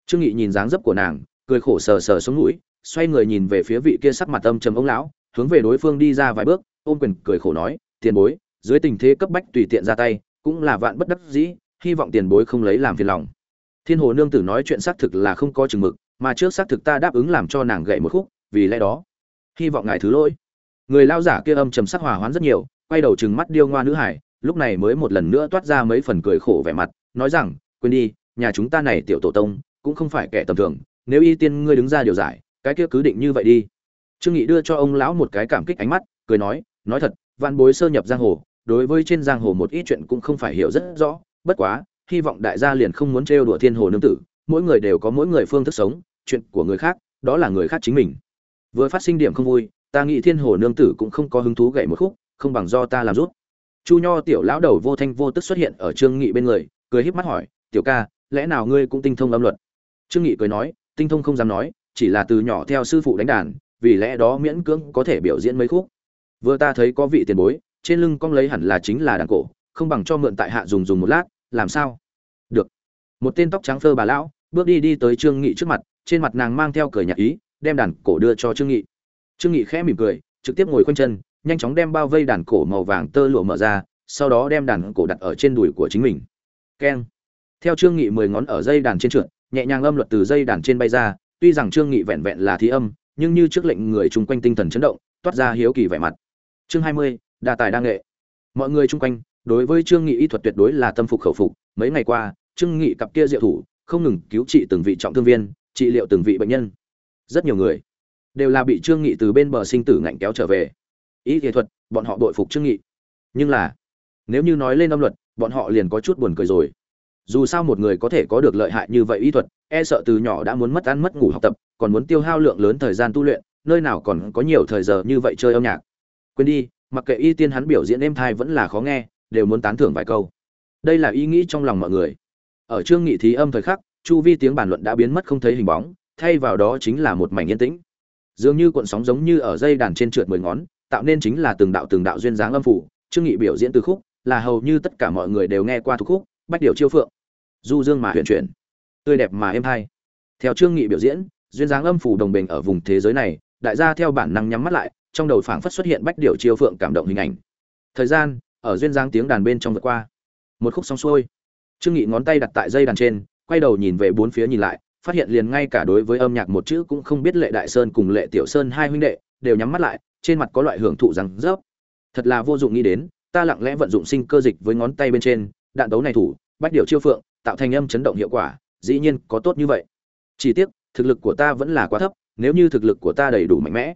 Trương nghị nhìn dáng dấp của nàng, cười khổ sờ sờ xuống mũi xoay người nhìn về phía vị kia sắc mặt âm trầm ông lão, hướng về đối phương đi ra vài bước, ôm quyền cười khổ nói, tiền bối, dưới tình thế cấp bách tùy tiện ra tay, cũng là vạn bất đắc dĩ, hy vọng tiền bối không lấy làm phiền lòng. Thiên hồ nương tử nói chuyện xác thực là không có chừng mực, mà trước xác thực ta đáp ứng làm cho nàng gậy một khúc, vì lẽ đó, hy vọng ngài thứ lỗi. Người lao giả kia âm trầm sắc hòa hoãn rất nhiều, quay đầu chừng mắt điêu ngoa nữ hải, lúc này mới một lần nữa toát ra mấy phần cười khổ vẻ mặt, nói rằng, quên đi, nhà chúng ta này tiểu tổ tông, cũng không phải kẻ tầm thường, nếu y tiên ngươi đứng ra điều giải cái kia cứ định như vậy đi. Trương nghị đưa cho ông lão một cái cảm kích ánh mắt, cười nói nói thật văn bối sơ nhập giang hồ, đối với trên giang hồ một ít chuyện cũng không phải hiểu rất rõ, bất quá, hy vọng đại gia liền không muốn trêu đùa thiên hồ nương tử, mỗi người đều có mỗi người phương thức sống, chuyện của người khác, đó là người khác chính mình. Vừa phát sinh điểm không vui, ta nghĩ thiên hồ nương tử cũng không có hứng thú gậy một khúc, không bằng do ta làm rút chu nho tiểu lão đầu vô thanh vô tức xuất hiện ở trương nghị bên người, cười híp mắt hỏi, tiểu ca, lẽ nào ngươi cũng tinh thông âm luật? Trương nghị cười nói, tinh thông không dám nói chỉ là từ nhỏ theo sư phụ đánh đàn, vì lẽ đó miễn cưỡng có thể biểu diễn mấy khúc. Vừa ta thấy có vị tiền bối, trên lưng cong lấy hẳn là chính là đàn cổ, không bằng cho mượn tại hạ dùng dùng một lát, làm sao? Được. Một tên tóc trắng phơ bà lão, bước đi đi tới trương nghị trước mặt, trên mặt nàng mang theo cười nhạt ý, đem đàn cổ đưa cho trương nghị. Trương nghị khẽ mỉm cười, trực tiếp ngồi khoanh chân, nhanh chóng đem bao vây đàn cổ màu vàng tơ lụa mở ra, sau đó đem đàn cổ đặt ở trên đùi của chính mình. Keng. Theo trương nghị mười ngón ở dây đàn trên trượt, nhẹ nhàng âm luật từ dây đàn trên bay ra tuy rằng trương nghị vẹn vẹn là thí âm, nhưng như trước lệnh người chung quanh tinh thần chấn động, toát ra hiếu kỳ vẻ mặt. Chương hai mươi, đa tài đa nghệ. Mọi người chung quanh, đối với trương nghị y thuật tuyệt đối là tâm phục khẩu phục. Mấy ngày qua, trương nghị cặp kia diệu thủ, không ngừng cứu trị từng vị trọng thương viên, trị liệu từng vị bệnh nhân. Rất nhiều người đều là bị trương nghị từ bên bờ sinh tử ngạnh kéo trở về. Ý nghệ thuật, bọn họ đội phục trương nghị. Nhưng là, nếu như nói lên âm luật, bọn họ liền có chút buồn cười rồi dù sao một người có thể có được lợi hại như vậy y thuật e sợ từ nhỏ đã muốn mất ăn mất ngủ học tập, còn muốn tiêu hao lượng lớn thời gian tu luyện, nơi nào còn có nhiều thời giờ như vậy chơi âm nhạc. Quên đi, mặc kệ y tiên hắn biểu diễn êm thai vẫn là khó nghe, đều muốn tán thưởng vài câu. Đây là ý nghĩ trong lòng mọi người. Ở trương nghị thí âm thời khắc, chu vi tiếng bàn luận đã biến mất không thấy hình bóng, thay vào đó chính là một mảnh yên tĩnh. Dường như cuộn sóng giống như ở dây đàn trên trượt mười ngón, tạo nên chính là từng đạo từng đạo duyên dáng âm phủ. Trương nghị biểu diễn từ khúc, là hầu như tất cả mọi người đều nghe qua thuộc khúc, bách điệu chiêu phượng du dương mà huyền chuyển. Tươi đẹp mà êm hay theo trương nghị biểu diễn, duyên dáng âm phủ đồng bình ở vùng thế giới này, đại gia theo bản năng nhắm mắt lại, trong đầu phảng phất xuất hiện bách điệu chiêu phượng cảm động hình ảnh. Thời gian, ở duyên dáng tiếng đàn bên trong vượt qua. Một khúc xong xuôi. Trương nghị ngón tay đặt tại dây đàn trên, quay đầu nhìn về bốn phía nhìn lại, phát hiện liền ngay cả đối với âm nhạc một chữ cũng không biết lệ đại sơn cùng lệ tiểu sơn hai huynh đệ, đều nhắm mắt lại, trên mặt có loại hưởng thụ rằng rớp. Thật là vô dụng nghĩ đến, ta lặng lẽ vận dụng sinh cơ dịch với ngón tay bên trên, đạn đấu này thủ, bách điệu chiêu phượng tạo thành âm chấn động hiệu quả, dĩ nhiên có tốt như vậy. Chỉ tiếc, thực lực của ta vẫn là quá thấp, nếu như thực lực của ta đầy đủ mạnh mẽ,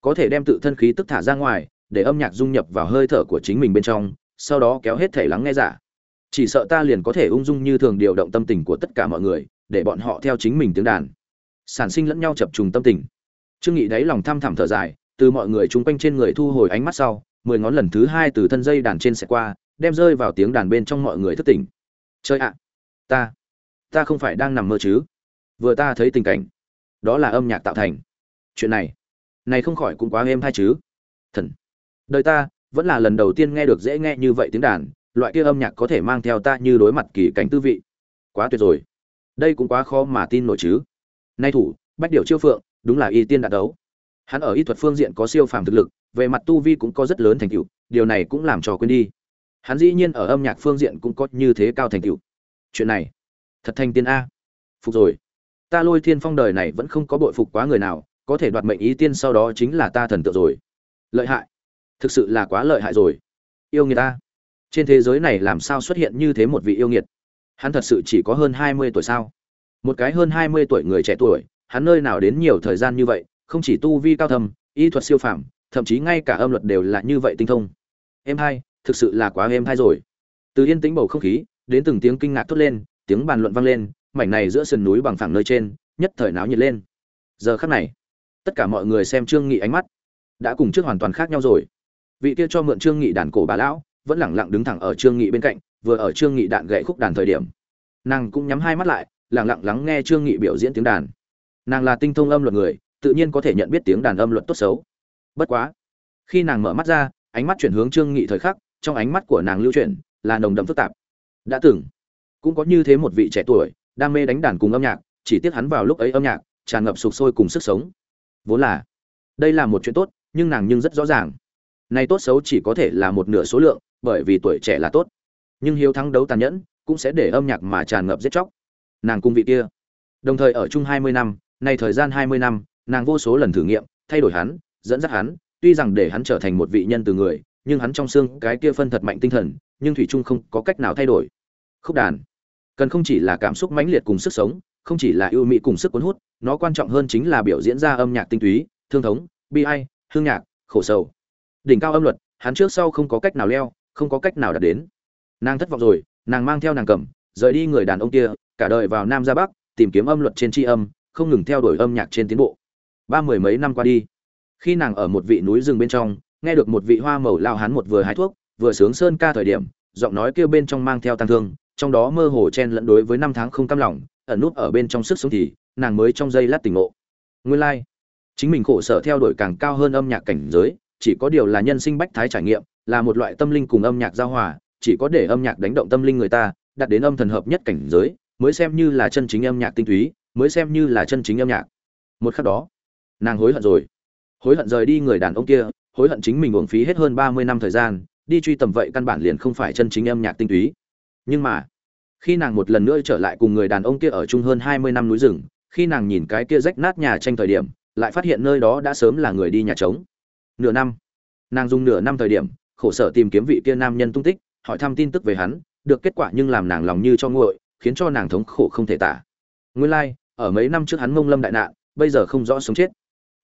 có thể đem tự thân khí tức thả ra ngoài, để âm nhạc dung nhập vào hơi thở của chính mình bên trong, sau đó kéo hết thể lắng nghe giả. Chỉ sợ ta liền có thể ung dung như thường điều động tâm tình của tất cả mọi người, để bọn họ theo chính mình tiếng đàn. Sản sinh lẫn nhau chập trùng tâm tình. Trương nghị đáy lòng thăm thẳm thở dài, từ mọi người chung quanh trên người thu hồi ánh mắt sau, mười ngón lần thứ hai từ thân dây đàn trên sẽ qua, đem rơi vào tiếng đàn bên trong mọi người thức tỉnh. Chơi ạ! Ta ta không phải đang nằm mơ chứ? Vừa ta thấy tình cảnh, đó là âm nhạc tạo thành. Chuyện này này không khỏi cũng quá êm hay chứ. Thần, đời ta vẫn là lần đầu tiên nghe được dễ nghe như vậy tiếng đàn, loại kia âm nhạc có thể mang theo ta như đối mặt kỳ cảnh tư vị. Quá tuyệt rồi. Đây cũng quá khó mà tin nổi chứ. Nay thủ, bách điệu chiêu phượng, đúng là y tiên đạt đấu. Hắn ở y thuật phương diện có siêu phàm thực lực, về mặt tu vi cũng có rất lớn thành tựu, điều này cũng làm cho quên đi. Hắn dĩ nhiên ở âm nhạc phương diện cũng có như thế cao thành tựu chuyện này. Thật thành tiên a. Phục rồi. Ta lôi thiên phong đời này vẫn không có bội phục quá người nào, có thể đoạt mệnh ý tiên sau đó chính là ta thần tượng rồi. Lợi hại. Thực sự là quá lợi hại rồi. Yêu người ta trên thế giới này làm sao xuất hiện như thế một vị yêu nghiệt? Hắn thật sự chỉ có hơn hai mươi tuổi sao? Một cái hơn hai mươi tuổi người trẻ tuổi, hắn nơi nào đến nhiều thời gian như vậy, không chỉ tu vi cao thâm, y thuật siêu phàm, thậm chí ngay cả âm luật đều là như vậy tinh thông. Em hai, thực sự là quá em hai rồi. Từ yên tĩnh bầu không khí đến từng tiếng kinh ngạc thốt lên, tiếng bàn luận vang lên, mảnh này giữa sườn núi bằng phẳng nơi trên, nhất thời náo nhiệt lên. Giờ khắc này, tất cả mọi người xem trương nghị ánh mắt đã cùng trước hoàn toàn khác nhau rồi. Vị kia cho mượn trương nghị đàn cổ bà lão vẫn lẳng lặng đứng thẳng ở trương nghị bên cạnh, vừa ở trương nghị đạn gậy khúc đàn thời điểm. Nàng cũng nhắm hai mắt lại lẳng lặng lắng nghe trương nghị biểu diễn tiếng đàn. Nàng là tinh thông âm luật người, tự nhiên có thể nhận biết tiếng đàn âm luật tốt xấu. Bất quá, khi nàng mở mắt ra, ánh mắt chuyển hướng trương nghị thời khắc, trong ánh mắt của nàng lưu chuyển, là nồng đậm phức tạp đã từng. Cũng có như thế một vị trẻ tuổi, đam mê đánh đàn cùng âm nhạc, chỉ tiếc hắn vào lúc ấy âm nhạc, tràn ngập sục sôi cùng sức sống. Vốn là, đây là một chuyện tốt, nhưng nàng nhưng rất rõ ràng. Này tốt xấu chỉ có thể là một nửa số lượng, bởi vì tuổi trẻ là tốt. Nhưng hiếu thắng đấu tàn nhẫn, cũng sẽ để âm nhạc mà tràn ngập giết chóc. Nàng cung vị kia. Đồng thời ở chung hai mươi năm này thời gian hai mươi năm, nàng vô số lần thử nghiệm, thay đổi hắn, dẫn dắt hắn, tuy rằng để hắn trở thành một vị nhân từ người, nhưng hắn trong xương cái kia phân thật mạnh tinh thần, nhưng thủy trung không có cách nào thay đổi khúc đàn. Cần không chỉ là cảm xúc mãnh liệt cùng sức sống, không chỉ là ưu mỹ cùng sức cuốn hút, nó quan trọng hơn chính là biểu diễn ra âm nhạc tinh túy, thương thống, bi ai, hương nhạc, khổ sầu. Đỉnh cao âm luật, hắn trước sau không có cách nào leo, không có cách nào đạt đến. Nàng thất vọng rồi, nàng mang theo nàng cầm, rời đi người đàn ông kia, cả đời vào nam ra bắc, tìm kiếm âm luật trên tri âm, không ngừng theo đuổi âm nhạc trên tiến bộ. Ba mười mấy năm qua đi, khi nàng ở một vị núi rừng bên trong, nghe được một vị hoa màu lao hán một vừa hái thuốc, vừa sướng sơn ca thời điểm, giọng nói kêu bên trong mang theo tăng thương trong đó mơ hồ chen lẫn đối với năm tháng không cam lòng, ẩn nút ở bên trong sức sống thì, nàng mới trong giây lát tỉnh ngộ. Nguyên lai like. chính mình khổ sở theo đuổi càng cao hơn âm nhạc cảnh giới, chỉ có điều là nhân sinh bách thái trải nghiệm, là một loại tâm linh cùng âm nhạc giao hòa, chỉ có để âm nhạc đánh động tâm linh người ta, đạt đến âm thần hợp nhất cảnh giới, mới xem như là chân chính âm nhạc tinh túy, mới xem như là chân chính âm nhạc. Một khắc đó, nàng hối hận rồi. Hối hận rời đi người đàn ông kia, hối hận chính mình uổng phí hết hơn ba mươi năm thời gian, đi truy tầm vậy căn bản liền không phải chân chính âm nhạc tinh túy nhưng mà khi nàng một lần nữa trở lại cùng người đàn ông kia ở chung hơn hai mươi năm núi rừng khi nàng nhìn cái kia rách nát nhà tranh thời điểm lại phát hiện nơi đó đã sớm là người đi nhà trống. Nửa năm nàng dùng nửa năm thời điểm khổ sở tìm kiếm vị kia nam nhân tung tích hỏi thăm tin tức về hắn được kết quả nhưng làm nàng lòng như cho nguội khiến cho nàng thống khổ không thể tả. Nguyên lai、like, ở mấy năm trước hắn mông lâm đại nạn bây giờ không rõ sống chết.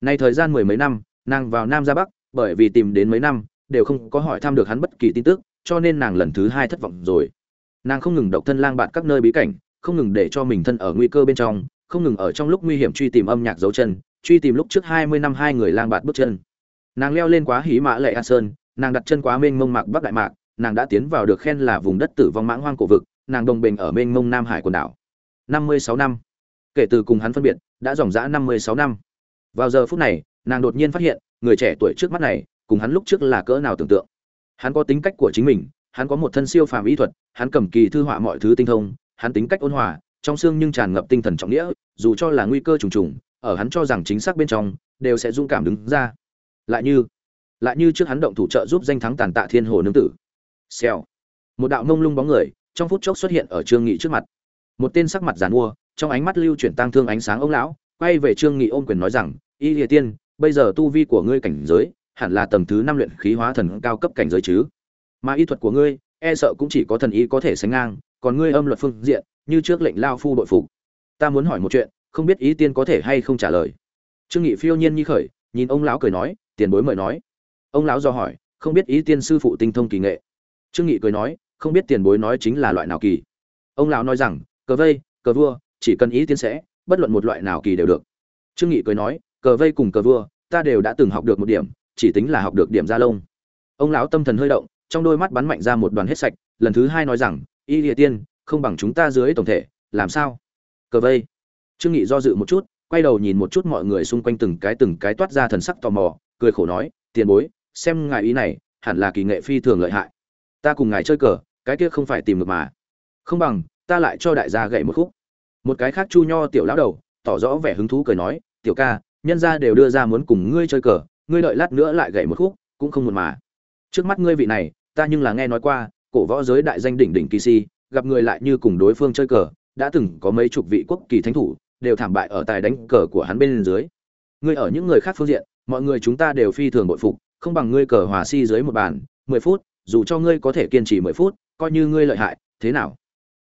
Nay thời gian mười mấy năm nàng vào nam ra bắc bởi vì tìm đến mấy năm đều không có hỏi thăm được hắn bất kỳ tin tức cho nên nàng lần thứ hai thất vọng rồi nàng không ngừng độc thân lang bạt các nơi bí cảnh, không ngừng để cho mình thân ở nguy cơ bên trong, không ngừng ở trong lúc nguy hiểm truy tìm âm nhạc dấu chân, truy tìm lúc trước hai mươi năm hai người lang bạt bước chân. Nàng leo lên quá hí mã lệ an sơn, nàng đặt chân quá mênh mông mạc bắc đại mạc, nàng đã tiến vào được khen là vùng đất tử vong mãng hoang cổ vực, nàng đồng bình ở mênh mông nam hải quần đảo. Năm mươi sáu năm. Kể từ cùng hắn phân biệt, đã dòng dã năm mươi sáu năm. Vào giờ phút này, nàng đột nhiên phát hiện, người trẻ tuổi trước mắt này, cùng hắn lúc trước là cỡ nào tưởng tượng. Hắn có tính cách của chính mình hắn có một thân siêu phàm ý thuật, hắn cầm kỳ thư họa mọi thứ tinh thông, hắn tính cách ôn hòa, trong xương nhưng tràn ngập tinh thần trọng nghĩa, dù cho là nguy cơ trùng trùng, ở hắn cho rằng chính xác bên trong, đều sẽ dũng cảm đứng ra. Lại như lại như trước hắn động thủ trợ giúp danh thắng tàn tạ thiên hồ nương tử. Xèo. Một đạo mông lung bóng người, trong phút chốc xuất hiện ở trương nghị trước mặt. Một tên sắc mặt giàn mua, trong ánh mắt lưu chuyển tang thương ánh sáng ông lão, quay về trương nghị ôm quyền nói rằng, y lìa tiên, bây giờ tu vi của ngươi cảnh giới, hẳn là tầng thứ năm luyện khí hóa thần cao cấp cảnh giới chứ? Mà y thuật của ngươi e sợ cũng chỉ có thần y có thể sánh ngang, còn ngươi âm luật phương diện, như trước lệnh lao phu đội phục. Ta muốn hỏi một chuyện, không biết ý tiên có thể hay không trả lời. Trương nghị phiêu nhiên như khởi, nhìn ông lão cười nói, tiền bối mời nói. Ông lão do hỏi, không biết ý tiên sư phụ tinh thông kỳ nghệ. Trương nghị cười nói, không biết tiền bối nói chính là loại nào kỳ. Ông lão nói rằng, cờ vây, cờ vua, chỉ cần ý tiên sẽ, bất luận một loại nào kỳ đều được. Trương nghị cười nói, cờ vây cùng cờ vua, ta đều đã từng học được một điểm, chỉ tính là học được điểm ra lông. Ông lão tâm thần hơi động trong đôi mắt bắn mạnh ra một đoàn hết sạch, lần thứ hai nói rằng, y địa tiên, không bằng chúng ta dưới tổng thể, làm sao? Cờ vây. Trương nghị do dự một chút, quay đầu nhìn một chút mọi người xung quanh từng cái từng cái toát ra thần sắc tò mò, cười khổ nói, tiền bối, xem ngài ý này, hẳn là kỳ nghệ phi thường lợi hại. Ta cùng ngài chơi cờ, cái kia không phải tìm được mà. Không bằng, ta lại cho đại gia gậy một khúc. Một cái khác chu nho tiểu lão đầu, tỏ rõ vẻ hứng thú cười nói, tiểu ca, nhân gia đều đưa ra muốn cùng ngươi chơi cờ, ngươi đợi lát nữa lại gậy một khúc, cũng không muộn mà trước mắt ngươi vị này, ta nhưng là nghe nói qua, cổ võ giới đại danh đỉnh đỉnh kỳ si gặp người lại như cùng đối phương chơi cờ, đã từng có mấy chục vị quốc kỳ thánh thủ, đều thảm bại ở tài đánh cờ của hắn bên dưới. Ngươi ở những người khác phương diện, mọi người chúng ta đều phi thường bội phục, không bằng ngươi cờ hòa si dưới một bàn, mười phút, dù cho ngươi có thể kiên trì mười phút, coi như ngươi lợi hại, thế nào?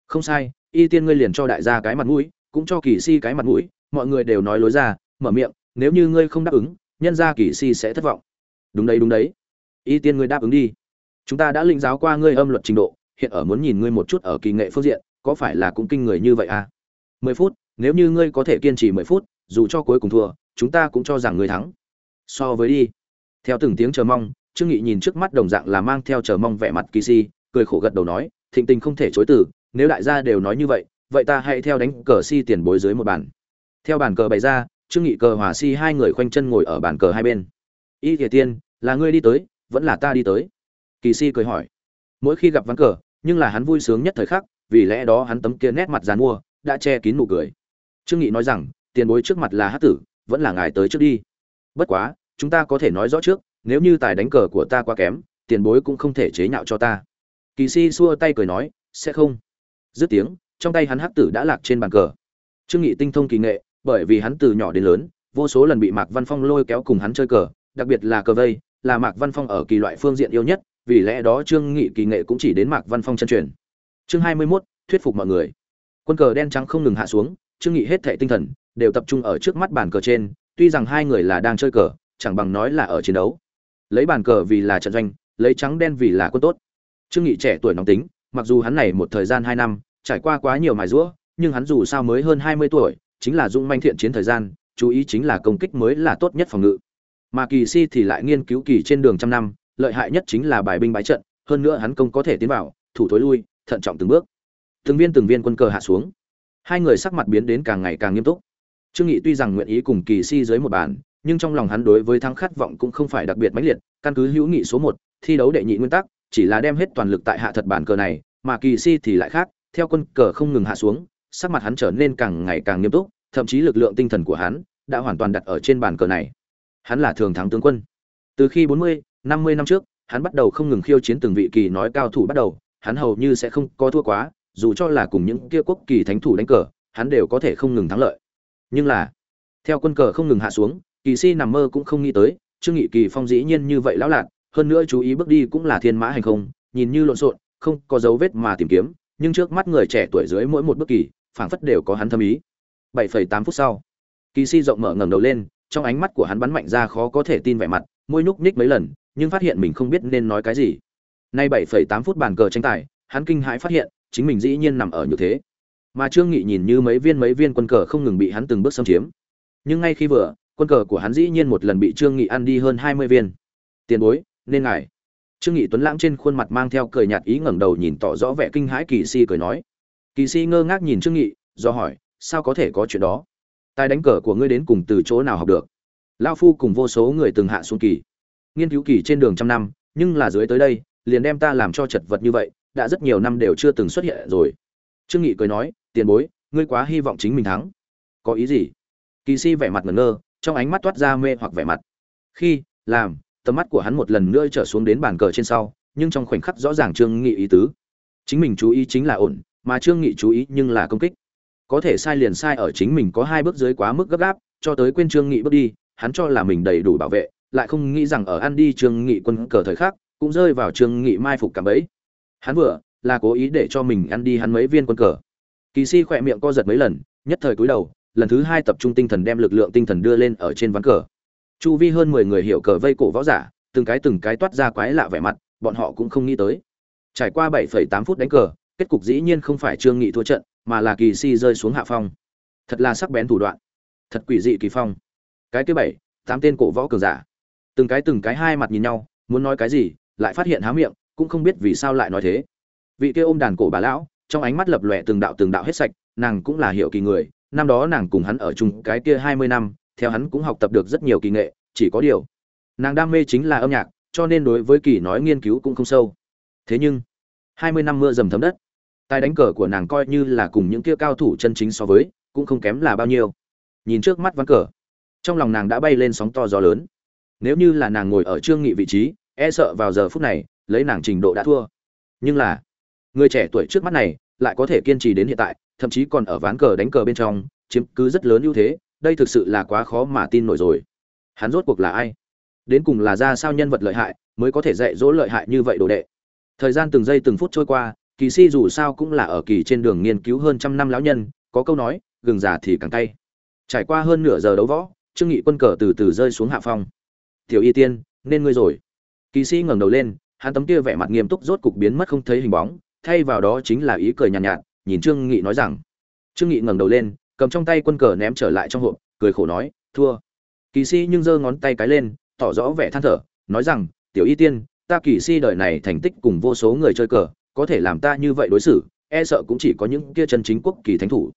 Không sai, y tiên ngươi liền cho đại gia cái mặt mũi, cũng cho kỳ si cái mặt mũi, mọi người đều nói lối ra, mở miệng, nếu như ngươi không đáp ứng, nhân gia kỳ si sẽ thất vọng. Đúng đấy đúng đấy y tiên ngươi đáp ứng đi. Chúng ta đã linh giáo qua ngươi âm luật trình độ, hiện ở muốn nhìn ngươi một chút ở kỳ nghệ phương diện, có phải là cũng kinh người như vậy à? Mười phút, nếu như ngươi có thể kiên trì mười phút, dù cho cuối cùng thua, chúng ta cũng cho rằng ngươi thắng. So với đi. Theo từng tiếng chờ mong, trương nghị nhìn trước mắt đồng dạng là mang theo chờ mong vẻ mặt kỳ si, cười khổ gật đầu nói, thịnh tình không thể chối từ, nếu đại gia đều nói như vậy vậy ta hãy theo đánh cờ si tiền bối dưới một bàn. Theo bàn cờ bày ra, trương nghị cờ hòa si hai người khoanh chân ngồi ở bàn cờ hai bên. Y thiệt tiên, là ngươi đi tới vẫn là ta đi tới. Kỳ si cười hỏi. Mỗi khi gặp ván cờ, nhưng là hắn vui sướng nhất thời khắc, vì lẽ đó hắn tấm kia nét mặt dàn mua, đã che kín nụ cười. Trương nghị nói rằng, tiền bối trước mặt là hát tử, vẫn là ngài tới trước đi. Bất quá, chúng ta có thể nói rõ trước, nếu như tài đánh cờ của ta quá kém, tiền bối cũng không thể chế nhạo cho ta. Kỳ si xua tay cười nói, sẽ không. Dứt tiếng, trong tay hắn hắc tử đã lạc trên bàn cờ. Trương nghị tinh thông kỳ nghệ, bởi vì hắn từ nhỏ đến lớn, vô số lần bị mạc văn phong lôi kéo cùng hắn chơi cờ, đặc biệt là cờ vây là mạc văn phong ở kỳ loại phương diện yêu nhất vì lẽ đó trương nghị kỳ nghệ cũng chỉ đến mạc văn phong chân truyền. Chương hai mươi 21, thuyết phục mọi người. Quân cờ đen trắng không ngừng hạ xuống trương nghị hết thảy tinh thần đều tập trung ở trước mắt bàn cờ trên tuy rằng hai người là đang chơi cờ chẳng bằng nói là ở chiến đấu. Lấy bàn cờ vì là trận doanh lấy trắng đen vì là quân tốt. Trương nghị trẻ tuổi nóng tính mặc dù hắn này một thời gian hai năm trải qua quá nhiều mài giũa, nhưng hắn dù sao mới hơn hai mươi tuổi chính là dung manh thiện chiến thời gian chú ý chính là công kích mới là tốt nhất phòng ngự mà kỳ si thì lại nghiên cứu kỳ trên đường trăm năm, lợi hại nhất chính là bài binh bái trận, hơn nữa hắn công có thể tiến vào, thủ thối lui, thận trọng từng bước. Từng viên từng viên quân cờ hạ xuống. Hai người sắc mặt biến đến càng ngày càng nghiêm túc. Trương nghị tuy rằng nguyện ý cùng kỳ si dưới một bàn, nhưng trong lòng hắn đối với thắng khát vọng cũng không phải đặc biệt mãnh liệt, căn cứ hữu nghị số một, thi đấu đệ nhị nguyên tắc, chỉ là đem hết toàn lực tại hạ thật bản cờ này, mà kỳ si thì lại khác, theo quân cờ không ngừng hạ xuống, sắc mặt hắn trở nên càng ngày càng nghiêm túc, thậm chí lực lượng tinh thần của hắn đã hoàn toàn đặt ở trên bàn cờ này hắn là thường thắng tướng quân. Từ khi 40, 50 năm trước hắn bắt đầu không ngừng khiêu chiến từng vị kỳ nói cao thủ bắt đầu hắn hầu như sẽ không có thua quá dù cho là cùng những kia quốc kỳ thánh thủ đánh cờ hắn đều có thể không ngừng thắng lợi. Nhưng là theo quân cờ không ngừng hạ xuống kỳ si nằm mơ cũng không nghĩ tới trương nghị kỳ phong dĩ nhiên như vậy lão lạc hơn nữa chú ý bước đi cũng là thiên mã hành không nhìn như lộn xộn không có dấu vết mà tìm kiếm nhưng trước mắt người trẻ tuổi dưới mỗi một bước kỳ phảng phất đều có hắn thâm ý. 7,8 phút sau kỳ si rộng mở ngẩng đầu lên trong ánh mắt của hắn bắn mạnh ra khó có thể tin vẻ mặt môi núc ních mấy lần nhưng phát hiện mình không biết nên nói cái gì. Nay 7,8 phút bàn cờ tranh tài hắn kinh hãi phát hiện chính mình dĩ nhiên nằm ở như thế. Mà trương nghị nhìn như mấy viên mấy viên quân cờ không ngừng bị hắn từng bước xâm chiếm. Nhưng ngay khi vừa quân cờ của hắn dĩ nhiên một lần bị trương nghị ăn đi hơn 20 viên. Tiền bối nên ngài. Trương nghị tuấn lãng trên khuôn mặt mang theo cười nhạt ý ngẩng đầu nhìn tỏ rõ vẻ kinh hãi kỳ si cười nói. Kỳ si ngơ ngác nhìn trương nghị do hỏi sao có thể có chuyện đó? Tài đánh cờ của ngươi đến cùng từ chỗ nào học được? Lao phu cùng vô số người từng hạ xuống kỳ. Nghiên cứu kỳ trên đường trăm năm, nhưng là dưới tới đây, liền đem ta làm cho chật vật như vậy, đã rất nhiều năm đều chưa từng xuất hiện rồi. Trương nghị cười nói, tiền bối, ngươi quá hy vọng chính mình thắng. Có ý gì? Kỳ si vẻ mặt ngẩn ngơ, trong ánh mắt toát ra mê hoặc vẻ mặt. Khi, làm, tầm mắt của hắn một lần nữa trở xuống đến bàn cờ trên sau, nhưng trong khoảnh khắc rõ ràng trương nghị ý tứ. Chính mình chú ý chính là ổn, mà trương nghị chú ý nhưng là công kích có thể sai liền sai ở chính mình có hai bước dưới quá mức gấp gáp cho tới quên trương nghị bước đi hắn cho là mình đầy đủ bảo vệ lại không nghĩ rằng ở ăn đi trương nghị quân cờ thời khắc cũng rơi vào trương nghị mai phục cảm ấy. Hắn vừa là cố ý để cho mình ăn đi hắn mấy viên quân cờ. Kỳ si khỏe miệng co giật mấy lần nhất thời cúi đầu lần thứ hai tập trung tinh thần đem lực lượng tinh thần đưa lên ở trên ván cờ. Chu vi hơn mười người hiểu cờ vây cổ võ giả từng cái từng cái toát ra quái lạ vẻ mặt bọn họ cũng không nghĩ tới. Trải qua 7,8 phút đánh cờ kết cục dĩ nhiên không phải trương nghị thua trận mà là kỳ si rơi xuống hạ phong. Thật là sắc bén thủ đoạn. Thật quỷ dị kỳ phong. Cái thứ bảy, tám tên cổ võ cường giả. Từng cái từng cái hai mặt nhìn nhau, muốn nói cái gì, lại phát hiện há miệng, cũng không biết vì sao lại nói thế. Vị kia ôm đàn cổ bà lão, trong ánh mắt lập lòe từng đạo từng đạo hết sạch, nàng cũng là hiểu kỳ người. Năm đó nàng cùng hắn ở chung cái kia hai mươi năm, theo hắn cũng học tập được rất nhiều kỳ nghệ, chỉ có điều. Nàng đam mê chính là âm nhạc, cho nên đối với kỳ nói nghiên cứu cũng không sâu. Thế nhưng, hai mươi năm mưa dầm thấm đất tài đánh cờ của nàng coi như là cùng những kia cao thủ chân chính so với, cũng không kém là bao nhiêu. Nhìn trước mắt ván cờ, trong lòng nàng đã bay lên sóng to gió lớn. Nếu như là nàng ngồi ở trương nghị vị trí e sợ vào giờ phút này, lấy nàng trình độ đã thua. Nhưng là, người trẻ tuổi trước mắt này lại có thể kiên trì đến hiện tại, thậm chí còn ở ván cờ đánh cờ bên trong, chiếm cứ rất lớn ưu thế, đây thực sự là quá khó mà tin nổi rồi. Hắn rốt cuộc là ai? Đến cùng là ra sao nhân vật lợi hại mới có thể dạy dỗ lợi hại như vậy đồ đệ? Thời gian từng giây từng phút trôi qua kỳ si dù sao cũng là ở kỳ trên đường nghiên cứu hơn trăm năm lão nhân có câu nói gừng già thì càng cay. Trải qua hơn nửa giờ đấu võ trương nghị quân cờ từ từ rơi xuống hạ phong. Tiểu y tiên nên ngươi rồi. Kỳ si ngẩng đầu lên hắn tấm kia vẻ mặt nghiêm túc rốt cục biến mất không thấy hình bóng thay vào đó chính là ý cười nhàn nhạt, nhạt nhìn trương nghị nói rằng. Trương nghị ngẩng đầu lên cầm trong tay quân cờ ném trở lại trong hộp cười khổ nói thua. Kỳ si nhưng giơ ngón tay cái lên tỏ rõ vẻ than thở nói rằng tiểu y tiên ta kỳ si đời này thành tích cùng vô số người chơi cờ có thể làm ta như vậy đối xử e sợ cũng chỉ có những kia chân chính quốc kỳ thánh thủ.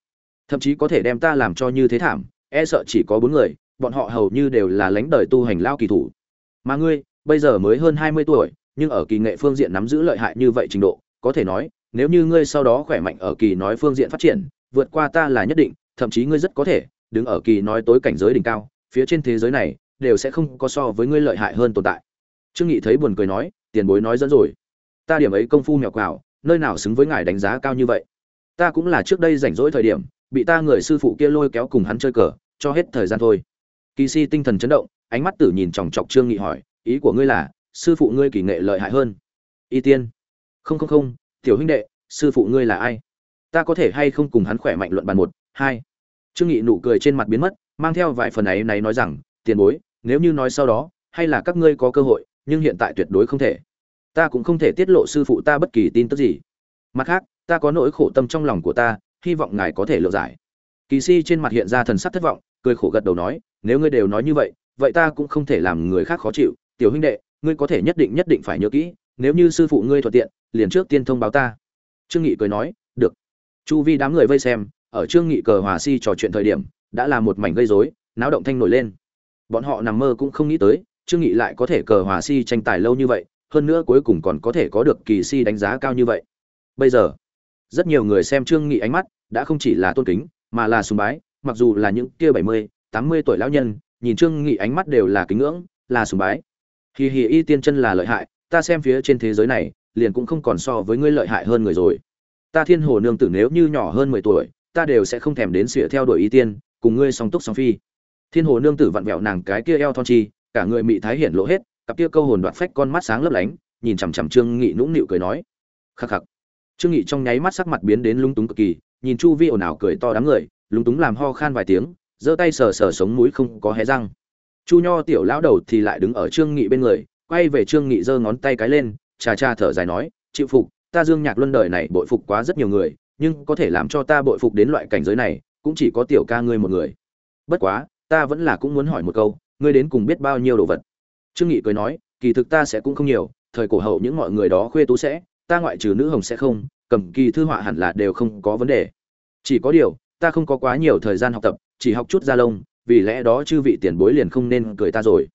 Thậm chí có thể đem ta làm cho như thế thảm e sợ chỉ có bốn người, bọn họ hầu như đều là lãnh đời tu hành lao kỳ thủ. Mà ngươi, bây giờ mới hơn hai mươi tuổi, nhưng ở kỳ nghệ phương diện nắm giữ lợi hại như vậy trình độ, có thể nói, nếu như ngươi sau đó khỏe mạnh ở kỳ nói phương diện phát triển, vượt qua ta là nhất định, thậm chí ngươi rất có thể đứng ở kỳ nói tối cảnh giới đỉnh cao, phía trên thế giới này đều sẽ không có so với ngươi lợi hại hơn tồn tại. Trương nghị thấy buồn cười nói, tiền bối nói dẫn rồi ta điểm ấy công phu mèo quào, nơi nào xứng với ngài đánh giá cao như vậy? Ta cũng là trước đây rảnh rỗi thời điểm, bị ta người sư phụ kia lôi kéo cùng hắn chơi cờ, cho hết thời gian thôi. Kỳ si tinh thần chấn động, ánh mắt tử nhìn chòng chọc trương nghị hỏi, ý của ngươi là, sư phụ ngươi kỳ nghệ lợi hại hơn? Y tiên. Không không không, tiểu huynh đệ, sư phụ ngươi là ai? Ta có thể hay không cùng hắn khỏe mạnh luận bàn một, hai? Trương nghị nụ cười trên mặt biến mất, mang theo vài phần ấy này nói rằng, tiền bối, nếu như nói sau đó, hay là các ngươi có cơ hội, nhưng hiện tại tuyệt đối không thể ta cũng không thể tiết lộ sư phụ ta bất kỳ tin tức gì. Mặt khác, ta có nỗi khổ tâm trong lòng của ta, hy vọng ngài có thể lựa giải. Kỳ si trên mặt hiện ra thần sắc thất vọng, cười khổ gật đầu nói, nếu ngươi đều nói như vậy vậy ta cũng không thể làm người khác khó chịu. Tiểu huynh đệ, ngươi có thể nhất định nhất định phải nhớ kỹ, nếu như sư phụ ngươi thuận tiện, liền trước tiên thông báo ta. Trương nghị cười nói, được. Chu vi đám người vây xem, ở trương nghị cờ hòa si trò chuyện thời điểm, đã là một mảnh gây rối, náo động thanh nổi lên. Bọn họ nằm mơ cũng không nghĩ tới, trương nghị lại có thể cờ hòa si tranh tài lâu như vậy hơn nữa cuối cùng còn có thể có được kỳ si đánh giá cao như vậy. Bây giờ rất nhiều người xem trương nghị ánh mắt đã không chỉ là tôn kính mà là sùng bái mặc dù là những kia bảy mươi, tám mươi tuổi lão nhân nhìn trương nghị ánh mắt đều là kính ngưỡng là sùng bái. Hì hì y tiên chân là lợi hại ta xem phía trên thế giới này liền cũng không còn so với ngươi lợi hại hơn người rồi. Ta thiên hồ nương tử nếu như nhỏ hơn mười tuổi ta đều sẽ không thèm đến sửa theo đuổi y tiên cùng ngươi song túc song phi. Thiên hồ nương tử vặn vẹo nàng cái kia eo thon chi cả người mị thái hiển lộ hết cặp kia câu hồn đoạt phách con mắt sáng lấp lánh, nhìn chằm chằm trương nghị nũng nịu cười nói, khắc khắc. Trương nghị trong nháy mắt sắc mặt biến đến lung túng cực kỳ, nhìn chu vi ồn ào cười to đám người lung túng làm ho khan vài tiếng, giơ tay sờ sờ sống mũi không có hé răng. Chu nho tiểu lão đầu thì lại đứng ở trương nghị bên người, quay về trương nghị giơ ngón tay cái lên, chà chà thở dài nói, chịu phục, ta dương nhạc luân đời này bội phục quá rất nhiều người, nhưng có thể làm cho ta bội phục đến loại cảnh giới này, cũng chỉ có tiểu ca ngươi một người. Bất quá, ta vẫn là cũng muốn hỏi một câu, ngươi đến cùng biết bao nhiêu đồ vật? Trương nghị cười nói, kỳ thực ta sẽ cũng không nhiều, thời cổ hậu những mọi người đó khuê tú sẽ, ta ngoại trừ nữ hồng sẽ không, cầm kỳ thư họa hẳn là đều không có vấn đề. Chỉ có điều, ta không có quá nhiều thời gian học tập, chỉ học chút gia lông, vì lẽ đó chư vị tiền bối liền không nên cười ta rồi.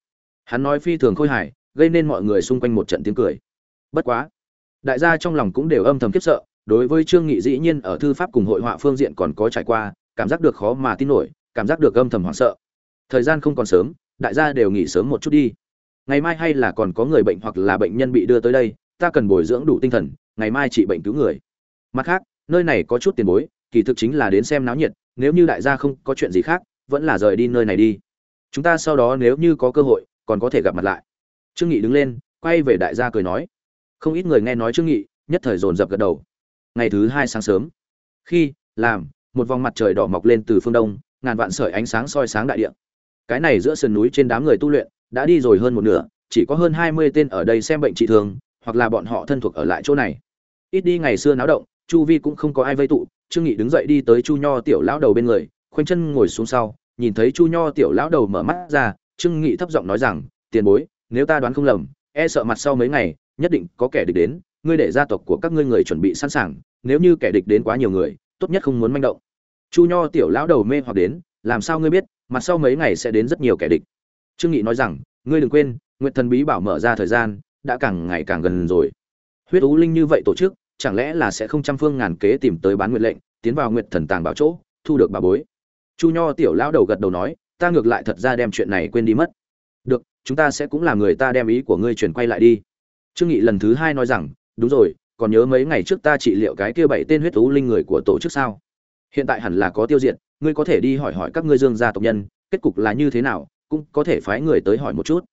Hắn nói phi thường khôi hài, gây nên mọi người xung quanh một trận tiếng cười. Bất quá, đại gia trong lòng cũng đều âm thầm kiếp sợ, đối với trương nghị dĩ nhiên ở thư pháp cùng hội họa phương diện còn có trải qua, cảm giác được khó mà tin nổi, cảm giác được âm thầm hoảng sợ. Thời gian không còn sớm, đại gia đều nghỉ sớm một chút đi ngày mai hay là còn có người bệnh hoặc là bệnh nhân bị đưa tới đây, ta cần bồi dưỡng đủ tinh thần, ngày mai trị bệnh cứu người. Mặt khác, nơi này có chút tiền bối, kỳ thực chính là đến xem náo nhiệt, nếu như đại gia không có chuyện gì khác, vẫn là rời đi nơi này đi. Chúng ta sau đó nếu như có cơ hội, còn có thể gặp mặt lại. Trương nghị đứng lên, quay về đại gia cười nói. Không ít người nghe nói trương nghị, nhất thời dồn dập gật đầu. Ngày thứ hai sáng sớm. Khi, làm, một vòng mặt trời đỏ mọc lên từ phương đông, ngàn vạn sợi ánh sáng soi sáng đại địa. Cái này giữa sườn núi trên đám người tu luyện đã đi rồi hơn một nửa chỉ có hơn hai mươi tên ở đây xem bệnh trị thường, hoặc là bọn họ thân thuộc ở lại chỗ này. Ít đi ngày xưa náo động chu vi cũng không có ai vây tụ trương nghị đứng dậy đi tới chu nho tiểu lão đầu bên người khoanh chân ngồi xuống sau nhìn thấy chu nho tiểu lão đầu mở mắt ra trương nghị thấp giọng nói rằng tiền bối nếu ta đoán không lầm e sợ mặt sau mấy ngày nhất định có kẻ địch đến ngươi để gia tộc của các ngươi người chuẩn bị sẵn sàng nếu như kẻ địch đến quá nhiều người tốt nhất không muốn manh động. Chu nho tiểu lão đầu mê hoặc đến làm sao ngươi biết mặt sau mấy ngày sẽ đến rất nhiều kẻ địch? Trương nghị nói rằng, ngươi đừng quên, nguyệt thần bí bảo mở ra thời gian, đã càng ngày càng gần rồi. Huyết ú linh như vậy tổ chức, chẳng lẽ là sẽ không trăm phương ngàn kế tìm tới bán nguyệt lệnh, tiến vào nguyệt thần tàng bảo chỗ, thu được bà bối? Chu nho tiểu lão đầu gật đầu nói, ta ngược lại thật ra đem chuyện này quên đi mất. Được, chúng ta sẽ cũng làm người ta đem ý của ngươi chuyển quay lại đi. Trương nghị lần thứ hai nói rằng, đúng rồi, còn nhớ mấy ngày trước ta trị liệu cái kia bảy tên huyết ú linh người của tổ chức sao? Hiện tại hẳn là có tiêu diệt, ngươi có thể đi hỏi hỏi các ngươi dương gia tộc nhân, kết cục là như thế nào cũng có thể phái người tới hỏi một chút.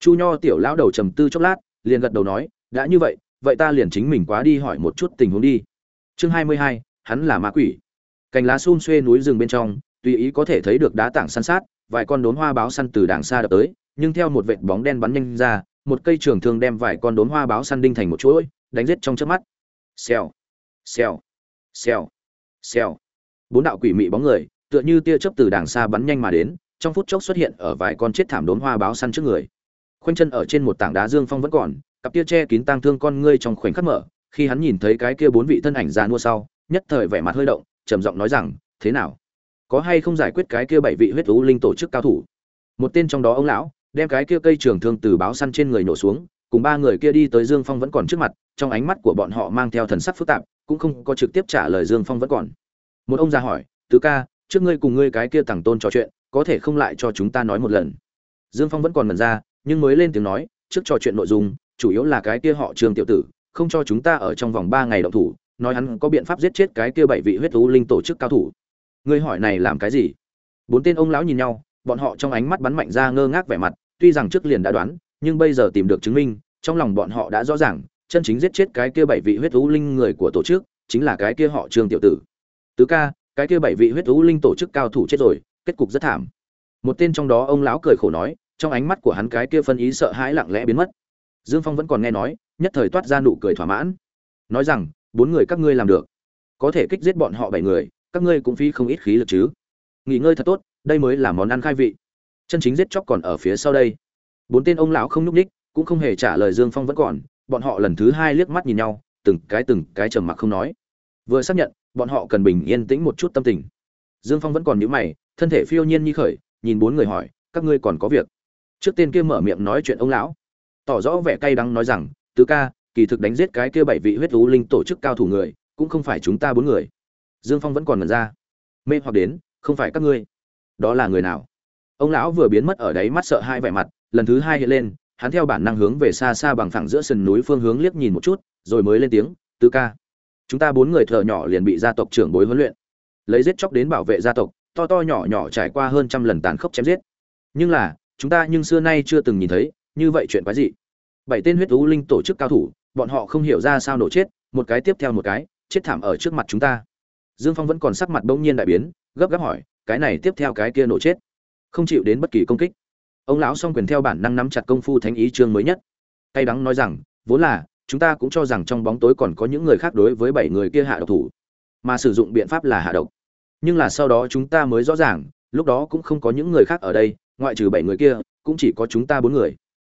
Chu nho tiểu lão đầu trầm tư chốc lát liền gật đầu nói đã như vậy vậy ta liền chính mình quá đi hỏi một chút tình huống đi. Chương hai mươi hai, hắn là ma quỷ. Cành lá xun xuê núi rừng bên trong tùy ý có thể thấy được đá tảng săn sát vài con đốn hoa báo săn từ đàng xa đập tới nhưng theo một vệt bóng đen bắn nhanh ra một cây trường thương đem vài con đốn hoa báo săn đinh thành một chuỗi đánh giết trong chớp mắt. Xèo xèo xèo xèo. Bốn đạo quỷ mị bóng người tựa như tia chớp từ đàng xa bắn nhanh mà đến trong phút chốc xuất hiện ở vài con chết thảm đốn hoa báo săn trước người. Khoanh chân ở trên một tảng đá dương phong vẫn còn, cặp tia che kín tang thương con ngươi trong khoảnh khắc mở, khi hắn nhìn thấy cái kia bốn vị thân ảnh già nua sau, nhất thời vẻ mặt hơi động, trầm giọng nói rằng, thế nào? Có hay không giải quyết cái kia bảy vị huyết u linh tổ chức cao thủ? Một tên trong đó ông lão, đem cái kia cây trường thương từ báo săn trên người nổ xuống, cùng ba người kia đi tới dương phong vẫn còn trước mặt, trong ánh mắt của bọn họ mang theo thần sắc phức tạp, cũng không có trực tiếp trả lời dương phong vẫn còn. Một ông già hỏi, tứ ca, trước ngươi cùng ngươi cái kia tằng tôn trò chuyện có thể không lại cho chúng ta nói một lần. Dương phong vẫn còn mần ra, nhưng mới lên tiếng nói, trước trò chuyện nội dung, chủ yếu là cái kia họ trường tiểu tử, không cho chúng ta ở trong vòng ba ngày động thủ, nói hắn có biện pháp giết chết cái kia bảy vị huyết thú linh tổ chức cao thủ. Ngươi hỏi này làm cái gì? Bốn tên ông lão nhìn nhau, bọn họ trong ánh mắt bắn mạnh ra ngơ ngác vẻ mặt, tuy rằng trước liền đã đoán, nhưng bây giờ tìm được chứng minh, trong lòng bọn họ đã rõ ràng, chân chính giết chết cái kia bảy vị huyết thú linh người của tổ chức, chính là cái kia họ trương tiểu tử. Tứ ca, cái kia bảy vị huyết thú linh tổ chức cao thủ chết rồi kết cục rất thảm. Một tên trong đó ông lão cười khổ nói, trong ánh mắt của hắn cái kia phân ý sợ hãi lặng lẽ biến mất. Dương phong vẫn còn nghe nói, nhất thời toát ra nụ cười thỏa mãn. Nói rằng, bốn người các ngươi làm được. Có thể kích giết bọn họ bảy người, các ngươi cũng phí không ít khí lực chứ. Nghỉ ngơi thật tốt, đây mới là món ăn khai vị. Chân chính giết chóc còn ở phía sau đây. Bốn tên ông lão không nhúc ních, cũng không hề trả lời dương phong vẫn còn, bọn họ lần thứ hai liếc mắt nhìn nhau, từng cái từng cái trầm mặc không nói. Vừa xác nhận, bọn họ cần bình yên tĩnh một chút tâm tình. Dương phong vẫn còn nhíu mày thân thể phiêu nhiên như khởi, nhìn bốn người hỏi, các ngươi còn có việc? Trước tiên kia mở miệng nói chuyện ông lão, tỏ rõ vẻ cay đắng nói rằng, tứ ca, kỳ thực đánh giết cái kia bảy vị huyết thú linh tổ chức cao thủ người, cũng không phải chúng ta bốn người. Dương phong vẫn còn ngẩn ra. Mê hoặc đến, không phải các ngươi. Đó là người nào? Ông lão vừa biến mất ở đấy mắt sợ hai vẻ mặt, lần thứ hai hiện lên, hắn theo bản năng hướng về xa xa bằng phẳng giữa sườn núi phương hướng liếc nhìn một chút, rồi mới lên tiếng, tứ ca, chúng ta bốn người thợ nhỏ liền bị gia tộc trưởng bối huấn luyện. Lấy giết chóc đến bảo vệ gia tộc to to nhỏ nhỏ trải qua hơn trăm lần tàn khốc chém giết. Nhưng là, chúng ta nhưng xưa nay chưa từng nhìn thấy như vậy chuyện quái gì bảy tên huyết thú linh tổ chức cao thủ, bọn họ không hiểu ra sao nổ chết, một cái tiếp theo một cái, chết thảm ở trước mặt chúng ta. Dương phong vẫn còn sắc mặt bỗng nhiên đại biến, gấp gáp hỏi, cái này tiếp theo cái kia nổ chết, không chịu đến bất kỳ công kích. Ông lão song quyền theo bản năng nắm chặt công phu thánh ý chương mới nhất. Cay đắng nói rằng, vốn là, chúng ta cũng cho rằng trong bóng tối còn có những người khác đối với bảy người kia hạ độc thủ, mà sử dụng biện pháp là hạ độc nhưng là sau đó chúng ta mới rõ ràng, lúc đó cũng không có những người khác ở đây, ngoại trừ bảy người kia, cũng chỉ có chúng ta bốn người.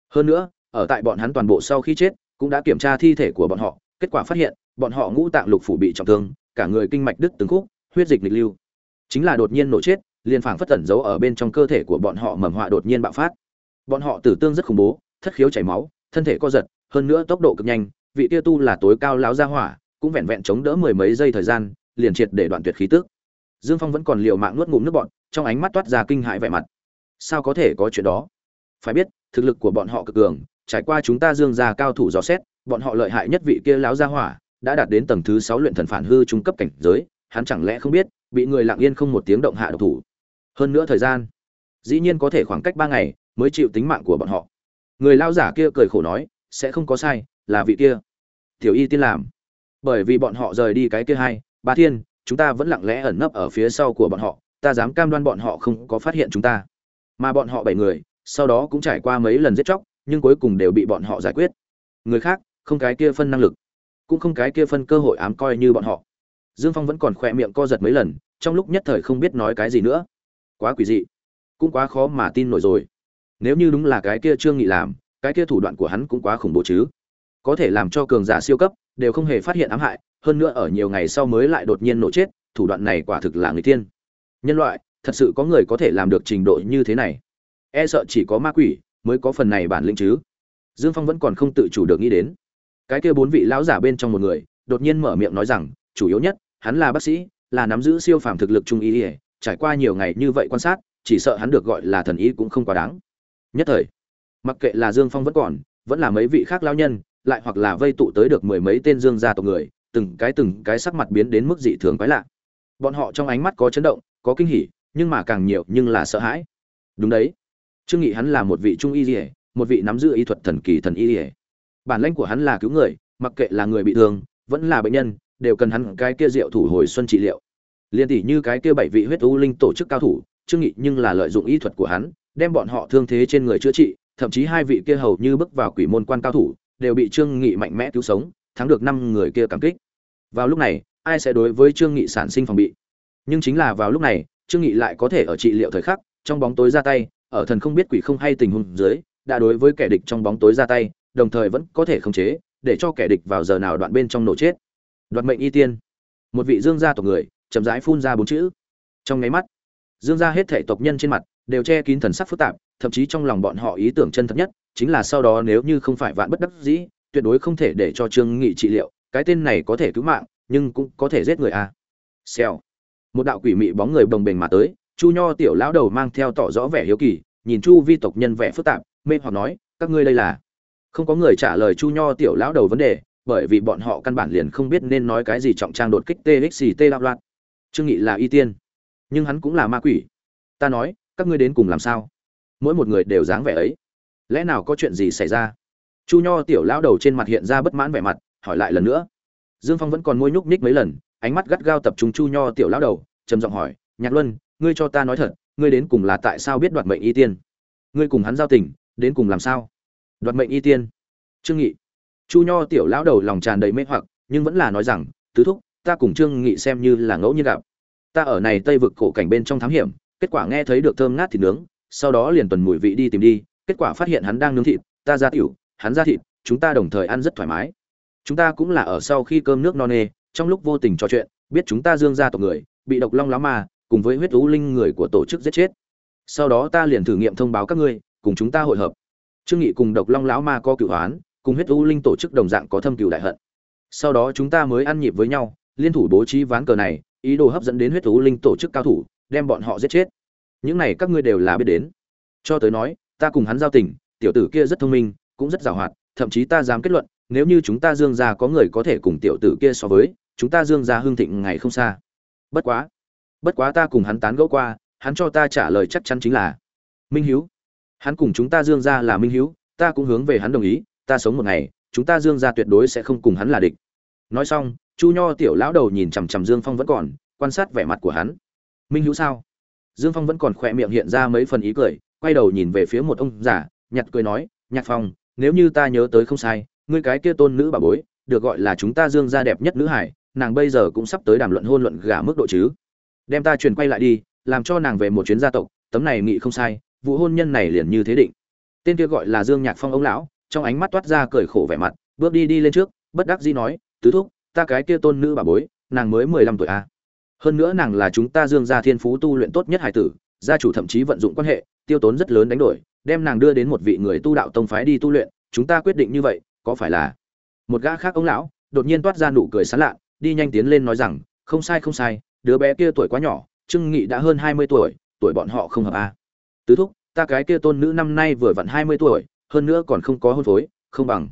Hơn nữa, ở tại bọn hắn toàn bộ sau khi chết, cũng đã kiểm tra thi thể của bọn họ, kết quả phát hiện, bọn họ ngũ tạng lục phủ bị trọng thương, cả người kinh mạch đứt từng khúc, huyết dịch nghịch lưu. Chính là đột nhiên nổ chết, liền phảng phất tẩn giấu ở bên trong cơ thể của bọn họ mầm họa đột nhiên bạo phát. Bọn họ tử tương rất khủng bố, thất khiếu chảy máu, thân thể co giật, hơn nữa tốc độ cực nhanh, vị tia tu là tối cao láo ra hỏa, cũng vẹn vẹn chống đỡ mười mấy giây thời gian, liền triệt để đoạn tuyệt khí tức dương phong vẫn còn liều mạng nuốt ngụm nước bọn trong ánh mắt toát ra kinh hãi vẻ mặt. Sao có thể có chuyện đó? Phải biết, thực lực của bọn họ cực cường, trải qua chúng ta dương ra cao thủ dò xét, bọn họ lợi hại nhất vị kia láo ra hỏa, đã đạt đến tầng thứ sáu luyện thần phản hư trung cấp cảnh giới, hắn chẳng lẽ không biết, bị người lặng yên không một tiếng động hạ độc thủ. Hơn nữa thời gian, dĩ nhiên có thể khoảng cách ba ngày mới chịu tính mạng của bọn họ. Người lao giả kia cười khổ nói, sẽ không có sai, là vị kia. Tiểu y tiên làm. Bởi vì bọn họ rời đi cái kia hai, ba thiên chúng ta vẫn lặng lẽ ẩn nấp ở phía sau của bọn họ, ta dám cam đoan bọn họ không có phát hiện chúng ta. Mà bọn họ bảy người, sau đó cũng trải qua mấy lần giết chóc, nhưng cuối cùng đều bị bọn họ giải quyết. Người khác, không cái kia phân năng lực, cũng không cái kia phân cơ hội ám coi như bọn họ. Dương phong vẫn còn khỏe miệng co giật mấy lần, trong lúc nhất thời không biết nói cái gì nữa. Quá quỷ dị, cũng quá khó mà tin nổi rồi. Nếu như đúng là cái kia trương nghị làm, cái kia thủ đoạn của hắn cũng quá khủng bố chứ. Có thể làm cho cường giả siêu cấp, đều không hề phát hiện ám hại hơn nữa ở nhiều ngày sau mới lại đột nhiên nổ chết, thủ đoạn này quả thực là người tiên. Nhân loại, thật sự có người có thể làm được trình độ như thế này? E sợ chỉ có ma quỷ mới có phần này bản lĩnh chứ. Dương phong vẫn còn không tự chủ được nghĩ đến. Cái kia bốn vị lão giả bên trong một người, đột nhiên mở miệng nói rằng, chủ yếu nhất, hắn là bác sĩ, là nắm giữ siêu phàm thực lực trung ý ỉa trải qua nhiều ngày như vậy quan sát, chỉ sợ hắn được gọi là thần ý cũng không quá đáng. Nhất thời, mặc kệ là dương phong vẫn còn, vẫn là mấy vị khác lao nhân, lại hoặc là vây tụ tới được mười mấy tên dương gia tộc người từng cái từng cái sắc mặt biến đến mức dị thường quái lạ. Bọn họ trong ánh mắt có chấn động, có kinh hỉ, nhưng mà càng nhiều nhưng là sợ hãi. Đúng đấy. Trương nghị hắn là một vị trung y ỉa một vị nắm giữ y thuật thần kỳ thần y ỉa bản lãnh của hắn là cứu người, mặc kệ là người bị thương, vẫn là bệnh nhân, đều cần hắn cái kia rượu thủ hồi xuân trị liệu. Liên tỷ như cái kia bảy vị huyết u linh tổ chức cao thủ, trương nghị nhưng là lợi dụng y thuật của hắn, đem bọn họ thương thế trên người chữa trị, thậm chí hai vị kia hầu như bước vào quỷ môn quan cao thủ, đều bị trương nghị mạnh mẽ cứu sống, thắng được năm người kia cảm kích vào lúc này, ai sẽ đối với trương nghị sản sinh phòng bị? Nhưng chính là vào lúc này, trương nghị lại có thể ở trị liệu thời khắc, trong bóng tối ra tay, ở thần không biết quỷ không hay tình huống dưới, đã đối với kẻ địch trong bóng tối ra tay, đồng thời vẫn có thể khống chế, để cho kẻ địch vào giờ nào đoạn bên trong nổ chết. Đoạt mệnh y tiên. Một vị dương gia tộc người, chậm rãi phun ra bốn chữ. Trong nháy mắt, dương gia hết thể tộc nhân trên mặt đều che kín thần sắc phức tạp, thậm chí trong lòng bọn họ ý tưởng chân thật nhất, chính là sau đó nếu như không phải vạn bất đắc dĩ, tuyệt đối không thể để cho trương nghị trị liệu cái tên này có thể cứu mạng, nhưng cũng có thể giết người à. Xèo. Một đạo quỷ mị bóng người bồng bềnh mà tới, chu nho tiểu lão đầu mang theo tỏ rõ vẻ hiếu kỳ, nhìn chu vi tộc nhân vẻ phức tạp, mê hoặc nói, các ngươi đây là? Không có người trả lời chu nho tiểu lão đầu vấn đề, bởi vì bọn họ căn bản liền không biết nên nói cái gì trọng trang đột kích txt đạo loạn. Trương nghị là y tiên, nhưng hắn cũng là ma quỷ. Ta nói, các ngươi đến cùng làm sao? Mỗi một người đều dáng vẻ ấy. Lẽ nào có chuyện gì xảy ra? Chu nho tiểu lão đầu trên mặt hiện ra bất mãn vẻ mặt hỏi lại lần nữa. Dương phong vẫn còn môi nhúc nhích mấy lần, ánh mắt gắt gao tập trung chu nho tiểu lão đầu, trầm giọng hỏi, nhạc luân, ngươi cho ta nói thật, ngươi đến cùng là tại sao biết đoạt mệnh y tiên? Ngươi cùng hắn giao tình, đến cùng làm sao? Đoạt mệnh y tiên? Trương nghị. Chu nho tiểu lão đầu lòng tràn đầy mê hoặc, nhưng vẫn là nói rằng, tứ thúc, ta cùng trương nghị xem như là ngẫu nhiên gặp. Ta ở này tây vực cổ cảnh bên trong thám hiểm, kết quả nghe thấy được thơm ngát thịt nướng, sau đó liền tuần mùi vị đi tìm đi, kết quả phát hiện hắn đang nướng thịt, ta ra tiểu, hắn ra thịt, chúng ta đồng thời ăn rất thoải mái chúng ta cũng là ở sau khi cơm nước no nê, trong lúc vô tình trò chuyện, biết chúng ta dương ra tộc người, bị độc long lá ma, cùng với huyết thú linh người của tổ chức giết chết. Sau đó ta liền thử nghiệm thông báo các ngươi, cùng chúng ta hội hợp. Trương nghị cùng độc long lão ma có cửu hoán, cùng huyết thú linh tổ chức đồng dạng có thâm cửu đại hận. Sau đó chúng ta mới ăn nhịp với nhau, liên thủ bố trí ván cờ này, ý đồ hấp dẫn đến huyết thú linh tổ chức cao thủ, đem bọn họ giết chết. Những này các ngươi đều là biết đến. Cho tới nói, ta cùng hắn giao tình, tiểu tử kia rất thông minh, cũng rất giàu hoạt, thậm chí ta dám kết luận nếu như chúng ta dương gia có người có thể cùng tiểu tử kia so với, chúng ta dương gia hương thịnh ngày không xa. Bất quá bất quá ta cùng hắn tán gẫu qua, hắn cho ta trả lời chắc chắn chính là minh hiếu. Hắn cùng chúng ta dương gia là minh hiếu, ta cũng hướng về hắn đồng ý, ta sống một ngày, chúng ta dương gia tuyệt đối sẽ không cùng hắn là địch. Nói xong, chu nho tiểu lão đầu nhìn chằm chằm dương phong vẫn còn, quan sát vẻ mặt của hắn. Minh Hiếu sao? Dương phong vẫn còn khỏe miệng hiện ra mấy phần ý cười, quay đầu nhìn về phía một ông già, nhặt cười nói, nhạc phong, nếu như ta nhớ tới không sai ngươi cái kia tôn nữ bà bối, được gọi là chúng ta dương gia đẹp nhất nữ hải, nàng bây giờ cũng sắp tới đàm luận hôn luận gả mức độ chứ đem ta truyền quay lại đi, làm cho nàng về một chuyến gia tộc, tấm này nghị không sai, vụ hôn nhân này liền như thế định tên kia gọi là dương nhạc phong ông lão, trong ánh mắt toát ra cười khổ vẻ mặt, bước đi đi lên trước, bất đắc dĩ nói, tứ thúc, ta cái kia tôn nữ bà bối, nàng mới mười lăm tuổi a à. hơn nữa nàng là chúng ta dương gia thiên phú tu luyện tốt nhất hải tử, gia chủ thậm chí vận dụng quan hệ, tiêu tốn rất lớn đánh đổi, đem nàng đưa đến một vị người tu đạo tông phái đi tu luyện, chúng ta quyết định như vậy có phải là? Một gã khác ông lão, đột nhiên toát ra nụ cười sán lạ, đi nhanh tiến lên nói rằng, không sai không sai, đứa bé kia tuổi quá nhỏ, trương nghị đã hơn hai mươi tuổi tuổi bọn họ không hợp a. À. tứ thúc, ta cái kia tôn nữ năm nay vừa vặn hai mươi tuổi, hơn nữa còn không có hôn phối, không bằng.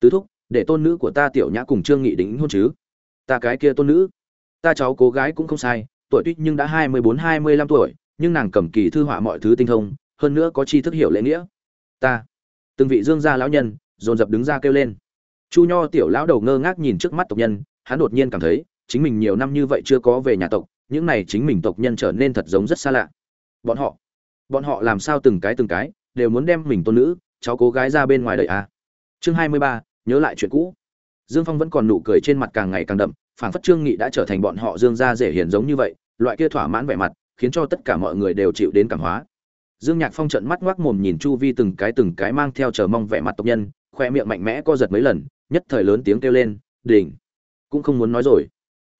Tứ thúc, để tôn nữ của ta tiểu nhã cùng trương nghị đính hôn chứ. Ta cái kia tôn nữ, ta cháu cố gái cũng không sai, tuổi tuy nhưng đã hai mươi bốn, hai mươi lăm tuổi, nhưng nàng cầm kỳ thư họa mọi thứ tinh thông, hơn nữa có tri thức hiểu lễ nghĩa. Ta, từng vị dương gia lão nhân dồn dập đứng ra kêu lên. Chu nho tiểu lão đầu ngơ ngác nhìn trước mắt tộc nhân, hắn đột nhiên cảm thấy, chính mình nhiều năm như vậy chưa có về nhà tộc, những này chính mình tộc nhân trở nên thật giống rất xa lạ. Bọn họ bọn họ làm sao từng cái từng cái, đều muốn đem mình tôn nữ, cháu cố gái ra bên ngoài đợi à. chương hai mươi ba, nhớ lại chuyện cũ. Dương phong vẫn còn nụ cười trên mặt càng ngày càng đậm, phảng phất trương nghị đã trở thành bọn họ dương gia dễ hiền giống như vậy, loại kia thỏa mãn vẻ mặt, khiến cho tất cả mọi người đều chịu đến cảm hóa. Dương nhạc phong trợn mắt ngoác mồm nhìn chu vi từng cái từng cái mang theo chờ mong vẻ mặt tộc nhân khoe miệng mạnh mẽ co giật mấy lần, nhất thời lớn tiếng kêu lên đỉnh cũng không muốn nói rồi.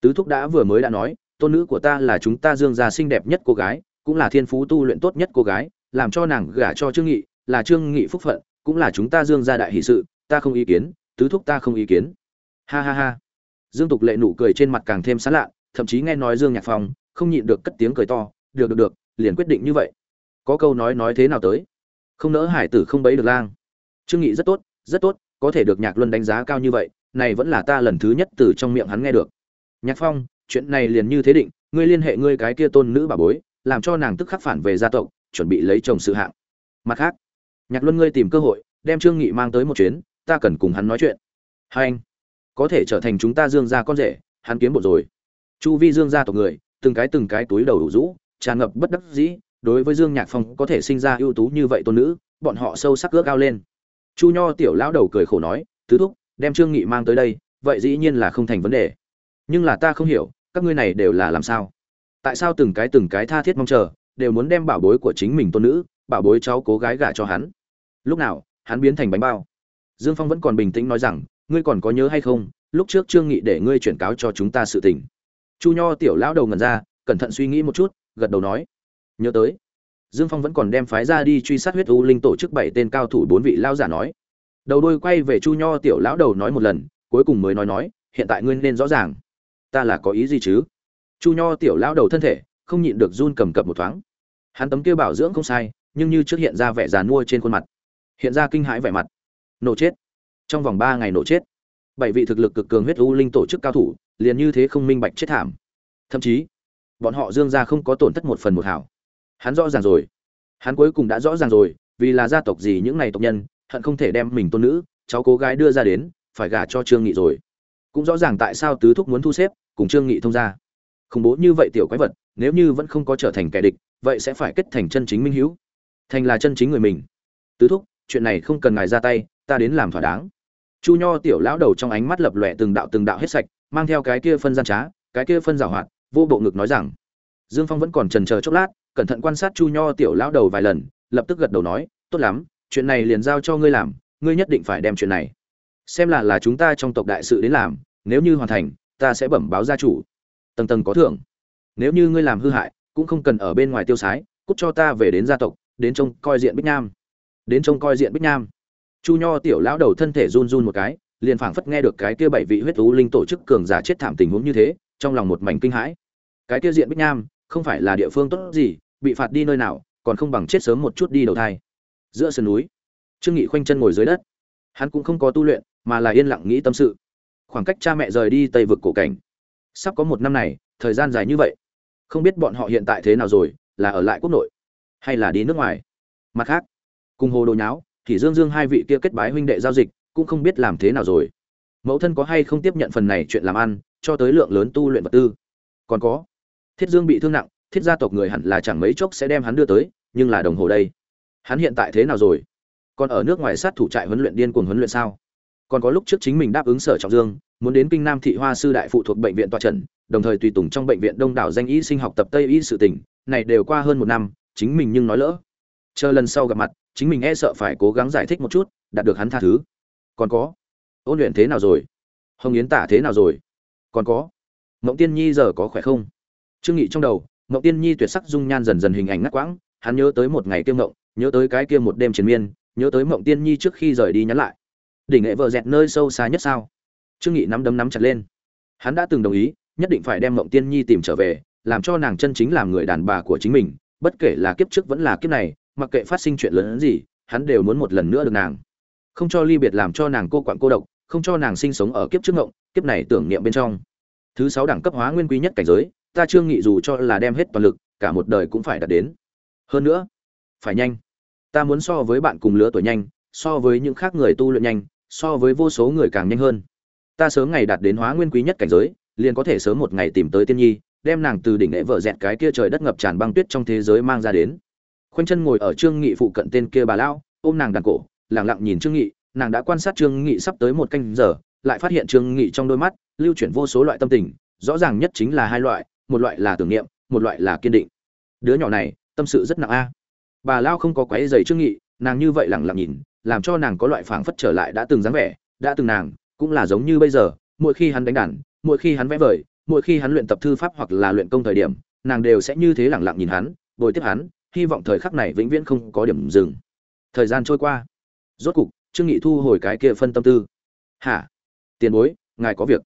Tứ thúc đã vừa mới đã nói, tôn nữ của ta là chúng ta dương gia xinh đẹp nhất cô gái, cũng là thiên phú tu luyện tốt nhất cô gái, làm cho nàng gả cho trương nghị, là trương nghị phúc phận, cũng là chúng ta dương gia đại hỷ sự, ta không ý kiến, tứ thúc ta không ý kiến. Ha ha ha. Dương tục lệ nụ cười trên mặt càng thêm sán lạ, thậm chí nghe nói dương nhạc phong không nhịn được cất tiếng cười to, được được được, liền quyết định như vậy. Có câu nói nói thế nào tới? Không nỡ hải tử không bấy được lang. Trương nghị rất tốt rất tốt, có thể được nhạc luân đánh giá cao như vậy, này vẫn là ta lần thứ nhất từ trong miệng hắn nghe được. Nhạc phong, chuyện này liền như thế định, ngươi liên hệ ngươi cái kia tôn nữ bà bối, làm cho nàng tức khắc phản về gia tộc, chuẩn bị lấy chồng sự hạng. Mặt khác, nhạc luân ngươi tìm cơ hội, đem trương nghị mang tới một chuyến, ta cần cùng hắn nói chuyện. Hai anh, có thể trở thành chúng ta dương gia con rể, hắn kiếm bộ rồi. Chu vi dương gia tộc người, từng cái từng cái túi đầu đủ rũ, tràn ngập bất đắc dĩ, đối với dương nhạc phong có thể sinh ra ưu tú như vậy tôn nữ, bọn họ sâu sắc ước cao lên chu nho tiểu lão đầu cười khổ nói, tứ thúc, đem trương nghị mang tới đây, vậy dĩ nhiên là không thành vấn đề. Nhưng là ta không hiểu, các ngươi này đều là làm sao? Tại sao từng cái từng cái tha thiết mong chờ, đều muốn đem bảo bối của chính mình tôn nữ, bảo bối cháu cố gái gả cho hắn? Lúc nào, hắn biến thành bánh bao? Dương phong vẫn còn bình tĩnh nói rằng, ngươi còn có nhớ hay không, lúc trước trương nghị để ngươi chuyển cáo cho chúng ta sự tình? Chu nho tiểu lão đầu ngẩn ra, cẩn thận suy nghĩ một chút, gật đầu nói, nhớ tới dương phong vẫn còn đem phái ra đi truy sát huyết u linh tổ chức bảy tên cao thủ bốn vị lao giả nói. Đầu đôi quay về chu nho tiểu lão đầu nói một lần, cuối cùng mới nói nói, hiện tại ngươi nên rõ ràng. Ta là có ý gì chứ? Chu nho tiểu lão đầu thân thể, không nhịn được run cầm cập một thoáng. Hắn tấm kia bảo dưỡng không sai, nhưng như trước hiện ra vẻ già nua trên khuôn mặt. Hiện ra kinh hãi vẻ mặt. Nổ chết. Trong vòng ba ngày nổ chết. Bảy vị thực lực cực cường huyết u linh tổ chức cao thủ, liền như thế không minh bạch chết thảm. Thậm chí, bọn họ dương ra không có tổn thất một phần một hảo hắn rõ ràng rồi. Hắn cuối cùng đã rõ ràng rồi, vì là gia tộc gì những này tộc nhân, hận không thể đem mình tôn nữ, cháu cô gái đưa ra đến, phải gả cho trương nghị rồi. Cũng rõ ràng tại sao tứ thúc muốn thu xếp, cùng trương nghị thông ra khủng bố như vậy tiểu quái vật, nếu như vẫn không có trở thành kẻ địch, vậy sẽ phải kết thành chân chính minh hữu. Thành là chân chính người mình. Tứ thúc, chuyện này không cần ngài ra tay, ta đến làm thỏa đáng. Chu nho tiểu lão đầu trong ánh mắt lập lòe từng đạo từng đạo hết sạch, mang theo cái kia phân gian trá, cái kia phân giảo hoạt, vô bộ ngực nói rằng, dương phong vẫn còn trần chờ chốc lát cẩn thận quan sát chu nho tiểu lão đầu vài lần, lập tức gật đầu nói, tốt lắm, chuyện này liền giao cho ngươi làm, ngươi nhất định phải đem chuyện này xem là là chúng ta trong tộc đại sự đến làm, nếu như hoàn thành, ta sẽ bẩm báo gia chủ. Tầng tầng có thưởng. Nếu như ngươi làm hư hại, cũng không cần ở bên ngoài tiêu sái, cút cho ta về đến gia tộc, đến trông coi diện bích nam đến trông coi diện bích nam chu nho tiểu lão đầu thân thể run run một cái, liền phảng phất nghe được cái kia bảy vị huyết thú linh tổ chức cường giả chết thảm tình huống như thế, trong lòng một mảnh kinh hãi. Cái kia diện bích nam không phải là địa phương tốt gì, bị phạt đi nơi nào, còn không bằng chết sớm một chút đi đầu thai. Giữa sườn núi, trương nghị khoanh chân ngồi dưới đất. Hắn cũng không có tu luyện, mà là yên lặng nghĩ tâm sự. Khoảng cách cha mẹ rời đi tây vực cổ cảnh. Sắp có một năm này, thời gian dài như vậy. Không biết bọn họ hiện tại thế nào rồi, là ở lại quốc nội, hay là đi nước ngoài. Mặt khác, cùng hồ đồ nháo thì dương dương hai vị kia kết bái huynh đệ giao dịch, cũng không biết làm thế nào rồi. Mẫu thân có hay không tiếp nhận phần này chuyện làm ăn, cho tới lượng lớn tu luyện vật tư? Còn có thiết dương bị thương nặng, thiết gia tộc người hẳn là chẳng mấy chốc sẽ đem hắn đưa tới, nhưng là đồng hồ đây. Hắn hiện tại thế nào rồi? Còn ở nước ngoài sát thủ trại huấn luyện điên cuồng huấn luyện sao? Còn có lúc trước chính mình đáp ứng sở trọng dương, muốn đến kinh nam thị hoa sư đại phụ thuộc bệnh viện toa trần, đồng thời tùy tùng trong bệnh viện đông đảo danh y sinh học tập tây y sự tỉnh này đều qua hơn một năm, chính mình nhưng nói lỡ. Chờ lần sau gặp mặt, chính mình e sợ phải cố gắng giải thích một chút, đạt được hắn tha thứ. Còn có, ôn luyện thế nào rồi? Hồng yến tả thế nào rồi? Còn có, mộng tiên nhi giờ có khỏe không? Trương nghị trong đầu mộng tiên nhi tuyệt sắc dung nhan dần dần hình ảnh ngắt quãng, hắn nhớ tới một ngày kiêm mộng nhớ tới cái kia một đêm triền miên, nhớ tới mộng tiên nhi trước khi rời đi nhắn lại. Đỉnh nghệ vợ dẹt nơi sâu xa nhất sao? Trương nghị nắm đấm nắm chặt lên. Hắn đã từng đồng ý, nhất định phải đem mộng tiên nhi tìm trở về, làm cho nàng chân chính làm người đàn bà của chính mình, bất kể là kiếp trước vẫn là kiếp này, mặc kệ phát sinh chuyện lớn hơn gì, hắn đều muốn một lần nữa được nàng. Không cho ly biệt làm cho nàng cô quặn cô độc, không cho nàng sinh sống ở kiếp trước ngộng, kiếp này tưởng niệm bên trong. Thứ sáu đẳng cấp hóa nguyên quý nhất cảnh giới ta trương nghị dù cho là đem hết toàn lực, cả một đời cũng phải đạt đến. Hơn nữa, phải nhanh. Ta muốn so với bạn cùng lứa tuổi nhanh, so với những khác người tu luyện nhanh, so với vô số người càng nhanh hơn. Ta sớm ngày đạt đến hóa nguyên quý nhất cảnh giới, liền có thể sớm một ngày tìm tới tiên nhi, đem nàng từ đỉnh lễ vợ dẹt cái kia trời đất ngập tràn băng tuyết trong thế giới mang ra đến. Khoanh chân ngồi ở trương nghị phụ cận tên kia bà lão, ôm nàng đàn cổ lẳng lặng nhìn trương nghị, nàng đã quan sát trương nghị sắp tới một canh giờ, lại phát hiện trương nghị trong đôi mắt lưu chuyển vô số loại tâm tình, rõ ràng nhất chính là hai loại một loại là tưởng niệm, một loại là kiên định. Đứa nhỏ này, tâm sự rất nặng a. Bà lao không có quấy giày trương nghị, nàng như vậy lẳng lặng nhìn, làm cho nàng có loại phảng phất trở lại đã từng dáng vẻ, đã từng nàng, cũng là giống như bây giờ, mỗi khi hắn đánh đàn, mỗi khi hắn vẽ vời, mỗi khi hắn luyện tập thư pháp hoặc là luyện công thời điểm, nàng đều sẽ như thế lẳng lặng nhìn hắn, bồi tiếp hắn, hy vọng thời khắc này vĩnh viễn không có điểm dừng. Thời gian trôi qua. Rốt cục, trương nghị thu hồi cái kia phân tâm tư. Hả? Tiền bối, ngài có việc.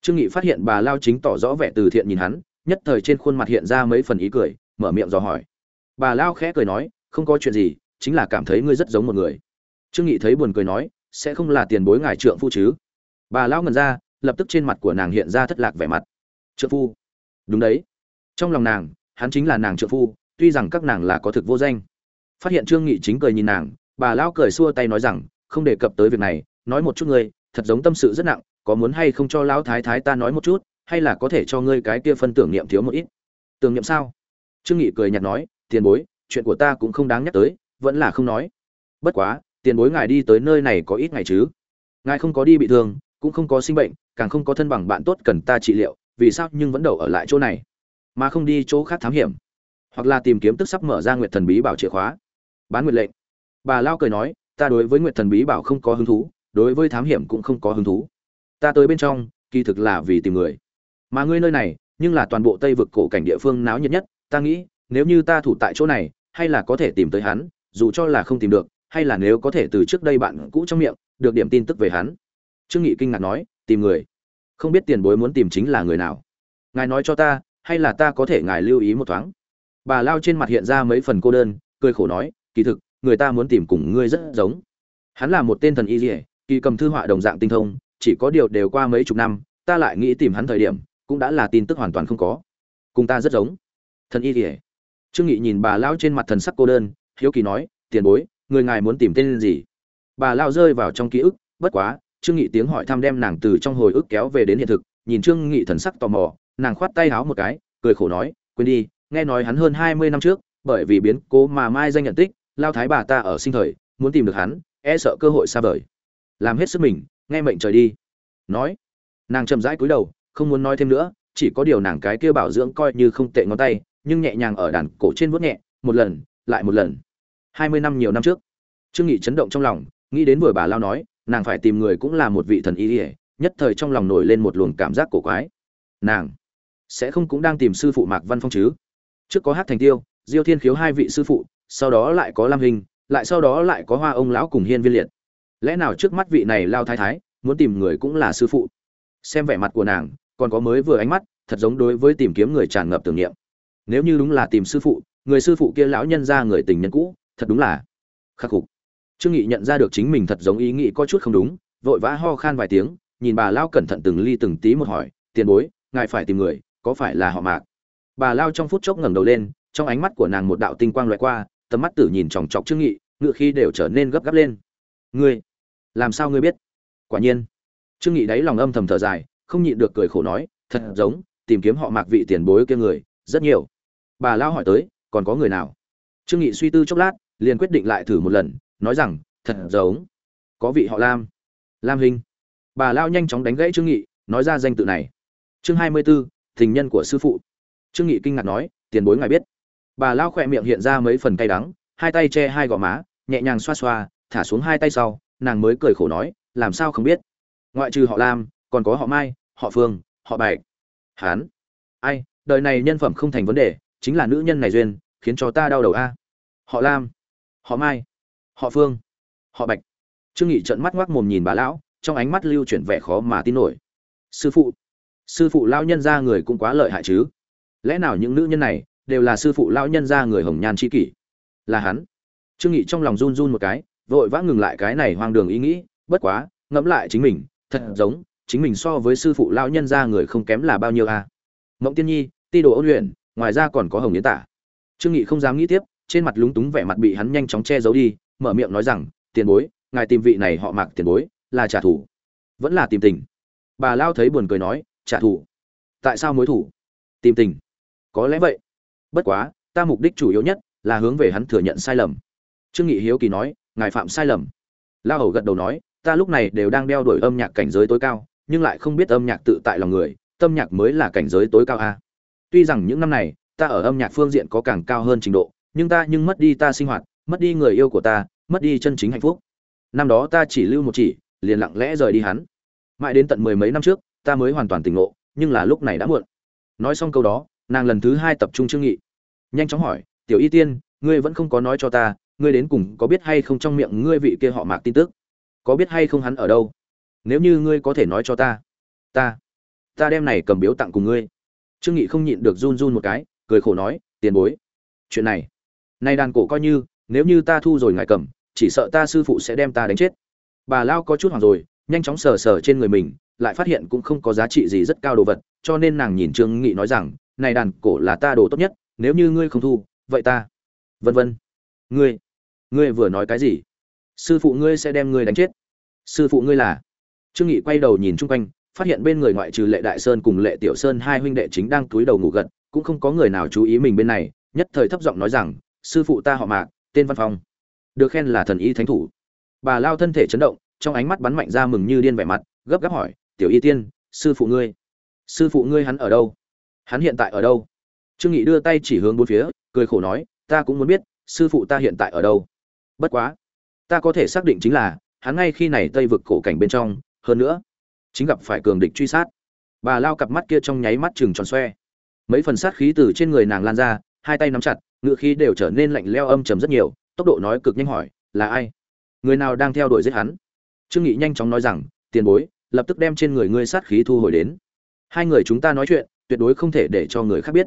Trương nghị phát hiện bà lao chính tỏ rõ vẻ từ thiện nhìn hắn nhất thời trên khuôn mặt hiện ra mấy phần ý cười, mở miệng dò hỏi. Bà lao khẽ cười nói, không có chuyện gì, chính là cảm thấy ngươi rất giống một người. Trương nghị thấy buồn cười nói, sẽ không là tiền bối ngài trượng phu chứ? Bà lao ngần ra, lập tức trên mặt của nàng hiện ra thất lạc vẻ mặt. Trượng phu? Đúng đấy. Trong lòng nàng, hắn chính là nàng trượng phu, tuy rằng các nàng là có thực vô danh. Phát hiện trương nghị chính cười nhìn nàng, bà lão cười xua tay nói rằng, không đề cập tới việc này, nói một chút ngươi, thật giống tâm sự rất nặng, có muốn hay không cho lão thái thái ta nói một chút? Hay là có thể cho ngươi cái kia phân tưởng niệm thiếu một ít? Tưởng niệm sao? Trương nghị cười nhạt nói, tiền bối, chuyện của ta cũng không đáng nhắc tới, vẫn là không nói. Bất quá, tiền bối ngài đi tới nơi này có ít ngày chứ? Ngài không có đi bị thương, cũng không có sinh bệnh, càng không có thân bằng bạn tốt cần ta trị liệu, vì sao nhưng vẫn đậu ở lại chỗ này? Mà không đi chỗ khác thám hiểm? Hoặc là tìm kiếm tức sắp mở ra nguyệt thần bí bảo chìa khóa? Bán nguyệt lệnh. Bà lao cười nói, ta đối với nguyệt thần bí bảo không có hứng thú, đối với thám hiểm cũng không có hứng thú. Ta tới bên trong, kỳ thực là vì tìm người mà ngươi nơi này, nhưng là toàn bộ tây vực cổ cảnh địa phương náo nhiệt nhất, ta nghĩ, nếu như ta thủ tại chỗ này, hay là có thể tìm tới hắn, dù cho là không tìm được, hay là nếu có thể từ trước đây bạn cũ trong miệng, được điểm tin tức về hắn. Trương nghị kinh ngạc nói, tìm người? Không biết tiền bối muốn tìm chính là người nào? Ngài nói cho ta, hay là ta có thể ngài lưu ý một thoáng? Bà lao trên mặt hiện ra mấy phần cô đơn, cười khổ nói, kỳ thực, người ta muốn tìm cùng ngươi rất giống. Hắn là một tên thần y dỉa kỳ cầm thư họa đồng dạng tinh thông, chỉ có điều đều qua mấy chục năm, ta lại nghĩ tìm hắn thời điểm cũng đã là tin tức hoàn toàn không có. Cùng ta rất giống. Thần y dỉa trương nghị nhìn bà lao trên mặt thần sắc cô đơn, hiếu kỳ nói, tiền bối, người ngài muốn tìm tên gì? Bà lao rơi vào trong ký ức, bất quá, trương nghị tiếng hỏi thăm đem nàng từ trong hồi ức kéo về đến hiện thực, nhìn trương nghị thần sắc tò mò, nàng khoát tay háo một cái, cười khổ nói, quên đi, nghe nói hắn hơn hai mươi năm trước, bởi vì biến cố mà mai danh nhận tích, lao thái bà ta ở sinh thời, muốn tìm được hắn e sợ cơ hội xa vời. Làm hết sức mình, nghe mệnh trời đi. Nói, nàng chậm rãi cúi đầu không muốn nói thêm nữa, chỉ có điều nàng cái kia bảo dưỡng coi như không tệ ngón tay, nhưng nhẹ nhàng ở đàn cổ trên vuốt nhẹ, một lần, lại một lần. Hai mươi năm nhiều năm trước, trương nghị chấn động trong lòng, nghĩ đến vừa bà lao nói, nàng phải tìm người cũng là một vị thần y ỉa nhất thời trong lòng nổi lên một luồng cảm giác cổ quái. Nàng sẽ không cũng đang tìm sư phụ mạc văn phong chứ? Trước có hát thành tiêu, diêu thiên khiếu hai vị sư phụ, sau đó lại có lam hình, lại sau đó lại có hoa ông lão cùng hiên viên liệt. Lẽ nào trước mắt vị này lao thái thái, muốn tìm người cũng là sư phụ? Xem vẻ mặt của nàng còn có mới vừa ánh mắt, thật giống đối với tìm kiếm người tràn ngập tưởng niệm. Nếu như đúng là tìm sư phụ, người sư phụ kia lão nhân ra người tình nhân cũ, thật đúng là khắc phục trương nghị nhận ra được chính mình thật giống ý nghĩ có chút không đúng, vội vã ho khan vài tiếng, nhìn bà lao cẩn thận từng ly từng tí một hỏi, tiền bối, ngài phải tìm người, có phải là họ mạc? Bà lao trong phút chốc ngẩng đầu lên, trong ánh mắt của nàng một đạo tinh quang loại qua, tầm mắt tử nhìn chòng chọc trương nghị, ngựa khi đều trở nên gấp gáp lên. Ngươi, làm sao ngươi biết? Quả nhiên, trương nghị đáy lòng âm thầm thở dài không nhịn được cười khổ nói thật giống tìm kiếm họ mạc vị tiền bối kia người rất nhiều. Bà lao hỏi tới còn có người nào? Trương nghị suy tư chốc lát liền quyết định lại thử một lần nói rằng thật giống có vị họ lam. Lam hình. Bà lao nhanh chóng đánh gãy trương nghị nói ra danh tự này. Chương hai mươi 24, tình nhân của sư phụ. Trương nghị kinh ngạc nói tiền bối ngài biết. Bà lao khỏe miệng hiện ra mấy phần cay đắng hai tay che hai gò má nhẹ nhàng xoa xoa thả xuống hai tay sau nàng mới cười khổ nói làm sao không biết? Ngoại trừ họ lam còn có họ mai họ phương, họ bạch. Hán. Ai, đời này nhân phẩm không thành vấn đề, chính là nữ nhân này duyên, khiến cho ta đau đầu a. Họ lam. Họ mai. Họ phương. Họ bạch. Trương nghị trợn mắt ngoác mồm nhìn bà lão, trong ánh mắt lưu chuyển vẻ khó mà tin nổi. Sư phụ. Sư phụ lão nhân gia người cũng quá lợi hại chứ. Lẽ nào những nữ nhân này đều là sư phụ lão nhân gia người hồng nhan chi kỷ? Là hắn. Trương nghị trong lòng run run một cái, vội vã ngừng lại cái này hoang đường ý nghĩ, bất quá, ngẫm lại chính mình, thật giống chính mình so với sư phụ lão nhân gia người không kém là bao nhiêu a à? mộng tiên nhi, ti đồ ôn luyện, ngoài ra còn có hồng yến tả. Trương nghị không dám nghĩ tiếp, trên mặt lúng túng vẻ mặt bị hắn nhanh chóng che giấu đi, mở miệng nói rằng, tiền bối, ngài tìm vị này họ mạc tiền bối, là trả thù. Vẫn là tìm tình. Bà lao thấy buồn cười nói, trả thù? Tại sao mối thủ tìm tình. Có lẽ vậy. Bất quá, ta mục đích chủ yếu nhất là hướng về hắn thừa nhận sai lầm. Trương nghị hiếu kỳ nói, ngài phạm sai lầm. La hầu gật đầu nói, ta lúc này đều đang đeo đuổi âm nhạc cảnh giới tối cao nhưng lại không biết âm nhạc tự tại lòng người, tâm nhạc mới là cảnh giới tối cao a. Tuy rằng những năm này, ta ở âm nhạc phương diện có càng cao hơn trình độ, nhưng ta nhưng mất đi ta sinh hoạt, mất đi người yêu của ta, mất đi chân chính hạnh phúc. Năm đó ta chỉ lưu một chỉ, liền lặng lẽ rời đi hắn. Mãi đến tận mười mấy năm trước, ta mới hoàn toàn tỉnh ngộ, nhưng là lúc này đã muộn. Nói xong câu đó, nàng lần thứ hai tập trung trương nghị. Nhanh chóng hỏi, tiểu y tiên, ngươi vẫn không có nói cho ta, ngươi đến cùng có biết hay không trong miệng ngươi vị kia họ mạc tin tức? Có biết hay không hắn ở đâu? Nếu như ngươi có thể nói cho ta ta ta đem này cầm biếu tặng cùng ngươi. Trương nghị không nhịn được run run một cái, cười khổ nói, tiền bối, chuyện này, nay đàn cổ coi như, nếu như ta thu rồi ngài cầm, chỉ sợ ta sư phụ sẽ đem ta đánh chết. Bà lao có chút hoảng rồi, nhanh chóng sờ sờ trên người mình, lại phát hiện cũng không có giá trị gì rất cao đồ vật, cho nên nàng nhìn trương nghị nói rằng, này đàn cổ là ta đồ tốt nhất, nếu như ngươi không thu, vậy ta, vân vân, ngươi ngươi vừa nói cái gì? Sư phụ ngươi sẽ đem ngươi đánh chết. Sư phụ ngươi là trương nghị quay đầu nhìn chung quanh, phát hiện bên người ngoại trừ lệ đại sơn cùng lệ tiểu sơn hai huynh đệ chính đang túi đầu ngủ gật, cũng không có người nào chú ý mình bên này, nhất thời thấp giọng nói rằng, sư phụ ta họ mạc, tên văn phong. Được khen là thần y thánh thủ. Bà lao thân thể chấn động, trong ánh mắt bắn mạnh ra mừng như điên vẻ mặt, gấp gáp hỏi, tiểu y tiên, sư phụ ngươi, sư phụ ngươi hắn ở đâu? Hắn hiện tại ở đâu? Trương nghị đưa tay chỉ hướng bốn phía, cười khổ nói, ta cũng muốn biết, sư phụ ta hiện tại ở đâu? Bất quá, ta có thể xác định chính là, hắn ngay khi này tây vực cổ cảnh bên trong hơn nữa, chính gặp phải cường địch truy sát. Bà lao cặp mắt kia trong nháy mắt chừng tròn xoe. Mấy phần sát khí từ trên người nàng lan ra, hai tay nắm chặt, ngựa khí đều trở nên lạnh leo âm trầm rất nhiều, tốc độ nói cực nhanh hỏi, là ai? Người nào đang theo đuổi giết hắn? Trương nghị nhanh chóng nói rằng, tiền bối, lập tức đem trên người ngươi sát khí thu hồi đến. Hai người chúng ta nói chuyện, tuyệt đối không thể để cho người khác biết.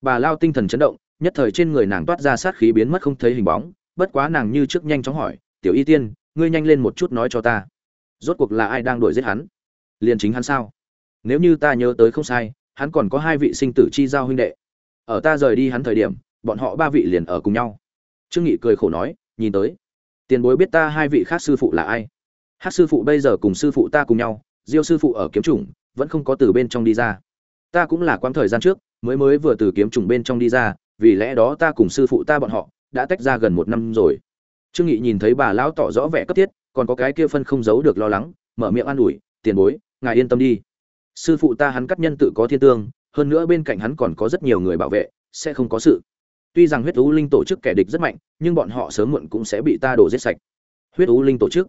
Bà lao tinh thần chấn động, nhất thời trên người nàng toát ra sát khí biến mất không thấy hình bóng, bất quá nàng như trước nhanh chóng hỏi, tiểu y tiên, ngươi nhanh lên một chút nói cho ta rốt cuộc là ai đang đuổi giết hắn? Liền chính hắn sao? Nếu như ta nhớ tới không sai, hắn còn có hai vị sinh tử chi giao huynh đệ. Ở ta rời đi hắn thời điểm, bọn họ ba vị liền ở cùng nhau. Trương nghị cười khổ nói, nhìn tới. Tiền bối biết ta hai vị khác sư phụ là ai? Hát sư phụ bây giờ cùng sư phụ ta cùng nhau, diêu sư phụ ở kiếm chủng, vẫn không có từ bên trong đi ra. Ta cũng là quãng thời gian trước, mới mới vừa từ kiếm trùng bên trong đi ra, vì lẽ đó ta cùng sư phụ ta bọn họ, đã tách ra gần một năm rồi. Trương nghị nhìn thấy bà lão tỏ rõ vẻ cấp thiết còn có cái kia phân không giấu được lo lắng, mở miệng an ủi, tiền bối, ngài yên tâm đi. Sư phụ ta hắn cắt nhân tự có thiên tương, hơn nữa bên cạnh hắn còn có rất nhiều người bảo vệ, sẽ không có sự. Tuy rằng huyết u linh tổ chức kẻ địch rất mạnh, nhưng bọn họ sớm muộn cũng sẽ bị ta đổ giết sạch. Huyết u linh tổ chức.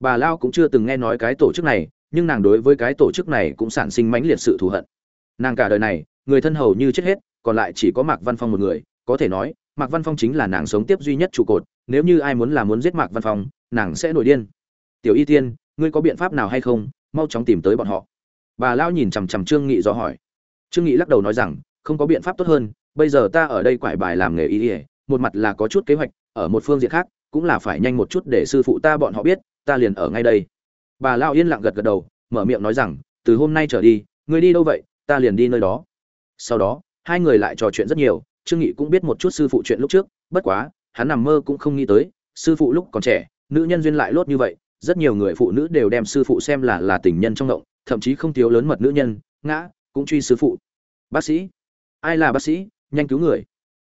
Bà lao cũng chưa từng nghe nói cái tổ chức này, nhưng nàng đối với cái tổ chức này cũng sản sinh mãnh liệt sự thù hận. Nàng cả đời này, người thân hầu như chết hết, còn lại chỉ có mạc văn phong một người. Có thể nói, mạc văn phong chính là nàng sống tiếp duy nhất trụ cột. Nếu như ai muốn là muốn giết mạc văn phong nàng sẽ nổi điên. Tiểu y tiên, ngươi có biện pháp nào hay không? Mau chóng tìm tới bọn họ. Bà lao nhìn chằm chằm trương nghị do hỏi. Trương nghị lắc đầu nói rằng, không có biện pháp tốt hơn, bây giờ ta ở đây quải bài làm nghề y ỉa một mặt là có chút kế hoạch, ở một phương diện khác, cũng là phải nhanh một chút để sư phụ ta bọn họ biết, ta liền ở ngay đây. Bà lao yên lặng gật gật đầu, mở miệng nói rằng, từ hôm nay trở đi, ngươi đi đâu vậy? Ta liền đi nơi đó. Sau đó, hai người lại trò chuyện rất nhiều, trương nghị cũng biết một chút sư phụ chuyện lúc trước, bất quá, hắn nằm mơ cũng không nghĩ tới, sư phụ lúc còn trẻ nữ nhân duyên lại lốt như vậy, rất nhiều người phụ nữ đều đem sư phụ xem là là tình nhân trong động thậm chí không thiếu lớn mật nữ nhân, ngã, cũng truy sư phụ. Bác sĩ. Ai là bác sĩ? Nhanh cứu người.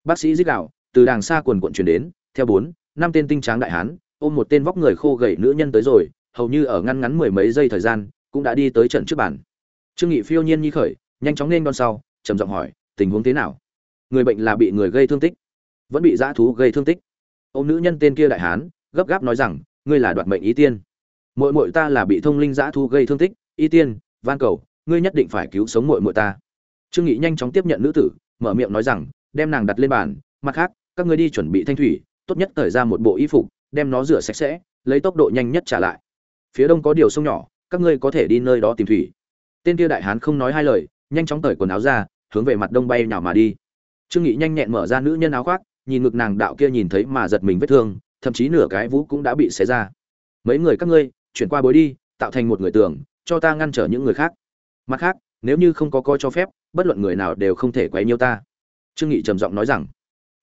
Bác sĩ giết đạo từ đàng xa quần quận chuyển đến, theo bốn, năm tên tinh tráng đại hán, ôm một tên vóc người khô gầy nữ nhân tới rồi, hầu như ở ngăn ngắn mười mấy giây thời gian, cũng đã đi tới trận trước bàn. Trương nghị phiêu nhiên nhi khởi, nhanh chóng nên con sau, trầm giọng hỏi, tình huống thế nào? Người bệnh là bị người gây thương tích. Vẫn bị dã thú gây thương tích. Ôm nữ nhân tên kia đại hán gấp gáp nói rằng, ngươi là đoạt mệnh ý tiên. Muội muội ta là bị thông linh dã thú gây thương tích. Ý tiên, van cầu, ngươi nhất định phải cứu sống muội muội ta. Trương nghị nhanh chóng tiếp nhận nữ tử, mở miệng nói rằng, đem nàng đặt lên bàn, mặt khác, các ngươi đi chuẩn bị thanh thủy, tốt nhất thời ra một bộ y phục, đem nó rửa sạch sẽ, lấy tốc độ nhanh nhất trả lại. Phía đông có điều sông nhỏ, các ngươi có thể đi nơi đó tìm thủy. Tên kia đại hán không nói hai lời, nhanh chóng cởi quần áo ra, hướng về mặt đông bay nhào mà đi. Trương nghị nhanh nhẹn mở ra nữ nhân áo khoác, nhìn ngực nàng đạo kia nhìn thấy mà giật mình vết thương thậm chí nửa cái vũ cũng đã bị xé ra. Mấy người các ngươi, chuyển qua bối đi, tạo thành một người tường, cho ta ngăn trở những người khác. Mặt khác, nếu như không có coi cho phép, bất luận người nào đều không thể quấy nhiêu ta. Trương nghị trầm giọng nói rằng.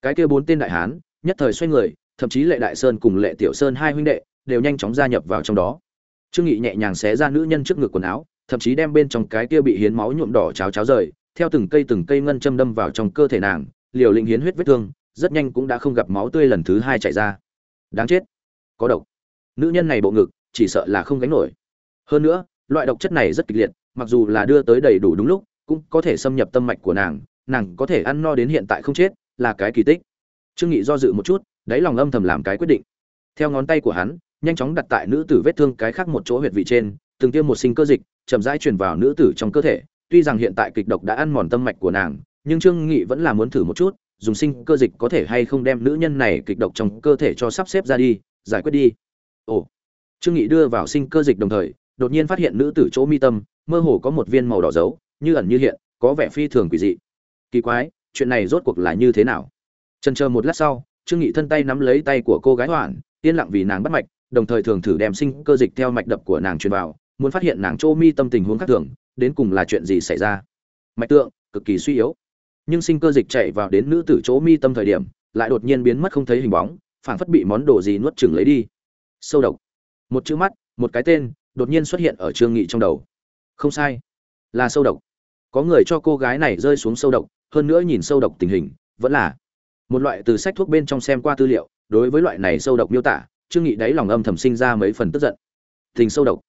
Cái kia bốn tên đại hán, nhất thời xoay người, thậm chí lệ đại sơn cùng lệ tiểu sơn hai huynh đệ đều nhanh chóng gia nhập vào trong đó. Trương nghị nhẹ nhàng xé ra nữ nhân trước ngực quần áo, thậm chí đem bên trong cái kia bị hiến máu nhuộm đỏ cháo cháo rời, theo từng cây từng cây ngân châm đâm vào trong cơ thể nàng, liều lĩnh hiến huyết vết thương, rất nhanh cũng đã không gặp máu tươi lần thứ hai chảy ra đáng chết. Có độc. Nữ nhân này bộ ngực, chỉ sợ là không gánh nổi. Hơn nữa, loại độc chất này rất kịch liệt, mặc dù là đưa tới đầy đủ đúng lúc, cũng có thể xâm nhập tâm mạch của nàng nàng có thể ăn no đến hiện tại không chết, là cái kỳ tích. Trương nghị do dự một chút, đáy lòng âm thầm làm cái quyết định. Theo ngón tay của hắn, nhanh chóng đặt tại nữ tử vết thương cái khác một chỗ huyệt vị trên, từng tiêm một sinh cơ dịch, chậm rãi truyền vào nữ tử trong cơ thể. Tuy rằng hiện tại kịch độc đã ăn mòn tâm mạch của nàng, nhưng trương nghị vẫn là muốn thử một chút dùng sinh cơ dịch có thể hay không đem nữ nhân này kịch độc trong cơ thể cho sắp xếp ra đi, giải quyết đi. Ồ. Trương nghị đưa vào sinh cơ dịch đồng thời, đột nhiên phát hiện nữ tử chỗ mi tâm, mơ hồ có một viên màu đỏ dấu, như ẩn như hiện, có vẻ phi thường quỷ dị. Kỳ quái, chuyện này rốt cuộc là như thế nào? Chần chờ một lát sau, trương nghị thân tay nắm lấy tay của cô gái hoạn yên lặng vì nàng bắt mạch, đồng thời thường thử đem sinh cơ dịch theo mạch đập của nàng truyền vào, muốn phát hiện nàng chỗ mi tâm tình huống khác thường, đến cùng là chuyện gì xảy ra? Mạch tượng, cực kỳ suy yếu nhưng sinh cơ dịch chạy vào đến nữ tử chỗ mi tâm thời điểm, lại đột nhiên biến mất không thấy hình bóng, phảng phất bị món đồ gì nuốt chửng lấy đi. Sâu độc. Một chữ mắt, một cái tên, đột nhiên xuất hiện ở trương nghị trong đầu. Không sai. Là sâu độc. Có người cho cô gái này rơi xuống sâu độc, hơn nữa nhìn sâu độc tình hình, vẫn là một loại từ sách thuốc bên trong xem qua tư liệu, đối với loại này sâu độc miêu tả, trương nghị đáy lòng âm thầm sinh ra mấy phần tức giận. Tình sâu độc.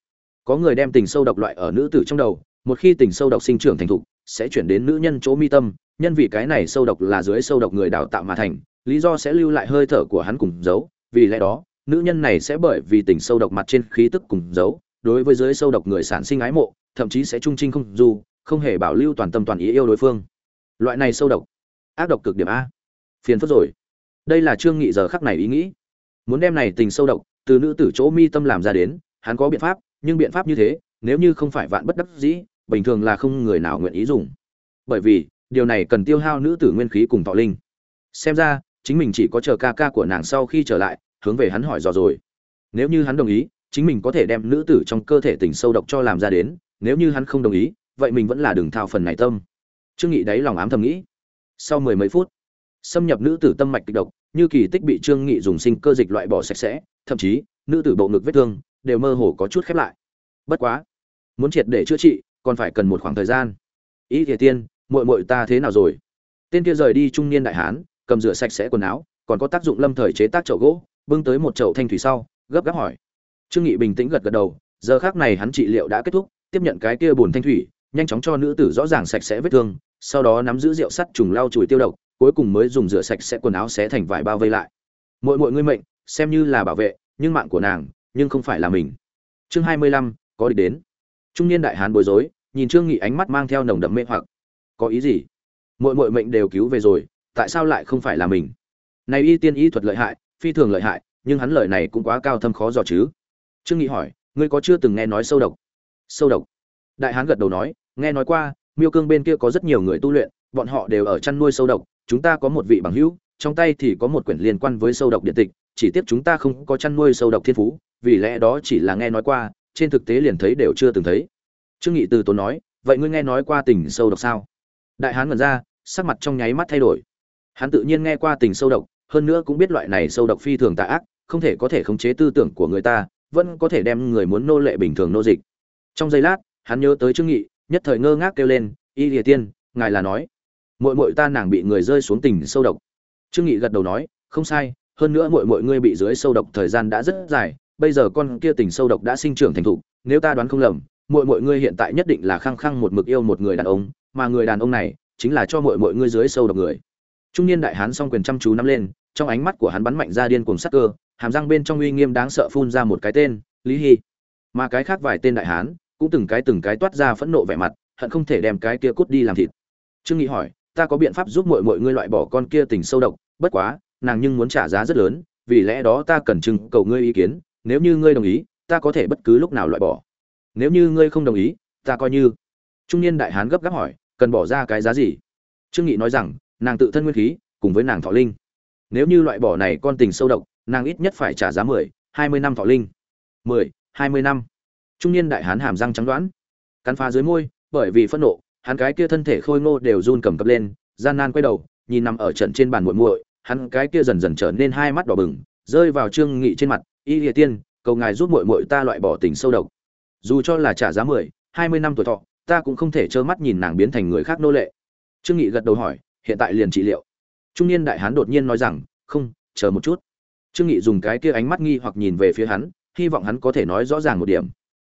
Có người đem tình sâu độc loại ở nữ tử trong đầu, một khi tình sâu độc sinh trưởng thành thục, sẽ chuyển đến nữ nhân chỗ mi tâm nhân vì cái này sâu độc là dưới sâu độc người đào tạo mà thành, lý do sẽ lưu lại hơi thở của hắn cùng giấu, vì lẽ đó, nữ nhân này sẽ bởi vì tình sâu độc mặt trên khí tức cùng giấu, đối với dưới sâu độc người sản sinh ái mộ, thậm chí sẽ trung trinh không dù, không hề bảo lưu toàn tâm toàn ý yêu đối phương. Loại này sâu độc, ác độc cực điểm a. Phiền phức rồi. Đây là trương nghị giờ khắc này ý nghĩ. Muốn đem này tình sâu độc từ nữ tử chỗ mi tâm làm ra đến, hắn có biện pháp, nhưng biện pháp như thế, nếu như không phải vạn bất đắc dĩ, bình thường là không người nào nguyện ý dùng. Bởi vì điều này cần tiêu hao nữ tử nguyên khí cùng thọ linh. Xem ra, chính mình chỉ có chờ ca ca của nàng sau khi trở lại, hướng về hắn hỏi dò rồi. Nếu như hắn đồng ý, chính mình có thể đem nữ tử trong cơ thể tình sâu độc cho làm ra đến, nếu như hắn không đồng ý, vậy mình vẫn là đừng thao phần này tâm. Trương nghị đáy lòng ám thầm nghĩ. Sau mười mấy phút, xâm nhập nữ tử tâm mạch kịch độc, như kỳ tích bị trương nghị dùng sinh cơ dịch loại bỏ sạch sẽ, thậm chí, nữ tử bộ ngực vết thương đều mơ hồ có chút khép lại. Bất quá, muốn triệt để chữa trị còn phải cần một khoảng thời gian. Ý thiệt tiên muội muội ta thế nào rồi? Tên kia rời đi trung niên đại hán, cầm rửa sạch sẽ quần áo, còn có tác dụng lâm thời chế tác chậu gỗ, bưng tới một chậu thanh thủy sau, gấp gáp hỏi. Trương nghị bình tĩnh gật gật đầu, giờ khác này hắn trị liệu đã kết thúc, tiếp nhận cái kia buồn thanh thủy, nhanh chóng cho nữ tử rõ ràng sạch sẽ vết thương, sau đó nắm giữ rượu sắt trùng lau chùi tiêu độc, cuối cùng mới dùng rửa sạch sẽ quần áo xé thành vải bao vây lại. Mỗi mỗi ngươi mệnh, xem như là bảo vệ, nhưng mạng của nàng, nhưng không phải là mình. Chương hai mươi lăm, có địch đến. Trung niên đại hán bối rối, nhìn trương nghị ánh mắt mang theo nồng đậm mê hoặc có ý gì? Mỗi mỗi mệnh đều cứu về rồi, tại sao lại không phải là mình? Này y tiên y thuật lợi hại, phi thường lợi hại, nhưng hắn lợi này cũng quá cao thâm khó dò chứ. Trương nghị hỏi, ngươi có chưa từng nghe nói sâu độc? Sâu độc? Đại hán gật đầu nói, nghe nói qua, miêu cương bên kia có rất nhiều người tu luyện, bọn họ đều ở chăn nuôi sâu độc, chúng ta có một vị bằng hữu, trong tay thì có một quyển liên quan với sâu độc điện tịch, chỉ tiếc chúng ta không có chăn nuôi sâu độc thiên phú, vì lẽ đó chỉ là nghe nói qua, trên thực tế liền thấy đều chưa từng thấy. Trương nghị từ tốn nói, vậy ngươi nghe nói qua tình sâu độc sao? Đại hán ngẩn ra, sắc mặt trong nháy mắt thay đổi. Hắn tự nhiên nghe qua tình sâu độc, hơn nữa cũng biết loại này sâu độc phi thường tà ác, không thể có thể khống chế tư tưởng của người ta, vẫn có thể đem người muốn nô lệ bình thường nô dịch. Trong giây lát, hắn nhớ tới trương nghị, nhất thời ngơ ngác kêu lên, y lìa tiên, ngài là nói, muội muội ta nàng bị người rơi xuống tình sâu độc. Trương nghị gật đầu nói, không sai, hơn nữa muội muội ngươi bị dưới sâu độc thời gian đã rất dài, bây giờ con kia tình sâu độc đã sinh trưởng thành thục, nếu ta đoán không lầm, muội muội ngươi hiện tại nhất định là khăng khăng một mực yêu một người đàn ông mà người đàn ông này chính là cho mọi mọi ngươi dưới sâu độc người. Trung niên đại hán song quyền chăm chú nắm lên, trong ánh mắt của hắn bắn mạnh ra điên cuồng sắc cơ, hàm răng bên trong uy nghiêm đáng sợ phun ra một cái tên, lý hy. Mà cái khác vài tên đại hán cũng từng cái từng cái toát ra phẫn nộ vẻ mặt, hận không thể đem cái kia cút đi làm thịt. Trương nghị hỏi, ta có biện pháp giúp mọi mọi ngươi loại bỏ con kia tình sâu độc? Bất quá, nàng nhưng muốn trả giá rất lớn, vì lẽ đó ta cần trưng cầu ngươi ý kiến, nếu như ngươi đồng ý, ta có thể bất cứ lúc nào loại bỏ. Nếu như ngươi không đồng ý, ta coi như. Trung niên đại hán gấp gáp hỏi cần bỏ ra cái giá gì? Trương nghị nói rằng, nàng tự thân nguyên khí, cùng với nàng thọ linh. Nếu như loại bỏ này con tình sâu độc, nàng ít nhất phải trả giá mười, hai mươi năm thọ linh. Mười, hai mươi năm. Trung niên đại hán hàm răng trắng đoán. Cắn phá dưới môi, bởi vì phẫn nộ, hắn cái kia thân thể khôi ngô đều run cầm cập lên, gian nan quay đầu, nhìn nằm ở trận trên bàn muội muội, hắn cái kia dần dần trở nên hai mắt đỏ bừng, rơi vào trương nghị trên mặt, y địa tiên, cầu ngài giúp muội muội ta loại bỏ tình sâu độc. Dù cho là trả giá mười, hai mươi năm tuổi thọ ta cũng không thể trơ mắt nhìn nàng biến thành người khác nô lệ. Trương nghị gật đầu hỏi, hiện tại liền trị liệu. Trung niên đại hán đột nhiên nói rằng, không, chờ một chút. Trương nghị dùng cái kia ánh mắt nghi hoặc nhìn về phía hắn, hy vọng hắn có thể nói rõ ràng một điểm.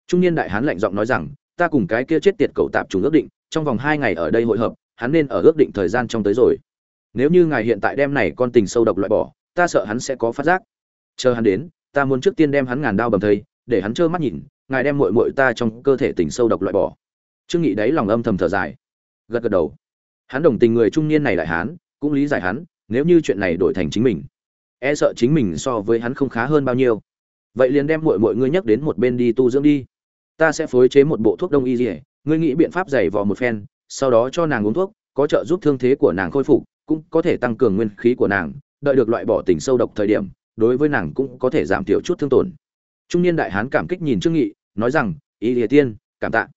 Trung niên đại hán lạnh giọng nói rằng, ta cùng cái kia chết tiệt cậu tạp trùng ước định, trong vòng hai ngày ở đây hội hợp, hắn nên ở ước định thời gian trong tới rồi. Nếu như ngài hiện tại đem này con tình sâu độc loại bỏ, ta sợ hắn sẽ có phát giác. Chờ hắn đến, ta muốn trước tiên đem hắn ngàn đao bầm thây, để hắn trơ mắt nhìn, ngài đem muội muội ta trong cơ thể tình sâu độc loại bỏ trương nghị đáy lòng âm thầm thở dài. Gật gật đầu. Hắn đồng tình người trung niên này đại hán cũng lý giải hắn, nếu như chuyện này đổi thành chính mình e sợ chính mình so với hắn không khá hơn bao nhiêu. Vậy liền đem muội muội ngươi nhắc đến một bên đi tu dưỡng đi. Ta sẽ phối chế một bộ thuốc đông y dỉa ngươi nghĩ biện pháp giày vò một phen, sau đó cho nàng uống thuốc, có trợ giúp thương thế của nàng khôi phục, cũng có thể tăng cường nguyên khí của nàng, đợi được loại bỏ tình sâu độc thời điểm, đối với nàng cũng có thể giảm thiểu chút thương tổn. Trung niên đại hán cảm kích nhìn trương nghị, nói rằng, y lìa tiên, cảm tạ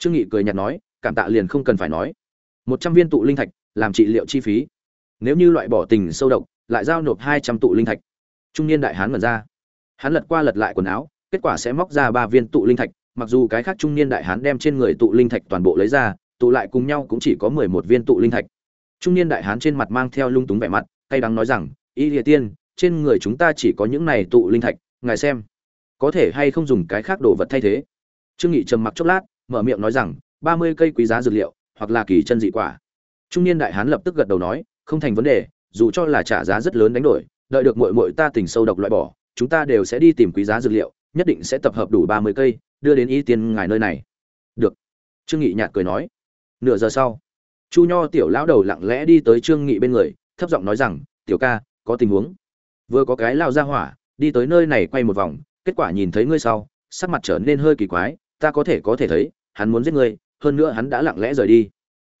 trương nghị cười nhạt nói, cảm tạ liền không cần phải nói. Một trăm viên tụ linh thạch, làm trị liệu chi phí. Nếu như loại bỏ tình sâu độc, lại giao nộp hai trăm tụ linh thạch. Trung niên đại hán mở ra. Hắn lật qua lật lại quần áo, kết quả sẽ móc ra ba viên tụ linh thạch, mặc dù cái khác trung niên đại hán đem trên người tụ linh thạch toàn bộ lấy ra, tụ lại cùng nhau cũng chỉ có mười một viên tụ linh thạch. Trung niên đại hán trên mặt mang theo lung túng vẻ mặt, cay đắng nói rằng, y địa tiên, trên người chúng ta chỉ có những này tụ linh thạch, ngài xem, có thể hay không dùng cái khác đồ vật thay thế? Trương nghị trầm mặc chốc lát mở miệng nói rằng, ba mươi cây quý giá dược liệu, hoặc là kỳ chân dị quả. Trung niên đại hán lập tức gật đầu nói, không thành vấn đề, dù cho là trả giá rất lớn đánh đổi, đợi được muội muội ta tình sâu độc loại bỏ, chúng ta đều sẽ đi tìm quý giá dược liệu, nhất định sẽ tập hợp đủ ba mươi cây, đưa đến y tiên ngài nơi này. Được. Trương nghị nhạt cười nói. Nửa giờ sau, chu nho tiểu lão đầu lặng lẽ đi tới trương nghị bên người, thấp giọng nói rằng, tiểu ca, có tình huống. Vừa có cái lao ra hỏa, đi tới nơi này quay một vòng, kết quả nhìn thấy ngươi sau, sắc mặt trở nên hơi kỳ quái, ta có thể có thể thấy hắn muốn giết ngươi hơn nữa hắn đã lặng lẽ rời đi.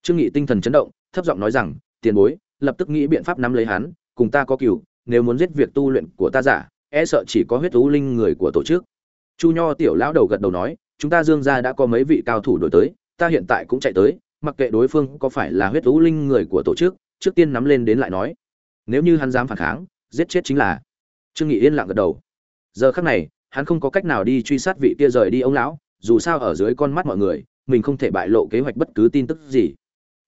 Trương nghị tinh thần chấn động thấp giọng nói rằng tiền bối lập tức nghĩ biện pháp nắm lấy hắn cùng ta có cửu, nếu muốn giết việc tu luyện của ta giả e sợ chỉ có huyết thú linh người của tổ chức. Chu nho tiểu lão đầu gật đầu nói chúng ta dương gia đã có mấy vị cao thủ đổi tới ta hiện tại cũng chạy tới mặc kệ đối phương có phải là huyết thú linh người của tổ chức trước tiên nắm lên đến lại nói. Nếu như hắn dám phản kháng giết chết chính là. Trương nghị yên lặng gật đầu. Giờ khắc này hắn không có cách nào đi truy sát vị kia rời đi ông lão dù sao ở dưới con mắt mọi người, mình không thể bại lộ kế hoạch bất cứ tin tức gì.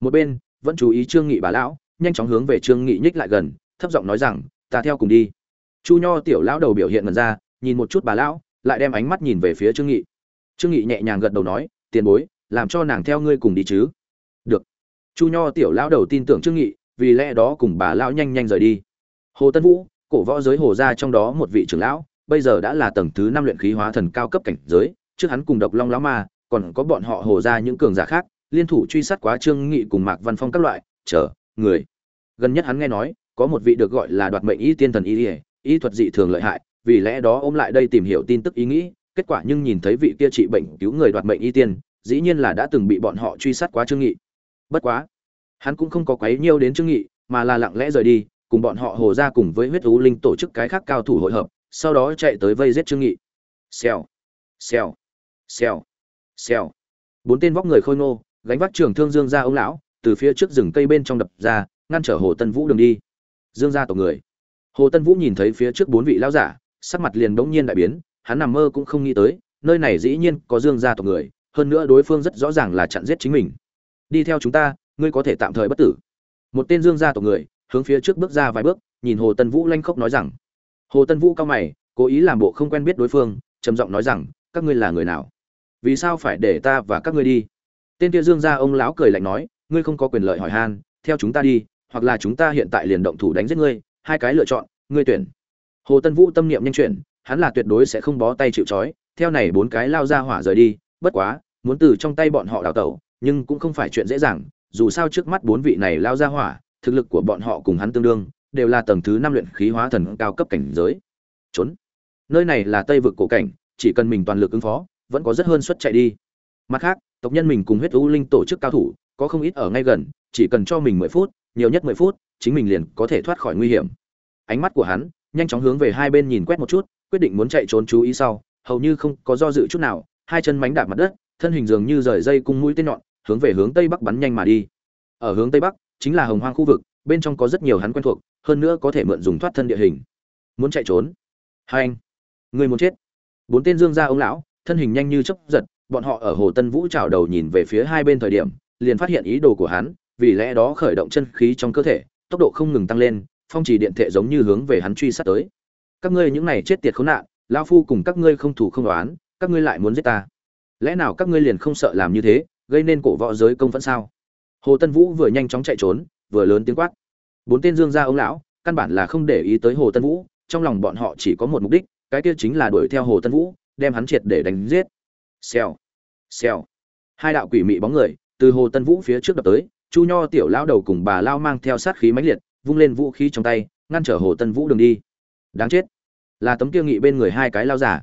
Một bên, vẫn chú ý trương nghị bà lão, nhanh chóng hướng về trương nghị nhích lại gần, thấp giọng nói rằng, ta theo cùng đi. Chu nho tiểu lão đầu biểu hiện mần ra, nhìn một chút bà lão, lại đem ánh mắt nhìn về phía trương nghị. Trương nghị nhẹ nhàng gật đầu nói, tiền bối, làm cho nàng theo ngươi cùng đi chứ. Được. Chu nho tiểu lão đầu tin tưởng trương nghị, vì lẽ đó cùng bà lão nhanh nhanh rời đi. Hồ tân vũ, cổ võ giới hồ gia trong đó một vị trưởng lão, bây giờ đã là tầng thứ năm luyện khí hóa thần cao cấp cảnh giới trước hắn cùng độc long lão ma, còn có bọn họ hồ ra những cường giả khác, liên thủ truy sát quá trương nghị cùng mạc văn phong các loại, chờ, người. Gần nhất hắn nghe nói, có một vị được gọi là đoạt mệnh y tiên thần y y thuật dị thường lợi hại, vì lẽ đó ôm lại đây tìm hiểu tin tức ý nghĩ, kết quả nhưng nhìn thấy vị kia trị bệnh cứu người đoạt mệnh y tiên, dĩ nhiên là đã từng bị bọn họ truy sát quá trương nghị. Bất quá, hắn cũng không có quấy nhiêu đến trương nghị, mà là lặng lẽ rời đi, cùng bọn họ hồ ra cùng với huyết thú linh tổ chức cái khác cao thủ hội hợp, sau đó chạy tới vây giết trương nghị. Xèo xèo xèo. Xèo. Bốn tên vóc người khôi ngô, gánh vác trường thương dương ra ông lão, từ phía trước rừng cây bên trong đập ra, ngăn trở hồ tân vũ đường đi. Dương ra tổ người. Hồ tân vũ nhìn thấy phía trước bốn vị lão giả, sắc mặt liền bỗng nhiên đại biến, hắn nằm mơ cũng không nghĩ tới, nơi này dĩ nhiên có dương gia tộc người, hơn nữa đối phương rất rõ ràng là chặn giết chính mình. Đi theo chúng ta, ngươi có thể tạm thời bất tử. Một tên dương gia tộc người, hướng phía trước bước ra vài bước, nhìn hồ tân vũ lanh khốc nói rằng. Hồ tân vũ cao mày, cố ý làm bộ không quen biết đối phương, trầm giọng nói rằng, các ngươi là người nào? Vì sao phải để ta và các ngươi đi? Tên kia dương gia ông lão cười lạnh nói, ngươi không có quyền lợi hỏi han, theo chúng ta đi, hoặc là chúng ta hiện tại liền động thủ đánh giết ngươi, hai cái lựa chọn, ngươi tuyển. Hồ tân vũ tâm niệm nhanh chuyển, hắn là tuyệt đối sẽ không bó tay chịu trói, theo này bốn cái lao ra hỏa rời đi, bất quá, muốn từ trong tay bọn họ đào tẩu, nhưng cũng không phải chuyện dễ dàng, dù sao trước mắt bốn vị này lao ra hỏa, thực lực của bọn họ cùng hắn tương đương, đều là tầng thứ năm luyện khí hóa thần cao cấp cảnh giới. Trốn. Nơi này là tây vực cổ cảnh, chỉ cần mình toàn lực ứng phó vẫn có rất hơn suất chạy đi. Mặt khác, tộc nhân mình cùng huyết u linh tổ chức cao thủ, có không ít ở ngay gần, chỉ cần cho mình mười phút, nhiều nhất mười phút, chính mình liền có thể thoát khỏi nguy hiểm. Ánh mắt của hắn nhanh chóng hướng về hai bên nhìn quét một chút, quyết định muốn chạy trốn chú ý sau, hầu như không có do dự chút nào, hai chân mánh đạp mặt đất, thân hình dường như rời dây cung mũi tên nhọn, hướng về hướng tây bắc bắn nhanh mà đi. Ở hướng tây bắc, chính là hồng hoang khu vực, bên trong có rất nhiều hắn quen thuộc, hơn nữa có thể mượn dùng thoát thân địa hình. Muốn chạy trốn? Hai anh, người muốn chết. Bốn tên dương gia ông lão thân hình nhanh như chớp giật, bọn họ ở hồ tân vũ chào đầu nhìn về phía hai bên thời điểm, liền phát hiện ý đồ của hắn, vì lẽ đó khởi động chân khí trong cơ thể, tốc độ không ngừng tăng lên, phong trì điện thể giống như hướng về hắn truy sát tới. Các ngươi những này chết tiệt khốn nạn, lão phu cùng các ngươi không thủ không đoán các ngươi lại muốn giết ta. Lẽ nào các ngươi liền không sợ làm như thế, gây nên cổ võ giới công phẫn sao? Hồ tân vũ vừa nhanh chóng chạy trốn, vừa lớn tiếng quát. Bốn tên dương gia ông lão, căn bản là không để ý tới hồ tân vũ, trong lòng bọn họ chỉ có một mục đích, cái kia chính là đuổi theo hồ tân vũ đem hắn triệt để đánh giết. Xèo xèo. Hai đạo quỷ mị bóng người từ hồ tân vũ phía trước đập tới chu nho tiểu lão đầu cùng bà lao mang theo sát khí mãnh liệt vung lên vũ khí trong tay ngăn trở hồ tân vũ đường đi. Đáng chết. Là tấm kia nghị bên người hai cái lao giả.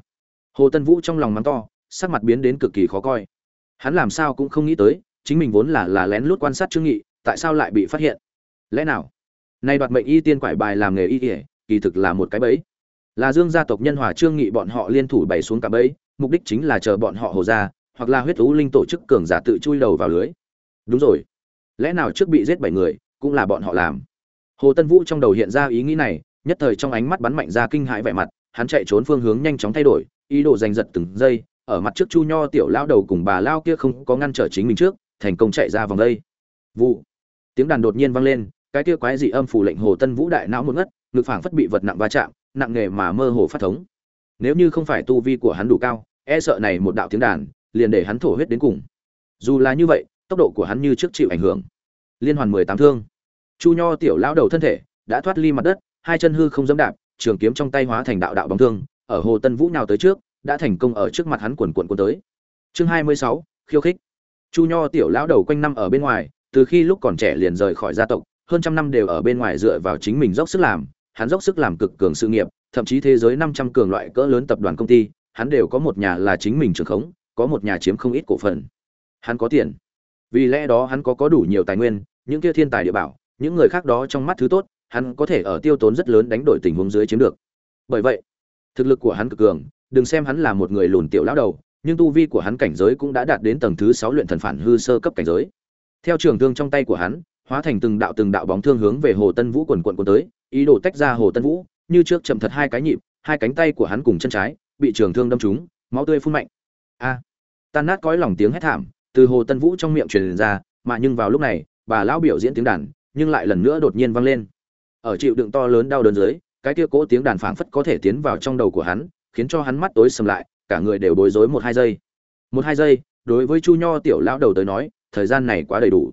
Hồ tân vũ trong lòng mắng to sắc mặt biến đến cực kỳ khó coi. Hắn làm sao cũng không nghĩ tới chính mình vốn là là lén lút quan sát trương nghị tại sao lại bị phát hiện? Lẽ nào? Nay đoạt mệnh y tiên quải bài làm nghề y y, kỳ thực là một cái bẫy là dương gia tộc nhân hòa trương nghị bọn họ liên thủ bày xuống cả bẫy, mục đích chính là chờ bọn họ hồ ra, hoặc là huyết thú linh tổ chức cường giả tự chui đầu vào lưới. Đúng rồi. Lẽ nào trước bị giết bảy người, cũng là bọn họ làm? Hồ tân vũ trong đầu hiện ra ý nghĩ này, nhất thời trong ánh mắt bắn mạnh ra kinh hãi vẻ mặt, hắn chạy trốn phương hướng nhanh chóng thay đổi, ý đồ giành giật từng giây, ở mặt trước chu nho tiểu lão đầu cùng bà lao kia không có ngăn trở chính mình trước, thành công chạy ra vòng đây. Vụ. Tiếng đàn đột nhiên vang lên, cái kia quái dị âm phủ lệnh hồ tân vũ đại não một ngất, ngực phảng phất bị vật nặng va chạm nặng nghề mà mơ hồ phát thống. Nếu như không phải tu vi của hắn đủ cao e sợ này một đạo tiếng đàn liền để hắn thổ huyết đến cùng. Dù là như vậy, tốc độ của hắn như trước chịu ảnh hưởng. Liên hoàn mười tám thương. Chu nho tiểu lão đầu thân thể đã thoát ly mặt đất, hai chân hư không dẫm đạp, trường kiếm trong tay hóa thành đạo đạo bóng thương, ở hồ tân vũ nào tới trước, đã thành công ở trước mặt hắn quần quần cuốn tới. Chương hai mươi sáu, khiêu khích. Chu nho tiểu lão đầu quanh năm ở bên ngoài, từ khi lúc còn trẻ liền rời khỏi gia tộc, hơn trăm năm đều ở bên ngoài dựa vào chính mình dốc sức làm hắn dốc sức làm cực cường sự nghiệp, thậm chí thế giới năm trăm cường loại cỡ lớn tập đoàn công ty, hắn đều có một nhà là chính mình trưởng khống, có một nhà chiếm không ít cổ phần. Hắn có tiền. Vì lẽ đó hắn có có đủ nhiều tài nguyên, những kia thiên tài địa bảo, những người khác đó trong mắt thứ tốt, hắn có thể ở tiêu tốn rất lớn đánh đổi tình huống dưới chiếm được. Bởi vậy, thực lực của hắn cực cường, đừng xem hắn là một người lùn tiểu lão đầu, nhưng tu vi của hắn cảnh giới cũng đã đạt đến tầng thứ sáu luyện thần phản hư sơ cấp cảnh giới. Theo trường thương trong tay của hắn, hóa thành từng đạo từng đạo bóng thương hướng về hồ tân vũ quần quần cuốn tới ý đồ tách ra hồ tân vũ, như trước chậm thật hai cái nhịp, hai cánh tay của hắn cùng chân trái, bị trường thương đâm trúng, máu tươi phun mạnh. A! Tan nát cõi lòng tiếng hét thảm, từ hồ tân vũ trong miệng truyền ra, mà nhưng vào lúc này, bà lão biểu diễn tiếng đàn, nhưng lại lần nữa đột nhiên vang lên. Ở chịu đựng to lớn đau đớn dưới, cái kia cố tiếng đàn phảng phất có thể tiến vào trong đầu của hắn, khiến cho hắn mắt tối sầm lại, cả người đều bối rối một hai giây. Một hai giây, đối với chu nho tiểu lão đầu tới nói, thời gian này quá đầy đủ.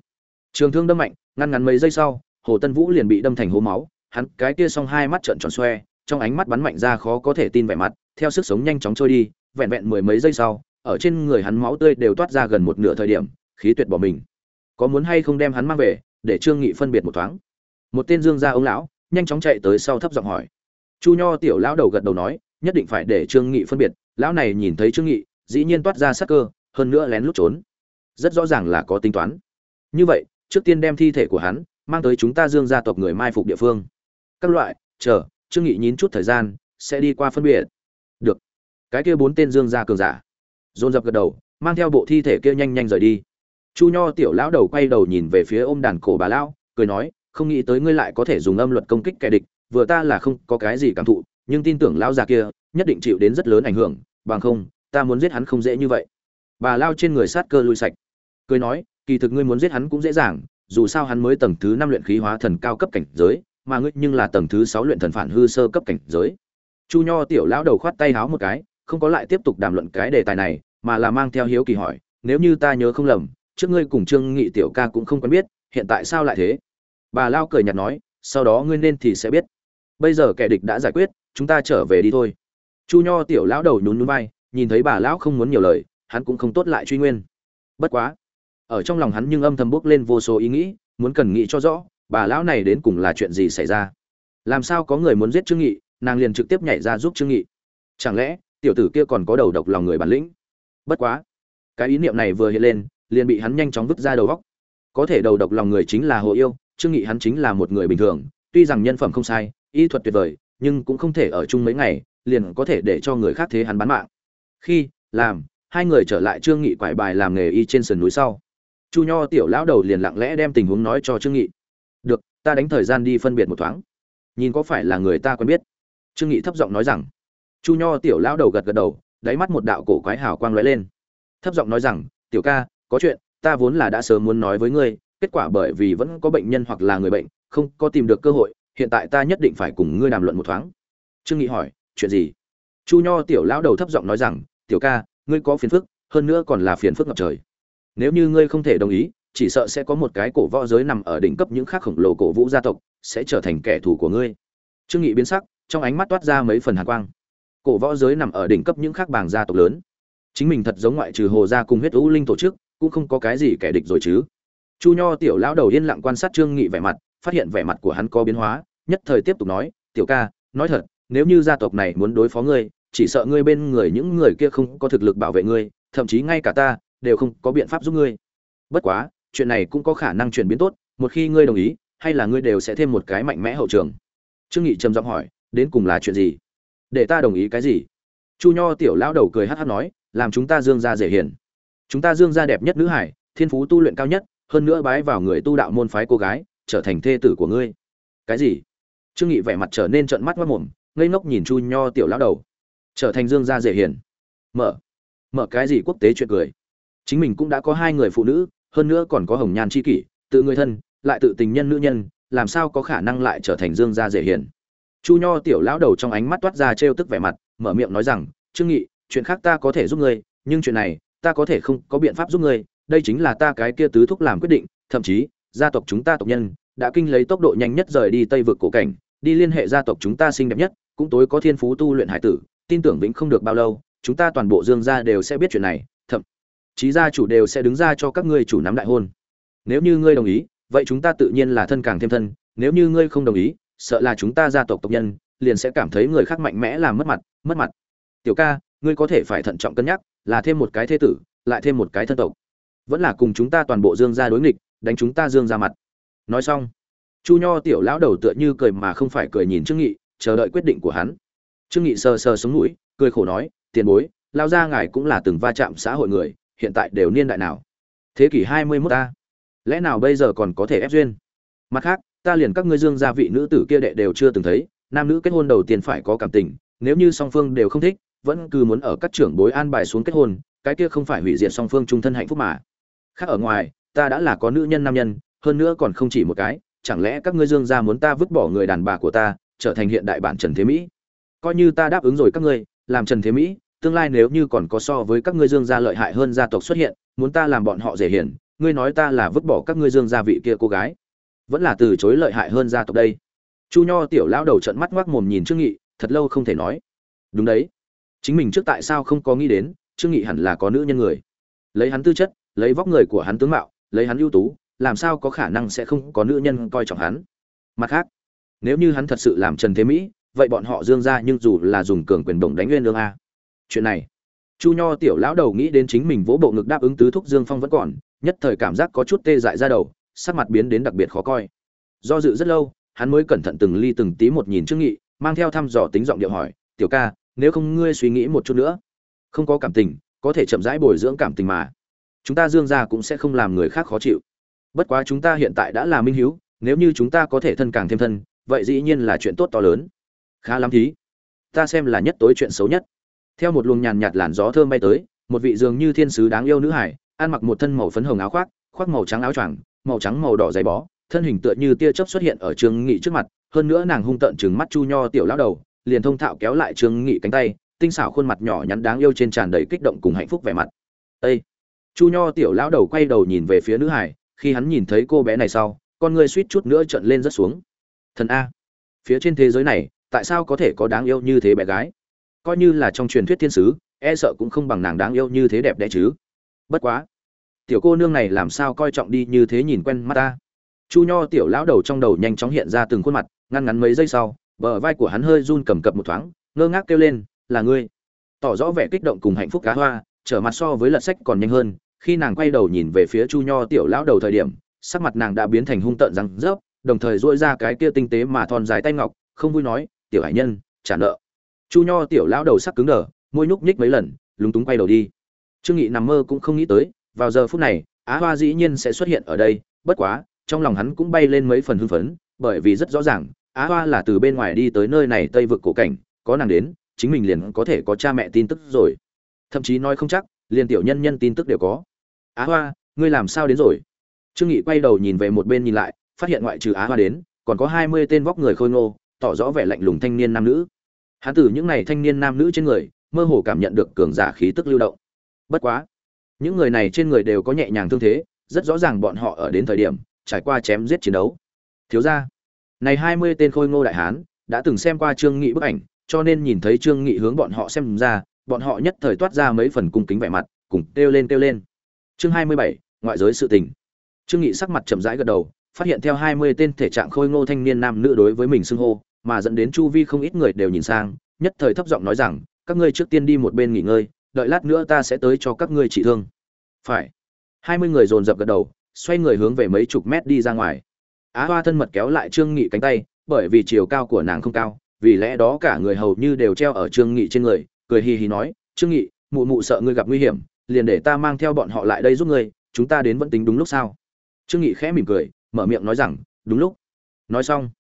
Trường thương đâm mạnh, ngăn ngắn mấy giây sau, hồ tân vũ liền bị đâm thành hố máu hắn cái kia xong hai mắt trợn tròn xoe, trong ánh mắt bắn mạnh ra khó có thể tin vẻ mặt, theo sức sống nhanh chóng trôi đi, vẹn vẹn mười mấy giây sau, ở trên người hắn máu tươi đều toát ra gần một nửa thời điểm, khí tuyệt bỏ mình. Có muốn hay không đem hắn mang về, để trương nghị phân biệt một thoáng. Một tên dương gia ông lão, nhanh chóng chạy tới sau thấp giọng hỏi. Chu nho tiểu lão đầu gật đầu nói, nhất định phải để trương nghị phân biệt. Lão này nhìn thấy trương nghị, dĩ nhiên toát ra sát cơ, hơn nữa lén lút trốn. Rất rõ ràng là có tính toán. Như vậy, trước tiên đem thi thể của hắn, mang tới chúng ta dương gia tộc người mai phục địa phương các loại, chờ, trương nghị nhín chút thời gian, sẽ đi qua phân biệt. Được. Cái kia bốn tên dương gia cường giả. Dồn dập gật đầu, mang theo bộ thi thể kia nhanh nhanh rời đi. Chu nho tiểu lão đầu quay đầu nhìn về phía ôm đàn cổ bà lão, cười nói, không nghĩ tới ngươi lại có thể dùng âm luật công kích kẻ địch, vừa ta là không có cái gì cảm thụ, nhưng tin tưởng lão già kia, nhất định chịu đến rất lớn ảnh hưởng, bằng không, ta muốn giết hắn không dễ như vậy. Bà lao trên người sát cơ lui sạch. Cười nói, kỳ thực ngươi muốn giết hắn cũng dễ dàng, dù sao hắn mới tầng thứ năm luyện khí hóa thần cao cấp cảnh giới mà ngươi nhưng là tầng thứ sáu luyện thần phản hư sơ cấp cảnh giới. Chu nho tiểu lão đầu khoát tay háo một cái, không có lại tiếp tục đàm luận cái đề tài này, mà là mang theo hiếu kỳ hỏi, nếu như ta nhớ không lầm, trước ngươi cùng trương nghị tiểu ca cũng không quen biết, hiện tại sao lại thế? Bà lao cười nhạt nói, sau đó ngươi nên thì sẽ biết. Bây giờ kẻ địch đã giải quyết, chúng ta trở về đi thôi. Chu nho tiểu lão đầu nhún nhún vai, nhìn thấy bà lão không muốn nhiều lời, hắn cũng không tốt lại truy nguyên. Bất quá, ở trong lòng hắn nhưng âm thầm bước lên vô số ý nghĩ, muốn cần nghĩ cho rõ bà lão này đến cùng là chuyện gì xảy ra? Làm sao có người muốn giết trương nghị, nàng liền trực tiếp nhảy ra giúp trương nghị? Chẳng lẽ, tiểu tử kia còn có đầu độc lòng người bản lĩnh? Bất quá, cái ý niệm này vừa hiện lên, liền bị hắn nhanh chóng vứt ra đầu góc. Có thể đầu độc lòng người chính là hồ yêu, trương nghị hắn chính là một người bình thường, tuy rằng nhân phẩm không sai, y thuật tuyệt vời, nhưng cũng không thể ở chung mấy ngày, liền có thể để cho người khác thế hắn bán mạng. Khi, làm, hai người trở lại trương nghị quải bài làm nghề y trên sườn núi sau. Chu nho tiểu lão đầu liền lặng lẽ đem tình huống nói cho trương nghị được, ta đánh thời gian đi phân biệt một thoáng. Nhìn có phải là người ta quen biết. Trương nghị thấp giọng nói rằng. Chu nho tiểu lão đầu gật gật đầu, đáy mắt một đạo cổ quái hào quang lóe lên. Thấp giọng nói rằng, tiểu ca, có chuyện, ta vốn là đã sớm muốn nói với ngươi, kết quả bởi vì vẫn có bệnh nhân hoặc là người bệnh, không có tìm được cơ hội, hiện tại ta nhất định phải cùng ngươi đàm luận một thoáng. Trương nghị hỏi, chuyện gì? Chu nho tiểu lão đầu thấp giọng nói rằng, tiểu ca, ngươi có phiền phức, hơn nữa còn là phiền phức ngập trời. Nếu như ngươi không thể đồng ý chỉ sợ sẽ có một cái cổ võ giới nằm ở đỉnh cấp những khác khổng lồ cổ vũ gia tộc, sẽ trở thành kẻ thù của ngươi. Trương nghị biến sắc, trong ánh mắt toát ra mấy phần hàn quang. Cổ võ giới nằm ở đỉnh cấp những khác bảng gia tộc lớn. Chính mình thật giống ngoại trừ hồ gia cùng huyết u linh tổ chức, cũng không có cái gì kẻ địch rồi chứ. Chu nho tiểu lão đầu yên lặng quan sát trương nghị vẻ mặt, phát hiện vẻ mặt của hắn có biến hóa, nhất thời tiếp tục nói, tiểu ca, nói thật, nếu như gia tộc này muốn đối phó ngươi, chỉ sợ ngươi bên người những người kia không có thực lực bảo vệ ngươi, thậm chí ngay cả ta đều không có biện pháp giúp ngươi. Bất quá chuyện này cũng có khả năng chuyển biến tốt, một khi ngươi đồng ý, hay là ngươi đều sẽ thêm một cái mạnh mẽ hậu trường. Trương nghị trầm giọng hỏi, đến cùng là chuyện gì? Để ta đồng ý cái gì? Chu nho tiểu lão đầu cười hắt hắt nói, làm chúng ta dương gia dễ hiền. Chúng ta dương gia đẹp nhất nữ hải, thiên phú tu luyện cao nhất, hơn nữa bái vào người tu đạo môn phái cô gái, trở thành thê tử của ngươi. Cái gì? Trương nghị vẻ mặt trở nên trợn mắt mắt mồm, ngây ngốc nhìn chu nho tiểu lão đầu. Trở thành dương gia dễ hiền. Mở. Mở cái gì quốc tế chuyện cười? Chính mình cũng đã có hai người phụ nữ hơn nữa còn có hồng nhan chi kỷ, tự người thân, lại tự tình nhân nữ nhân, làm sao có khả năng lại trở thành dương gia dễ hiền? Chu nho tiểu lão đầu trong ánh mắt toát ra trêu tức vẻ mặt, mở miệng nói rằng, trương nghị, chuyện khác ta có thể giúp ngươi, nhưng chuyện này, ta có thể không có biện pháp giúp ngươi, đây chính là ta cái kia tứ thúc làm quyết định, thậm chí, gia tộc chúng ta tộc nhân, đã kinh lấy tốc độ nhanh nhất rời đi tây vực cổ cảnh, đi liên hệ gia tộc chúng ta xinh đẹp nhất, cũng tối có thiên phú tu luyện hải tử, tin tưởng vĩnh không được bao lâu, chúng ta toàn bộ dương gia đều sẽ biết chuyện này trí chí gia chủ đều sẽ đứng ra cho các ngươi chủ nắm đại hôn. Nếu như ngươi đồng ý, vậy chúng ta tự nhiên là thân càng thêm thân. Nếu như ngươi không đồng ý, sợ là chúng ta gia tộc tộc nhân liền sẽ cảm thấy người khác mạnh mẽ làm mất mặt mất mặt. Tiểu ca, ngươi có thể phải thận trọng cân nhắc, là thêm một cái thế tử, lại thêm một cái thân tộc. Vẫn là cùng chúng ta toàn bộ dương gia đối nghịch, đánh chúng ta dương ra mặt. Nói xong, chu nho tiểu lão đầu tựa như cười mà không phải cười nhìn trương nghị, chờ đợi quyết định của hắn. Trương nghị sờ sờ sống mũi, cười khổ nói, tiền bối lao ra ngài cũng là từng va chạm xã hội người hiện tại đều niên đại nào? Thế kỷ hai mươi mốt ta. Lẽ nào bây giờ còn có thể ép duyên? Mặt khác, ta liền các ngươi dương gia vị nữ tử kia đệ đều chưa từng thấy, nam nữ kết hôn đầu tiên phải có cảm tình, nếu như song phương đều không thích, vẫn cứ muốn ở các trưởng bối an bài xuống kết hôn, cái kia không phải hủy diệt song phương trung thân hạnh phúc mà. Khác ở ngoài, ta đã là có nữ nhân nam nhân, hơn nữa còn không chỉ một cái, chẳng lẽ các ngươi dương gia muốn ta vứt bỏ người đàn bà của ta, trở thành hiện đại bản trần thế mỹ? Coi như ta đáp ứng rồi các ngươi, làm trần thế mỹ tương lai nếu như còn có so với các ngươi dương gia lợi hại hơn gia tộc xuất hiện, muốn ta làm bọn họ dễ hiển ngươi nói ta là vứt bỏ các ngươi dương gia vị kia cô gái. Vẫn là từ chối lợi hại hơn gia tộc đây. Chu nho tiểu lão đầu trận mắt ngoác mồm nhìn trương nghị, thật lâu không thể nói. Đúng đấy. Chính mình trước tại sao không có nghĩ đến, trương nghị hẳn là có nữ nhân người. Lấy hắn tư chất, lấy vóc người của hắn tướng mạo, lấy hắn ưu tú, làm sao có khả năng sẽ không có nữ nhân coi trọng hắn? Mặt khác, nếu như hắn thật sự làm trần thế mỹ, vậy bọn họ dương ra nhưng dù là dùng cường quyền đồng đánh nguyên lương a chuyện này. Chu nho tiểu lão đầu nghĩ đến chính mình vỗ bộ ngực đáp ứng tứ thúc dương phong vẫn còn, nhất thời cảm giác có chút tê dại ra đầu, sắc mặt biến đến đặc biệt khó coi. Do dự rất lâu, hắn mới cẩn thận từng ly từng tí một nhìn trương nghị, mang theo thăm dò tính giọng điệu hỏi, tiểu ca, nếu không ngươi suy nghĩ một chút nữa? Không có cảm tình, có thể chậm rãi bồi dưỡng cảm tình mà. Chúng ta dương gia cũng sẽ không làm người khác khó chịu. Bất quá chúng ta hiện tại đã là minh hiếu, nếu như chúng ta có thể thân càng thêm thân, vậy dĩ nhiên là chuyện tốt to lớn. Khá lắm thí. Ta xem là nhất tối chuyện xấu nhất theo một luồng nhàn nhạt làn gió thơm bay tới, một vị dường như thiên sứ đáng yêu nữ hải, ăn mặc một thân màu phấn hồng áo khoác khoác màu trắng áo choàng, màu trắng màu đỏ dày bó, thân hình tựa như tia chớp xuất hiện ở trương nghị trước mặt, hơn nữa nàng hung tợn trừng mắt chu nho tiểu lão đầu, liền thông thạo kéo lại trương nghị cánh tay, tinh xảo khuôn mặt nhỏ nhắn đáng yêu trên tràn đầy kích động cùng hạnh phúc vẻ mặt. Ê! chu nho tiểu lão đầu quay đầu nhìn về phía nữ hải, khi hắn nhìn thấy cô bé này sau, con người suýt chút nữa trợn lên rất xuống. Thần a, phía trên thế giới này, tại sao có thể có đáng yêu như thế bé gái? Coi như là trong truyền thuyết thiên sứ e sợ cũng không bằng nàng đáng yêu như thế đẹp đẽ chứ. Bất quá, tiểu cô nương này làm sao coi trọng đi như thế nhìn quen mắt ta. Chu nho tiểu lão đầu trong đầu nhanh chóng hiện ra từng khuôn mặt, ngăn ngắn mấy giây sau, bờ vai của hắn hơi run cầm cập một thoáng, ngơ ngác kêu lên, là ngươi. Tỏ rõ vẻ kích động cùng hạnh phúc cá hoa, trở mặt so với lật sách còn nhanh hơn, khi nàng quay đầu nhìn về phía chu nho tiểu lão đầu thời điểm, sắc mặt nàng đã biến thành hung tợn răng rớp, đồng thời dỗi ra cái kia tinh tế mà thon dài tay ngọc, không vui nói, tiểu hải nhân, trả nợ chu nho tiểu lão đầu sắc cứng đờ, môi nhúc nhích mấy lần, lúng túng quay đầu đi. Trương nghị nằm mơ cũng không nghĩ tới, vào giờ phút này, á hoa dĩ nhiên sẽ xuất hiện ở đây, bất quá, trong lòng hắn cũng bay lên mấy phần hưng phấn, bởi vì rất rõ ràng, á hoa là từ bên ngoài đi tới nơi này tây vực cổ cảnh, có nàng đến, chính mình liền có thể có cha mẹ tin tức rồi. Thậm chí nói không chắc, liền tiểu nhân nhân tin tức đều có. Á hoa, ngươi làm sao đến rồi? Trương nghị quay đầu nhìn về một bên nhìn lại, phát hiện ngoại trừ á hoa đến, còn có hai mươi tên vóc người khôi ngô, tỏ rõ vẻ lạnh lùng thanh niên nam nữ hắn từ những này thanh niên nam nữ trên người, mơ hồ cảm nhận được cường giả khí tức lưu động. Bất quá, những người này trên người đều có nhẹ nhàng thương thế, rất rõ ràng bọn họ ở đến thời điểm, trải qua chém giết chiến đấu. Thiếu ra này hai mươi tên khôi ngô đại hán, đã từng xem qua trương nghị bức ảnh, cho nên nhìn thấy trương nghị hướng bọn họ xem ra, bọn họ nhất thời toát ra mấy phần cung kính vẻ mặt, cùng kêu lên kêu lên. Chương hai mươi bảy, ngoại giới sự tình. Trương nghị sắc mặt chậm rãi gật đầu, phát hiện theo hai mươi tên thể trạng khôi ngô thanh niên nam nữ đối với mình xưng hô mà dẫn đến chu vi không ít người đều nhìn sang, nhất thời thấp giọng nói rằng, các ngươi trước tiên đi một bên nghỉ ngơi, đợi lát nữa ta sẽ tới cho các ngươi trị thương. Phải. Hai mươi người dồn dập gật đầu, xoay người hướng về mấy chục mét đi ra ngoài. Á hoa thân mật kéo lại trương nghị cánh tay, bởi vì chiều cao của nàng không cao, vì lẽ đó cả người hầu như đều treo ở trương nghị trên người, cười hì hì nói, trương nghị, mụ mụ sợ ngươi gặp nguy hiểm, liền để ta mang theo bọn họ lại đây giúp ngươi, chúng ta đến vẫn tính đúng lúc sao? Trương nghị khẽ mỉm cười, mở miệng nói rằng, đúng lúc. Nói xong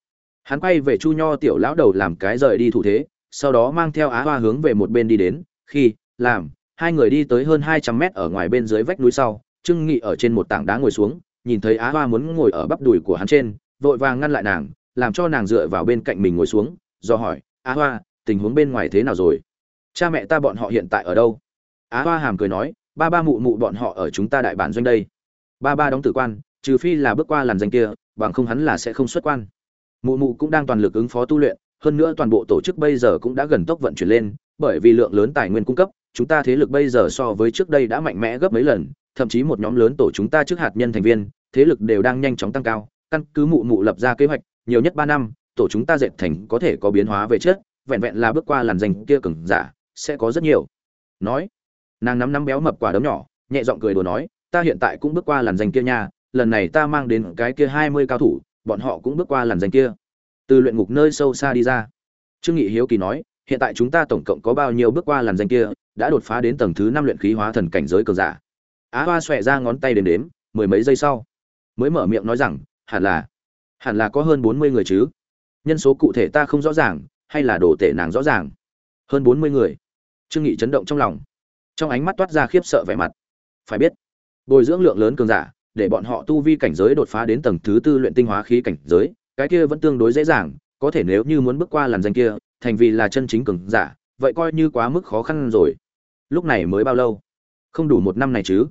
hắn quay về chu nho tiểu lão đầu làm cái rời đi thủ thế, sau đó mang theo á hoa hướng về một bên đi đến, khi, làm, hai người đi tới hơn hai trăm mét ở ngoài bên dưới vách núi sau, trương nghị ở trên một tảng đá ngồi xuống, nhìn thấy á hoa muốn ngồi ở bắp đùi của hắn trên, vội vàng ngăn lại nàng, làm cho nàng dựa vào bên cạnh mình ngồi xuống, do hỏi, á hoa, tình huống bên ngoài thế nào rồi? Cha mẹ ta bọn họ hiện tại ở đâu? Á hoa hàm cười nói, ba ba mụ mụ bọn họ ở chúng ta đại bản doanh đây. Ba ba đóng tử quan, trừ phi là bước qua làn danh kia, bằng không hắn là sẽ không xuất quan mụ mụ cũng đang toàn lực ứng phó tu luyện, hơn nữa toàn bộ tổ chức bây giờ cũng đã gần tốc vận chuyển lên, bởi vì lượng lớn tài nguyên cung cấp, chúng ta thế lực bây giờ so với trước đây đã mạnh mẽ gấp mấy lần, thậm chí một nhóm lớn tổ chúng ta trước hạt nhân thành viên, thế lực đều đang nhanh chóng tăng cao, căn cứ mụ mụ lập ra kế hoạch, nhiều nhất ba năm, tổ chúng ta dệt thành có thể có biến hóa về chất, vẹn vẹn là bước qua làn danh kia cứng giả, sẽ có rất nhiều. Nói, nàng nắm nắm béo mập quả đấm nhỏ, nhẹ giọng cười đùa nói, ta hiện tại cũng bước qua làn danh kia nha, lần này ta mang đến cái kia hai mươi cao thủ bọn họ cũng bước qua làn danh kia. Từ luyện ngục nơi sâu xa đi ra. Trương nghị hiếu kỳ nói, hiện tại chúng ta tổng cộng có bao nhiêu bước qua làn danh kia, đã đột phá đến tầng thứ năm luyện khí hóa thần cảnh giới cường giả. Á hoa xòe ra ngón tay đến đếm, mười mấy giây sau, mới mở miệng nói rằng, hẳn là hẳn là có hơn bốn mươi người chứ? Nhân số cụ thể ta không rõ ràng, hay là đồ tể nàng rõ ràng? Hơn bốn mươi người. Trương nghị chấn động trong lòng. Trong ánh mắt toát ra khiếp sợ vẻ mặt. Phải biết, bồi dưỡng lượng lớn cường giả để bọn họ tu vi cảnh giới đột phá đến tầng thứ tư luyện tinh hóa khí cảnh giới, cái kia vẫn tương đối dễ dàng, có thể nếu như muốn bước qua làn danh kia, thành vì là chân chính cường giả, vậy coi như quá mức khó khăn rồi. Lúc này mới bao lâu? Không đủ một năm này chứ.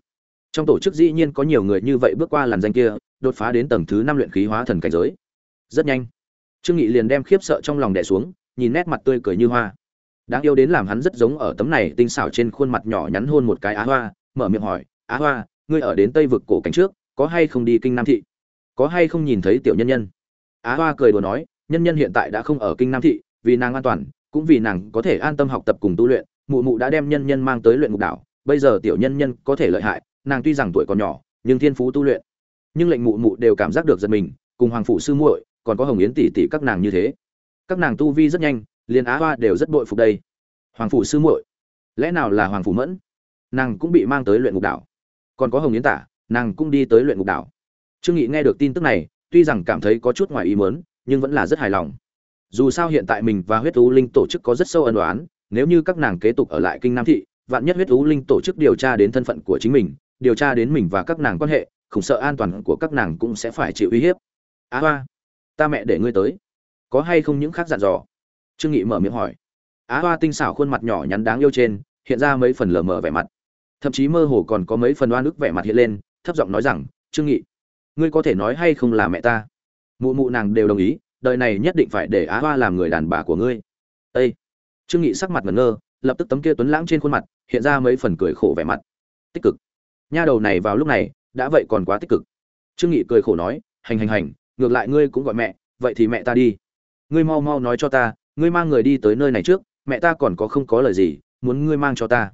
Trong tổ chức dĩ nhiên có nhiều người như vậy bước qua làn danh kia, đột phá đến tầng thứ năm luyện khí hóa thần cảnh giới. Rất nhanh. Trương nghị liền đem khiếp sợ trong lòng đè xuống, nhìn nét mặt tươi cười như hoa. Đáng yêu đến làm hắn rất giống ở tấm này tinh xảo trên khuôn mặt nhỏ nhắn hôn một cái á hoa, mở miệng hỏi, á hoa ngươi ở đến tây vực cổ cảnh trước, có hay không đi kinh nam thị? Có hay không nhìn thấy tiểu nhân nhân? Á hoa cười đùa nói, nhân nhân hiện tại đã không ở kinh nam thị, vì nàng an toàn, cũng vì nàng có thể an tâm học tập cùng tu luyện, mụ mụ đã đem nhân nhân mang tới luyện ngục đảo, bây giờ tiểu nhân nhân có thể lợi hại, nàng tuy rằng tuổi còn nhỏ, nhưng thiên phú tu luyện. Nhưng lệnh mụ mụ đều cảm giác được giật mình, cùng hoàng phụ sư muội, còn có hồng yến tỷ tỷ các nàng như thế. Các nàng tu vi rất nhanh, liền á hoa đều rất bội phục đây. Hoàng phụ sư muội, lẽ nào là hoàng phủ mẫn? Nàng cũng bị mang tới luyện ngục đảo còn có hồng yến tả, nàng cũng đi tới luyện ngục đảo. Trương nghị nghe được tin tức này, tuy rằng cảm thấy có chút ngoài ý muốn, nhưng vẫn là rất hài lòng. Dù sao hiện tại mình và huyết u linh tổ chức có rất sâu ân đoán nếu như các nàng kế tục ở lại kinh nam thị, vạn nhất huyết u linh tổ chức điều tra đến thân phận của chính mình, điều tra đến mình và các nàng quan hệ không sợ an toàn của các nàng cũng sẽ phải chịu uy hiếp. Á hoa, ta mẹ để ngươi tới. Có hay không những khác dặn dò? Trương nghị mở miệng hỏi. Á hoa tinh xảo khuôn mặt nhỏ nhắn đáng yêu trên, hiện ra mấy phần lờ mờ vẻ mặt thậm chí mơ hồ còn có mấy phần oan ức vẻ mặt hiện lên, thấp giọng nói rằng, trương nghị, ngươi có thể nói hay không là mẹ ta? Mụ mụ nàng đều đồng ý, đời này nhất định phải để á hoa làm người đàn bà của ngươi. Ê! trương nghị sắc mặt ngẩn ngơ, lập tức tấm kia tuấn lãng trên khuôn mặt, hiện ra mấy phần cười khổ vẻ mặt. Tích cực. Nha đầu này vào lúc này, đã vậy còn quá tích cực. Trương nghị cười khổ nói, hành hành hành, ngược lại ngươi cũng gọi mẹ, vậy thì mẹ ta đi. Ngươi mau mau nói cho ta, ngươi mang người đi tới nơi này trước, mẹ ta còn có không có lời gì, muốn ngươi mang cho ta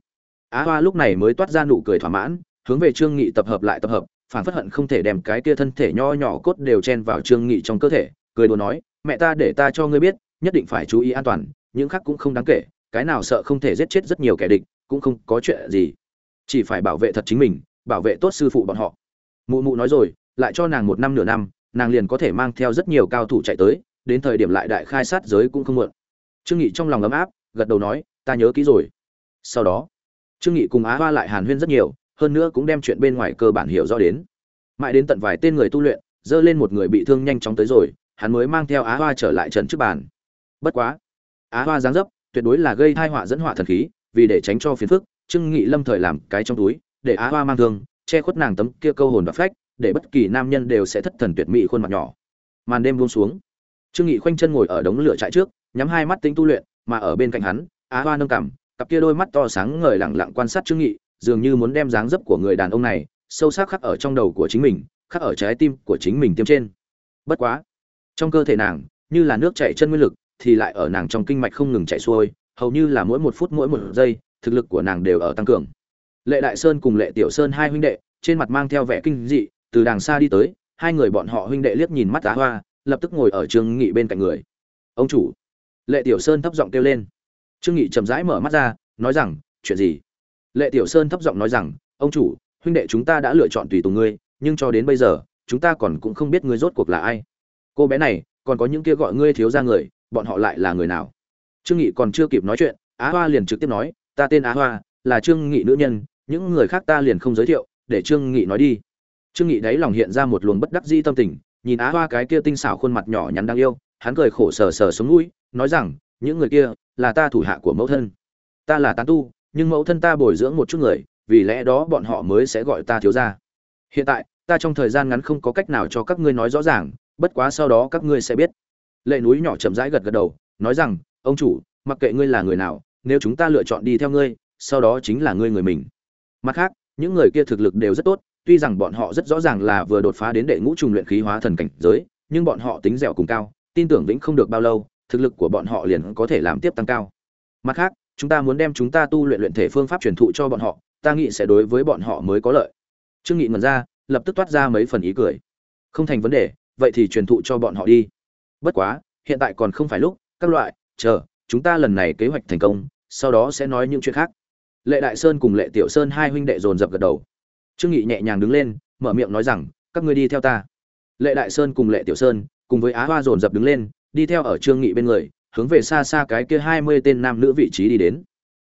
á hoa lúc này mới toát ra nụ cười thỏa mãn, hướng về trương nghị tập hợp lại tập hợp, phản phất hận không thể đem cái kia thân thể nho nhỏ cốt đều chen vào trương nghị trong cơ thể, cười đùa nói, mẹ ta để ta cho ngươi biết, nhất định phải chú ý an toàn, những khác cũng không đáng kể, cái nào sợ không thể giết chết rất nhiều kẻ địch, cũng không có chuyện gì. Chỉ phải bảo vệ thật chính mình, bảo vệ tốt sư phụ bọn họ. Mụ mụ nói rồi, lại cho nàng một năm nửa năm, nàng liền có thể mang theo rất nhiều cao thủ chạy tới, đến thời điểm lại đại khai sát giới cũng không muộn. Trương nghị trong lòng ấm áp, gật đầu nói, ta nhớ kỹ rồi. Sau đó trương nghị cùng á hoa lại hàn huyên rất nhiều, hơn nữa cũng đem chuyện bên ngoài cơ bản hiểu rõ đến. Mãi đến tận vài tên người tu luyện, dơ lên một người bị thương nhanh chóng tới rồi, hắn mới mang theo á hoa trở lại trận trước bàn. Bất quá, á hoa dáng dấp, tuyệt đối là gây tai họa dẫn họa thần khí, vì để tránh cho phiền phức, trương nghị lâm thời làm cái trong túi, để á hoa mang thương, che khuất nàng tấm kia câu hồn và phách, để bất kỳ nam nhân đều sẽ thất thần tuyệt mỹ khuôn mặt nhỏ. Màn đêm buông xuống, trương nghị khoanh chân ngồi ở đống lửa trại trước, nhắm hai mắt tính tu luyện, mà ở bên cạnh hắn, á hoa nâng cằm cặp kia đôi mắt to sáng ngời lẳng lặng quan sát trương nghị, dường như muốn đem dáng dấp của người đàn ông này sâu sắc khắc ở trong đầu của chính mình, khắc ở trái tim của chính mình tiêm trên. Bất quá, trong cơ thể nàng, như là nước chảy chân nguyên lực, thì lại ở nàng trong kinh mạch không ngừng chảy xuôi, hầu như là mỗi một phút mỗi một giây, thực lực của nàng đều ở tăng cường. Lệ đại sơn cùng lệ tiểu sơn hai huynh đệ, trên mặt mang theo vẻ kinh dị, từ đàng xa đi tới, hai người bọn họ huynh đệ liếc nhìn mắt tá hoa, lập tức ngồi ở trương nghị bên cạnh người. Ông chủ. Lệ tiểu sơn thấp giọng kêu lên trương nghị chậm rãi mở mắt ra, nói rằng, chuyện gì? Lệ tiểu sơn thấp giọng nói rằng, ông chủ, huynh đệ chúng ta đã lựa chọn tùy tùng ngươi, nhưng cho đến bây giờ, chúng ta còn cũng không biết ngươi rốt cuộc là ai. Cô bé này, còn có những kia gọi ngươi thiếu ra người, bọn họ lại là người nào? Trương nghị còn chưa kịp nói chuyện, á hoa liền trực tiếp nói, ta tên á hoa, là trương nghị nữ nhân, những người khác ta liền không giới thiệu, để trương nghị nói đi. Trương nghị đấy lòng hiện ra một luồng bất đắc dĩ tâm tình, nhìn á hoa cái kia tinh xảo khuôn mặt nhỏ nhắn đáng yêu, hắn cười khổ sờ sờ xuống mũi, nói rằng, những người kia là ta thủ hạ của mẫu thân. Ta là tán tu, nhưng mẫu thân ta bồi dưỡng một chút người, vì lẽ đó bọn họ mới sẽ gọi ta thiếu gia. Hiện tại, ta trong thời gian ngắn không có cách nào cho các ngươi nói rõ ràng, bất quá sau đó các ngươi sẽ biết. Lệ núi nhỏ chậm rãi gật gật đầu, nói rằng, ông chủ, mặc kệ ngươi là người nào, nếu chúng ta lựa chọn đi theo ngươi, sau đó chính là ngươi người mình. Mặt khác, những người kia thực lực đều rất tốt, tuy rằng bọn họ rất rõ ràng là vừa đột phá đến đệ ngũ trùng luyện khí hóa thần cảnh giới, nhưng bọn họ tính dẻo cùng cao, tin tưởng vĩnh không được bao lâu thực lực của bọn họ liền có thể làm tiếp tăng cao. Mặt khác, chúng ta muốn đem chúng ta tu luyện luyện thể phương pháp truyền thụ cho bọn họ, ta nghĩ sẽ đối với bọn họ mới có lợi. Trương nghị ngẩn ra, lập tức toát ra mấy phần ý cười. Không thành vấn đề, vậy thì truyền thụ cho bọn họ đi. Bất quá, hiện tại còn không phải lúc, các loại, chờ, chúng ta lần này kế hoạch thành công, sau đó sẽ nói những chuyện khác. Lệ đại sơn cùng lệ tiểu sơn hai huynh đệ dồn dập gật đầu. Trương nghị nhẹ nhàng đứng lên, mở miệng nói rằng, các ngươi đi theo ta. Lệ đại sơn cùng lệ tiểu sơn cùng với á hoa dồn dập đứng lên đi theo ở trương nghị bên người, hướng về xa xa cái kia hai mươi tên nam nữ vị trí đi đến.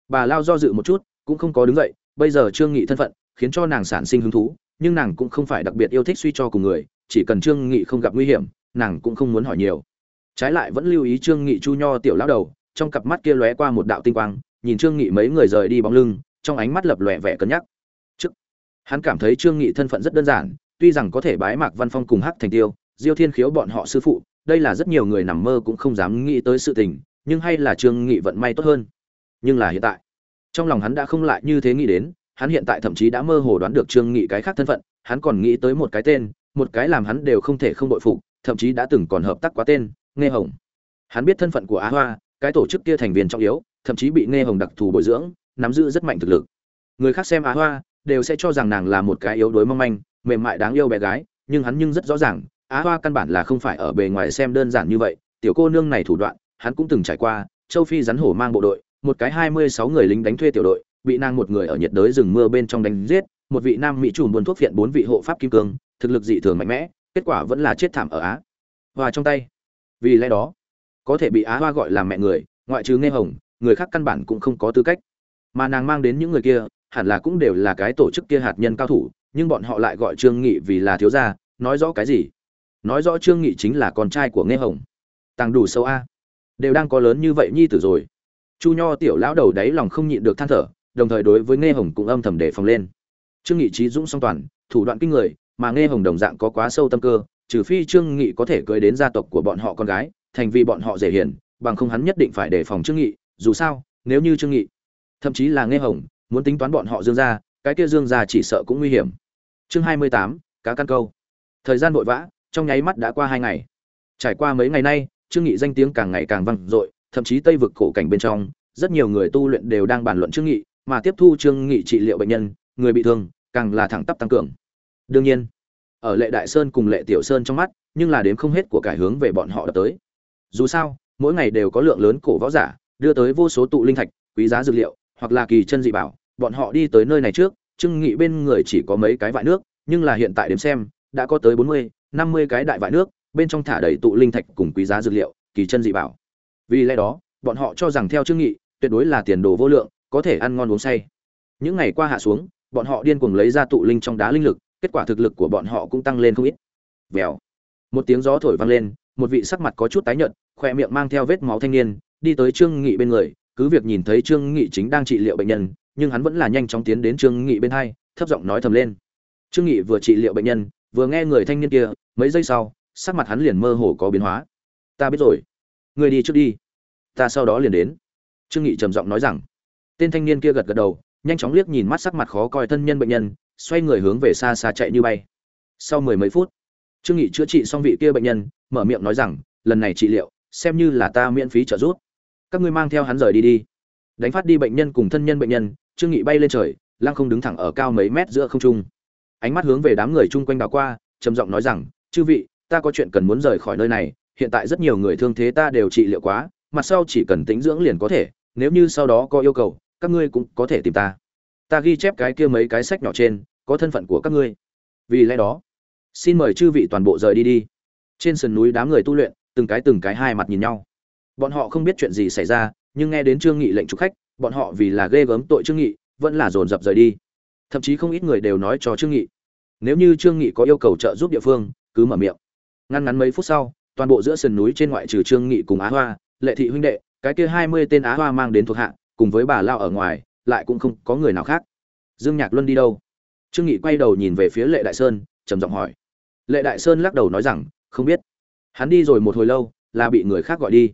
Bà lao do dự một chút, cũng không có đứng dậy, bây giờ trương nghị thân phận, khiến cho nàng sản sinh hứng thú, nhưng nàng cũng không phải đặc biệt yêu thích suy cho cùng người, chỉ cần trương nghị không gặp nguy hiểm, nàng cũng không muốn hỏi nhiều. Trái lại vẫn lưu ý trương nghị chu nho tiểu lão đầu, trong cặp mắt kia lóe qua một đạo tinh quang, nhìn trương nghị mấy người rời đi bóng lưng, trong ánh mắt lập lòe vẻ cân nhắc. Trước, hắn cảm thấy trương nghị thân phận rất đơn giản, tuy rằng có thể bái mạc văn phong cùng hắc thành tiêu, diêu thiên khiếu bọn họ sư phụ đây là rất nhiều người nằm mơ cũng không dám nghĩ tới sự tình, nhưng hay là trương nghị vận may tốt hơn. Nhưng là hiện tại, trong lòng hắn đã không lại như thế nghĩ đến, hắn hiện tại thậm chí đã mơ hồ đoán được trương nghị cái khác thân phận, hắn còn nghĩ tới một cái tên, một cái làm hắn đều không thể không bội phục, thậm chí đã từng còn hợp tác quá tên nghe hồng. Hắn biết thân phận của á hoa, cái tổ chức kia thành viên trọng yếu, thậm chí bị nghe hồng đặc thù bồi dưỡng, nắm giữ rất mạnh thực lực. Người khác xem á hoa, đều sẽ cho rằng nàng là một cái yếu đuối mong manh, mềm mại đáng yêu bé gái, nhưng hắn nhưng rất rõ ràng á hoa căn bản là không phải ở bề ngoài xem đơn giản như vậy, tiểu cô nương này thủ đoạn, hắn cũng từng trải qua, châu phi rắn hổ mang bộ đội, một cái hai mươi sáu người lính đánh thuê tiểu đội, bị nàng một người ở nhiệt đới rừng mưa bên trong đánh giết, một vị nam mỹ chủ buôn thuốc viện bốn vị hộ pháp kim cương, thực lực dị thường mạnh mẽ, kết quả vẫn là chết thảm ở á hoa trong tay. Vì lẽ đó, có thể bị á hoa gọi là mẹ người, ngoại trừ nghe hồng, người khác căn bản cũng không có tư cách. Mà nàng mang đến những người kia, hẳn là cũng đều là cái tổ chức kia hạt nhân cao thủ, nhưng bọn họ lại gọi trương nghị vì là thiếu gia, nói rõ cái gì? Nói rõ trương nghị chính là con trai của nghe hồng. Tàng đủ sâu a. Đều đang có lớn như vậy nhi tử rồi. Chu nho tiểu lão đầu đáy lòng không nhịn được than thở, đồng thời đối với nghe hồng cũng âm thầm đề phòng lên. Trương nghị trí dũng song toàn, thủ đoạn kinh người, mà nghe hồng đồng dạng có quá sâu tâm cơ, trừ phi trương nghị có thể cưới đến gia tộc của bọn họ con gái, thành vì bọn họ dễ hiền, bằng không hắn nhất định phải đề phòng trương nghị, dù sao, nếu như trương nghị, thậm chí là nghe hồng, muốn tính toán bọn họ dương gia, cái kia dương gia chỉ sợ cũng nguy hiểm. Chương hai mươi tám, cá căn câu. Thời gian vội vã trong nháy mắt đã qua hai ngày. Trải qua mấy ngày nay trương nghị danh tiếng càng ngày càng vang dội thậm chí tây vực cổ cảnh bên trong rất nhiều người tu luyện đều đang bàn luận trương nghị mà tiếp thu trương nghị trị liệu bệnh nhân người bị thương càng là thẳng tắp tăng cường. Đương nhiên ở lệ đại sơn cùng lệ tiểu sơn trong mắt nhưng là đến không hết của cải hướng về bọn họ đập tới. Dù sao mỗi ngày đều có lượng lớn cổ võ giả đưa tới vô số tụ linh thạch quý giá dược liệu hoặc là kỳ chân dị bảo bọn họ đi tới nơi này trước trương nghị bên người chỉ có mấy cái vại nước nhưng là hiện tại đếm xem đã có tới bốn mươi, năm mươi cái đại vại nước, bên trong thả đầy tụ linh thạch cùng quý giá dược liệu, kỳ chân dị bảo. Vì lẽ đó, bọn họ cho rằng theo trương nghị, tuyệt đối là tiền đồ vô lượng, có thể ăn ngon uống say. Những ngày qua hạ xuống, bọn họ điên cuồng lấy ra tụ linh trong đá linh lực, kết quả thực lực của bọn họ cũng tăng lên không ít. Vèo. Một tiếng gió thổi vang lên, một vị sắc mặt có chút tái nhợt khoe miệng mang theo vết máu thanh niên, đi tới trương nghị bên người, cứ việc nhìn thấy trương nghị chính đang trị liệu bệnh nhân, nhưng hắn vẫn là nhanh chóng tiến đến trương nghị bên hai, thấp giọng nói thầm lên. Trương nghị vừa trị liệu bệnh nhân vừa nghe người thanh niên kia, mấy giây sau, sắc mặt hắn liền mơ hồ có biến hóa. Ta biết rồi. Người đi trước đi. Ta sau đó liền đến. Trương nghị trầm giọng nói rằng. Tên thanh niên kia gật gật đầu, nhanh chóng liếc nhìn mắt sắc mặt khó coi thân nhân bệnh nhân, xoay người hướng về xa xa chạy như bay. Sau mười mấy phút, trương nghị chữa trị xong vị kia bệnh nhân, mở miệng nói rằng, lần này trị liệu, xem như là ta miễn phí trợ giúp. Các ngươi mang theo hắn rời đi đi. Đánh phát đi bệnh nhân cùng thân nhân bệnh nhân, trương nghị bay lên trời, lăng không đứng thẳng ở cao mấy mét giữa không trung ánh mắt hướng về đám người chung quanh đảo qua, trầm giọng nói rằng, chư vị, ta có chuyện cần muốn rời khỏi nơi này, hiện tại rất nhiều người thương thế ta đều trị liệu quá, mặt sau chỉ cần tĩnh dưỡng liền có thể, nếu như sau đó có yêu cầu, các ngươi cũng có thể tìm ta. Ta ghi chép cái kia mấy cái sách nhỏ trên, có thân phận của các ngươi. Vì lẽ đó, xin mời chư vị toàn bộ rời đi đi. Trên sườn núi đám người tu luyện, từng cái từng cái hai mặt nhìn nhau. Bọn họ không biết chuyện gì xảy ra, nhưng nghe đến trương nghị lệnh trục khách, bọn họ vì là ghê gớm tội trương nghị, vẫn là dồn dập rời đi. Thậm chí không ít người đều nói cho trương nghị nếu như trương nghị có yêu cầu trợ giúp địa phương, cứ mở miệng. Ngăn ngắn mấy phút sau, toàn bộ giữa sườn núi trên ngoại trừ trương nghị cùng á hoa, lệ thị huynh đệ, cái kia hai mươi tên á hoa mang đến thuộc hạ, cùng với bà lao ở ngoài, lại cũng không có người nào khác. Dương nhạc luân đi đâu? Trương nghị quay đầu nhìn về phía lệ đại sơn, trầm giọng hỏi. Lệ đại sơn lắc đầu nói rằng, không biết. Hắn đi rồi một hồi lâu, là bị người khác gọi đi.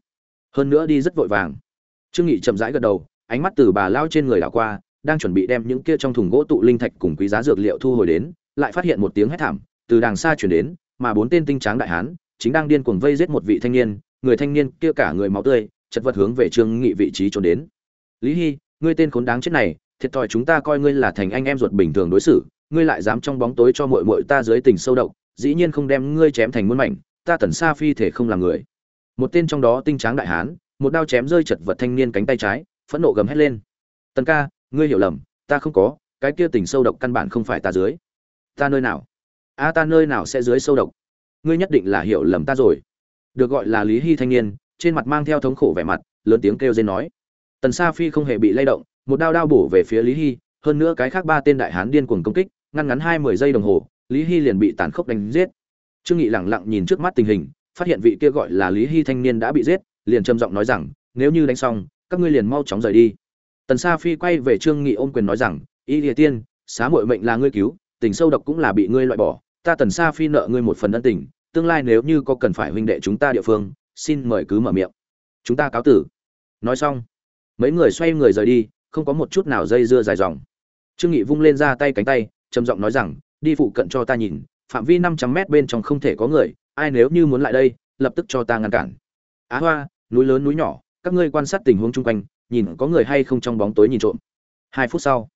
Hơn nữa đi rất vội vàng. Trương nghị chậm rãi gật đầu, ánh mắt từ bà lao trên người đảo qua, đang chuẩn bị đem những kia trong thùng gỗ tụ linh thạch cùng quý giá dược liệu thu hồi đến lại phát hiện một tiếng hét thảm, từ đàng xa chuyển đến, mà bốn tên tinh tráng đại hán chính đang điên cuồng vây giết một vị thanh niên, người thanh niên kia cả người máu tươi, chật vật hướng về trương nghị vị trí trốn đến. Lý hy, ngươi tên khốn đáng chết này, thiệt thòi chúng ta coi ngươi là thành anh em ruột bình thường đối xử, ngươi lại dám trong bóng tối cho muội muội ta dưới tình sâu độc, dĩ nhiên không đem ngươi chém thành muôn mảnh, ta tần xa phi thể không là người. Một tên trong đó tinh tráng đại hán, một đao chém rơi chật vật thanh niên cánh tay trái, phẫn nộ gầm hét lên. Tần ca, ngươi hiểu lầm, ta không có, cái kia tình sâu độc căn bản không phải ta dưới ta nơi nào? A, ta nơi nào sẽ dưới sâu độc? Ngươi nhất định là hiểu lầm ta rồi. Được gọi là lý hy thanh niên, trên mặt mang theo thống khổ vẻ mặt, lớn tiếng kêu dên nói. Tần sa phi không hề bị lay động, một đao đao bổ về phía lý hy, hơn nữa cái khác ba tên đại hán điên cuồng công kích, ngăn ngắn hai mười giây đồng hồ, lý hy liền bị tàn khốc đánh giết. Trương nghị lẳng lặng nhìn trước mắt tình hình, phát hiện vị kia gọi là lý hy thanh niên đã bị giết, liền trầm giọng nói rằng, nếu như đánh xong, các ngươi liền mau chóng rời đi. Tần sa phi quay về trương nghị ôm quyền nói rằng, y địa tiên, xá muội mệnh là ngươi cứu tình sâu độc cũng là bị ngươi loại bỏ, ta tần sa phi nợ ngươi một phần ân tình, tương lai nếu như có cần phải huynh đệ chúng ta địa phương, xin mời cứ mở miệng. Chúng ta cáo tử. Nói xong, mấy người xoay người rời đi, không có một chút nào dây dưa dài dòng. Trương nghị vung lên ra tay cánh tay, trầm giọng nói rằng, đi phụ cận cho ta nhìn, phạm vi năm trăm mét bên trong không thể có người, ai nếu như muốn lại đây, lập tức cho ta ngăn cản. Á hoa, núi lớn núi nhỏ, các ngươi quan sát tình huống chung quanh, nhìn có người hay không trong bóng tối nhìn trộm. Hai phút sau,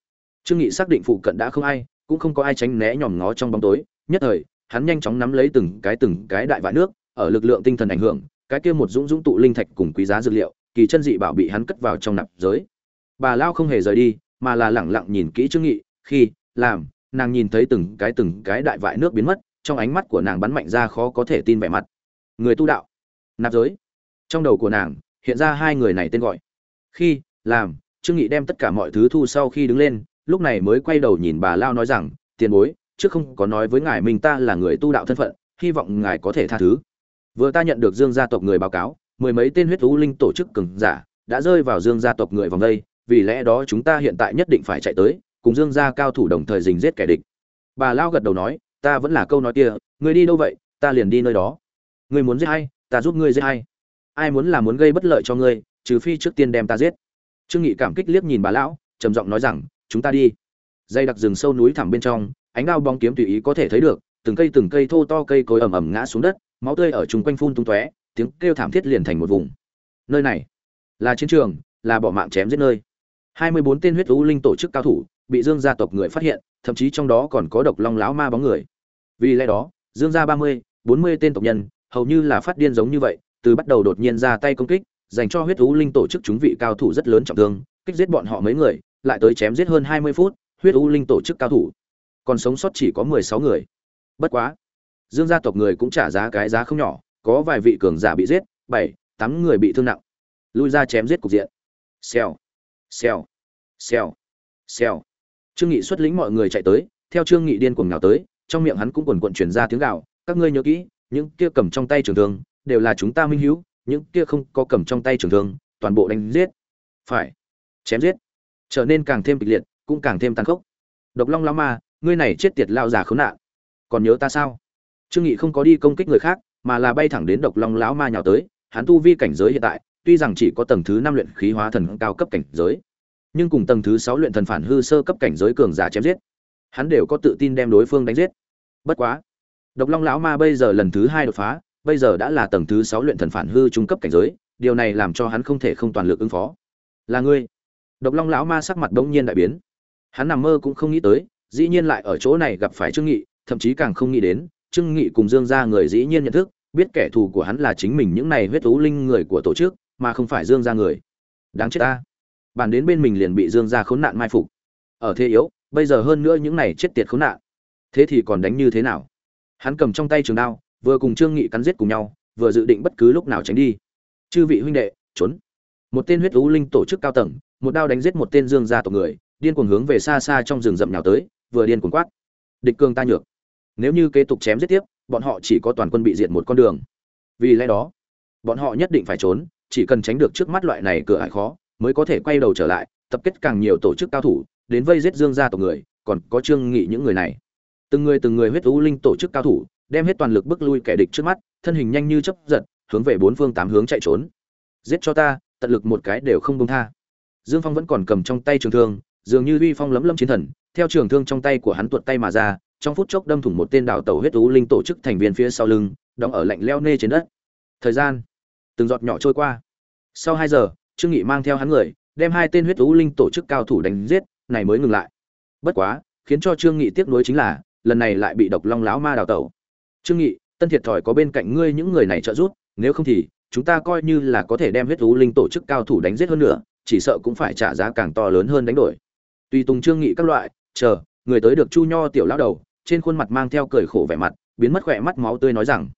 trương nghị xác định phụ cận đã không ai cũng không có ai tránh né nhòm ngó trong bóng tối. Nhất thời, hắn nhanh chóng nắm lấy từng cái từng cái đại vại nước, ở lực lượng tinh thần ảnh hưởng, cái kia một dũng dũng tụ linh thạch cùng quý giá dược liệu, kỳ chân dị bảo bị hắn cất vào trong nạp giới. Bà lao không hề rời đi, mà là lẳng lặng nhìn kỹ trương nghị, khi, làm, nàng nhìn thấy từng cái từng cái đại vại nước biến mất, trong ánh mắt của nàng bắn mạnh ra khó có thể tin vẻ mặt. Người tu đạo, nạp giới. Trong đầu của nàng, hiện ra hai người này tên gọi. Khi, làm, trương nghị đem tất cả mọi thứ thu sau khi đứng lên lúc này mới quay đầu nhìn bà lao nói rằng, tiền bối, trước không có nói với ngài mình ta là người tu đạo thân phận, hy vọng ngài có thể tha thứ. Vừa ta nhận được dương gia tộc người báo cáo, mười mấy tên huyết thú linh tổ chức cường giả đã rơi vào dương gia tộc người vòng đây, vì lẽ đó chúng ta hiện tại nhất định phải chạy tới, cùng dương gia cao thủ đồng thời dình giết kẻ địch. Bà lao gật đầu nói, ta vẫn là câu nói kia, người đi đâu vậy? Ta liền đi nơi đó. Người muốn giết hay ta giúp ngươi giết hay ai muốn là muốn gây bất lợi cho ngươi, trừ phi trước tiên đem ta giết. Trương nghị cảm kích liếc nhìn bà lão, trầm giọng nói rằng chúng ta đi. Dây đặc rừng sâu núi thẳm bên trong, ánh đao bóng kiếm tùy ý có thể thấy được, từng cây từng cây thô to cây cối ẩm ẩm ngã xuống đất, máu tươi ở chung quanh phun tung tóe, tiếng kêu thảm thiết liền thành một vùng. Nơi này là chiến trường, là bỏ mạng chém giết nơi. Hai mươi bốn tên huyết u linh tổ chức cao thủ bị dương gia tộc người phát hiện, thậm chí trong đó còn có độc long lão ma bóng người. Vì lẽ đó, dương gia ba mươi, bốn mươi tên tộc nhân hầu như là phát điên giống như vậy, từ bắt đầu đột nhiên ra tay công kích, dành cho huyết u linh tổ chức chúng vị cao thủ rất lớn trọng thương, kích giết bọn họ mấy người lại tới chém giết hơn hai mươi phút, huyết u linh tổ chức cao thủ. Còn sống sót chỉ có mười sáu người. Bất quá, dương gia tộc người cũng trả giá cái giá không nhỏ, có vài vị cường giả bị giết, bảy, tám người bị thương nặng. Lui ra chém giết cục diện. Xèo xèo xèo xèo. Trương nghị xuất lĩnh mọi người chạy tới, theo trương nghị điên cuồng nhào tới, trong miệng hắn cũng quần quần truyền ra tiếng gào, các ngươi nhớ kỹ, những kia cầm trong tay trường thương, đều là chúng ta minh hữu những kia không có cầm trong tay trường thương, toàn bộ đánh giết. Phải, chém giết trở nên càng thêm kịch liệt, cũng càng thêm tàn khốc. Độc long lão ma, ngươi này chết tiệt lao già khốn nạn. Còn nhớ ta sao? Trương nghị không có đi công kích người khác, mà là bay thẳng đến độc long lão ma nhào tới, hắn tu vi cảnh giới hiện tại, tuy rằng chỉ có tầng thứ năm luyện khí hóa thần cao cấp cảnh giới, nhưng cùng tầng thứ sáu luyện thần phản hư sơ cấp cảnh giới cường giả chém giết, hắn đều có tự tin đem đối phương đánh giết. Bất quá, độc long lão ma bây giờ lần thứ hai đột phá, bây giờ đã là tầng thứ sáu luyện thần phản hư trung cấp cảnh giới, điều này làm cho hắn không thể không toàn lực ứng phó. Là ngươi độc long lão ma sắc mặt bỗng nhiên đại biến. Hắn nằm mơ cũng không nghĩ tới, dĩ nhiên lại ở chỗ này gặp phải trương nghị, thậm chí càng không nghĩ đến, trương nghị cùng dương gia người dĩ nhiên nhận thức, biết kẻ thù của hắn là chính mình những này huyết thú linh người của tổ chức, mà không phải dương gia người. Đáng chết ta. Bản đến bên mình liền bị dương gia khốn nạn mai phục. Ở thế yếu, bây giờ hơn nữa những này chết tiệt khốn nạn. Thế thì còn đánh như thế nào? Hắn cầm trong tay trường đao, vừa cùng trương nghị cắn giết cùng nhau, vừa dự định bất cứ lúc nào tránh đi. Chư vị huynh đệ, trốn. Một tên huyết thú linh tổ chức cao tầng một đao đánh giết một tên dương gia tộc người, điên cuồng hướng về xa xa trong rừng rậm nhào tới, vừa điên cuồng quát. Địch cường ta nhược. Nếu như kế tục chém giết tiếp, bọn họ chỉ có toàn quân bị diệt một con đường. Vì lẽ đó, bọn họ nhất định phải trốn, chỉ cần tránh được trước mắt loại này cửa ải khó, mới có thể quay đầu trở lại, tập kết càng nhiều tổ chức cao thủ, đến vây giết dương gia tộc người, còn có trương nghị những người này. Từng người từng người huyết u linh tổ chức cao thủ, đem hết toàn lực bức lui kẻ địch trước mắt, thân hình nhanh như chớp giật, hướng về bốn phương tám hướng chạy trốn. Giết cho ta, tận lực một cái đều không buông tha dương phong vẫn còn cầm trong tay trường thương, dường như uy phong lấm lấm chiến thần, theo trường thương trong tay của hắn tuột tay mà ra, trong phút chốc đâm thủng một tên đảo tàu huyết u linh tổ chức thành viên phía sau lưng, đóng ở lạnh leo nê trên đất. Thời gian, từng giọt nhỏ trôi qua. Sau hai giờ, trương nghị mang theo hắn người, đem hai tên huyết u linh tổ chức cao thủ đánh giết, này mới ngừng lại. Bất quá, khiến cho trương nghị tiếc nuối chính là, lần này lại bị độc long lão ma đào tẩu. Trương nghị, tân thiệt Thỏi có bên cạnh ngươi những người này trợ giúp, nếu không thì, chúng ta coi như là có thể đem huyết u linh tổ chức cao thủ đánh giết hơn nữa chỉ sợ cũng phải trả giá càng to lớn hơn đánh đổi. Tùy tùng trương nghị các loại, chờ, người tới được chu nho tiểu lão đầu, trên khuôn mặt mang theo cười khổ vẻ mặt, biến mất khỏe mắt máu tươi nói rằng,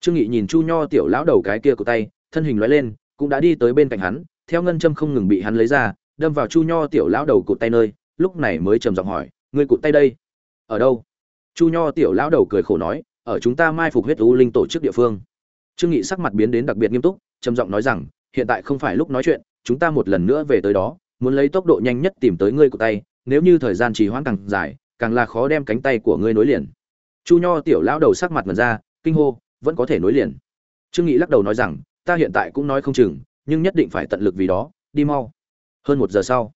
trương nghị nhìn chu nho tiểu lão đầu cái kia của tay, thân hình lóe lên, cũng đã đi tới bên cạnh hắn, theo ngân châm không ngừng bị hắn lấy ra, đâm vào chu nho tiểu lão đầu cụt tay nơi, lúc này mới trầm giọng hỏi, ngươi cụt tay đây, ở đâu? Chu nho tiểu lão đầu cười khổ nói, ở chúng ta mai phục huyết u linh tổ chức địa phương. Trương nghị sắc mặt biến đến đặc biệt nghiêm túc, trầm giọng nói rằng, hiện tại không phải lúc nói chuyện chúng ta một lần nữa về tới đó, muốn lấy tốc độ nhanh nhất tìm tới ngươi của tay, nếu như thời gian trì hoãn càng dài, càng là khó đem cánh tay của ngươi nối liền. Chu nho tiểu lão đầu sắc mặt mật ra, kinh hô, vẫn có thể nối liền. Trương nghị lắc đầu nói rằng, ta hiện tại cũng nói không chừng, nhưng nhất định phải tận lực vì đó, đi mau. Hơn một giờ sau,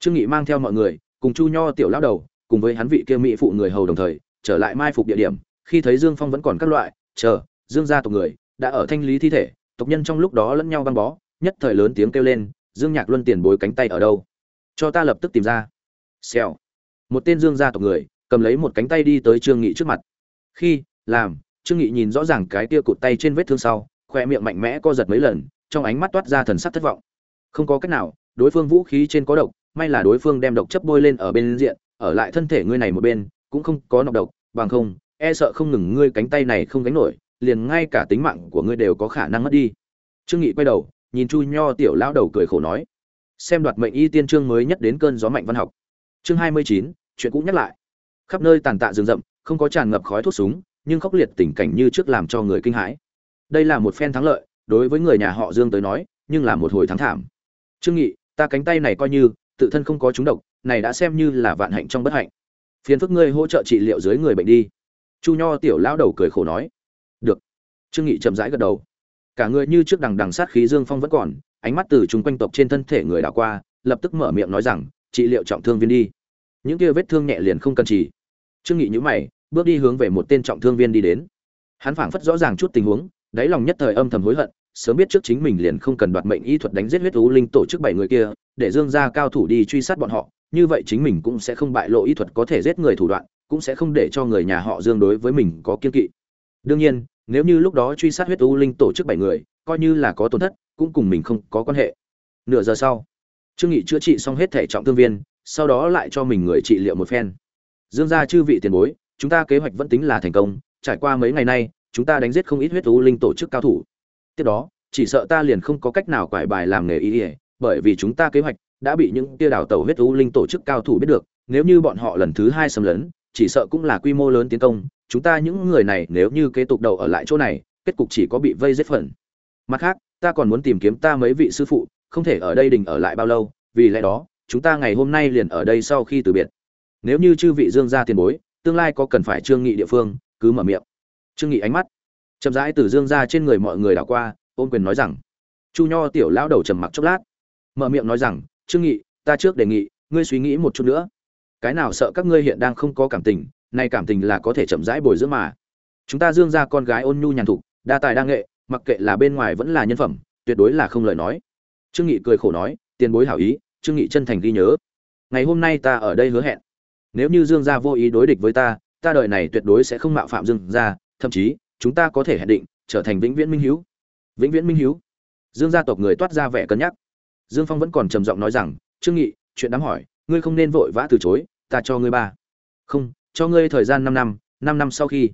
trương nghị mang theo mọi người, cùng chu nho tiểu lão đầu, cùng với hắn vị kia mỹ phụ người hầu đồng thời, trở lại mai phục địa điểm, khi thấy dương phong vẫn còn các loại, chờ, dương gia tộc người, đã ở thanh lý thi thể, tộc nhân trong lúc đó lẫn nhau băng bó nhất thời lớn tiếng kêu lên, dương nhạc luân tiền bối cánh tay ở đâu? Cho ta lập tức tìm ra. Xèo. Một tên dương gia tộc người, cầm lấy một cánh tay đi tới trương nghị trước mặt. Khi, làm, trương nghị nhìn rõ ràng cái tia cụt tay trên vết thương sau khoe miệng mạnh mẽ co giật mấy lần, trong ánh mắt toát ra thần sắc thất vọng. Không có cách nào, đối phương vũ khí trên có độc, may là đối phương đem độc chấp bôi lên ở bên diện, ở lại thân thể ngươi này một bên, cũng không có nọc độc, bằng không e sợ không ngừng ngươi cánh tay này không gánh nổi, liền ngay cả tính mạng của ngươi đều có khả năng mất đi. Trương nghị quay đầu nhìn chu nho tiểu lão đầu cười khổ nói, xem đoạt mệnh y tiên trương mới nhất đến cơn gió mạnh văn học. Chương hai mươi chín, chuyện cũng nhắc lại. Khắp nơi tàn tạ rừng rậm, không có tràn ngập khói thuốc súng, nhưng khốc liệt tình cảnh như trước làm cho người kinh hãi. Đây là một phen thắng lợi, đối với người nhà họ dương tới nói, nhưng là một hồi thắng thảm. Trương nghị, ta cánh tay này coi như, tự thân không có trúng độc, này đã xem như là vạn hạnh trong bất hạnh. Phiền phức ngươi hỗ trợ trị liệu dưới người bệnh đi. Chu nho tiểu lão đầu cười khổ nói. Được. Trương nghị chậm rãi gật đầu cả người như trước đằng đằng sát khí dương phong vẫn còn, ánh mắt từ chúng quanh tộc trên thân thể người đảo qua, lập tức mở miệng nói rằng trị liệu trọng thương viên đi? Những kia vết thương nhẹ liền không cần chỉ. Trương nghị nhíu mày, bước đi hướng về một tên trọng thương viên đi đến. Hắn phảng phất rõ ràng chút tình huống, đáy lòng nhất thời âm thầm hối hận, sớm biết trước chính mình liền không cần đoạt mệnh y thuật đánh giết huyết thú linh tổ chức bảy người kia, để dương gia cao thủ đi truy sát bọn họ, như vậy chính mình cũng sẽ không bại lộ y thuật có thể giết người thủ đoạn, cũng sẽ không để cho người nhà họ dương đối với mình có kiên kỵ. Đương nhiên nếu như lúc đó truy sát huyết u linh tổ chức bảy người, coi như là có tổn thất, cũng cùng mình không có quan hệ. Nửa giờ sau, trương nghị chữa trị xong hết thể trọng thương viên, sau đó lại cho mình người trị liệu một phen. Dương gia chư vị tiền bối, chúng ta kế hoạch vẫn tính là thành công, trải qua mấy ngày nay, chúng ta đánh giết không ít huyết u linh tổ chức cao thủ. Tiếp đó, chỉ sợ ta liền không có cách nào quải bài làm nghề y ỉa bởi vì chúng ta kế hoạch đã bị những tia đào tàu huyết u linh tổ chức cao thủ biết được, nếu như bọn họ lần thứ hai xâm lấn chỉ sợ cũng là quy mô lớn tiến công, chúng ta những người này nếu như kế tục đầu ở lại chỗ này, kết cục chỉ có bị vây giết phần. Mặt khác, ta còn muốn tìm kiếm ta mấy vị sư phụ, không thể ở đây đình ở lại bao lâu, vì lẽ đó, chúng ta ngày hôm nay liền ở đây sau khi từ biệt. Nếu như chư vị dương gia tiền bối, tương lai có cần phải trương nghị địa phương, cứ mở miệng. Trương nghị ánh mắt chậm rãi từ dương gia trên người mọi người đảo qua, ôn quyền nói rằng, chu nho tiểu lão đầu trầm mặc chốc lát, mở miệng nói rằng, trương nghị, ta trước đề nghị, ngươi suy nghĩ một chút nữa cái nào sợ các ngươi hiện đang không có cảm tình, nay cảm tình là có thể chậm rãi bồi dưỡng mà. Chúng ta dương gia con gái ôn nhu nhàn thục, đa tài đa nghệ, mặc kệ là bên ngoài vẫn là nhân phẩm, tuyệt đối là không lời nói. Trương nghị cười khổ nói, tiền bối hảo ý, trương nghị chân thành ghi nhớ. Ngày hôm nay ta ở đây hứa hẹn. Nếu như dương gia vô ý đối địch với ta ta đời này tuyệt đối sẽ không mạo phạm dương gia, thậm chí, chúng ta có thể hẹn định, trở thành vĩnh viễn minh hiếu. Vĩnh viễn minh hiếu. Dương gia tộc người toát ra vẻ cân nhắc. Dương phong vẫn còn trầm giọng nói rằng, trương nghị, chuyện đám hỏi, ngươi không nên vội vã từ chối ta cho ngươi ba. Không, cho ngươi thời gian năm năm năm năm sau khi.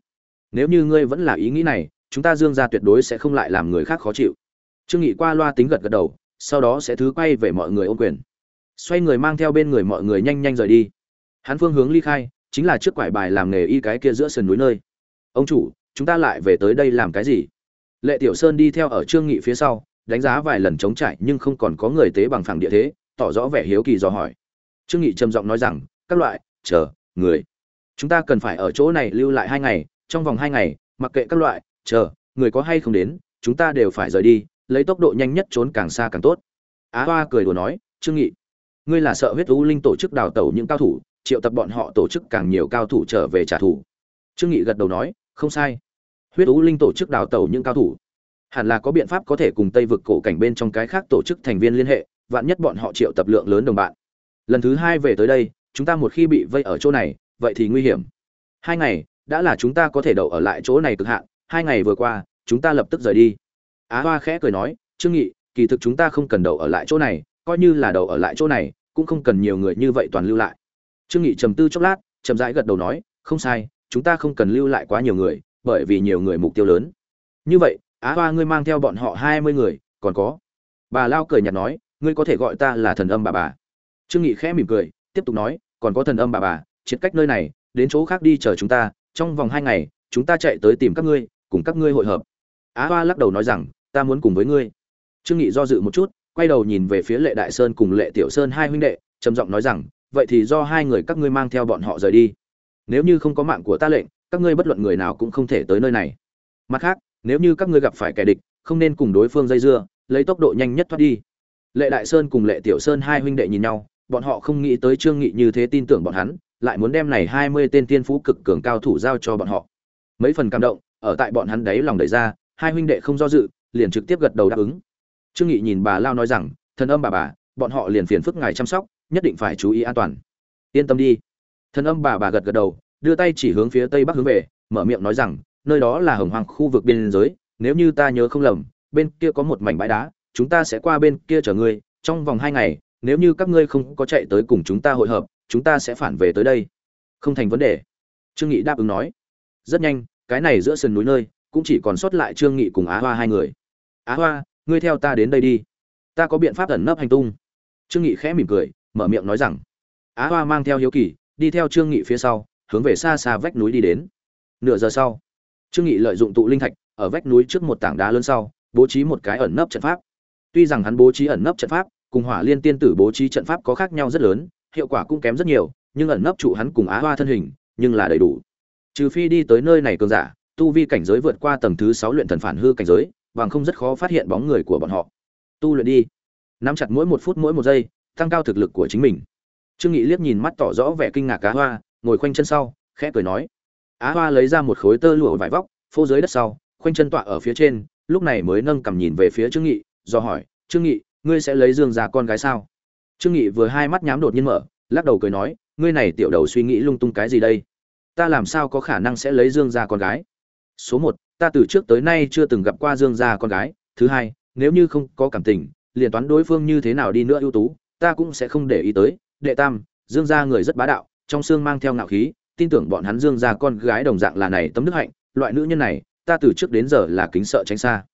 Nếu như ngươi vẫn là ý nghĩ này, chúng ta dương gia tuyệt đối sẽ không lại làm người khác khó chịu. Trương nghị qua loa tính gật gật đầu, sau đó sẽ thứ quay về mọi người ôm quyền. Xoay người mang theo bên người mọi người nhanh nhanh rời đi. Hắn phương hướng ly khai, chính là trước quải bài làm nghề y cái kia giữa sườn núi nơi. Ông chủ, chúng ta lại về tới đây làm cái gì? Lệ tiểu sơn đi theo ở trương nghị phía sau, đánh giá vài lần chống chạy nhưng không còn có người tế bằng phẳng địa thế, tỏ rõ vẻ hiếu kỳ dò hỏi. Trương nghị trầm giọng nói rằng các loại, chờ, người. Chúng ta cần phải ở chỗ này lưu lại hai ngày, trong vòng hai ngày, mặc kệ các loại, chờ, người có hay không đến, chúng ta đều phải rời đi, lấy tốc độ nhanh nhất trốn càng xa càng tốt. Á hoa cười đùa nói, trương nghị, ngươi là sợ huyết u linh tổ chức đào tẩu những cao thủ, triệu tập bọn họ tổ chức càng nhiều cao thủ trở về trả thù. Trương nghị gật đầu nói, không sai. Huyết u linh tổ chức đào tẩu những cao thủ. Hẳn là có biện pháp có thể cùng tây vực cổ cảnh bên trong cái khác tổ chức thành viên liên hệ, vạn nhất bọn họ triệu tập lượng lớn đồng bạn. Lần thứ hai về tới đây chúng ta một khi bị vây ở chỗ này, vậy thì nguy hiểm. Hai ngày, đã là chúng ta có thể đậu ở lại chỗ này cực hạn, hai ngày vừa qua, chúng ta lập tức rời đi. Á hoa khẽ cười nói, trương nghị, kỳ thực chúng ta không cần đậu ở lại chỗ này, coi như là đậu ở lại chỗ này, cũng không cần nhiều người như vậy toàn lưu lại. Trương nghị trầm tư chốc lát, chậm rãi gật đầu nói, không sai, chúng ta không cần lưu lại quá nhiều người, bởi vì nhiều người mục tiêu lớn. Như vậy, á hoa ngươi mang theo bọn họ hai mươi người, còn có. Bà lao cười nhạt nói, ngươi có thể gọi ta là thần âm bà bà. Trương nghị khẽ mỉm cười tiếp tục nói, còn có thần âm bà bà, triệt cách nơi này, đến chỗ khác đi chờ chúng ta, trong vòng hai ngày, chúng ta chạy tới tìm các ngươi, cùng các ngươi hội hợp. Á hoa lắc đầu nói rằng, ta muốn cùng với ngươi. Trương nghị do dự một chút, quay đầu nhìn về phía lệ đại sơn cùng lệ tiểu sơn hai huynh đệ, trầm giọng nói rằng, vậy thì do hai người các ngươi mang theo bọn họ rời đi. Nếu như không có mạng của ta lệnh, các ngươi bất luận người nào cũng không thể tới nơi này. Mặt khác, nếu như các ngươi gặp phải kẻ địch, không nên cùng đối phương dây dưa, lấy tốc độ nhanh nhất thoát đi. Lệ đại sơn cùng lệ tiểu sơn hai huynh đệ nhìn nhau bọn họ không nghĩ tới trương nghị như thế tin tưởng bọn hắn, lại muốn đem này hai mươi tên tiên phú cực cường cao thủ giao cho bọn họ. Mấy phần cảm động, ở tại bọn hắn đấy lòng đẩy ra, hai huynh đệ không do dự, liền trực tiếp gật đầu đáp ứng. Trương nghị nhìn bà lao nói rằng, thần âm bà bà, bọn họ liền phiền phức ngài chăm sóc, nhất định phải chú ý an toàn. Yên tâm đi. Thần âm bà bà gật gật đầu, đưa tay chỉ hướng phía tây bắc hướng về, mở miệng nói rằng, nơi đó là hồng hoàng khu vực biên giới, nếu như ta nhớ không lầm, bên kia có một mảnh bãi đá, chúng ta sẽ qua bên kia chờ ngươi, trong vòng hai ngày nếu như các ngươi không có chạy tới cùng chúng ta hội hợp, chúng ta sẽ phản về tới đây. Không thành vấn đề. Trương nghị đáp ứng nói. Rất nhanh, cái này giữa sườn núi nơi, cũng chỉ còn sót lại trương nghị cùng á hoa hai người. Á hoa, ngươi theo ta đến đây đi. Ta có biện pháp ẩn nấp hành tung. Trương nghị khẽ mỉm cười, mở miệng nói rằng. Á hoa mang theo hiếu kỳ, đi theo trương nghị phía sau, hướng về xa xa vách núi đi đến. Nửa giờ sau, trương nghị lợi dụng tụ linh thạch, ở vách núi trước một tảng đá lớn sau, bố trí một cái ẩn nấp trận pháp. Tuy rằng hắn bố trí ẩn nấp trận pháp cùng hỏa liên tiên tử bố trí trận pháp có khác nhau rất lớn, hiệu quả cũng kém rất nhiều, nhưng ẩn nấp trụ hắn cùng á hoa thân hình, nhưng là đầy đủ. Trừ phi đi tới nơi này cường giả, tu vi cảnh giới vượt qua tầng thứ sáu luyện thần phản hư cảnh giới, bằng không rất khó phát hiện bóng người của bọn họ. Tu luyện đi. Nắm chặt mỗi một phút mỗi một giây, tăng cao thực lực của chính mình. Trương nghị liếc nhìn mắt tỏ rõ vẻ kinh ngạc cá hoa, ngồi khoanh chân sau, khẽ cười nói. Á hoa lấy ra một khối tơ lụa vải vóc, phô dưới đất sau, khoanh chân tọa ở phía trên, lúc này mới nâng cầm nhìn về phía trương nghị, do hỏi, trương nghị ngươi sẽ lấy dương ra con gái sao? Trương nghị vừa hai mắt nhắm đột nhiên mở, lắc đầu cười nói, ngươi này tiểu đầu suy nghĩ lung tung cái gì đây? Ta làm sao có khả năng sẽ lấy dương ra con gái? Số một, ta từ trước tới nay chưa từng gặp qua dương gia con gái. Thứ hai, nếu như không có cảm tình, liền toán đối phương như thế nào đi nữa ưu tú, ta cũng sẽ không để ý tới. Đệ tam, dương gia người rất bá đạo, trong xương mang theo ngạo khí, tin tưởng bọn hắn dương gia con gái đồng dạng là này tấm đức hạnh. Loại nữ nhân này, ta từ trước đến giờ là kính sợ tránh xa.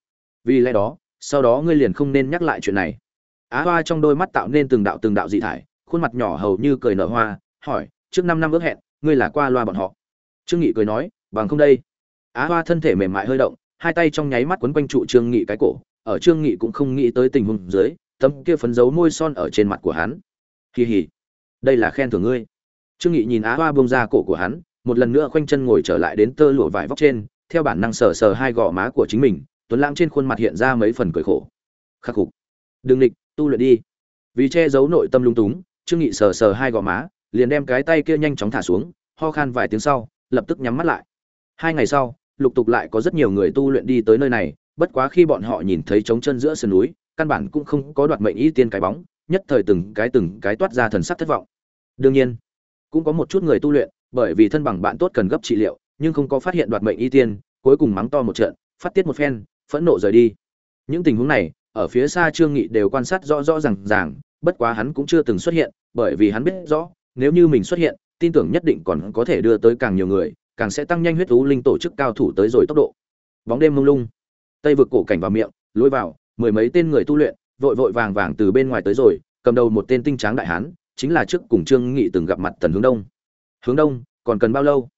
Vì lẽ đó sau đó ngươi liền không nên nhắc lại chuyện này. Á hoa trong đôi mắt tạo nên từng đạo từng đạo dị thải, khuôn mặt nhỏ hầu như cười nở hoa, hỏi, trước năm năm ước hẹn, ngươi là qua loa bọn họ? Trương nghị cười nói, bằng không đây. Á hoa thân thể mềm mại hơi động, hai tay trong nháy mắt quấn quanh trụ trương nghị cái cổ, ở trương nghị cũng không nghĩ tới tình huống dưới, tấm kia phấn dấu môi son ở trên mặt của hắn. Kỳ hỉ đây là khen thưởng ngươi. Trương nghị nhìn á hoa buông ra cổ của hắn, một lần nữa khoanh chân ngồi trở lại đến tơ lụa vải vóc trên, theo bản năng sờ sờ hai gò má của chính mình tuấn lãng trên khuôn mặt hiện ra mấy phần cười khổ. Khắc phục. Đừng địch tu luyện đi. Vì che giấu nội tâm lung túng, trương nghị sờ sờ hai gò má, liền đem cái tay kia nhanh chóng thả xuống, ho khan vài tiếng sau, lập tức nhắm mắt lại. Hai ngày sau, lục tục lại có rất nhiều người tu luyện đi tới nơi này, bất quá khi bọn họ nhìn thấy trống chân giữa sườn núi, căn bản cũng không có đoạt mệnh y tiên cái bóng, nhất thời từng cái từng cái toát ra thần sắc thất vọng. Đương nhiên, cũng có một chút người tu luyện, bởi vì thân bằng bạn tốt cần gấp trị liệu, nhưng không có phát hiện đoạt mệnh y tiên, cuối cùng mắng to một trận, phát tiết một phen phẫn nộ rời đi. Những tình huống này, ở phía xa trương nghị đều quan sát rõ rõ ràng ràng, bất quá hắn cũng chưa từng xuất hiện, bởi vì hắn biết rõ, nếu như mình xuất hiện, tin tưởng nhất định còn có thể đưa tới càng nhiều người, càng sẽ tăng nhanh huyết thú linh tổ chức cao thủ tới rồi tốc độ. Bóng đêm mông lung, tây vực cổ cảnh vào miệng, lối vào, mười mấy tên người tu luyện, vội vội vàng vàng từ bên ngoài tới rồi, cầm đầu một tên tinh tráng đại hán, chính là trước cùng trương nghị từng gặp mặt tần hướng đông. Hướng đông, còn cần bao lâu?